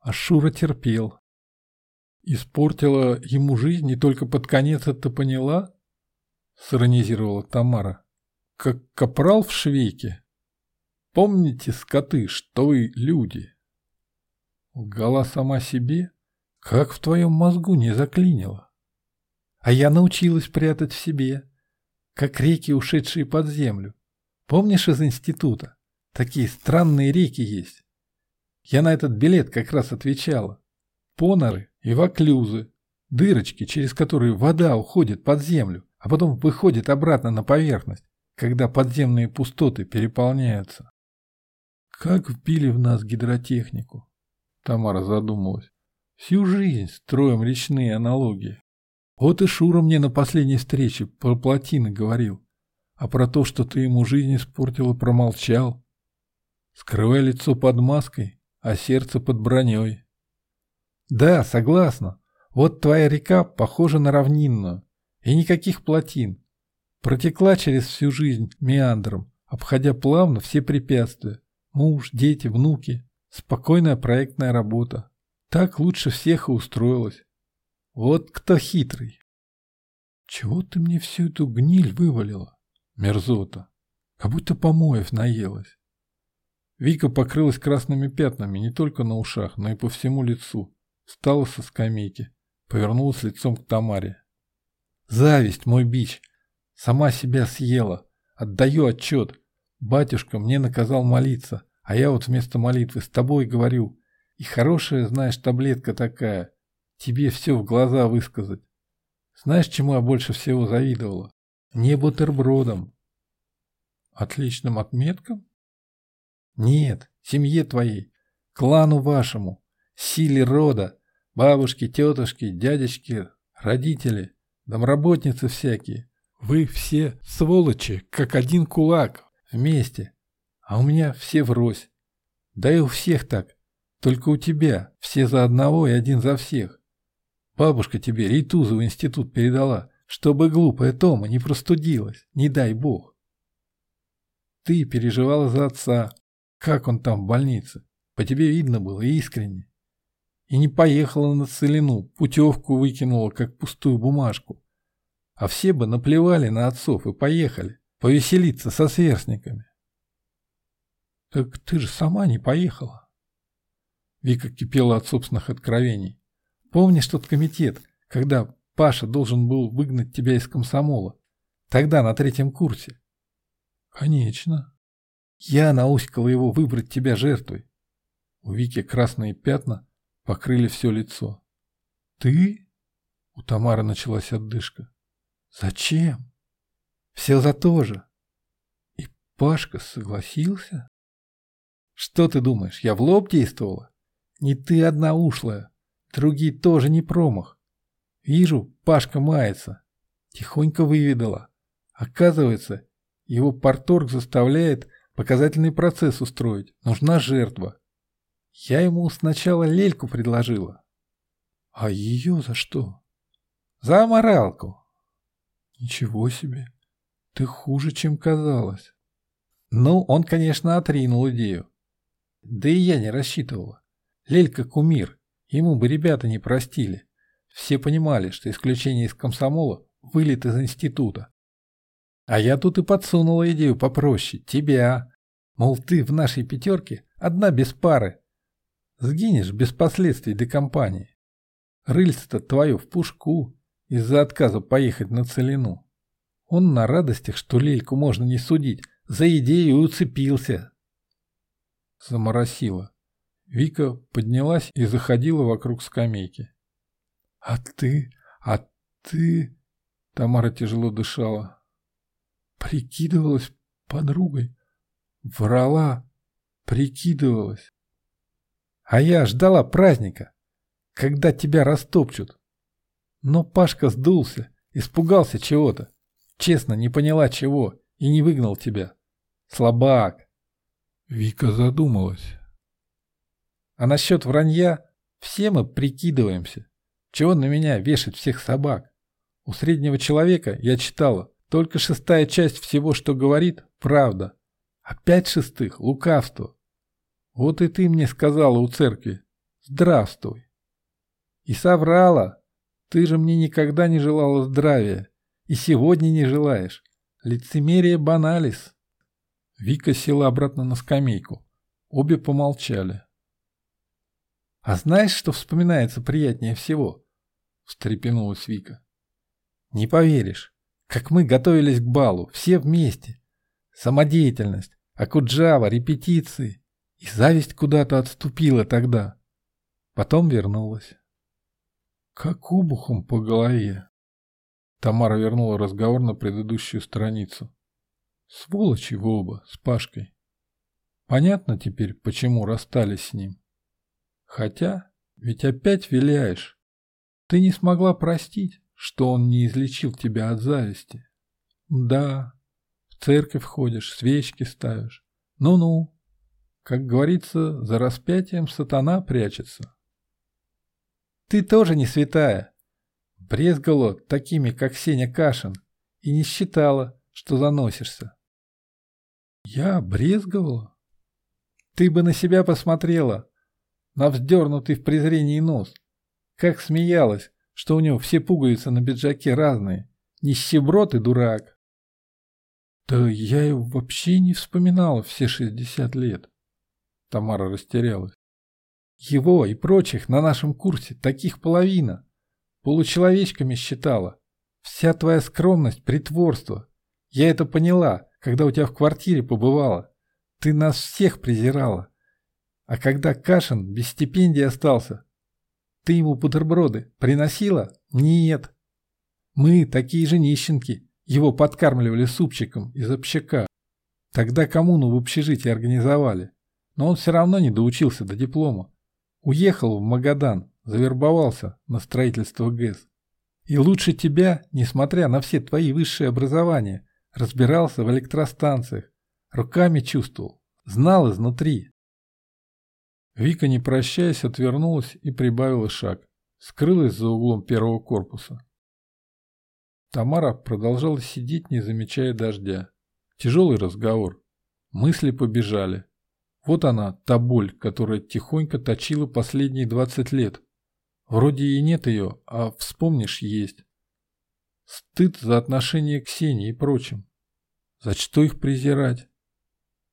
А Шура терпел. Испортила ему жизнь и только под конец это поняла? Сиронизировала Тамара. Как капрал в швейке. Помните, скоты, что вы люди? Лгала сама себе? Как в твоем мозгу не заклинило? А я научилась прятать в себе, как реки, ушедшие под землю. Помнишь из института? Такие странные реки есть. Я на этот билет как раз отвечала. Поноры и воклюзы, дырочки, через которые вода уходит под землю, а потом выходит обратно на поверхность, когда подземные пустоты переполняются. Как вбили в нас гидротехнику? Тамара задумалась. Всю жизнь строим речные аналогии. Вот и Шура мне на последней встрече про плотины говорил. А про то, что ты ему жизнь испортила, промолчал. Скрывай лицо под маской, а сердце под броней. Да, согласна. Вот твоя река похожа на равнинную. И никаких плотин. Протекла через всю жизнь меандром, обходя плавно все препятствия. Муж, дети, внуки. Спокойная проектная работа. Так лучше всех и устроилась. Вот кто хитрый. Чего ты мне всю эту гниль вывалила? Мерзота. Как будто помоев наелась. Вика покрылась красными пятнами не только на ушах, но и по всему лицу. Встала со скамейки, повернулась лицом к Тамаре. Зависть, мой бич. Сама себя съела. Отдаю отчет. Батюшка мне наказал молиться, а я вот вместо молитвы с тобой говорю. И хорошая, знаешь, таблетка такая тебе все в глаза высказать. Знаешь, чему я больше всего завидовала? Не бутербродом. Отличным отметкам? Нет, семье твоей, клану вашему, силе рода, бабушки, тетушки, дядечки, родители, домработницы всякие. Вы все сволочи, как один кулак, вместе. А у меня все врозь. Да и у всех так. Только у тебя все за одного и один за всех. Бабушка тебе рейтузу в институт передала, чтобы глупая Тома не простудилась, не дай бог. Ты переживала за отца, как он там в больнице. По тебе видно было искренне. И не поехала на целину, путевку выкинула, как пустую бумажку. А все бы наплевали на отцов и поехали, повеселиться со сверстниками. Так ты же сама не поехала. Вика кипела от собственных откровений. Помнишь тот комитет, когда Паша должен был выгнать тебя из комсомола? Тогда на третьем курсе. Конечно. Я науськала его выбрать тебя жертвой. У Вики красные пятна покрыли все лицо. Ты? У Тамары началась отдышка. Зачем? Все за то же. И Пашка согласился? Что ты думаешь, я в лоб действовала? Не ты одна ушлая. Другие тоже не промах. Вижу, Пашка мается. Тихонько выведала. Оказывается, его порторг заставляет показательный процесс устроить. Нужна жертва. Я ему сначала лельку предложила. А ее за что? За аморалку. Ничего себе. Ты хуже, чем казалось. Ну, он, конечно, отринул идею. Да и я не рассчитывала. Лелька кумир. Ему бы ребята не простили. Все понимали, что исключение из комсомола – вылет из института. А я тут и подсунула идею попроще – тебя. Мол, ты в нашей пятерке одна без пары. Сгинешь без последствий до компании. Рыльце-то твое в пушку из-за отказа поехать на целину. Он на радостях, что Лельку можно не судить, за идею уцепился. Заморосила. Вика поднялась и заходила вокруг скамейки. «А ты? А ты?» Тамара тяжело дышала. Прикидывалась подругой. Врала. Прикидывалась. А я ждала праздника, когда тебя растопчут. Но Пашка сдулся, испугался чего-то. Честно, не поняла чего и не выгнал тебя. Слабак. Вика задумалась. А насчет вранья все мы прикидываемся. Чего на меня вешать всех собак? У среднего человека, я читала, только шестая часть всего, что говорит, правда. А пять шестых — лукавство. Вот и ты мне сказала у церкви «Здравствуй». И соврала. Ты же мне никогда не желала здравия. И сегодня не желаешь. Лицемерие баналис. Вика села обратно на скамейку. Обе помолчали. «А знаешь, что вспоминается приятнее всего?» — встрепенулась Вика. «Не поверишь, как мы готовились к балу, все вместе. Самодеятельность, Акуджава, репетиции. И зависть куда-то отступила тогда. Потом вернулась. Как обухом по голове. Тамара вернула разговор на предыдущую страницу. Сволочи вы оба, с Пашкой. Понятно теперь, почему расстались с ним. Хотя, ведь опять виляешь. Ты не смогла простить, что он не излечил тебя от зависти. Да, в церковь ходишь, свечки ставишь. Ну-ну, как говорится, за распятием сатана прячется. Ты тоже не святая. Брезгала такими, как Сеня Кашин, и не считала, что заносишься. Я брезговала? Ты бы на себя посмотрела, на вздернутый в презрении нос. Как смеялась, что у него все пуговицы на пиджаке разные. Нищеброд и дурак. Да я его вообще не вспоминала все шестьдесят лет. Тамара растерялась. Его и прочих на нашем курсе таких половина. Получеловечками считала. Вся твоя скромность, притворство. Я это поняла, когда у тебя в квартире побывала. Ты нас всех презирала. А когда Кашин без стипендии остался, ты ему бутерброды приносила? Нет. Мы, такие же нищенки, его подкармливали супчиком из общака. Тогда коммуну в общежитии организовали. Но он все равно не доучился до диплома. Уехал в Магадан, завербовался на строительство ГЭС. И лучше тебя, несмотря на все твои высшие образования, разбирался в электростанциях, руками чувствовал, знал изнутри. Вика, не прощаясь, отвернулась и прибавила шаг, скрылась за углом первого корпуса. Тамара продолжала сидеть, не замечая дождя. Тяжелый разговор. Мысли побежали. Вот она, та боль, которая тихонько точила последние двадцать лет. Вроде и нет ее, а вспомнишь есть. Стыд за отношение к Ксении и прочим. За что их презирать?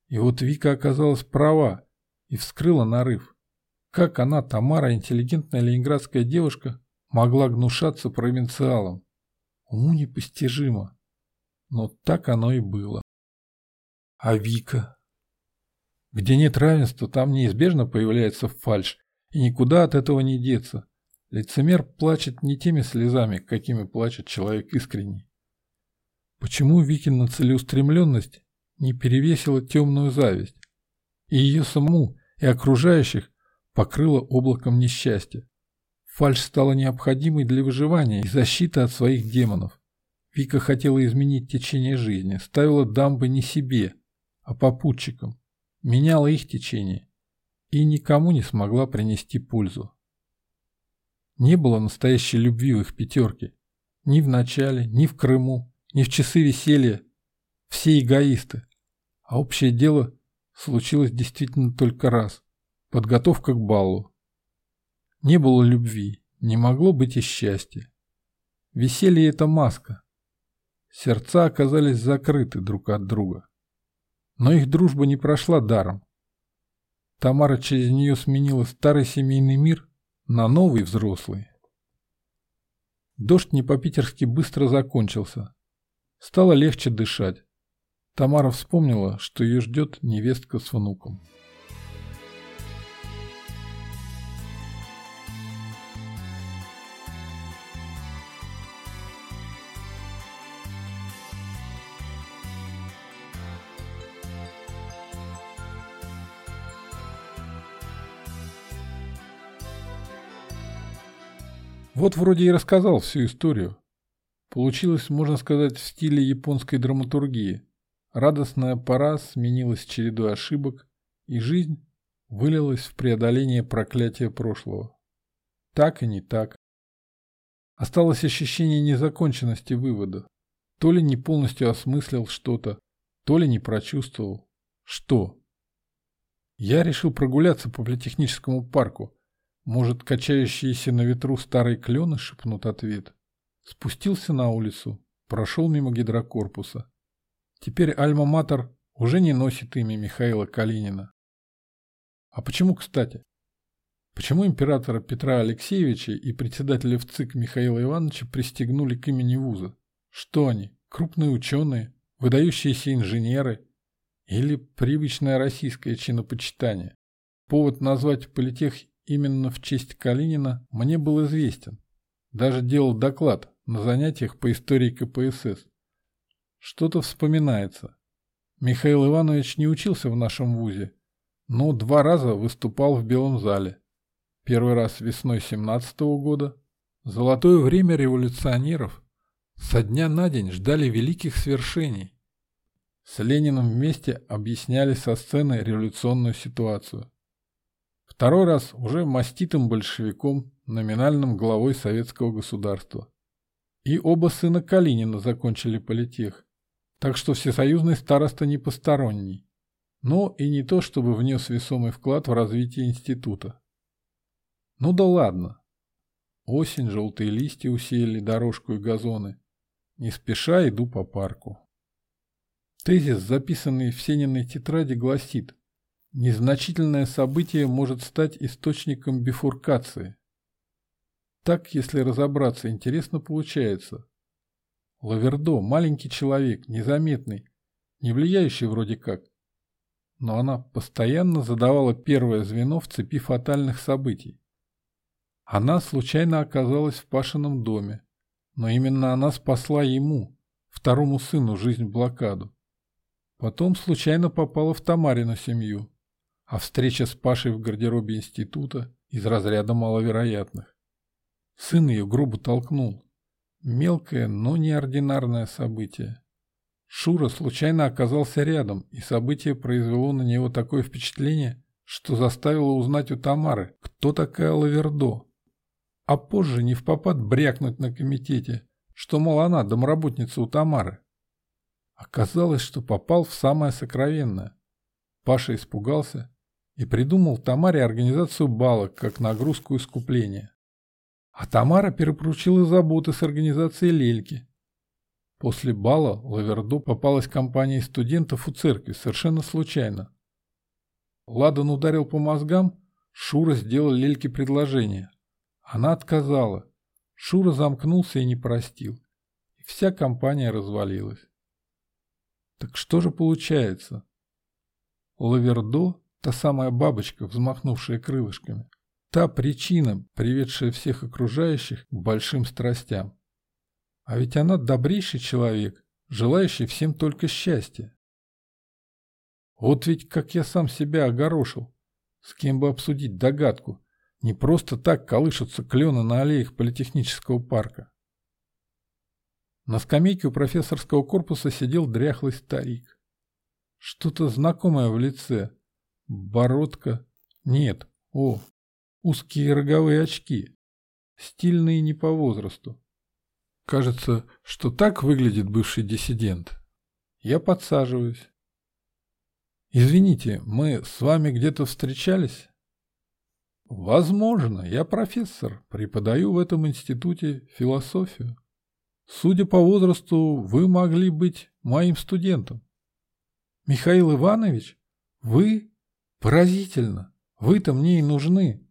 И вот Вика оказалась права и вскрыла нарыв. Как она, Тамара, интеллигентная ленинградская девушка, могла гнушаться провинциалом? Уму непостижимо. Но так оно и было. А Вика? Где нет равенства, там неизбежно появляется фальшь, и никуда от этого не деться. Лицемер плачет не теми слезами, какими плачет человек искренний. Почему Викина целеустремленность не перевесила темную зависть, и ее саму, и окружающих покрыла облаком несчастья? Фальшь стала необходимой для выживания и защиты от своих демонов. Вика хотела изменить течение жизни, ставила дамбы не себе, а попутчикам меняла их течение и никому не смогла принести пользу. Не было настоящей любви в их пятерке. Ни в начале, ни в Крыму, ни в часы веселья. Все эгоисты. А общее дело случилось действительно только раз. Подготовка к балу. Не было любви, не могло быть и счастья. Веселье — это маска. Сердца оказались закрыты друг от друга. Но их дружба не прошла даром. Тамара через нее сменила старый семейный мир на новый взрослый. Дождь не по-питерски быстро закончился. Стало легче дышать. Тамара вспомнила, что ее ждет невестка с внуком. Вот вроде и рассказал всю историю. Получилось, можно сказать, в стиле японской драматургии. Радостная пора сменилась чередой ошибок, и жизнь, вылилось в преодоление проклятия прошлого. Так и не так. Осталось ощущение незаконченности вывода. То ли не полностью осмыслил что-то, то ли не прочувствовал. Что? Я решил прогуляться по политехническому парку. Может, качающиеся на ветру старые клены шепнут ответ. Спустился на улицу, прошел мимо гидрокорпуса. Теперь Альма-Матер уже не носит имя Михаила Калинина. А почему, кстати? Почему императора Петра Алексеевича и председателя ВЦИК Михаила Ивановича пристегнули к имени вуза? Что они, крупные ученые, выдающиеся инженеры или привычное российское чинопочитание? Повод назвать политех именно в честь Калинина мне был известен. Даже делал доклад на занятиях по истории КПСС. Что-то вспоминается. Михаил Иванович не учился в нашем вузе, но два раза выступал в Белом зале. Первый раз весной 17 -го года. Золотое время революционеров. Со дня на день ждали великих свершений. С Лениным вместе объясняли со сцены революционную ситуацию. Второй раз уже маститым большевиком, номинальным главой советского государства. И оба сына Калинина закончили политех. Так что всесоюзный староста не посторонний. Но и не то, чтобы внес весомый вклад в развитие института. Ну да ладно. Осень, желтые листья усеяли дорожку и газоны. Не спеша иду по парку. Тезис, записанный в Сениной тетради, гласит «Незначительное событие может стать источником бифуркации». Так, если разобраться, интересно получается. Лавердо – маленький человек, незаметный, не влияющий вроде как. Но она постоянно задавала первое звено в цепи фатальных событий. Она случайно оказалась в Пашином доме, но именно она спасла ему, второму сыну, жизнь в блокаду. Потом случайно попала в Тамарину семью, а встреча с Пашей в гардеробе института из разряда маловероятных. Сын ее грубо толкнул. Мелкое, но неординарное событие. Шура случайно оказался рядом, и событие произвело на него такое впечатление, что заставило узнать у Тамары, кто такая Лавердо а позже не в попад брякнуть на комитете, что, мол, она домработница у Тамары. Оказалось, что попал в самое сокровенное. Паша испугался и придумал Тамаре организацию балок как нагрузку искупления. А Тамара перепоручила заботы с организацией лельки. После бала Лаверду попалась компания студентов у церкви совершенно случайно. Ладан ударил по мозгам, Шура сделал лельке предложение – она отказала. Шура замкнулся и не простил. И вся компания развалилась. Так что же получается? Лавердо, та самая бабочка, взмахнувшая крылышками, та причина, приведшая всех окружающих к большим страстям. А ведь она добрейший человек, желающий всем только счастья. Вот ведь как я сам себя огорошил. С кем бы обсудить догадку, не просто так колышутся клены на аллеях политехнического парка. На скамейке у профессорского корпуса сидел дряхлый старик. Что-то знакомое в лице. Бородка. Нет. О, узкие роговые очки. Стильные не по возрасту. Кажется, что так выглядит бывший диссидент. Я подсаживаюсь. Извините, мы с вами где-то встречались? Возможно, я профессор, преподаю в этом институте философию. Судя по возрасту, вы могли быть моим студентом. Михаил Иванович, вы? Поразительно. Вы-то мне и нужны.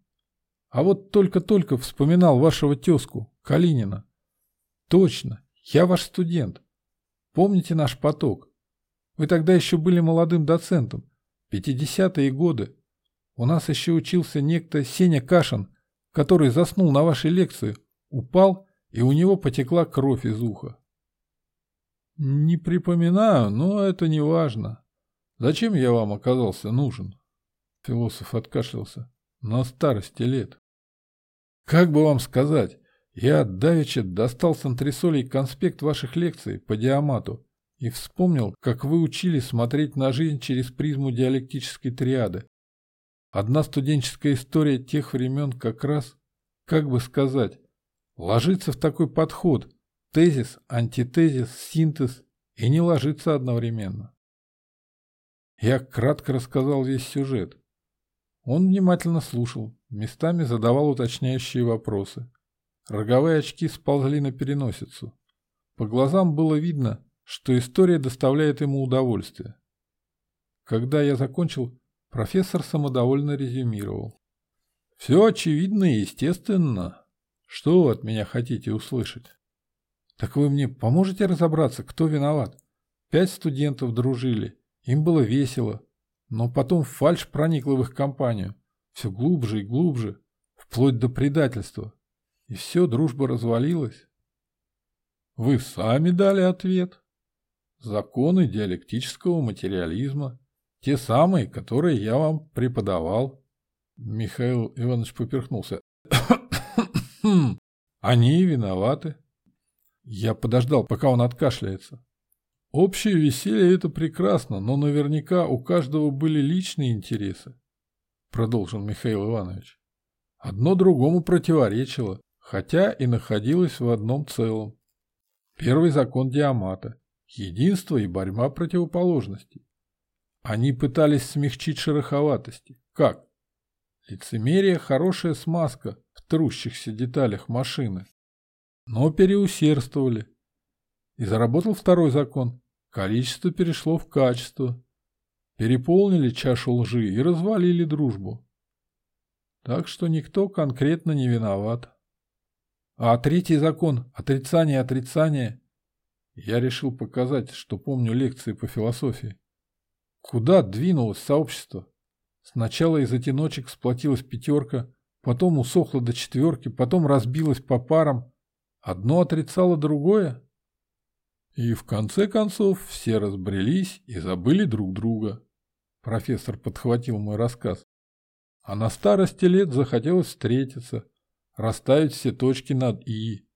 А вот только-только вспоминал вашего тезку, Калинина. Точно, я ваш студент. Помните наш поток? Вы тогда еще были молодым доцентом. Пятидесятые годы. У нас еще учился некто Сеня Кашин, который заснул на вашей лекции, упал, и у него потекла кровь из уха. Не припоминаю, но это не важно. Зачем я вам оказался нужен? Философ откашлялся. На старости лет. Как бы вам сказать, я давеча достал с антресолей конспект ваших лекций по диамату и вспомнил, как вы учили смотреть на жизнь через призму диалектической триады. одна студенческая история тех времен как раз, как бы сказать, ложится в такой подход – тезис, антитезис, синтез и не ложится одновременно. Я кратко рассказал весь сюжет. Он внимательно слушал, местами задавал уточняющие вопросы. Роговые очки сползли на переносицу. По глазам было видно, что история доставляет ему удовольствие. Когда я закончил, профессор самодовольно резюмировал. «Все очевидно и естественно. Что вы от меня хотите услышать?» «Так вы мне поможете разобраться, кто виноват? Пять студентов дружили, им было весело, но потом фальшь проникла в их компанию, все глубже и глубже, вплоть до предательства. И все, дружба развалилась. Вы сами дали ответ. Законы диалектического материализма. Те самые, которые я вам преподавал. Михаил Иванович поперхнулся. Они виноваты. Я подождал, пока он откашляется. Общее веселье – это прекрасно, но наверняка у каждого были личные интересы, продолжил Михаил Иванович. Одно другому противоречило, хотя и находилось в одном целом. Первый закон Диамата – единство и борьба противоположностей. Они пытались смягчить шероховатости. Как? Лицемерие – хорошая смазка в трущихся деталях машины. Но переусердствовали. И заработал второй закон Количество перешло в качество. Переполнили чашу лжи и развалили дружбу. Так что никто конкретно не виноват. А третий закон – отрицание отрицания. Я решил показать, что помню лекции по философии. Куда двинулось сообщество? Сначала из одиночек сплотилась пятерка, потом усохла до четверки, потом разбилась по парам. Одно отрицало другое? И в конце концов все разбрелись и забыли друг друга. Профессор подхватил мой рассказ. А на старости лет захотелось встретиться, расставить все точки над «и»,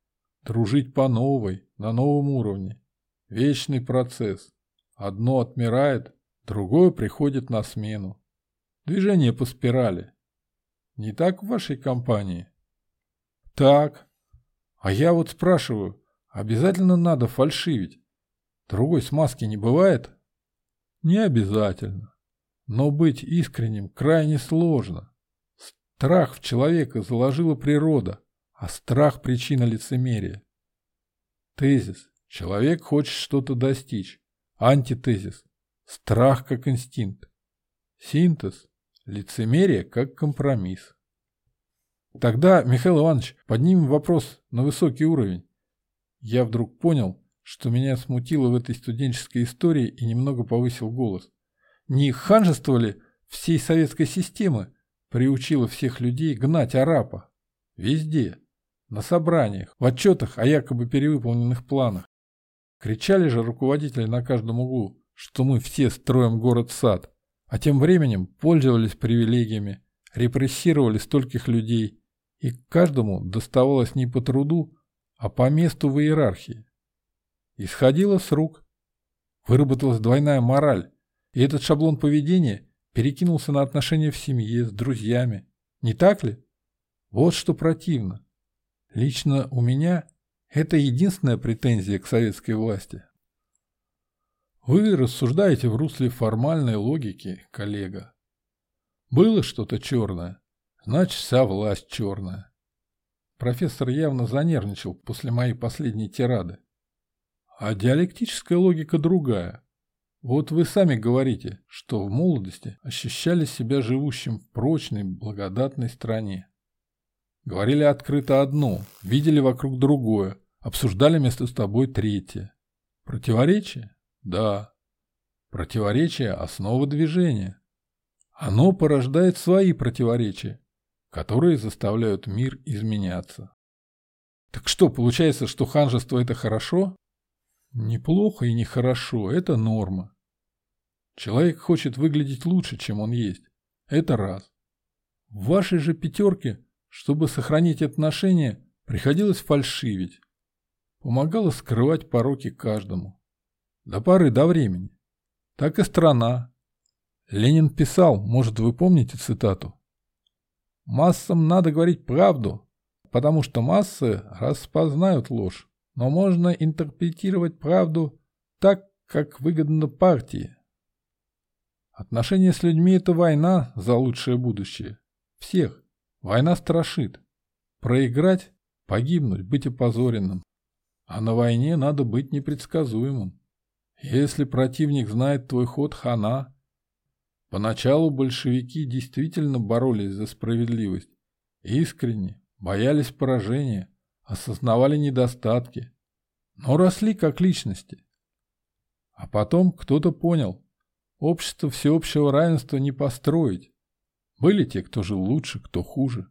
дружить по новой, на новом уровне. Вечный процесс. Одно отмирает, другое приходит на смену. Движение по спирали. Не так в вашей компании? Так. А я вот спрашиваю, Обязательно надо фальшивить. Другой смазки не бывает? Не обязательно. Но быть искренним крайне сложно. Страх в человека заложила природа, а страх – причина лицемерия. Тезис. Человек хочет что-то достичь. Антитезис. Страх как инстинкт. Синтез. Лицемерие как компромисс. Тогда, Михаил Иванович, поднимем вопрос на высокий уровень. Я вдруг понял, что меня смутило в этой студенческой истории и немного повысил голос. Не ханжество ли всей советской системы приучило всех людей гнать арапа? Везде. На собраниях, в отчетах о якобы перевыполненных планах. Кричали же руководители на каждом углу, что мы все строим город-сад, а тем временем пользовались привилегиями, репрессировали стольких людей, и каждому доставалось не по труду, а по месту в иерархии. Исходило с рук. Выработалась двойная мораль, и этот шаблон поведения перекинулся на отношения в семье, с друзьями. Не так ли? Вот что противно. Лично у меня это единственная претензия к советской власти. Вы рассуждаете в русле формальной логики, коллега. Было что-то черное, значит вся власть черная. Профессор явно занервничал после моей последней тирады. А диалектическая логика другая. Вот вы сами говорите, что в молодости ощущали себя живущим в прочной, благодатной стране. Говорили открыто одно, видели вокруг другое, обсуждали вместо с тобой третье. Противоречие? Да. Противоречие – основа движения. Оно порождает свои противоречия, которые заставляют мир изменяться. Так что, получается, что ханжество – это хорошо? Неплохо и нехорошо, это норма. Человек хочет выглядеть лучше, чем он есть. Это раз. В вашей же пятерке, чтобы сохранить отношения, приходилось фальшивить. Помогало скрывать пороки каждому. До поры до времени. Так и страна. Ленин писал, может, вы помните цитату? «Массам надо говорить правду, потому что массы распознают ложь, но можно интерпретировать правду так, как выгодно партии. Отношения с людьми – это война за лучшее будущее. Всех. Война страшит. Проиграть – погибнуть, быть опозоренным. А на войне надо быть непредсказуемым. Если противник знает твой ход, хана – Поначалу большевики действительно боролись за справедливость. Искренне, боялись поражения, осознавали недостатки, но росли как личности. А потом кто-то понял, общество всеобщего равенства не построить. Были те, кто жил лучше, кто хуже.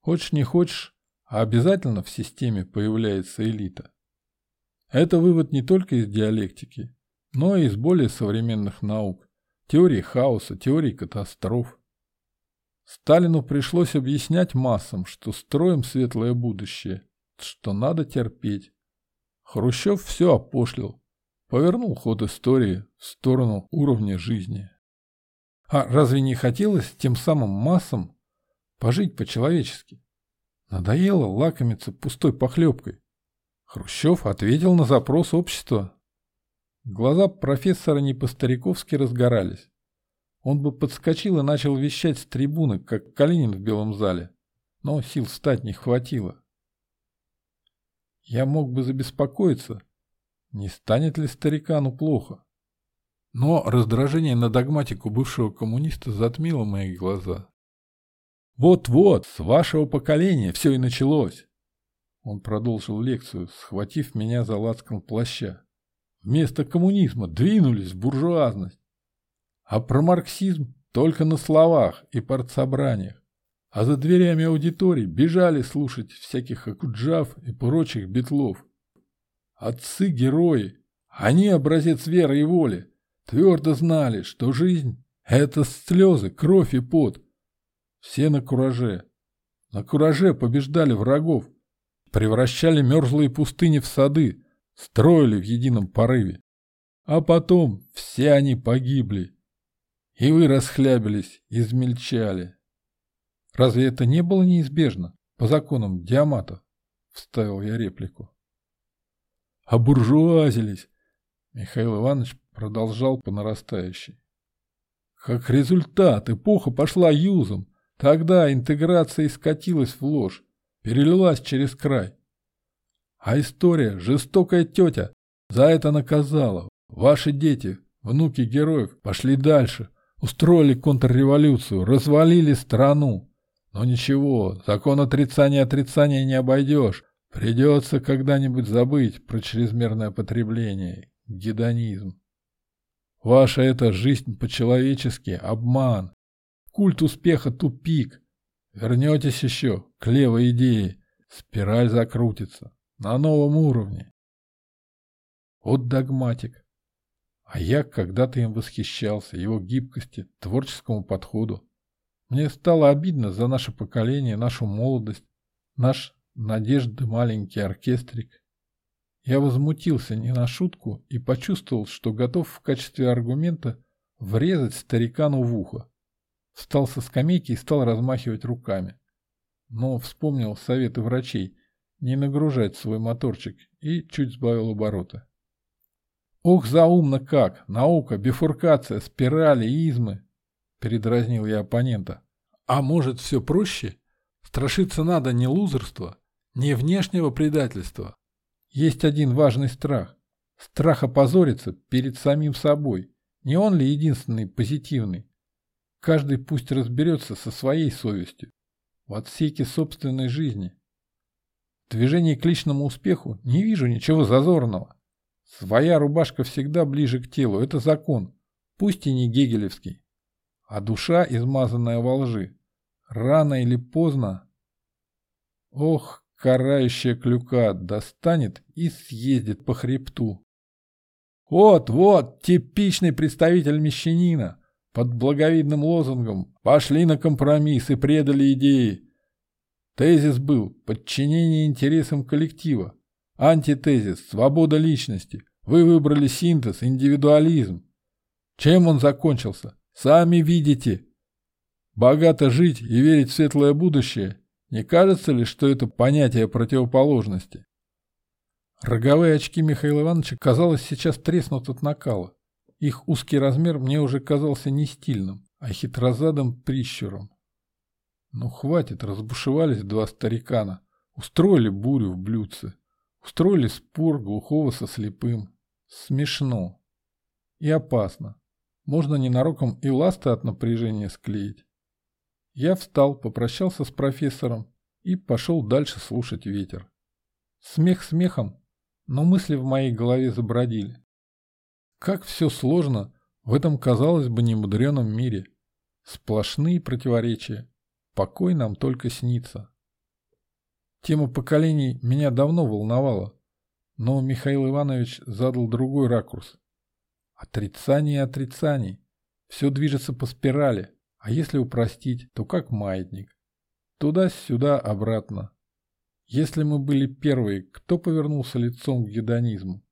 Хочешь не хочешь, а обязательно в системе появляется элита. Это вывод не только из диалектики, но и из более современных наук теории хаоса, теории катастроф. Сталину пришлось объяснять массам, что строим светлое будущее, что надо терпеть. Хрущев все опошлил, повернул ход истории в сторону уровня жизни. А разве не хотелось тем самым массам пожить по-человечески? Надоело лакомиться пустой похлебкой. Хрущев ответил на запрос общества Глаза профессора не по-стариковски разгорались. Он бы подскочил и начал вещать с трибуны, как Калинин в белом зале. Но сил встать не хватило. Я мог бы забеспокоиться, не станет ли старикану плохо. Но раздражение на догматику бывшего коммуниста затмило мои глаза. «Вот-вот, с вашего поколения все и началось!» Он продолжил лекцию, схватив меня за лацкан плаща вместо коммунизма двинулись в буржуазность. А про марксизм только на словах и партсобраниях. А за дверями аудиторий бежали слушать всяких акуджав и прочих битлов. Отцы-герои, они образец веры и воли, твердо знали, что жизнь — это слезы, кровь и пот. Все на кураже. На кураже побеждали врагов, превращали мерзлые пустыни в сады, строили в едином порыве. А потом все они погибли. И вы расхлябились, измельчали. Разве это не было неизбежно по законам Диамата? Вставил я реплику. Обуржуазились. Михаил Иванович продолжал по нарастающей. Как результат, эпоха пошла юзом. Тогда интеграция скатилась в ложь, перелилась через край. А история, жестокая тетя, за это наказала. Ваши дети, внуки героев, пошли дальше, устроили контрреволюцию, развалили страну. Но ничего, закон отрицания отрицания не обойдешь. Придется когда-нибудь забыть про чрезмерное потребление, гедонизм. Ваша эта жизнь по-человечески, обман. Культ успеха – тупик. Вернетесь еще к левой идее, спираль закрутится. На новом уровне. Вот догматик. А я когда-то им восхищался, его гибкости, творческому подходу. Мне стало обидно за наше поколение, нашу молодость, наш надежды маленький оркестрик. Я возмутился не на шутку и почувствовал, что готов в качестве аргумента врезать старикану в ухо. Встал со скамейки и стал размахивать руками. Но вспомнил советы врачей – не нагружать свой моторчик и чуть сбавил обороты. «Ух, заумно как! Наука, бифуркация, спирали, измы!» — передразнил я оппонента. «А может, все проще? Страшиться надо не лузерства, не внешнего предательства. Есть один важный страх. Страх опозориться перед самим собой. Не он ли единственный позитивный? Каждый пусть разберется со своей совестью, в отсеке собственной жизни, Движение к личному успеху не вижу ничего зазорного. Своя рубашка всегда ближе к телу, это закон, пусть и не гегелевский. А душа, измазанная во лжи, рано или поздно... Ох, карающая клюка достанет и съездит по хребту. Вот, вот, типичный представитель мещанина, под благовидным лозунгом «Пошли на компромисс и предали идеи». Тезис был подчинение интересам коллектива. Антитезис – свобода личности. Вы выбрали синтез, индивидуализм. Чем он закончился? Сами видите. Богато жить и верить в светлое будущее, не кажется ли, что это понятие противоположности? Роговые очки Михаила Ивановича, казалось, сейчас треснут от накала. Их узкий размер мне уже казался не стильным, а хитрозадым прищуром. Ну хватит, разбушевались два старикана, устроили бурю в блюдце, устроили спор глухого со слепым. Смешно. И опасно. Можно ненароком и ласты от напряжения склеить. Я встал, попрощался с профессором и пошел дальше слушать ветер. Смех смехом, но мысли в моей голове забродили. Как все сложно в этом, казалось бы, немудреном мире. Сплошные противоречия. Покой нам только снится. Тема поколений меня давно волновала, но Михаил Иванович задал другой ракурс. Отрицание отрицаний. Все движется по спирали, а если упростить, то как маятник. Туда-сюда, обратно. Если мы были первые, кто повернулся лицом к гедонизму?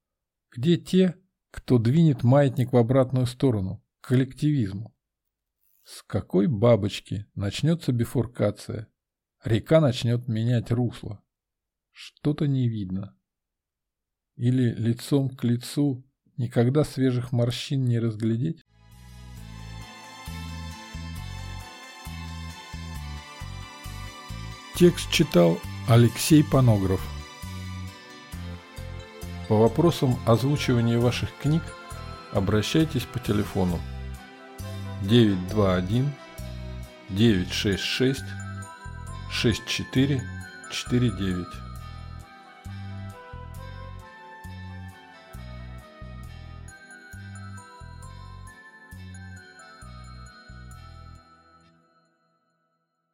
Где те, кто двинет маятник в обратную сторону, к коллективизму? С какой бабочки начнется бифуркация? Река начнет менять русло. Что-то не видно. Или лицом к лицу никогда свежих морщин не разглядеть? Текст читал Алексей Панограф. По вопросам озвучивания ваших книг обращайтесь по телефону 921 966 6449.